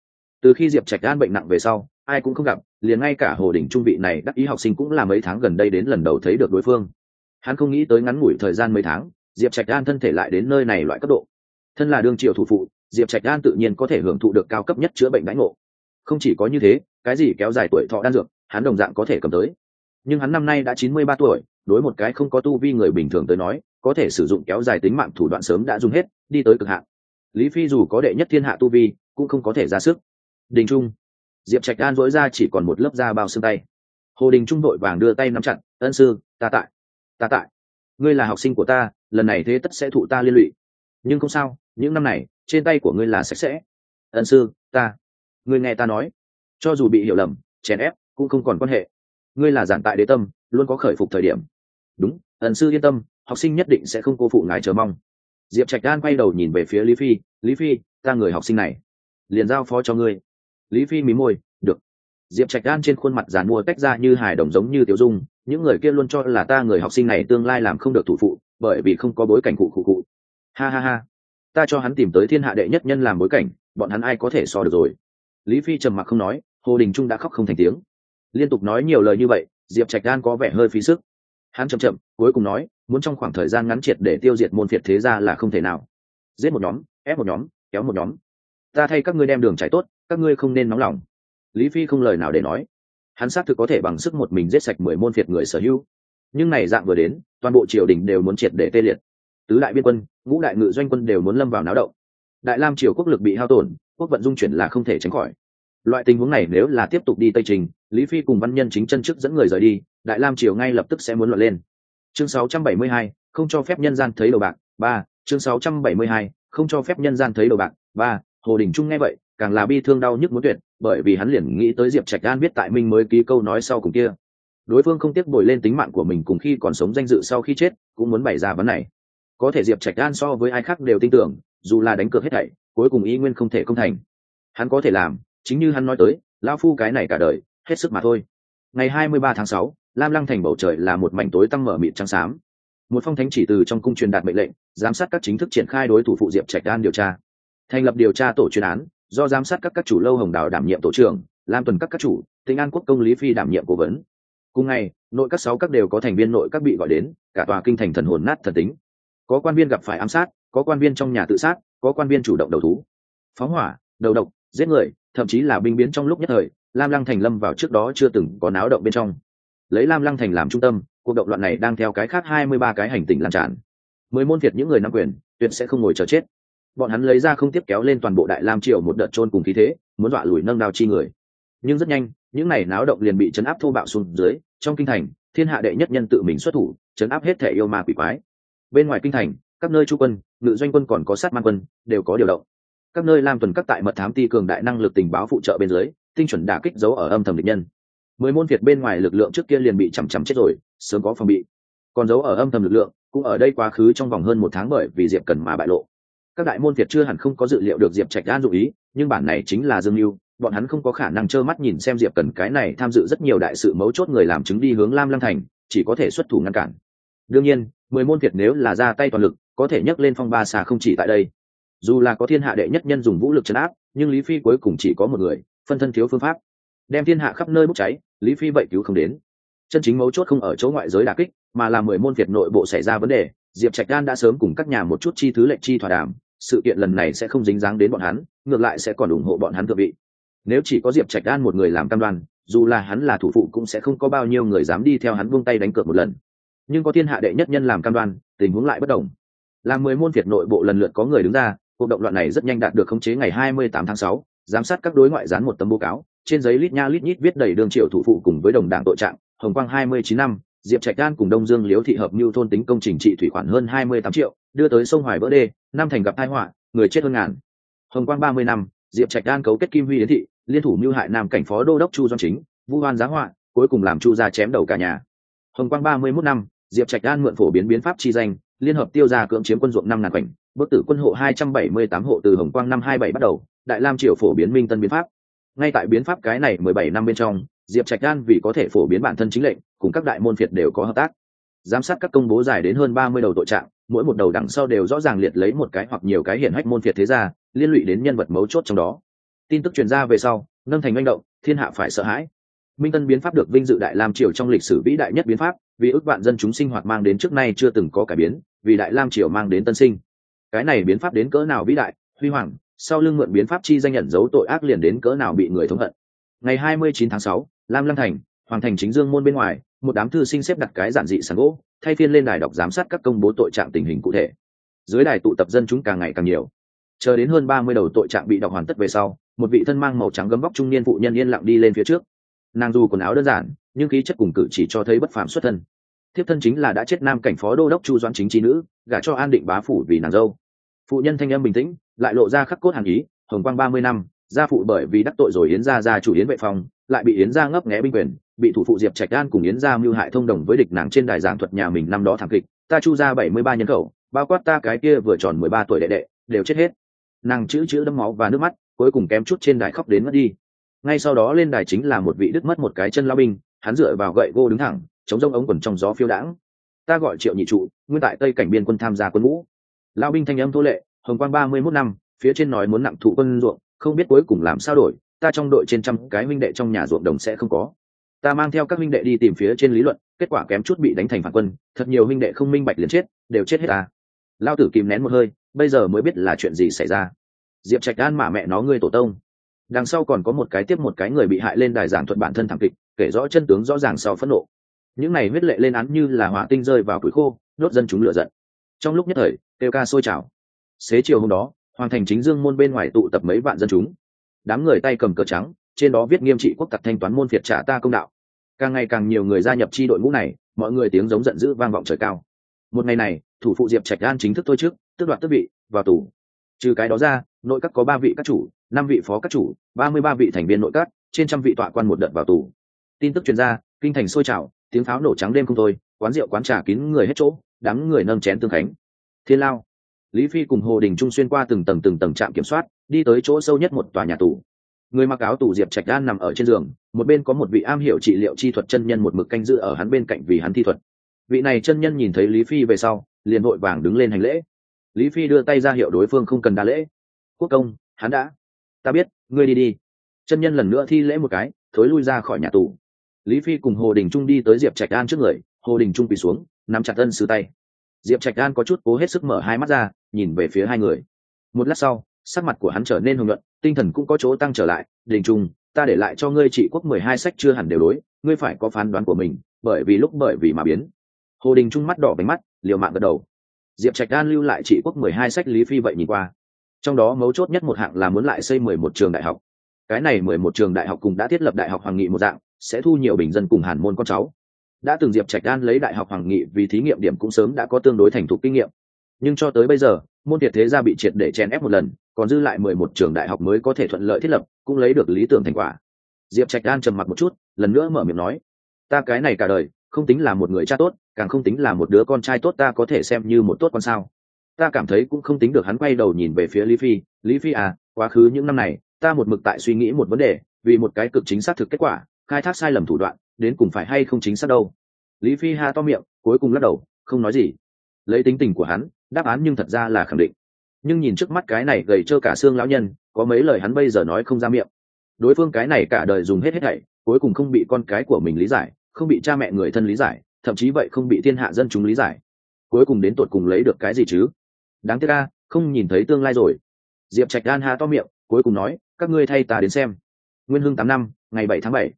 Từ khi diệp trạch an bệnh nặng về sau, ai cũng không gặp liền ngay cả hồ đình trung vị này đắc ý học sinh cũng là mấy tháng gần đây đến lần đầu thấy được đối phương. Hắn không nghĩ tới ngắn ngủi thời gian mấy tháng, diệp trạch an thân thể lại đến nơi này loại cấp độ. Thân là đương triều thủ phụ, diệp trạch an tự nhiên có thể hưởng thụ được cao cấp nhất chữa bệnh đánh ngộ. Không chỉ có như thế, cái gì kéo dài tuổi thọ đan dược, hắn đồng dạng có thể cầm tới. Nhưng hắn năm nay đã chín mươi ba tuổi, đối một cái không có tu vi người bình thường tới nói, có thể sử dụng kéo dài tính mạng thủ đoạn sớm đã dùng hết, đi tới cực hạn. Lý phi dù có đệ nhất thiên hạ tu vi, cũng không có thể ra sức. Đình trung diệp trạch an dối ra chỉ còn một lớp da bao xương tay. Hồ đình trung đội vàng đưa tay nắm chặt, ân sư, ta tại ta tại. Ngươi là học sinh của ta, lần này thế tất sẽ thụ ta liên lụy. Nhưng không sao, những năm này, trên tay của ngươi là sạch sẽ. Ân sư, ta, ngươi nghe ta nói. Cho dù bị hiểu lầm, chèn ép, cũng không còn quan hệ. Ngươi là giản tại đế tâm, luôn có khởi phục thời điểm. Đúng ẩn sư yên tâm, học sinh nhất định sẽ không cô phụ ngài chờ mong. Diệp trạch đan quay đầu nhìn về phía lý phi lý phi, ta người học sinh này, liền giao phó cho ngươi lý phi mí môi, được. Diệp trạch đan trên khuôn mặt giàn mua tách ra như hài đồng giống như tiểu dung, những người kia luôn cho là ta người học sinh này tương lai làm không được thủ phụ, bởi vì không có bối cảnh cụ cụ cụ. Ha ha ha. Ta cho hắn tìm tới thiên hạ đệ nhất nhân làm bối cảnh, bọn hắn ai có thể so được rồi? Lý phi trầm mặc không nói, hồ đình trung đã khóc không thành tiếng. Liên tục nói nhiều lời như vậy, diệp trạch đan có vẻ hơi phí sức. Hắn chậm chậm, cuối cùng nói, muốn trong khoảng thời gian ngắn triệt để tiêu diệt môn phiệt thế ra là không thể nào. Giết một nhóm, ép một nhóm, kéo một nhóm. Ta thay các ngươi đem đường trải tốt các ngươi không nên nóng lòng. Lý phi không lời nào để nói. Hắn xác thực có thể bằng sức một mình giết sạch mười môn phiệt người sở hữu. Nhưng này dạng vừa đến toàn bộ triều đình đều muốn triệt để tê liệt. Tứ đại biên quân ngũ đại ngự doanh quân đều muốn lâm vào náo động. Đại lam triều quốc lực bị hao tổn quốc vận dung chuyển là không thể tránh khỏi. Loại tình huống này nếu là tiếp tục đi tây trình lý phi cùng văn nhân chính chân chức dẫn người rời đi đại lam triều ngay lập tức sẽ muốn luận lên. Chương 672, không cho phép nhân gian thấy đầu bạc ba chương 672, không cho phép nhân gian thấy đầu bạc ba hồ đình trung nghe vậy càng là bi thương đau nhức muốn tuyệt, bởi vì hắn liền nghĩ tới diệp trạch an biết tại minh mới ký câu nói sau cùng kia. Đối phương không tiếc bồi lên tính mạng của mình cùng khi còn sống danh dự sau khi chết, cũng muốn bày ra vấn này. Có thể diệp trạch an so với ai khác đều tin tưởng, dù là đánh cược hết thảy, cuối cùng ý nguyên không thể công thành. Hắn có thể làm, chính như hắn nói tới, lão phu cái này cả đời, hết sức mà thôi. Ngày hai mươi ba tháng sáu, lam lăng thành bầu trời là một mảnh tối tăng mở mịt trắng xám. Một phong thánh chỉ từ trong cung truyền đạt mệnh lệnh, giám sát các chính thức triển khai đối thủ phụ diệp trạch An điều tra. Thành lập điều tra tổ chuyên án do giám sát các các chủ lâu hồng đào đảm nhiệm tổ trưởng, lam tuần các các chủ, tinh an quốc công lý phi đảm nhiệm cố vấn. Cùng ngày, nội các sáu các đều có thành viên nội các bị gọi đến, cả tòa kinh thành thần hồn nát thần tính. Có quan viên gặp phải ám sát, có quan viên trong nhà tự sát, có quan viên chủ động đầu thú. Phóng hỏa, đầu độc, giết người, thậm chí là binh biến trong lúc nhất thời, lam lăng thành lâm vào trước đó chưa từng có náo động bên trong. Lấy lam lăng thành làm trung tâm, cuộc động loạn này đang theo cái khác hai mươi ba cái hành tinh lan tràn. Mười môn việt những người nắm quyền, tuyệt sẽ không ngồi chờ chết bọn hắn lấy ra không tiếp kéo lên toàn bộ đại lam triều một đợt trôn cùng khí thế, muốn dọa lùi nâng đao chi người. Nhưng rất nhanh, những này náo động liền bị chấn áp thô bạo xuống dưới, trong kinh thành, thiên hạ đệ nhất nhân tự mình xuất thủ chấn áp hết thể yêu ma quỷ quái. Bên ngoài kinh thành, các nơi chu quân, ngự doanh quân còn có sát man quân, đều có điều động. Các nơi lam tuần các tại mật thám ti cường đại năng lực tình báo phụ trợ bên dưới, tinh chuẩn đả kích dấu ở âm thầm địch nhân. Mười môn việt bên ngoài lực lượng trước kia liền bị chằm chằm chết rồi, sớm có phòng bị. Còn dấu ở âm thầm lực lượng, cũng ở đây quá khứ trong vòng hơn một tháng bởi vì diệp cần mà bại lộ các đại môn thiệt chưa hẳn không có dự liệu được diệp trạch an dụ ý, nhưng bản này chính là dương mưu bọn hắn không có khả năng trơ mắt nhìn xem diệp cần cái này tham dự rất nhiều đại sự mấu chốt người làm chứng đi hướng lam lăng thành, chỉ có thể xuất thủ ngăn cản. Đương nhiên, mười môn thiệt nếu là ra tay toàn lực, có thể nhấc lên phong ba xà không chỉ tại đây. Dù là có thiên hạ đệ nhất nhân dùng vũ lực chấn áp, nhưng lý phi cuối cùng chỉ có một người, phân thân thiếu phương pháp. Đem thiên hạ khắp nơi bốc cháy, lý phi vậy cứu không đến. Chân chính mấu chốt không ở chỗ ngoại giới đà kích, mà là mười môn việt nội bộ xảy ra vấn đề, diệp trạch đan đã sớm cùng các nhà một chút chi thứ lệnh chi thỏa đàm sự kiện lần này sẽ không dính dáng đến bọn hắn ngược lại sẽ còn ủng hộ bọn hắn thượng vị. Nếu chỉ có diệp trạch đan một người làm cam đoan dù là hắn là thủ phụ cũng sẽ không có bao nhiêu người dám đi theo hắn buông tay đánh cược một lần. Nhưng có thiên hạ đệ nhất nhân làm cam đoan tình huống lại bất đồng. Làm mười môn việt nội bộ lần lượt có người đứng ra cuộc động loạn này rất nhanh đạt được khống chế ngày 28 tháng 6, giám sát các đối ngoại dán một tấm báo cáo, trên giấy lít nha lít nhít viết đầy đường triệu thủ phụ cùng với đồng đảng tội trạng, Hồng Quang 29 năm, Diệp Trạch Đan cùng Đông Dương Liễu thị hợp nhu thôn tính công trình trị thủy khoản hơn 28 triệu, đưa tới sông Hoài vỡ đê, năm thành gặp tai họa, người chết hơn ngàn. Hồng Quang 30 năm, Diệp Trạch Đan cấu kết Kim Huy đến thị, liên thủ mưu hại Nam cảnh phó đô đốc Chu Doan Chính, vu oan giá họa, cuối cùng làm Chu gia chém đầu cả nhà. Hồng Quang 31 năm, Diệp Trạch Đan mượn phổ biến biến pháp chi danh, liên hợp tiêu gia cưỡng chiếm quân ruộng năm ngàn quảnh bức tử quân hộ 278 hộ từ hồng quang năm 27 bắt đầu đại lam triều phổ biến minh tân biến pháp ngay tại biến pháp cái này 17 năm bên trong diệp trạch đan vì có thể phổ biến bản thân chính lệnh cùng các đại môn phiệt đều có hợp tác. Giám sát các công bố dài đến hơn 30 đầu tội trạng mỗi một đầu đằng sau đều rõ ràng liệt lấy một cái hoặc nhiều cái hiển hách môn phiệt thế gia liên lụy đến nhân vật mấu chốt trong đó. Tin tức truyền ra về sau nâng thành manh động thiên hạ phải sợ hãi. Minh tân biến pháp được vinh dự đại lam triều trong lịch sử vĩ đại nhất biến pháp vì ước vạn dân chúng sinh hoạt mang đến trước nay chưa từng có cải biến vì đại lam triều mang đến tân sinh. Cái này biến pháp đến cỡ nào vĩ đại huy hoàng sau lưng mượn biến pháp chi danh nhận dấu tội ác liền đến cỡ nào bị người thống hận. Ngày 29 tháng 6, lam lăng thành, hoàng thành chính dương môn bên ngoài, một đám thư sinh xếp đặt cái giản dị sàn gỗ, thay phiên lên đài đọc giám sát các công bố tội trạng tình hình cụ thể. Dưới đài tụ tập dân chúng càng ngày càng nhiều. Chờ đến hơn ba mươi đầu tội trạng bị đọc hoàn tất về sau, một vị thân mang màu trắng gấm vóc trung niên phụ nhân yên lặng đi lên phía trước. Nàng dù quần áo đơn giản, nhưng khí chất cùng cử chỉ cho thấy bất phạm xuất thân. Thiếp thân chính là đã chết nam cảnh phó đô đốc chu doãn chính trí nữ, gả cho an định bá phủ vì nàng dâu. Phụ nhân thanh âm bình tĩnh, lại lộ ra khắc cốt hàn ý, hồng quang ba mươi năm, gia phụ bởi vì đắc tội rồi yến gia gia chủ yến vệ phòng lại bị yến gia ngấp nghé binh quyền, bị thủ phụ diệp trạch đan cùng yến gia mưu hại thông đồng với địch nàng trên đài giảng thuật nhà mình năm đó thảm kịch, ta chu ra bảy mươi ba nhân khẩu, bao quát ta cái kia vừa tròn mười ba tuổi đệ đệ, đều chết hết. Nàng chữ chữ đấm máu và nước mắt, cuối cùng kém chút trên đài khóc đến mất đi. Ngay sau đó lên đài chính là một vị đứt mất một cái chân lao binh, hắn dựa vào gậy gô đứng thẳng, chống rông ống quần trong gió phiêu đãng. Ta gọi triệu nhị trụ, nguyên tại tây cảnh biên quân tham gia quân ngũ. Lao binh thanh âm thô lệ, hồng quang ba mươi mốt năm, phía trên nói muốn nặng thụ quân ruộng, không biết cuối cùng làm sao đổi ta trong đội trên trăm cái huynh đệ trong nhà ruộng đồng sẽ không có. Ta mang theo các huynh đệ đi tìm phía trên lý luận, kết quả kém chút bị đánh thành phản quân, thật nhiều huynh đệ không minh bạch liền chết, đều chết hết ta. Lao tử kìm nén một hơi, bây giờ mới biết là chuyện gì xảy ra. Diệp trạch đan mà mẹ nó ngươi tổ tông. Đằng sau còn có một cái tiếp một cái người bị hại lên đài giảng thuật bản thân thảm kịch, kể rõ chân tướng rõ ràng sau phẫn nộ. Những này huyết lệ lên án như là hỏa tinh rơi vào củi khô, đốt dân chúng lửa giận. Trong lúc nhất thời, kêu ca sôi trào. Xế chiều hôm đó, hoàng thành chính dương môn bên ngoài tụ tập mấy vạn dân chúng đám người tay cầm cờ trắng, trên đó viết nghiêm trị quốc tặc thanh toán môn phiệt trả ta công đạo. Càng ngày càng nhiều người gia nhập chi đội ngũ này, mọi người tiếng giống giận dữ vang vọng trời cao. Một ngày này, thủ phụ diệp trạch an chính thức thôi trước, tước đoạt tước vị, vào tù. Trừ cái đó ra, nội các có ba vị các chủ, năm vị phó các chủ, ba mươi ba vị thành viên nội các, trên trăm vị tọa quan một đợt vào tù. Tin tức chuyên gia kinh thành sôi trào, tiếng pháo nổ trắng đêm không thôi, quán rượu quán trà kín người hết chỗ, đám người nâng chén tương khánh. Thiên lao lý phi cùng hồ đình trung xuyên qua từng tầng từng tầng trạm kiểm soát, đi tới chỗ sâu nhất một tòa nhà tù. Người mặc áo tù diệp trạch đan nằm ở trên giường, một bên có một vị am hiểu trị liệu chi thuật chân nhân một mực canh giữ ở hắn bên cạnh vì hắn thi thuật. Vị này chân nhân nhìn thấy lý phi về sau, liền vội vàng đứng lên hành lễ. Lý phi đưa tay ra hiệu đối phương không cần đa lễ. Quốc công, hắn đã. Ta biết, ngươi đi đi. Chân nhân lần nữa thi lễ một cái, thối lui ra khỏi nhà tù. Lý phi cùng hồ đình trung đi tới diệp trạch an trước người, hồ đình trung quỳ xuống, nắm chặt ân sứ tay diệp trạch an có chút cố hết sức mở hai mắt ra nhìn về phía hai người. Một lát sau sắc mặt của hắn trở nên hồng luận, tinh thần cũng có chỗ tăng trở lại đình trung ta để lại cho ngươi trị quốc mười hai sách chưa hẳn đều đối ngươi phải có phán đoán của mình bởi vì lúc bởi vì mà biến. Hồ đình trung mắt đỏ bánh mắt liều mạng gật đầu. Diệp trạch an lưu lại trị quốc mười hai sách lý phi vậy nhìn qua. Trong đó mấu chốt nhất một hạng là muốn lại xây mười một trường đại học. Cái này mười một trường đại học cùng đã thiết lập đại học hoàng nghị một dạng sẽ thu nhiều bình dân cùng hàn môn con cháu đã từng diệp trạch an lấy đại học hoàng nghị vì thí nghiệm điểm cũng sớm đã có tương đối thành thục kinh nghiệm. Nhưng cho tới bây giờ, môn thiệt thế gia bị triệt để chèn ép một lần, còn dư lại mười một trường đại học mới có thể thuận lợi thiết lập, cũng lấy được lý tưởng thành quả. Diệp trạch an trầm mặc một chút, lần nữa mở miệng nói, ta cái này cả đời, không tính là một người cha tốt, càng không tính là một đứa con trai tốt, ta có thể xem như một tốt con sao? Ta cảm thấy cũng không tính được hắn quay đầu nhìn về phía lý phi lý phi à quá khứ những năm này, ta một mực tại suy nghĩ một vấn đề, vì một cái cực chính xác thực kết quả, khai thác sai lầm thủ đoạn đến cùng phải hay không chính xác đâu. Lý phi ha to miệng, cuối cùng lắc đầu, không nói gì. Lấy tính tình của hắn, đáp án nhưng thật ra là khẳng định. Nhưng nhìn trước mắt cái này gầy trơ cả xương lão nhân, có mấy lời hắn bây giờ nói không ra miệng. Đối phương cái này cả đời dùng hết hết thảy, cuối cùng không bị con cái của mình lý giải, không bị cha mẹ người thân lý giải, thậm chí vậy không bị thiên hạ dân chúng lý giải. Cuối cùng đến tột cùng lấy được cái gì chứ? Đáng tiếc ca không nhìn thấy tương lai rồi. Diệp trạch đan ha to miệng, cuối cùng nói, các ngươi thay ta đến xem. Nguyên hưng tám năm, ngày bảy tháng bảy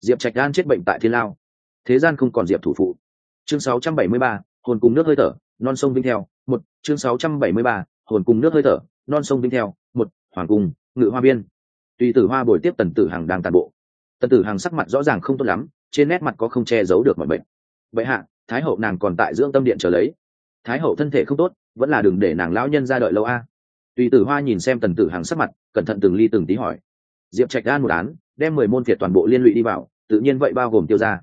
diệp trạch đan chết bệnh tại thiên lao. Thế gian không còn diệp thủ phụ. Chương sáu trăm bảy mươi ba, hồn cùng nước hơi thở, non sông vinh theo, một, chương sáu trăm bảy mươi ba, hồn cùng nước hơi thở, non sông vinh theo, một, hoàng cung, ngự hoa biên. Tùy tử hoa bồi tiếp tần tử hằng đang tàn bộ. Tần tử hằng sắc mặt rõ ràng không tốt lắm, trên nét mặt có không che giấu được mọi bệnh. Vậy hạ, thái hậu nàng còn tại dưỡng tâm điện trở lấy. Thái hậu thân thể không tốt, vẫn là đừng để nàng lão nhân ra đợi lâu a. Tùy tử hoa nhìn xem tần tử hằng sắc mặt, cẩn thận từng ly từng tí hỏi. Diệp trạch đan một án đem mười môn phiệt toàn bộ liên lụy đi vào, tự nhiên vậy bao gồm tiêu gia.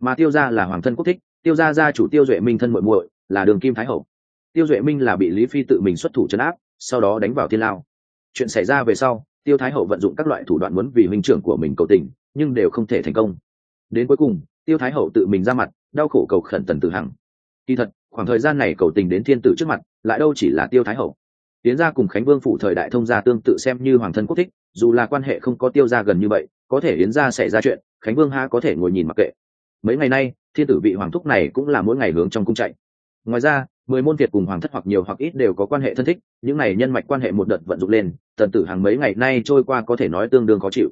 Mà tiêu gia là hoàng thân quốc thích, tiêu gia gia chủ tiêu duệ minh thân muội muội, là đường kim thái hậu. Tiêu duệ minh là bị lý phi tự mình xuất thủ chấn áp, sau đó đánh vào thiên lao. Chuyện xảy ra về sau, tiêu thái hậu vận dụng các loại thủ đoạn muốn vì huynh trưởng của mình cầu tình, nhưng đều không thể thành công. Đến cuối cùng, tiêu thái hậu tự mình ra mặt, đau khổ cầu khẩn tần tử hằng. Kỳ thật, khoảng thời gian này cầu tình đến thiên tử trước mặt, lại đâu chỉ là tiêu thái hậu. Tiến ra cùng khánh vương phụ thời đại thông gia tương tự xem như hoàng thân quốc thích, dù là quan hệ không có tiêu gia gần như vậy có thể yến ra xảy ra chuyện, khánh vương ha có thể ngồi nhìn mặc kệ. Mấy ngày nay, thiên tử vị hoàng thúc này cũng là mỗi ngày hướng trong cung chạy. Ngoài ra, mười môn việt cùng hoàng thất hoặc nhiều hoặc ít đều có quan hệ thân thích, những này nhân mạch quan hệ một đợt vận dụng lên, tần tử hàng mấy ngày nay trôi qua có thể nói tương đương khó chịu.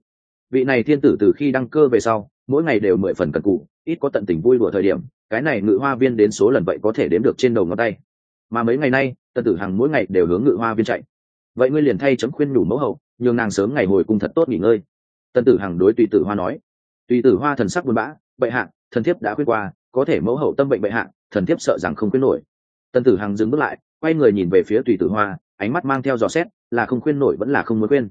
Vị này thiên tử từ khi đăng cơ về sau, mỗi ngày đều mười phần cần cụ ít có tận tình vui đùa thời điểm, cái này ngự hoa viên đến số lần vậy có thể đếm được trên đầu ngón tay. Mà mấy ngày nay, tần tử hàng mỗi ngày đều hướng ngự hoa viên chạy. Vậy ngươi liền thay chấm khuyên nhủ mẫu hậu, nhường nàng sớm ngày hồi cung thật tốt nghỉ ngơi tần tử hằng đối tùy tử hoa nói, tùy tử hoa thần sắc buồn bã, bệ hạ, thần thiếp đã khuyên qua, có thể mẫu hậu tâm bệnh bệ hạ, thần thiếp sợ rằng không khuyên nổi. Tần tử hằng dừng bước lại, quay người nhìn về phía tùy tử hoa, ánh mắt mang theo dò xét, là không khuyên nổi vẫn là không muốn khuyên.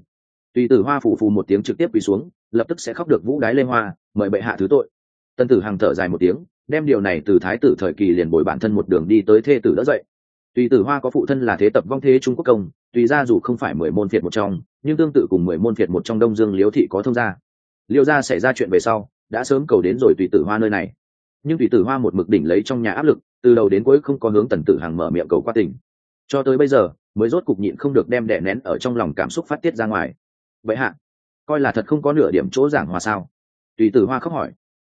Tùy tử hoa phủ phù một tiếng trực tiếp quỳ xuống, lập tức sẽ khóc được vũ đái lê hoa, mời bệ hạ thứ tội. Tân tử hằng thở dài một tiếng, đem điều này từ thái tử thời kỳ liền bồi bản thân một đường đi tới thê tử đỡ dậy. Tùy tử hoa có phụ thân là thế tập vong thế trung quốc công, tùy ra dù không phải mười môn phiệt một trong nhưng tương tự cùng mười môn phiệt một trong đông dương liễu thị có thông gia. Liêu gia xảy ra chuyện về sau, đã sớm cầu đến rồi tùy tử hoa nơi này. Nhưng tùy tử hoa một mực đỉnh lấy trong nhà áp lực, từ đầu đến cuối không có hướng tần tử hằng mở miệng cầu qua tỉnh cho tới bây giờ, mới rốt cục nhịn không được đem đè nén ở trong lòng cảm xúc phát tiết ra ngoài. Vậy hạ, coi là thật không có nửa điểm chỗ giảng hòa sao? Tùy tử hoa khóc hỏi.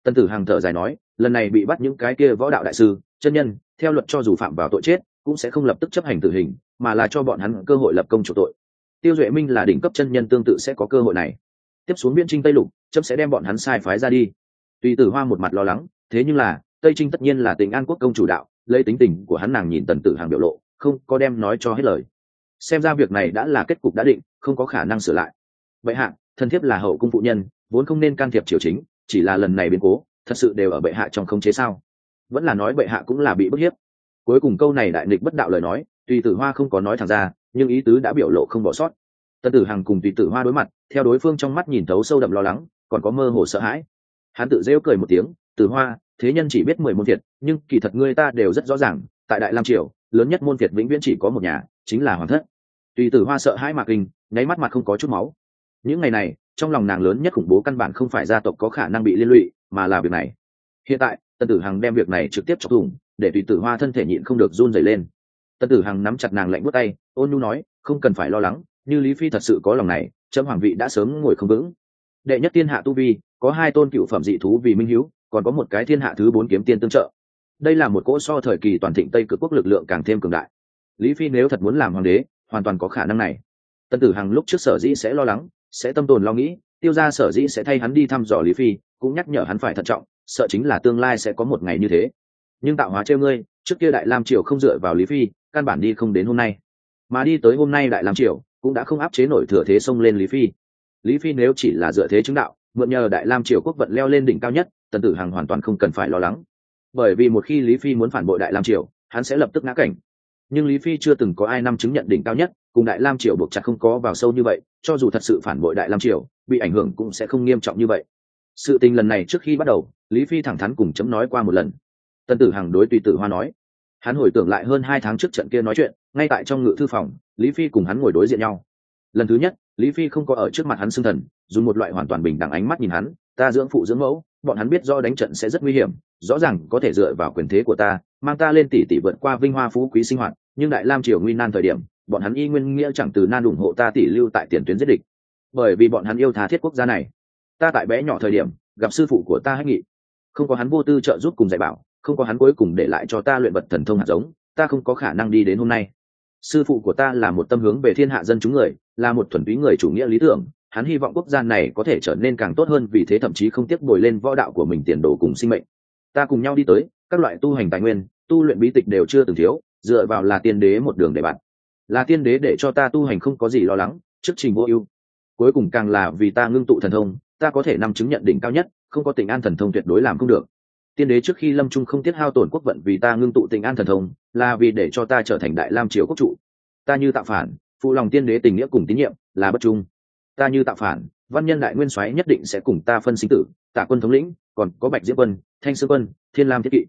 Tần tử hằng thở dài nói, lần này bị bắt những cái kia võ đạo đại sư, chân nhân, theo luật cho dù phạm vào tội chết, cũng sẽ không lập tức chấp hành tử hình, mà là cho bọn hắn cơ hội lập công chủ tội tiêu duệ minh là đỉnh cấp chân nhân tương tự sẽ có cơ hội này. Tiếp xuống biên trinh tây lục, chấm sẽ đem bọn hắn sai phái ra đi. Tùy tử hoa một mặt lo lắng, thế nhưng là, tây trinh tất nhiên là tình an quốc công chủ đạo, lấy tính tình của hắn nàng nhìn tần tử hàng biểu lộ, không có đem nói cho hết lời. Xem ra việc này đã là kết cục đã định, không có khả năng sửa lại. Vậy hạ, thân thiết là hậu cung phụ nhân, vốn không nên can thiệp triều chính, chỉ là lần này biến cố, thật sự đều ở bệ hạ trong không chế sao? Vẫn là nói bệ hạ cũng là bị bức hiếp. Cuối cùng câu này đại nghịch bất đạo lời nói, tùy tử hoa không có nói thẳng ra nhưng ý tứ đã biểu lộ không bỏ sót. Tân tử hằng cùng tùy tử hoa đối mặt theo đối phương trong mắt nhìn thấu sâu đậm lo lắng còn có mơ hồ sợ hãi. Hắn tự rêu cười một tiếng tử hoa thế nhân chỉ biết mười môn thiệt, nhưng kỳ thật ngươi ta đều rất rõ ràng tại đại lam triều lớn nhất môn thiệt vĩnh viễn chỉ có một nhà chính là hoàng thất. Tùy tử hoa sợ hãi mạc kinh nháy mắt mặt không có chút máu. Những ngày này trong lòng nàng lớn nhất khủng bố căn bản không phải gia tộc có khả năng bị liên lụy mà là việc này. Hiện tại tân tử hằng đem việc này trực tiếp chọc thủng để tùy tử hoa thân thể nhịn không được run dày lên tân tử hằng nắm chặt nàng lạnh bước tay, ôn nhu nói, không cần phải lo lắng, như lý phi thật sự có lòng này trâm hoàng vị đã sớm ngồi không vững. Đệ nhất thiên hạ tu vi, có hai tôn cựu phẩm dị thú vì minh hữu còn có một cái thiên hạ thứ bốn kiếm tiên tương trợ. Đây là một cỗ so thời kỳ toàn thịnh tây cực quốc lực lượng càng thêm cường đại. Lý phi nếu thật muốn làm hoàng đế, hoàn toàn có khả năng này. Tân tử hằng lúc trước sở dĩ sẽ lo lắng, sẽ tâm tồn lo nghĩ, tiêu ra sở dĩ sẽ thay hắn đi thăm dò lý phi, cũng nhắc nhở hắn phải thận trọng, sợ chính là tương lai sẽ có một ngày như thế. Nhưng tạo hóa trêu ngươi, trước kia đại lam triều không dựa vào lý phi căn bản đi không đến hôm nay. Mà đi tới hôm nay đại lam triều cũng đã không áp chế nổi thừa thế xông lên lý phi. Lý phi nếu chỉ là dựa thế chứng đạo, mượn nhờ đại lam triều quốc vận leo lên đỉnh cao nhất, tần tử hằng hoàn toàn không cần phải lo lắng. Bởi vì một khi lý phi muốn phản bội đại lam triều, hắn sẽ lập tức ngã cảnh. Nhưng lý phi chưa từng có ai năm chứng nhận đỉnh cao nhất, cùng đại lam triều buộc chặt không có vào sâu như vậy, cho dù thật sự phản bội đại lam triều, bị ảnh hưởng cũng sẽ không nghiêm trọng như vậy. Sự tình lần này trước khi bắt đầu, lý phi thẳng thắn cùng chấm nói qua một lần. Tân tử hằng đối tùy tử hoa nói hắn hồi tưởng lại hơn hai tháng trước trận kia nói chuyện, ngay tại trong ngự thư phòng, lý phi cùng hắn ngồi đối diện nhau. Lần thứ nhất, lý phi không có ở trước mặt hắn xưng thần, dùng một loại hoàn toàn bình đẳng ánh mắt nhìn hắn, ta dưỡng phụ dưỡng mẫu, bọn hắn biết do đánh trận sẽ rất nguy hiểm, rõ ràng có thể dựa vào quyền thế của ta, mang ta lên tỷ tỷ vượt qua vinh hoa phú quý sinh hoạt, nhưng đại lam triều nguy nan thời điểm, bọn hắn y nguyên nghĩa chẳng từ nan ủng hộ ta tỷ lưu tại tiền tuyến giết địch. Bởi vì bọn hắn yêu tha thiết quốc gia này. Ta tại bé nhỏ thời điểm, gặp sư phụ của ta hãy nghị. Không có hắn vô tư trợ giúp cùng dạy bảo không có hắn cuối cùng để lại cho ta luyện vật thần thông hạt giống, ta không có khả năng đi đến hôm nay. Sư phụ của ta là một tâm hướng về thiên hạ dân chúng người, là một thuần túy người chủ nghĩa lý tưởng, hắn hy vọng quốc gia này có thể trở nên càng tốt hơn, vì thế thậm chí không tiếc bồi lên võ đạo của mình tiền đồ cùng sinh mệnh. Ta cùng nhau đi tới, các loại tu hành tài nguyên, tu luyện bí tịch đều chưa từng thiếu, dựa vào là tiên đế một đường để bạn. Là tiên đế để cho ta tu hành không có gì lo lắng, trước trình vô ưu. Cuối cùng càng là vì ta ngưng tụ thần thông, ta có thể nằm chứng nhận đỉnh cao nhất, không có tình an thần thông tuyệt đối làm không được tiên đế trước khi lâm trung không tiết hao tổn quốc vận vì ta ngưng tụ tình an thần thông, là vì để cho ta trở thành đại lam triều quốc trụ ta như tạo phản, phụ lòng tiên đế tình nghĩa cùng tín nhiệm, là bất trung. Ta như tạo phản, văn nhân đại nguyên soái nhất định sẽ cùng ta phân sinh tử tạ quân thống lĩnh, còn có bạch diễm quân, thanh sư quân, thiên lam thiết kỵ.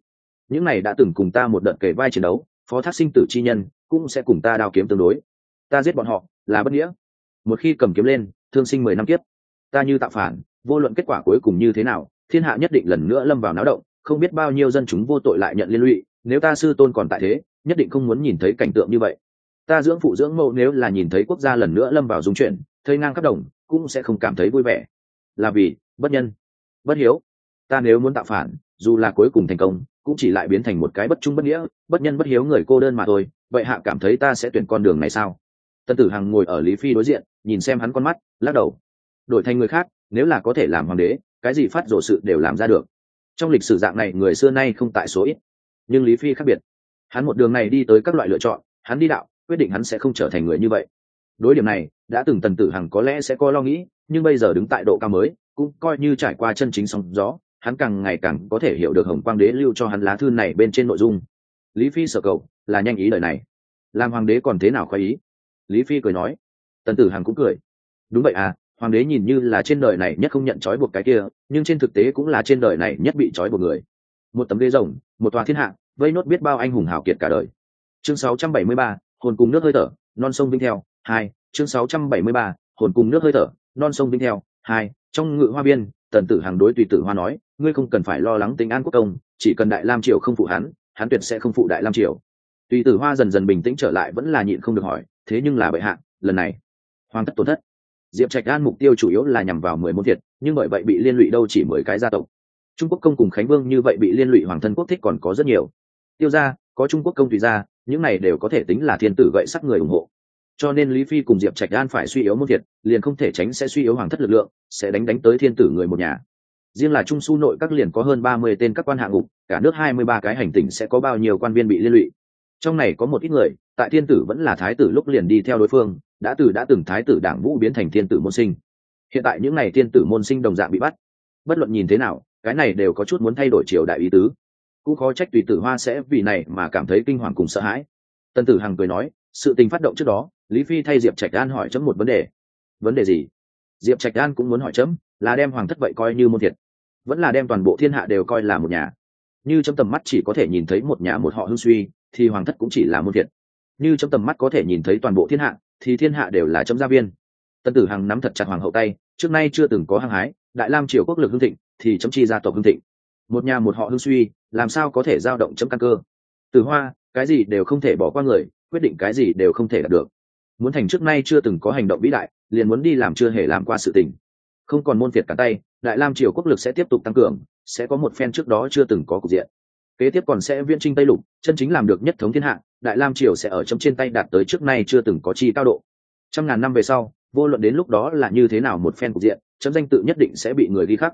Những này đã từng cùng ta một đợt kể vai chiến đấu, phó thác sinh tử chi nhân cũng sẽ cùng ta đao kiếm tương đối. Ta giết bọn họ, là bất nghĩa. Một khi cầm kiếm lên, thương sinh mười năm kiếp. Ta như tạo phản, vô luận kết quả cuối cùng như thế nào, thiên hạ nhất định lần nữa lâm vào náo động không biết bao nhiêu dân chúng vô tội lại nhận liên lụy, nếu ta sư tôn còn tại thế, nhất định không muốn nhìn thấy cảnh tượng như vậy. Ta dưỡng phụ dưỡng mẫu nếu là nhìn thấy quốc gia lần nữa lâm vào dung chuyển thơi ngang khắp đồng, cũng sẽ không cảm thấy vui vẻ. Là vì, bất nhân, bất hiếu. Ta nếu muốn tạo phản, dù là cuối cùng thành công, cũng chỉ lại biến thành một cái bất trung bất nghĩa, bất nhân bất hiếu người cô đơn mà thôi, vậy hạ cảm thấy ta sẽ tuyển con đường này sao? Tân tử hằng ngồi ở lý phi đối diện, nhìn xem hắn con mắt, lắc đầu. Đổi thành người khác, nếu là có thể làm hoàng đế, cái gì phát rổ sự đều làm ra được trong lịch sử dạng này người xưa nay không tại số ít. Nhưng lý phi khác biệt. Hắn một đường này đi tới các loại lựa chọn, hắn đi đạo, quyết định hắn sẽ không trở thành người như vậy. Đối điểm này, đã từng tần tử hằng có lẽ sẽ có lo nghĩ, nhưng bây giờ đứng tại độ cao mới, cũng coi như trải qua chân chính sóng gió, hắn càng ngày càng có thể hiểu được hồng quang đế lưu cho hắn lá thư này bên trên nội dung. Lý phi sở cầu là nhanh ý đời này. Làm hoàng đế còn thế nào khoái ý? Lý phi cười nói. Tần tử hằng cũng cười. Đúng vậy à hoàng đế nhìn như là trên đời này nhất không nhận trói buộc cái kia nhưng trên thực tế cũng là trên đời này nhất bị trói buộc người. Một tấm ghế rồng một tòa thiên hạ vây nốt biết bao anh hùng hào kiệt cả đời. Chương 673, hồn cùng nước hơi thở non sông vinh theo hai chương 673, hồn cùng nước hơi thở non sông vinh theo hai trong ngự hoa biên tần tử hàng đối tùy tử hoa nói ngươi không cần phải lo lắng tính an quốc công chỉ cần đại lam triều không phụ hắn hắn tuyệt sẽ không phụ đại lam triều. Tùy tử hoa dần dần bình tĩnh trở lại vẫn là nhịn không được hỏi thế nhưng là bệ hạ lần này hoàng thất tổn thất diệp trạch an mục tiêu chủ yếu là nhằm vào mười môn thiệt nhưng bởi vậy bị liên lụy đâu chỉ mười cái gia tộc. Trung quốc công cùng khánh vương như vậy bị liên lụy hoàng thân quốc thích còn có rất nhiều. Tiêu ra có trung quốc công tùy ra những này đều có thể tính là thiên tử gậy sắc người ủng hộ. Cho nên lý phi cùng diệp trạch an phải suy yếu môn thiệt liền không thể tránh sẽ suy yếu hoàng thất lực lượng, sẽ đánh đánh tới thiên tử người một nhà. Riêng là trung su nội các liền có hơn ba mươi tên các quan hạng ngục, cả nước hai mươi ba cái hành tỉnh sẽ có bao nhiêu quan viên bị liên lụy trong này có một ít người, tại thiên tử vẫn là thái tử lúc liền đi theo đối phương, đã từ đã từng thái tử đảng vũ biến thành thiên tử môn sinh. Hiện tại những n à y thiên tử môn sinh đồng dạng bị bắt. Bất luận nhìn thế nào, cái này đều có chút muốn thay đổi triều đại ý tứ. Cũng khó trách tùy tử hoa sẽ vì này mà cảm thấy kinh hoàng cùng sợ hãi. Tân tử hằng cười nói, sự tình phát động trước đó, lý phi thay diệp trạch an hỏi chấm một vấn đề. Vấn đề gì? Diệp trạch an cũng muốn hỏi chấm, là đem hoàng thất vậy coi như môn thiệt. Vẫn là đem toàn bộ thiên hạ đều coi là một nhà. Như trong tầm mắt chỉ có thể nhìn thấy một nhà một họ hưng suy thì hoàng thất cũng chỉ là môn thiện như trong tầm mắt có thể nhìn thấy toàn bộ thiên hạ, thì thiên hạ đều là chấm gia viên. Tân tử hằng nắm thật chặt hoàng hậu tay, trước nay chưa từng có hăng hái, đại lam triều quốc lực hưng thịnh, thì chấm chi gia tộc hưng thịnh. Một nhà một họ hưng suy, làm sao có thể giao động chấm căn cơ? Từ hoa, cái gì đều không thể bỏ qua người, quyết định cái gì đều không thể đạt được. Muốn thành trước nay chưa từng có hành động vĩ đại, liền muốn đi làm chưa hề làm qua sự tình. Không còn môn phiệt cả tay, đại lam triều quốc lực sẽ tiếp tục tăng cường, sẽ có một phen trước đó chưa từng có cục diện kế tiếp còn sẽ viên trinh tây lục, chân chính làm được nhất thống thiên hạ, đại lam triều sẽ ở chấm trên tay đạt tới trước nay chưa từng có chi cao độ. Trăm ngàn năm về sau, vô luận đến lúc đó là như thế nào một phen cục diện, chấm danh tự nhất định sẽ bị người ghi khắc.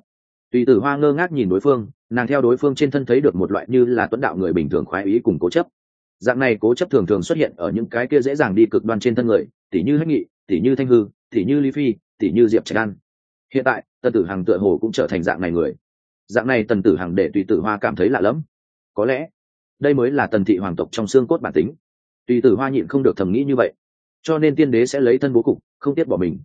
Tùy tử hoa ngơ ngác nhìn đối phương, nàng theo đối phương trên thân thấy được một loại như là tuấn đạo người bình thường khoái ý cùng cố chấp. Dạng này cố chấp thường thường xuất hiện ở những cái kia dễ dàng đi cực đoan trên thân người, tỉ như hách nghị, tỉ như thanh hư, tỉ như lý phi, tỉ như diệp trạch an. Hiện tại, tần tử hằng tựa hồ cũng trở thành dạng này người. Dạng này tần tử hằng để tùy tử hoa cảm thấy lạ lẫm có lẽ, đây mới là tần thị hoàng tộc trong xương cốt bản tính. Tùy tử hoa nhịn không được thầm nghĩ như vậy. Cho nên tiên đế sẽ lấy thân bố cục, không tiếc bỏ mình.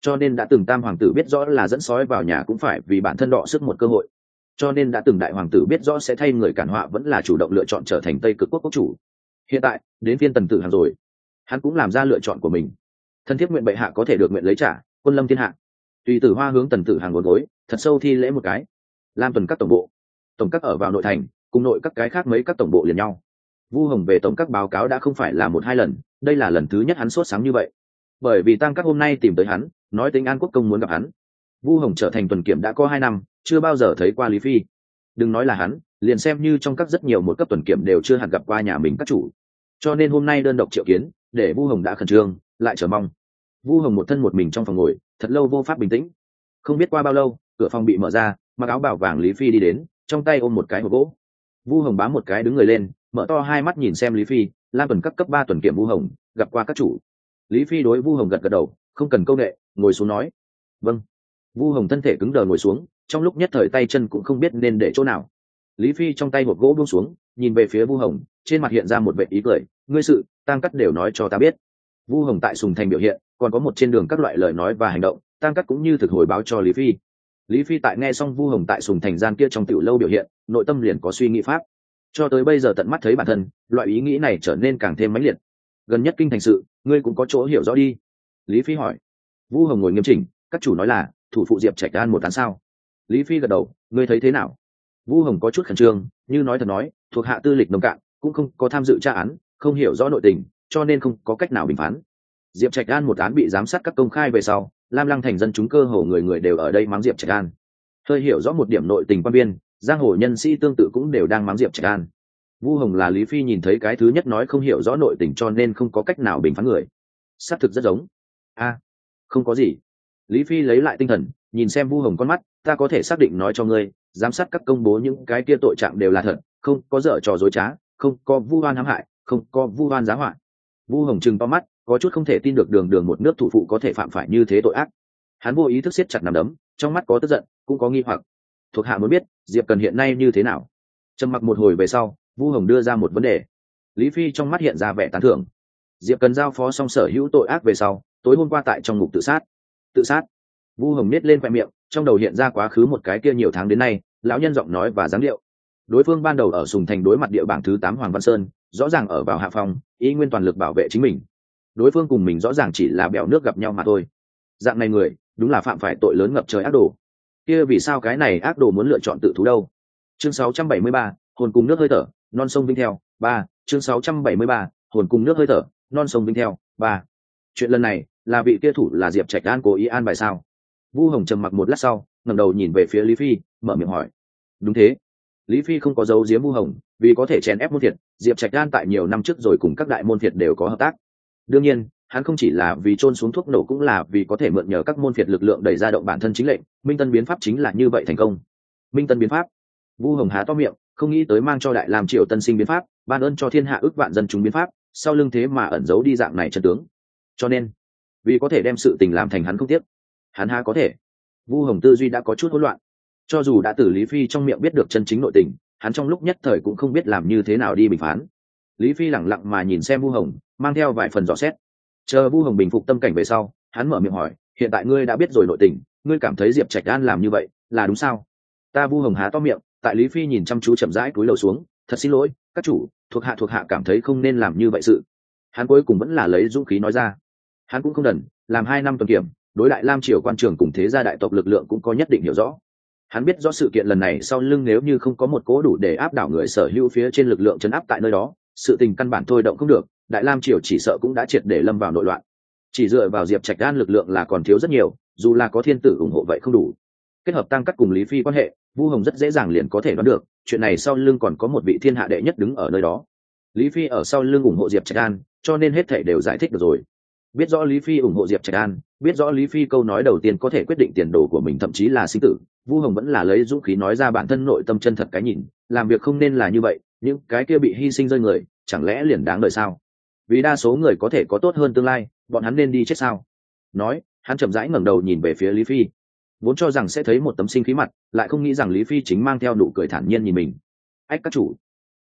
Cho nên đã từng tam hoàng tử biết rõ là dẫn sói vào nhà cũng phải vì bản thân đọ sức một cơ hội. Cho nên đã từng đại hoàng tử biết rõ sẽ thay người cản họa vẫn là chủ động lựa chọn trở thành tây cực quốc quốc chủ. Hiện tại, đến phiên tần tử hàng rồi. Hắn cũng làm ra lựa chọn của mình. Thân thiết nguyện bệ hạ có thể được nguyện lấy trả, quân lâm thiên hạ. Tùy tử hoa hướng tần tử hàng ngồi gối, thật sâu thi lễ một cái. Lam tuần các tổng bộ. Tổng các ở vào nội thành cùng nội các cái khác mấy các tổng bộ liền nhau. Vu hồng về tổng các báo cáo đã không phải là một hai lần, đây là lần thứ nhất hắn sốt sáng như vậy. Bởi vì tăng các hôm nay tìm tới hắn, nói tính an quốc công muốn gặp hắn. Vu hồng trở thành tuần kiểm đã có hai năm, chưa bao giờ thấy qua lý phi. Đừng nói là hắn, liền xem như trong các rất nhiều một cấp tuần kiểm đều chưa hẳn gặp qua nhà mình các chủ. Cho nên hôm nay đơn độc triệu kiến, để vu hồng đã khẩn trương, lại chờ mong. Vu hồng một thân một mình trong phòng ngồi, thật lâu vô pháp bình tĩnh. Không biết qua bao lâu, cửa phòng bị mở ra, mặc áo bảo vàng lý phi đi đến, trong tay ôm một cái hộp gỗ vu hồng bám một cái đứng người lên, mở to hai mắt nhìn xem lý phi lan tuần cấp cấp ba tuần kiểm vu hồng, gặp qua các chủ. Lý phi đối vu hồng gật gật đầu, không cần công nghệ ngồi xuống nói. Vâng. Vu hồng thân thể cứng đờ ngồi xuống, trong lúc nhất thời tay chân cũng không biết nên để chỗ nào. Lý phi trong tay một gỗ buông xuống, nhìn về phía vu hồng, trên mặt hiện ra một vệ ý cười, ngươi sự tăng cắt đều nói cho ta biết. Vu hồng tại sùng thành biểu hiện, còn có một trên đường các loại lời nói và hành động tăng cắt cũng như thực hồi báo cho lý phi lý phi tại nghe xong vu hồng tại sùng thành gian kia trong tiểu lâu biểu hiện, nội tâm liền có suy nghĩ pháp. Cho tới bây giờ tận mắt thấy bản thân, loại ý nghĩ này trở nên càng thêm mãnh liệt. Gần nhất kinh thành sự, ngươi cũng có chỗ hiểu rõ đi. Lý phi hỏi. Vu hồng ngồi nghiêm chỉnh, các chủ nói là, thủ phụ diệp trạch an một tháng sao lý phi gật đầu, ngươi thấy thế nào? Vu hồng có chút khẩn trương, như nói thật nói, thuộc hạ tư lịch nông cạn, cũng không có tham dự tra án, không hiểu rõ nội tình, cho nên không có cách nào bình phán. Diệp trạch an một án bị giám sát các công khai về sau lam lăng thành dân chúng cơ hồ người người đều ở đây mắng diệp trạch an. Hơi hiểu rõ một điểm nội tình quan biên giang hồ nhân sĩ tương tự cũng đều đang mắng diệp trạch an. Vu hồng là lý phi nhìn thấy cái thứ nhất nói không hiểu rõ nội tình cho nên không có cách nào bình phán người. Xác thực rất giống. A, không có gì. Lý phi lấy lại tinh thần, nhìn xem vu hồng con mắt, ta có thể xác định nói cho ngươi, giám sát các công bố những cái kia tội trạng đều là thật, không có dở trò dối trá, không có vu oan hãm hại, không có vu oan giá hoạn vu hồng trừng to mắt có chút không thể tin được đường đường một nước thủ phụ có thể phạm phải như thế tội ác. Hắn vô ý thức siết chặt nằm đấm, trong mắt có tức giận, cũng có nghi hoặc. Thuộc hạ muốn biết, diệp cần hiện nay như thế nào? Trầm mặc một hồi về sau, vu hồng đưa ra một vấn đề. Lý phi trong mắt hiện ra vẻ tán thưởng. Diệp cần giao phó xong sở hữu tội ác về sau, tối hôm qua tại trong ngục tự sát. Tự sát? Vu hồng nết lên khoe miệng, trong đầu hiện ra quá khứ một cái kia nhiều tháng đến nay, lão nhân giọng nói và dáng điệu. Đối phương ban đầu ở sùng thành đối mặt địa bảng thứ tám hoàng văn sơn, rõ ràng ở vào hạ phòng, ý nguyên toàn lực bảo vệ chính mình đối phương cùng mình rõ ràng chỉ là bèo nước gặp nhau mà thôi. Dạng này người đúng là phạm phải tội lớn ngập trời ác đồ. Kia vì sao cái này ác đồ muốn lựa chọn tự thú đâu? Chương 673, hồn cùng nước hơi thở non sông vinh theo ba. Chương 673, hồn cùng nước hơi thở non sông vinh theo ba. Chuyện lần này là vị kia thủ là diệp trạch đan cố ý an bài sao? Vu hồng trầm mặc một lát sau ngẩng đầu nhìn về phía lý phi mở miệng hỏi. Đúng thế. Lý phi không có dấu giếm vu hồng vì có thể chèn ép môn thiệt diệp trạch đan tại nhiều năm trước rồi cùng các đại môn thiệt đều có hợp tác đương nhiên, hắn không chỉ là vì trôn xuống thuốc nổ cũng là vì có thể mượn nhờ các môn phiệt lực lượng đẩy ra động bản thân chính lệnh. Minh tân biến pháp chính là như vậy thành công. Minh tân biến pháp. Vu hồng há to miệng, không nghĩ tới mang cho đại làm triều tân sinh biến pháp, ban ơn cho thiên hạ ước vạn dân chúng biến pháp, sau lưng thế mà ẩn giấu đi dạng này chân tướng. Cho nên, vì có thể đem sự tình làm thành hắn không tiếc, hắn há có thể. Vu hồng tư duy đã có chút hỗn loạn. Cho dù đã từ lý phi trong miệng biết được chân chính nội tình, hắn trong lúc nhất thời cũng không biết làm như thế nào đi bình phán lý phi lẳng lặng mà nhìn xem vu hồng, mang theo vài phần dò xét. Chờ vu hồng bình phục tâm cảnh về sau, hắn mở miệng hỏi, hiện tại ngươi đã biết rồi nội tình, ngươi cảm thấy diệp trạch đan làm như vậy là đúng sao? Ta vu hồng há to miệng, tại lý phi nhìn chăm chú chậm rãi túi lầu xuống, thật xin lỗi, các chủ, thuộc hạ thuộc hạ cảm thấy không nên làm như vậy sự. Hắn cuối cùng vẫn là lấy dũng khí nói ra. Hắn cũng không đần, làm hai năm tuần kiểm, đối đại lam triều quan trường cùng thế gia đại tộc lực lượng cũng có nhất định hiểu rõ. Hắn biết rõ sự kiện lần này sau lưng nếu như không có một cố đủ để áp đảo người sở hữu phía trên lực lượng chấn áp tại nơi đó sự tình căn bản thôi động không được, đại lam triều chỉ sợ cũng đã triệt để lâm vào nội loạn. Chỉ dựa vào diệp trạch đan lực lượng là còn thiếu rất nhiều, dù là có thiên tử ủng hộ vậy không đủ. Kết hợp tăng cắt cùng lý phi quan hệ, vu hồng rất dễ dàng liền có thể đoán được, chuyện này sau lưng còn có một vị thiên hạ đệ nhất đứng ở nơi đó. Lý phi ở sau lưng ủng hộ diệp trạch an cho nên hết thể đều giải thích được rồi. Biết rõ lý phi ủng hộ diệp trạch an biết rõ lý phi câu nói đầu tiên có thể quyết định tiền đồ của mình thậm chí là sinh tử, vu hồng vẫn là lấy dũng khí nói ra bản thân nội tâm chân thật cái nhìn, làm việc không nên là như vậy những cái kia bị hy sinh rơi người chẳng lẽ liền đáng đời sao? Vì đa số người có thể có tốt hơn tương lai bọn hắn nên đi chết sao? Nói hắn chậm rãi ngẩng đầu nhìn về phía lý phi. Vốn cho rằng sẽ thấy một tấm sinh khí mặt lại không nghĩ rằng lý phi chính mang theo nụ cười thản nhiên nhìn mình. Ách các chủ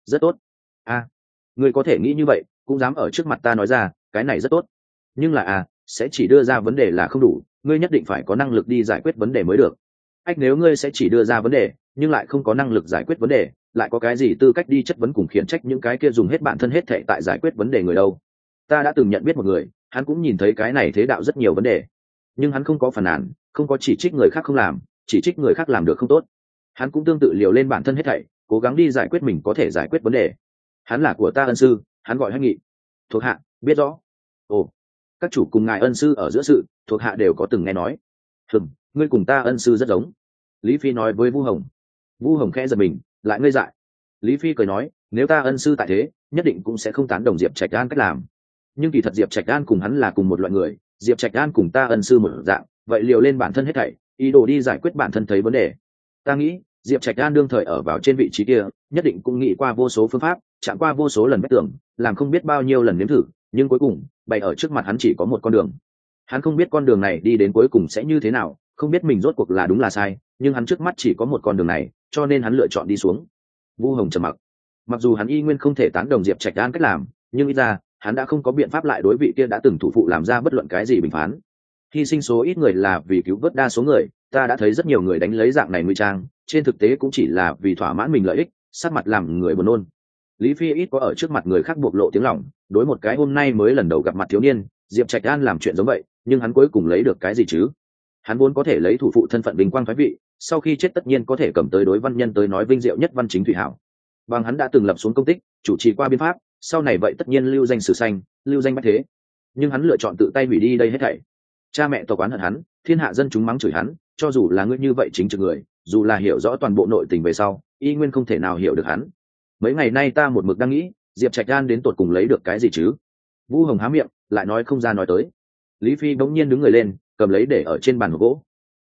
rất tốt. A à, người có thể nghĩ như vậy cũng dám ở trước mặt ta nói ra cái này rất tốt. Nhưng là à sẽ chỉ đưa ra vấn đề là không đủ ngươi nhất định phải có năng lực đi giải quyết vấn đề mới được. Ách nếu ngươi sẽ chỉ đưa ra vấn đề nhưng lại không có năng lực giải quyết vấn đề lại có cái gì tư cách đi chất vấn cùng khiển trách những cái kia dùng hết bản thân hết thệ tại giải quyết vấn đề người đâu. Ta đã từng nhận biết một người, hắn cũng nhìn thấy cái này thế đạo rất nhiều vấn đề. Nhưng hắn không có phản nàn, không có chỉ trích người khác không làm, chỉ trích người khác làm được không tốt. Hắn cũng tương tự liều lên bản thân hết thảy, cố gắng đi giải quyết mình có thể giải quyết vấn đề. Hắn là của ta ân sư, hắn gọi hách nghị. Thuộc hạ, biết rõ. Ồ, các chủ cùng ngài ân sư ở giữa sự, thuộc hạ đều có từng nghe nói. Hừng ngươi cùng ta ân sư rất giống. Lý phi nói với vu hồng. Vu hồng khẽ giật mình lại ngây dại. Lý phi cười nói, nếu ta ân sư tại thế, nhất định cũng sẽ không tán đồng diệp trạch đan cách làm. Nhưng kỳ thật diệp trạch đan cùng hắn là cùng một loại người, diệp trạch đan cùng ta ân sư một dạng, vậy liều lên bản thân hết thảy, ý đồ đi giải quyết bản thân thấy vấn đề. Ta nghĩ, diệp trạch đan đương thời ở vào trên vị trí kia, nhất định cũng nghĩ qua vô số phương pháp, chạm qua vô số lần vết tưởng làm không biết bao nhiêu lần nếm thử, nhưng cuối cùng, bày ở trước mặt hắn chỉ có một con đường. Hắn không biết con đường này đi đến cuối cùng sẽ như thế nào, không biết mình rốt cuộc là đúng là sai, nhưng hắn trước mắt chỉ có một con đường này cho nên hắn lựa chọn đi xuống. Vu hồng trầm mặc. Mặc dù hắn y nguyên không thể tán đồng diệp trạch đan cách làm, nhưng ít ra, hắn đã không có biện pháp lại đối vị kia đã từng thủ phụ làm ra bất luận cái gì bình phán. Hy sinh số ít người là vì cứu vớt đa số người, ta đã thấy rất nhiều người đánh lấy dạng này nguy trang, trên thực tế cũng chỉ là vì thỏa mãn mình lợi ích sát mặt làm người buồn nôn. Lý phi ít có ở trước mặt người khác bộc lộ tiếng lòng, đối một cái hôm nay mới lần đầu gặp mặt thiếu niên, diệp trạch an làm chuyện giống vậy, nhưng hắn cuối cùng lấy được cái gì chứ? Hắn vốn có thể lấy thủ phụ thân phận bình quang thoái vị, sau khi chết tất nhiên có thể cầm tới đối văn nhân tới nói vinh diệu nhất văn chính thủy hảo. Bằng hắn đã từng lập xuống công tích, chủ trì qua biên pháp, sau này vậy tất nhiên lưu danh sử xanh lưu danh bách thế. Nhưng hắn lựa chọn tự tay hủy đi đây hết thảy. Cha mẹ tộc quán hận hắn, thiên hạ dân chúng mắng chửi hắn, cho dù là ngươi như vậy chính trực người, dù là hiểu rõ toàn bộ nội tình về sau, y nguyên không thể nào hiểu được hắn. Mấy ngày nay ta một mực đang nghĩ, diệp trạch gan đến tột cùng lấy được cái gì chứ? Vu hồng há miệng, lại nói không ra nói tới. Lý phi bỗng nhiên đứng người lên cầm lấy để ở trên bàn gỗ.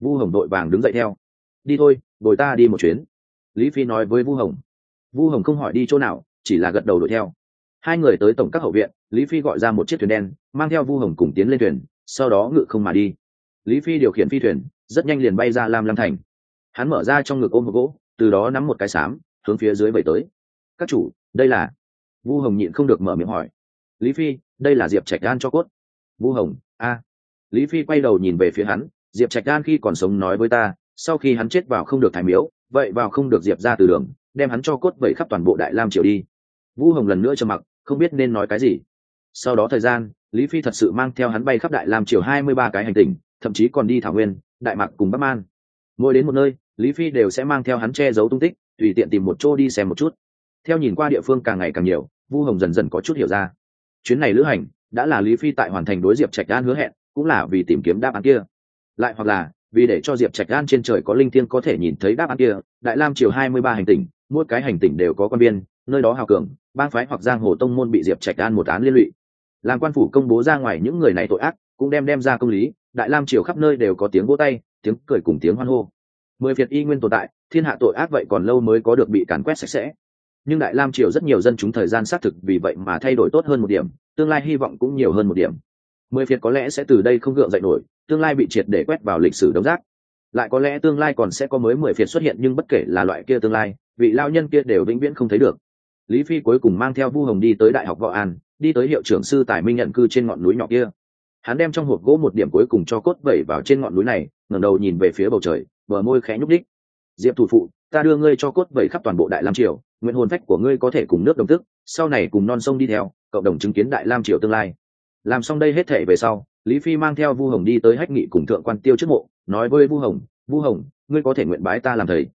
Vu hồng đội vàng đứng dậy theo. Đi thôi bồi ta đi một chuyến. Lý phi nói với vu hồng. Vu hồng không hỏi đi chỗ nào, chỉ là gật đầu đuổi theo. Hai người tới tổng các hậu viện, lý phi gọi ra một chiếc thuyền đen, mang theo vu hồng cùng tiến lên thuyền, sau đó ngự không mà đi. Lý phi điều khiển phi thuyền, rất nhanh liền bay ra lam lam thành. Hắn mở ra trong ngực ôm một gỗ, từ đó nắm một cái xám hướng phía dưới vẩy tới. Các chủ, đây là vu hồng nhịn không được mở miệng hỏi. Lý phi, đây là diệp trạch gan cho cốt. Vu hồng, a lý phi quay đầu nhìn về phía hắn, diệp trạch Đan khi còn sống nói với ta, sau khi hắn chết vào không được thái miếu, vậy vào không được diệp ra từ đường, đem hắn cho cốt vẩy khắp toàn bộ đại lam triều đi. Vu hồng lần nữa trầm mặc, không biết nên nói cái gì. Sau đó thời gian, lý phi thật sự mang theo hắn bay khắp đại lam triều hai mươi ba cái hành tinh, thậm chí còn đi thảo nguyên, đại mạc cùng bắc man. Mỗi đến một nơi, lý phi đều sẽ mang theo hắn che giấu tung tích, tùy tiện tìm một chỗ đi xem một chút. Theo nhìn qua địa phương càng ngày càng nhiều, vu hồng dần dần có chút hiểu ra. Chuyến này lữ hành, đã là lý phi tại hoàn thành đối diệp trạch đan hứa hẹn cũng là vì tìm kiếm đáp án kia. Lại hoặc là, vì để cho diệp trạch gan trên trời có linh thiêng có thể nhìn thấy đáp án kia, đại lam triều hai mươi ba hành tinh mỗi cái hành tinh đều có quan viên, nơi đó hào cường bang phái hoặc giang hồ tông môn bị diệp trạch gan một án liên lụy. Làm quan phủ công bố ra ngoài những người này tội ác, cũng đem đem ra công lý, đại lam triều khắp nơi đều có tiếng vỗ tay, tiếng cười cùng tiếng hoan hô. Mười việt y nguyên tồn tại, thiên hạ tội ác vậy còn lâu mới có được bị càn quét sạch sẽ. Nhưng đại lam triều rất nhiều dân chúng thời gian xác thực vì vậy mà thay đổi tốt hơn một điểm, tương lai hy vọng cũng nhiều hơn một điểm mười phiệt có lẽ sẽ từ đây không gượng dậy nổi, tương lai bị triệt để quét vào lịch sử đấu giác. lại có lẽ tương lai còn sẽ có mới mười phiệt xuất hiện nhưng bất kể là loại kia tương lai, vị lao nhân kia đều vĩnh viễn không thấy được. Lý phi cuối cùng mang theo vu hồng đi tới đại học võ an, đi tới hiệu trưởng sư tài minh nhận cư trên ngọn núi nhỏ kia. Hắn đem trong hộp gỗ một điểm cuối cùng cho cốt vẩy vào trên ngọn núi này, ngẩng đầu nhìn về phía bầu trời, bờ môi khẽ nhúc đích diệp thủ phụ, ta đưa ngươi cho cốt vẩy khắp toàn bộ đại lam triều, nguyện hồn phách của ngươi có thể cùng nước đồng tức sau này cùng non sông đi theo, cộng đồng chứng kiến đại lam triều tương lai làm xong đây hết thể về sau, lý phi mang theo vu hồng đi tới hách nghị cùng thượng quan tiêu trước mộ, nói với vu hồng vu hồng, ngươi có thể nguyện bái ta làm thầy.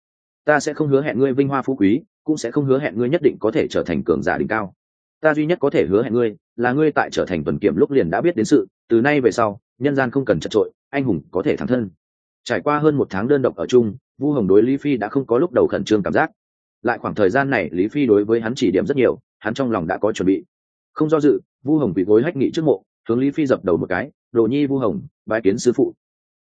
Ta sẽ không hứa hẹn ngươi vinh hoa phú quý, cũng sẽ không hứa hẹn ngươi nhất định có thể trở thành cường giả đỉnh cao. Ta duy nhất có thể hứa hẹn ngươi là ngươi tại trở thành tuần kiểm lúc liền đã biết đến sự, từ nay về sau, nhân gian không cần chật trội, anh hùng có thể thắng thân. Trải qua hơn một tháng đơn độc ở chung, vu hồng đối lý phi đã không có lúc đầu khẩn trương cảm giác. Lại khoảng thời gian này, lý phi đối với hắn chỉ điểm rất nhiều, hắn trong lòng đã có chuẩn bị không do dự, vu hồng bị gối hách nghị trước mộ, hướng lý phi dập đầu một cái, đồ nhi vu hồng, bái kiến sư phụ.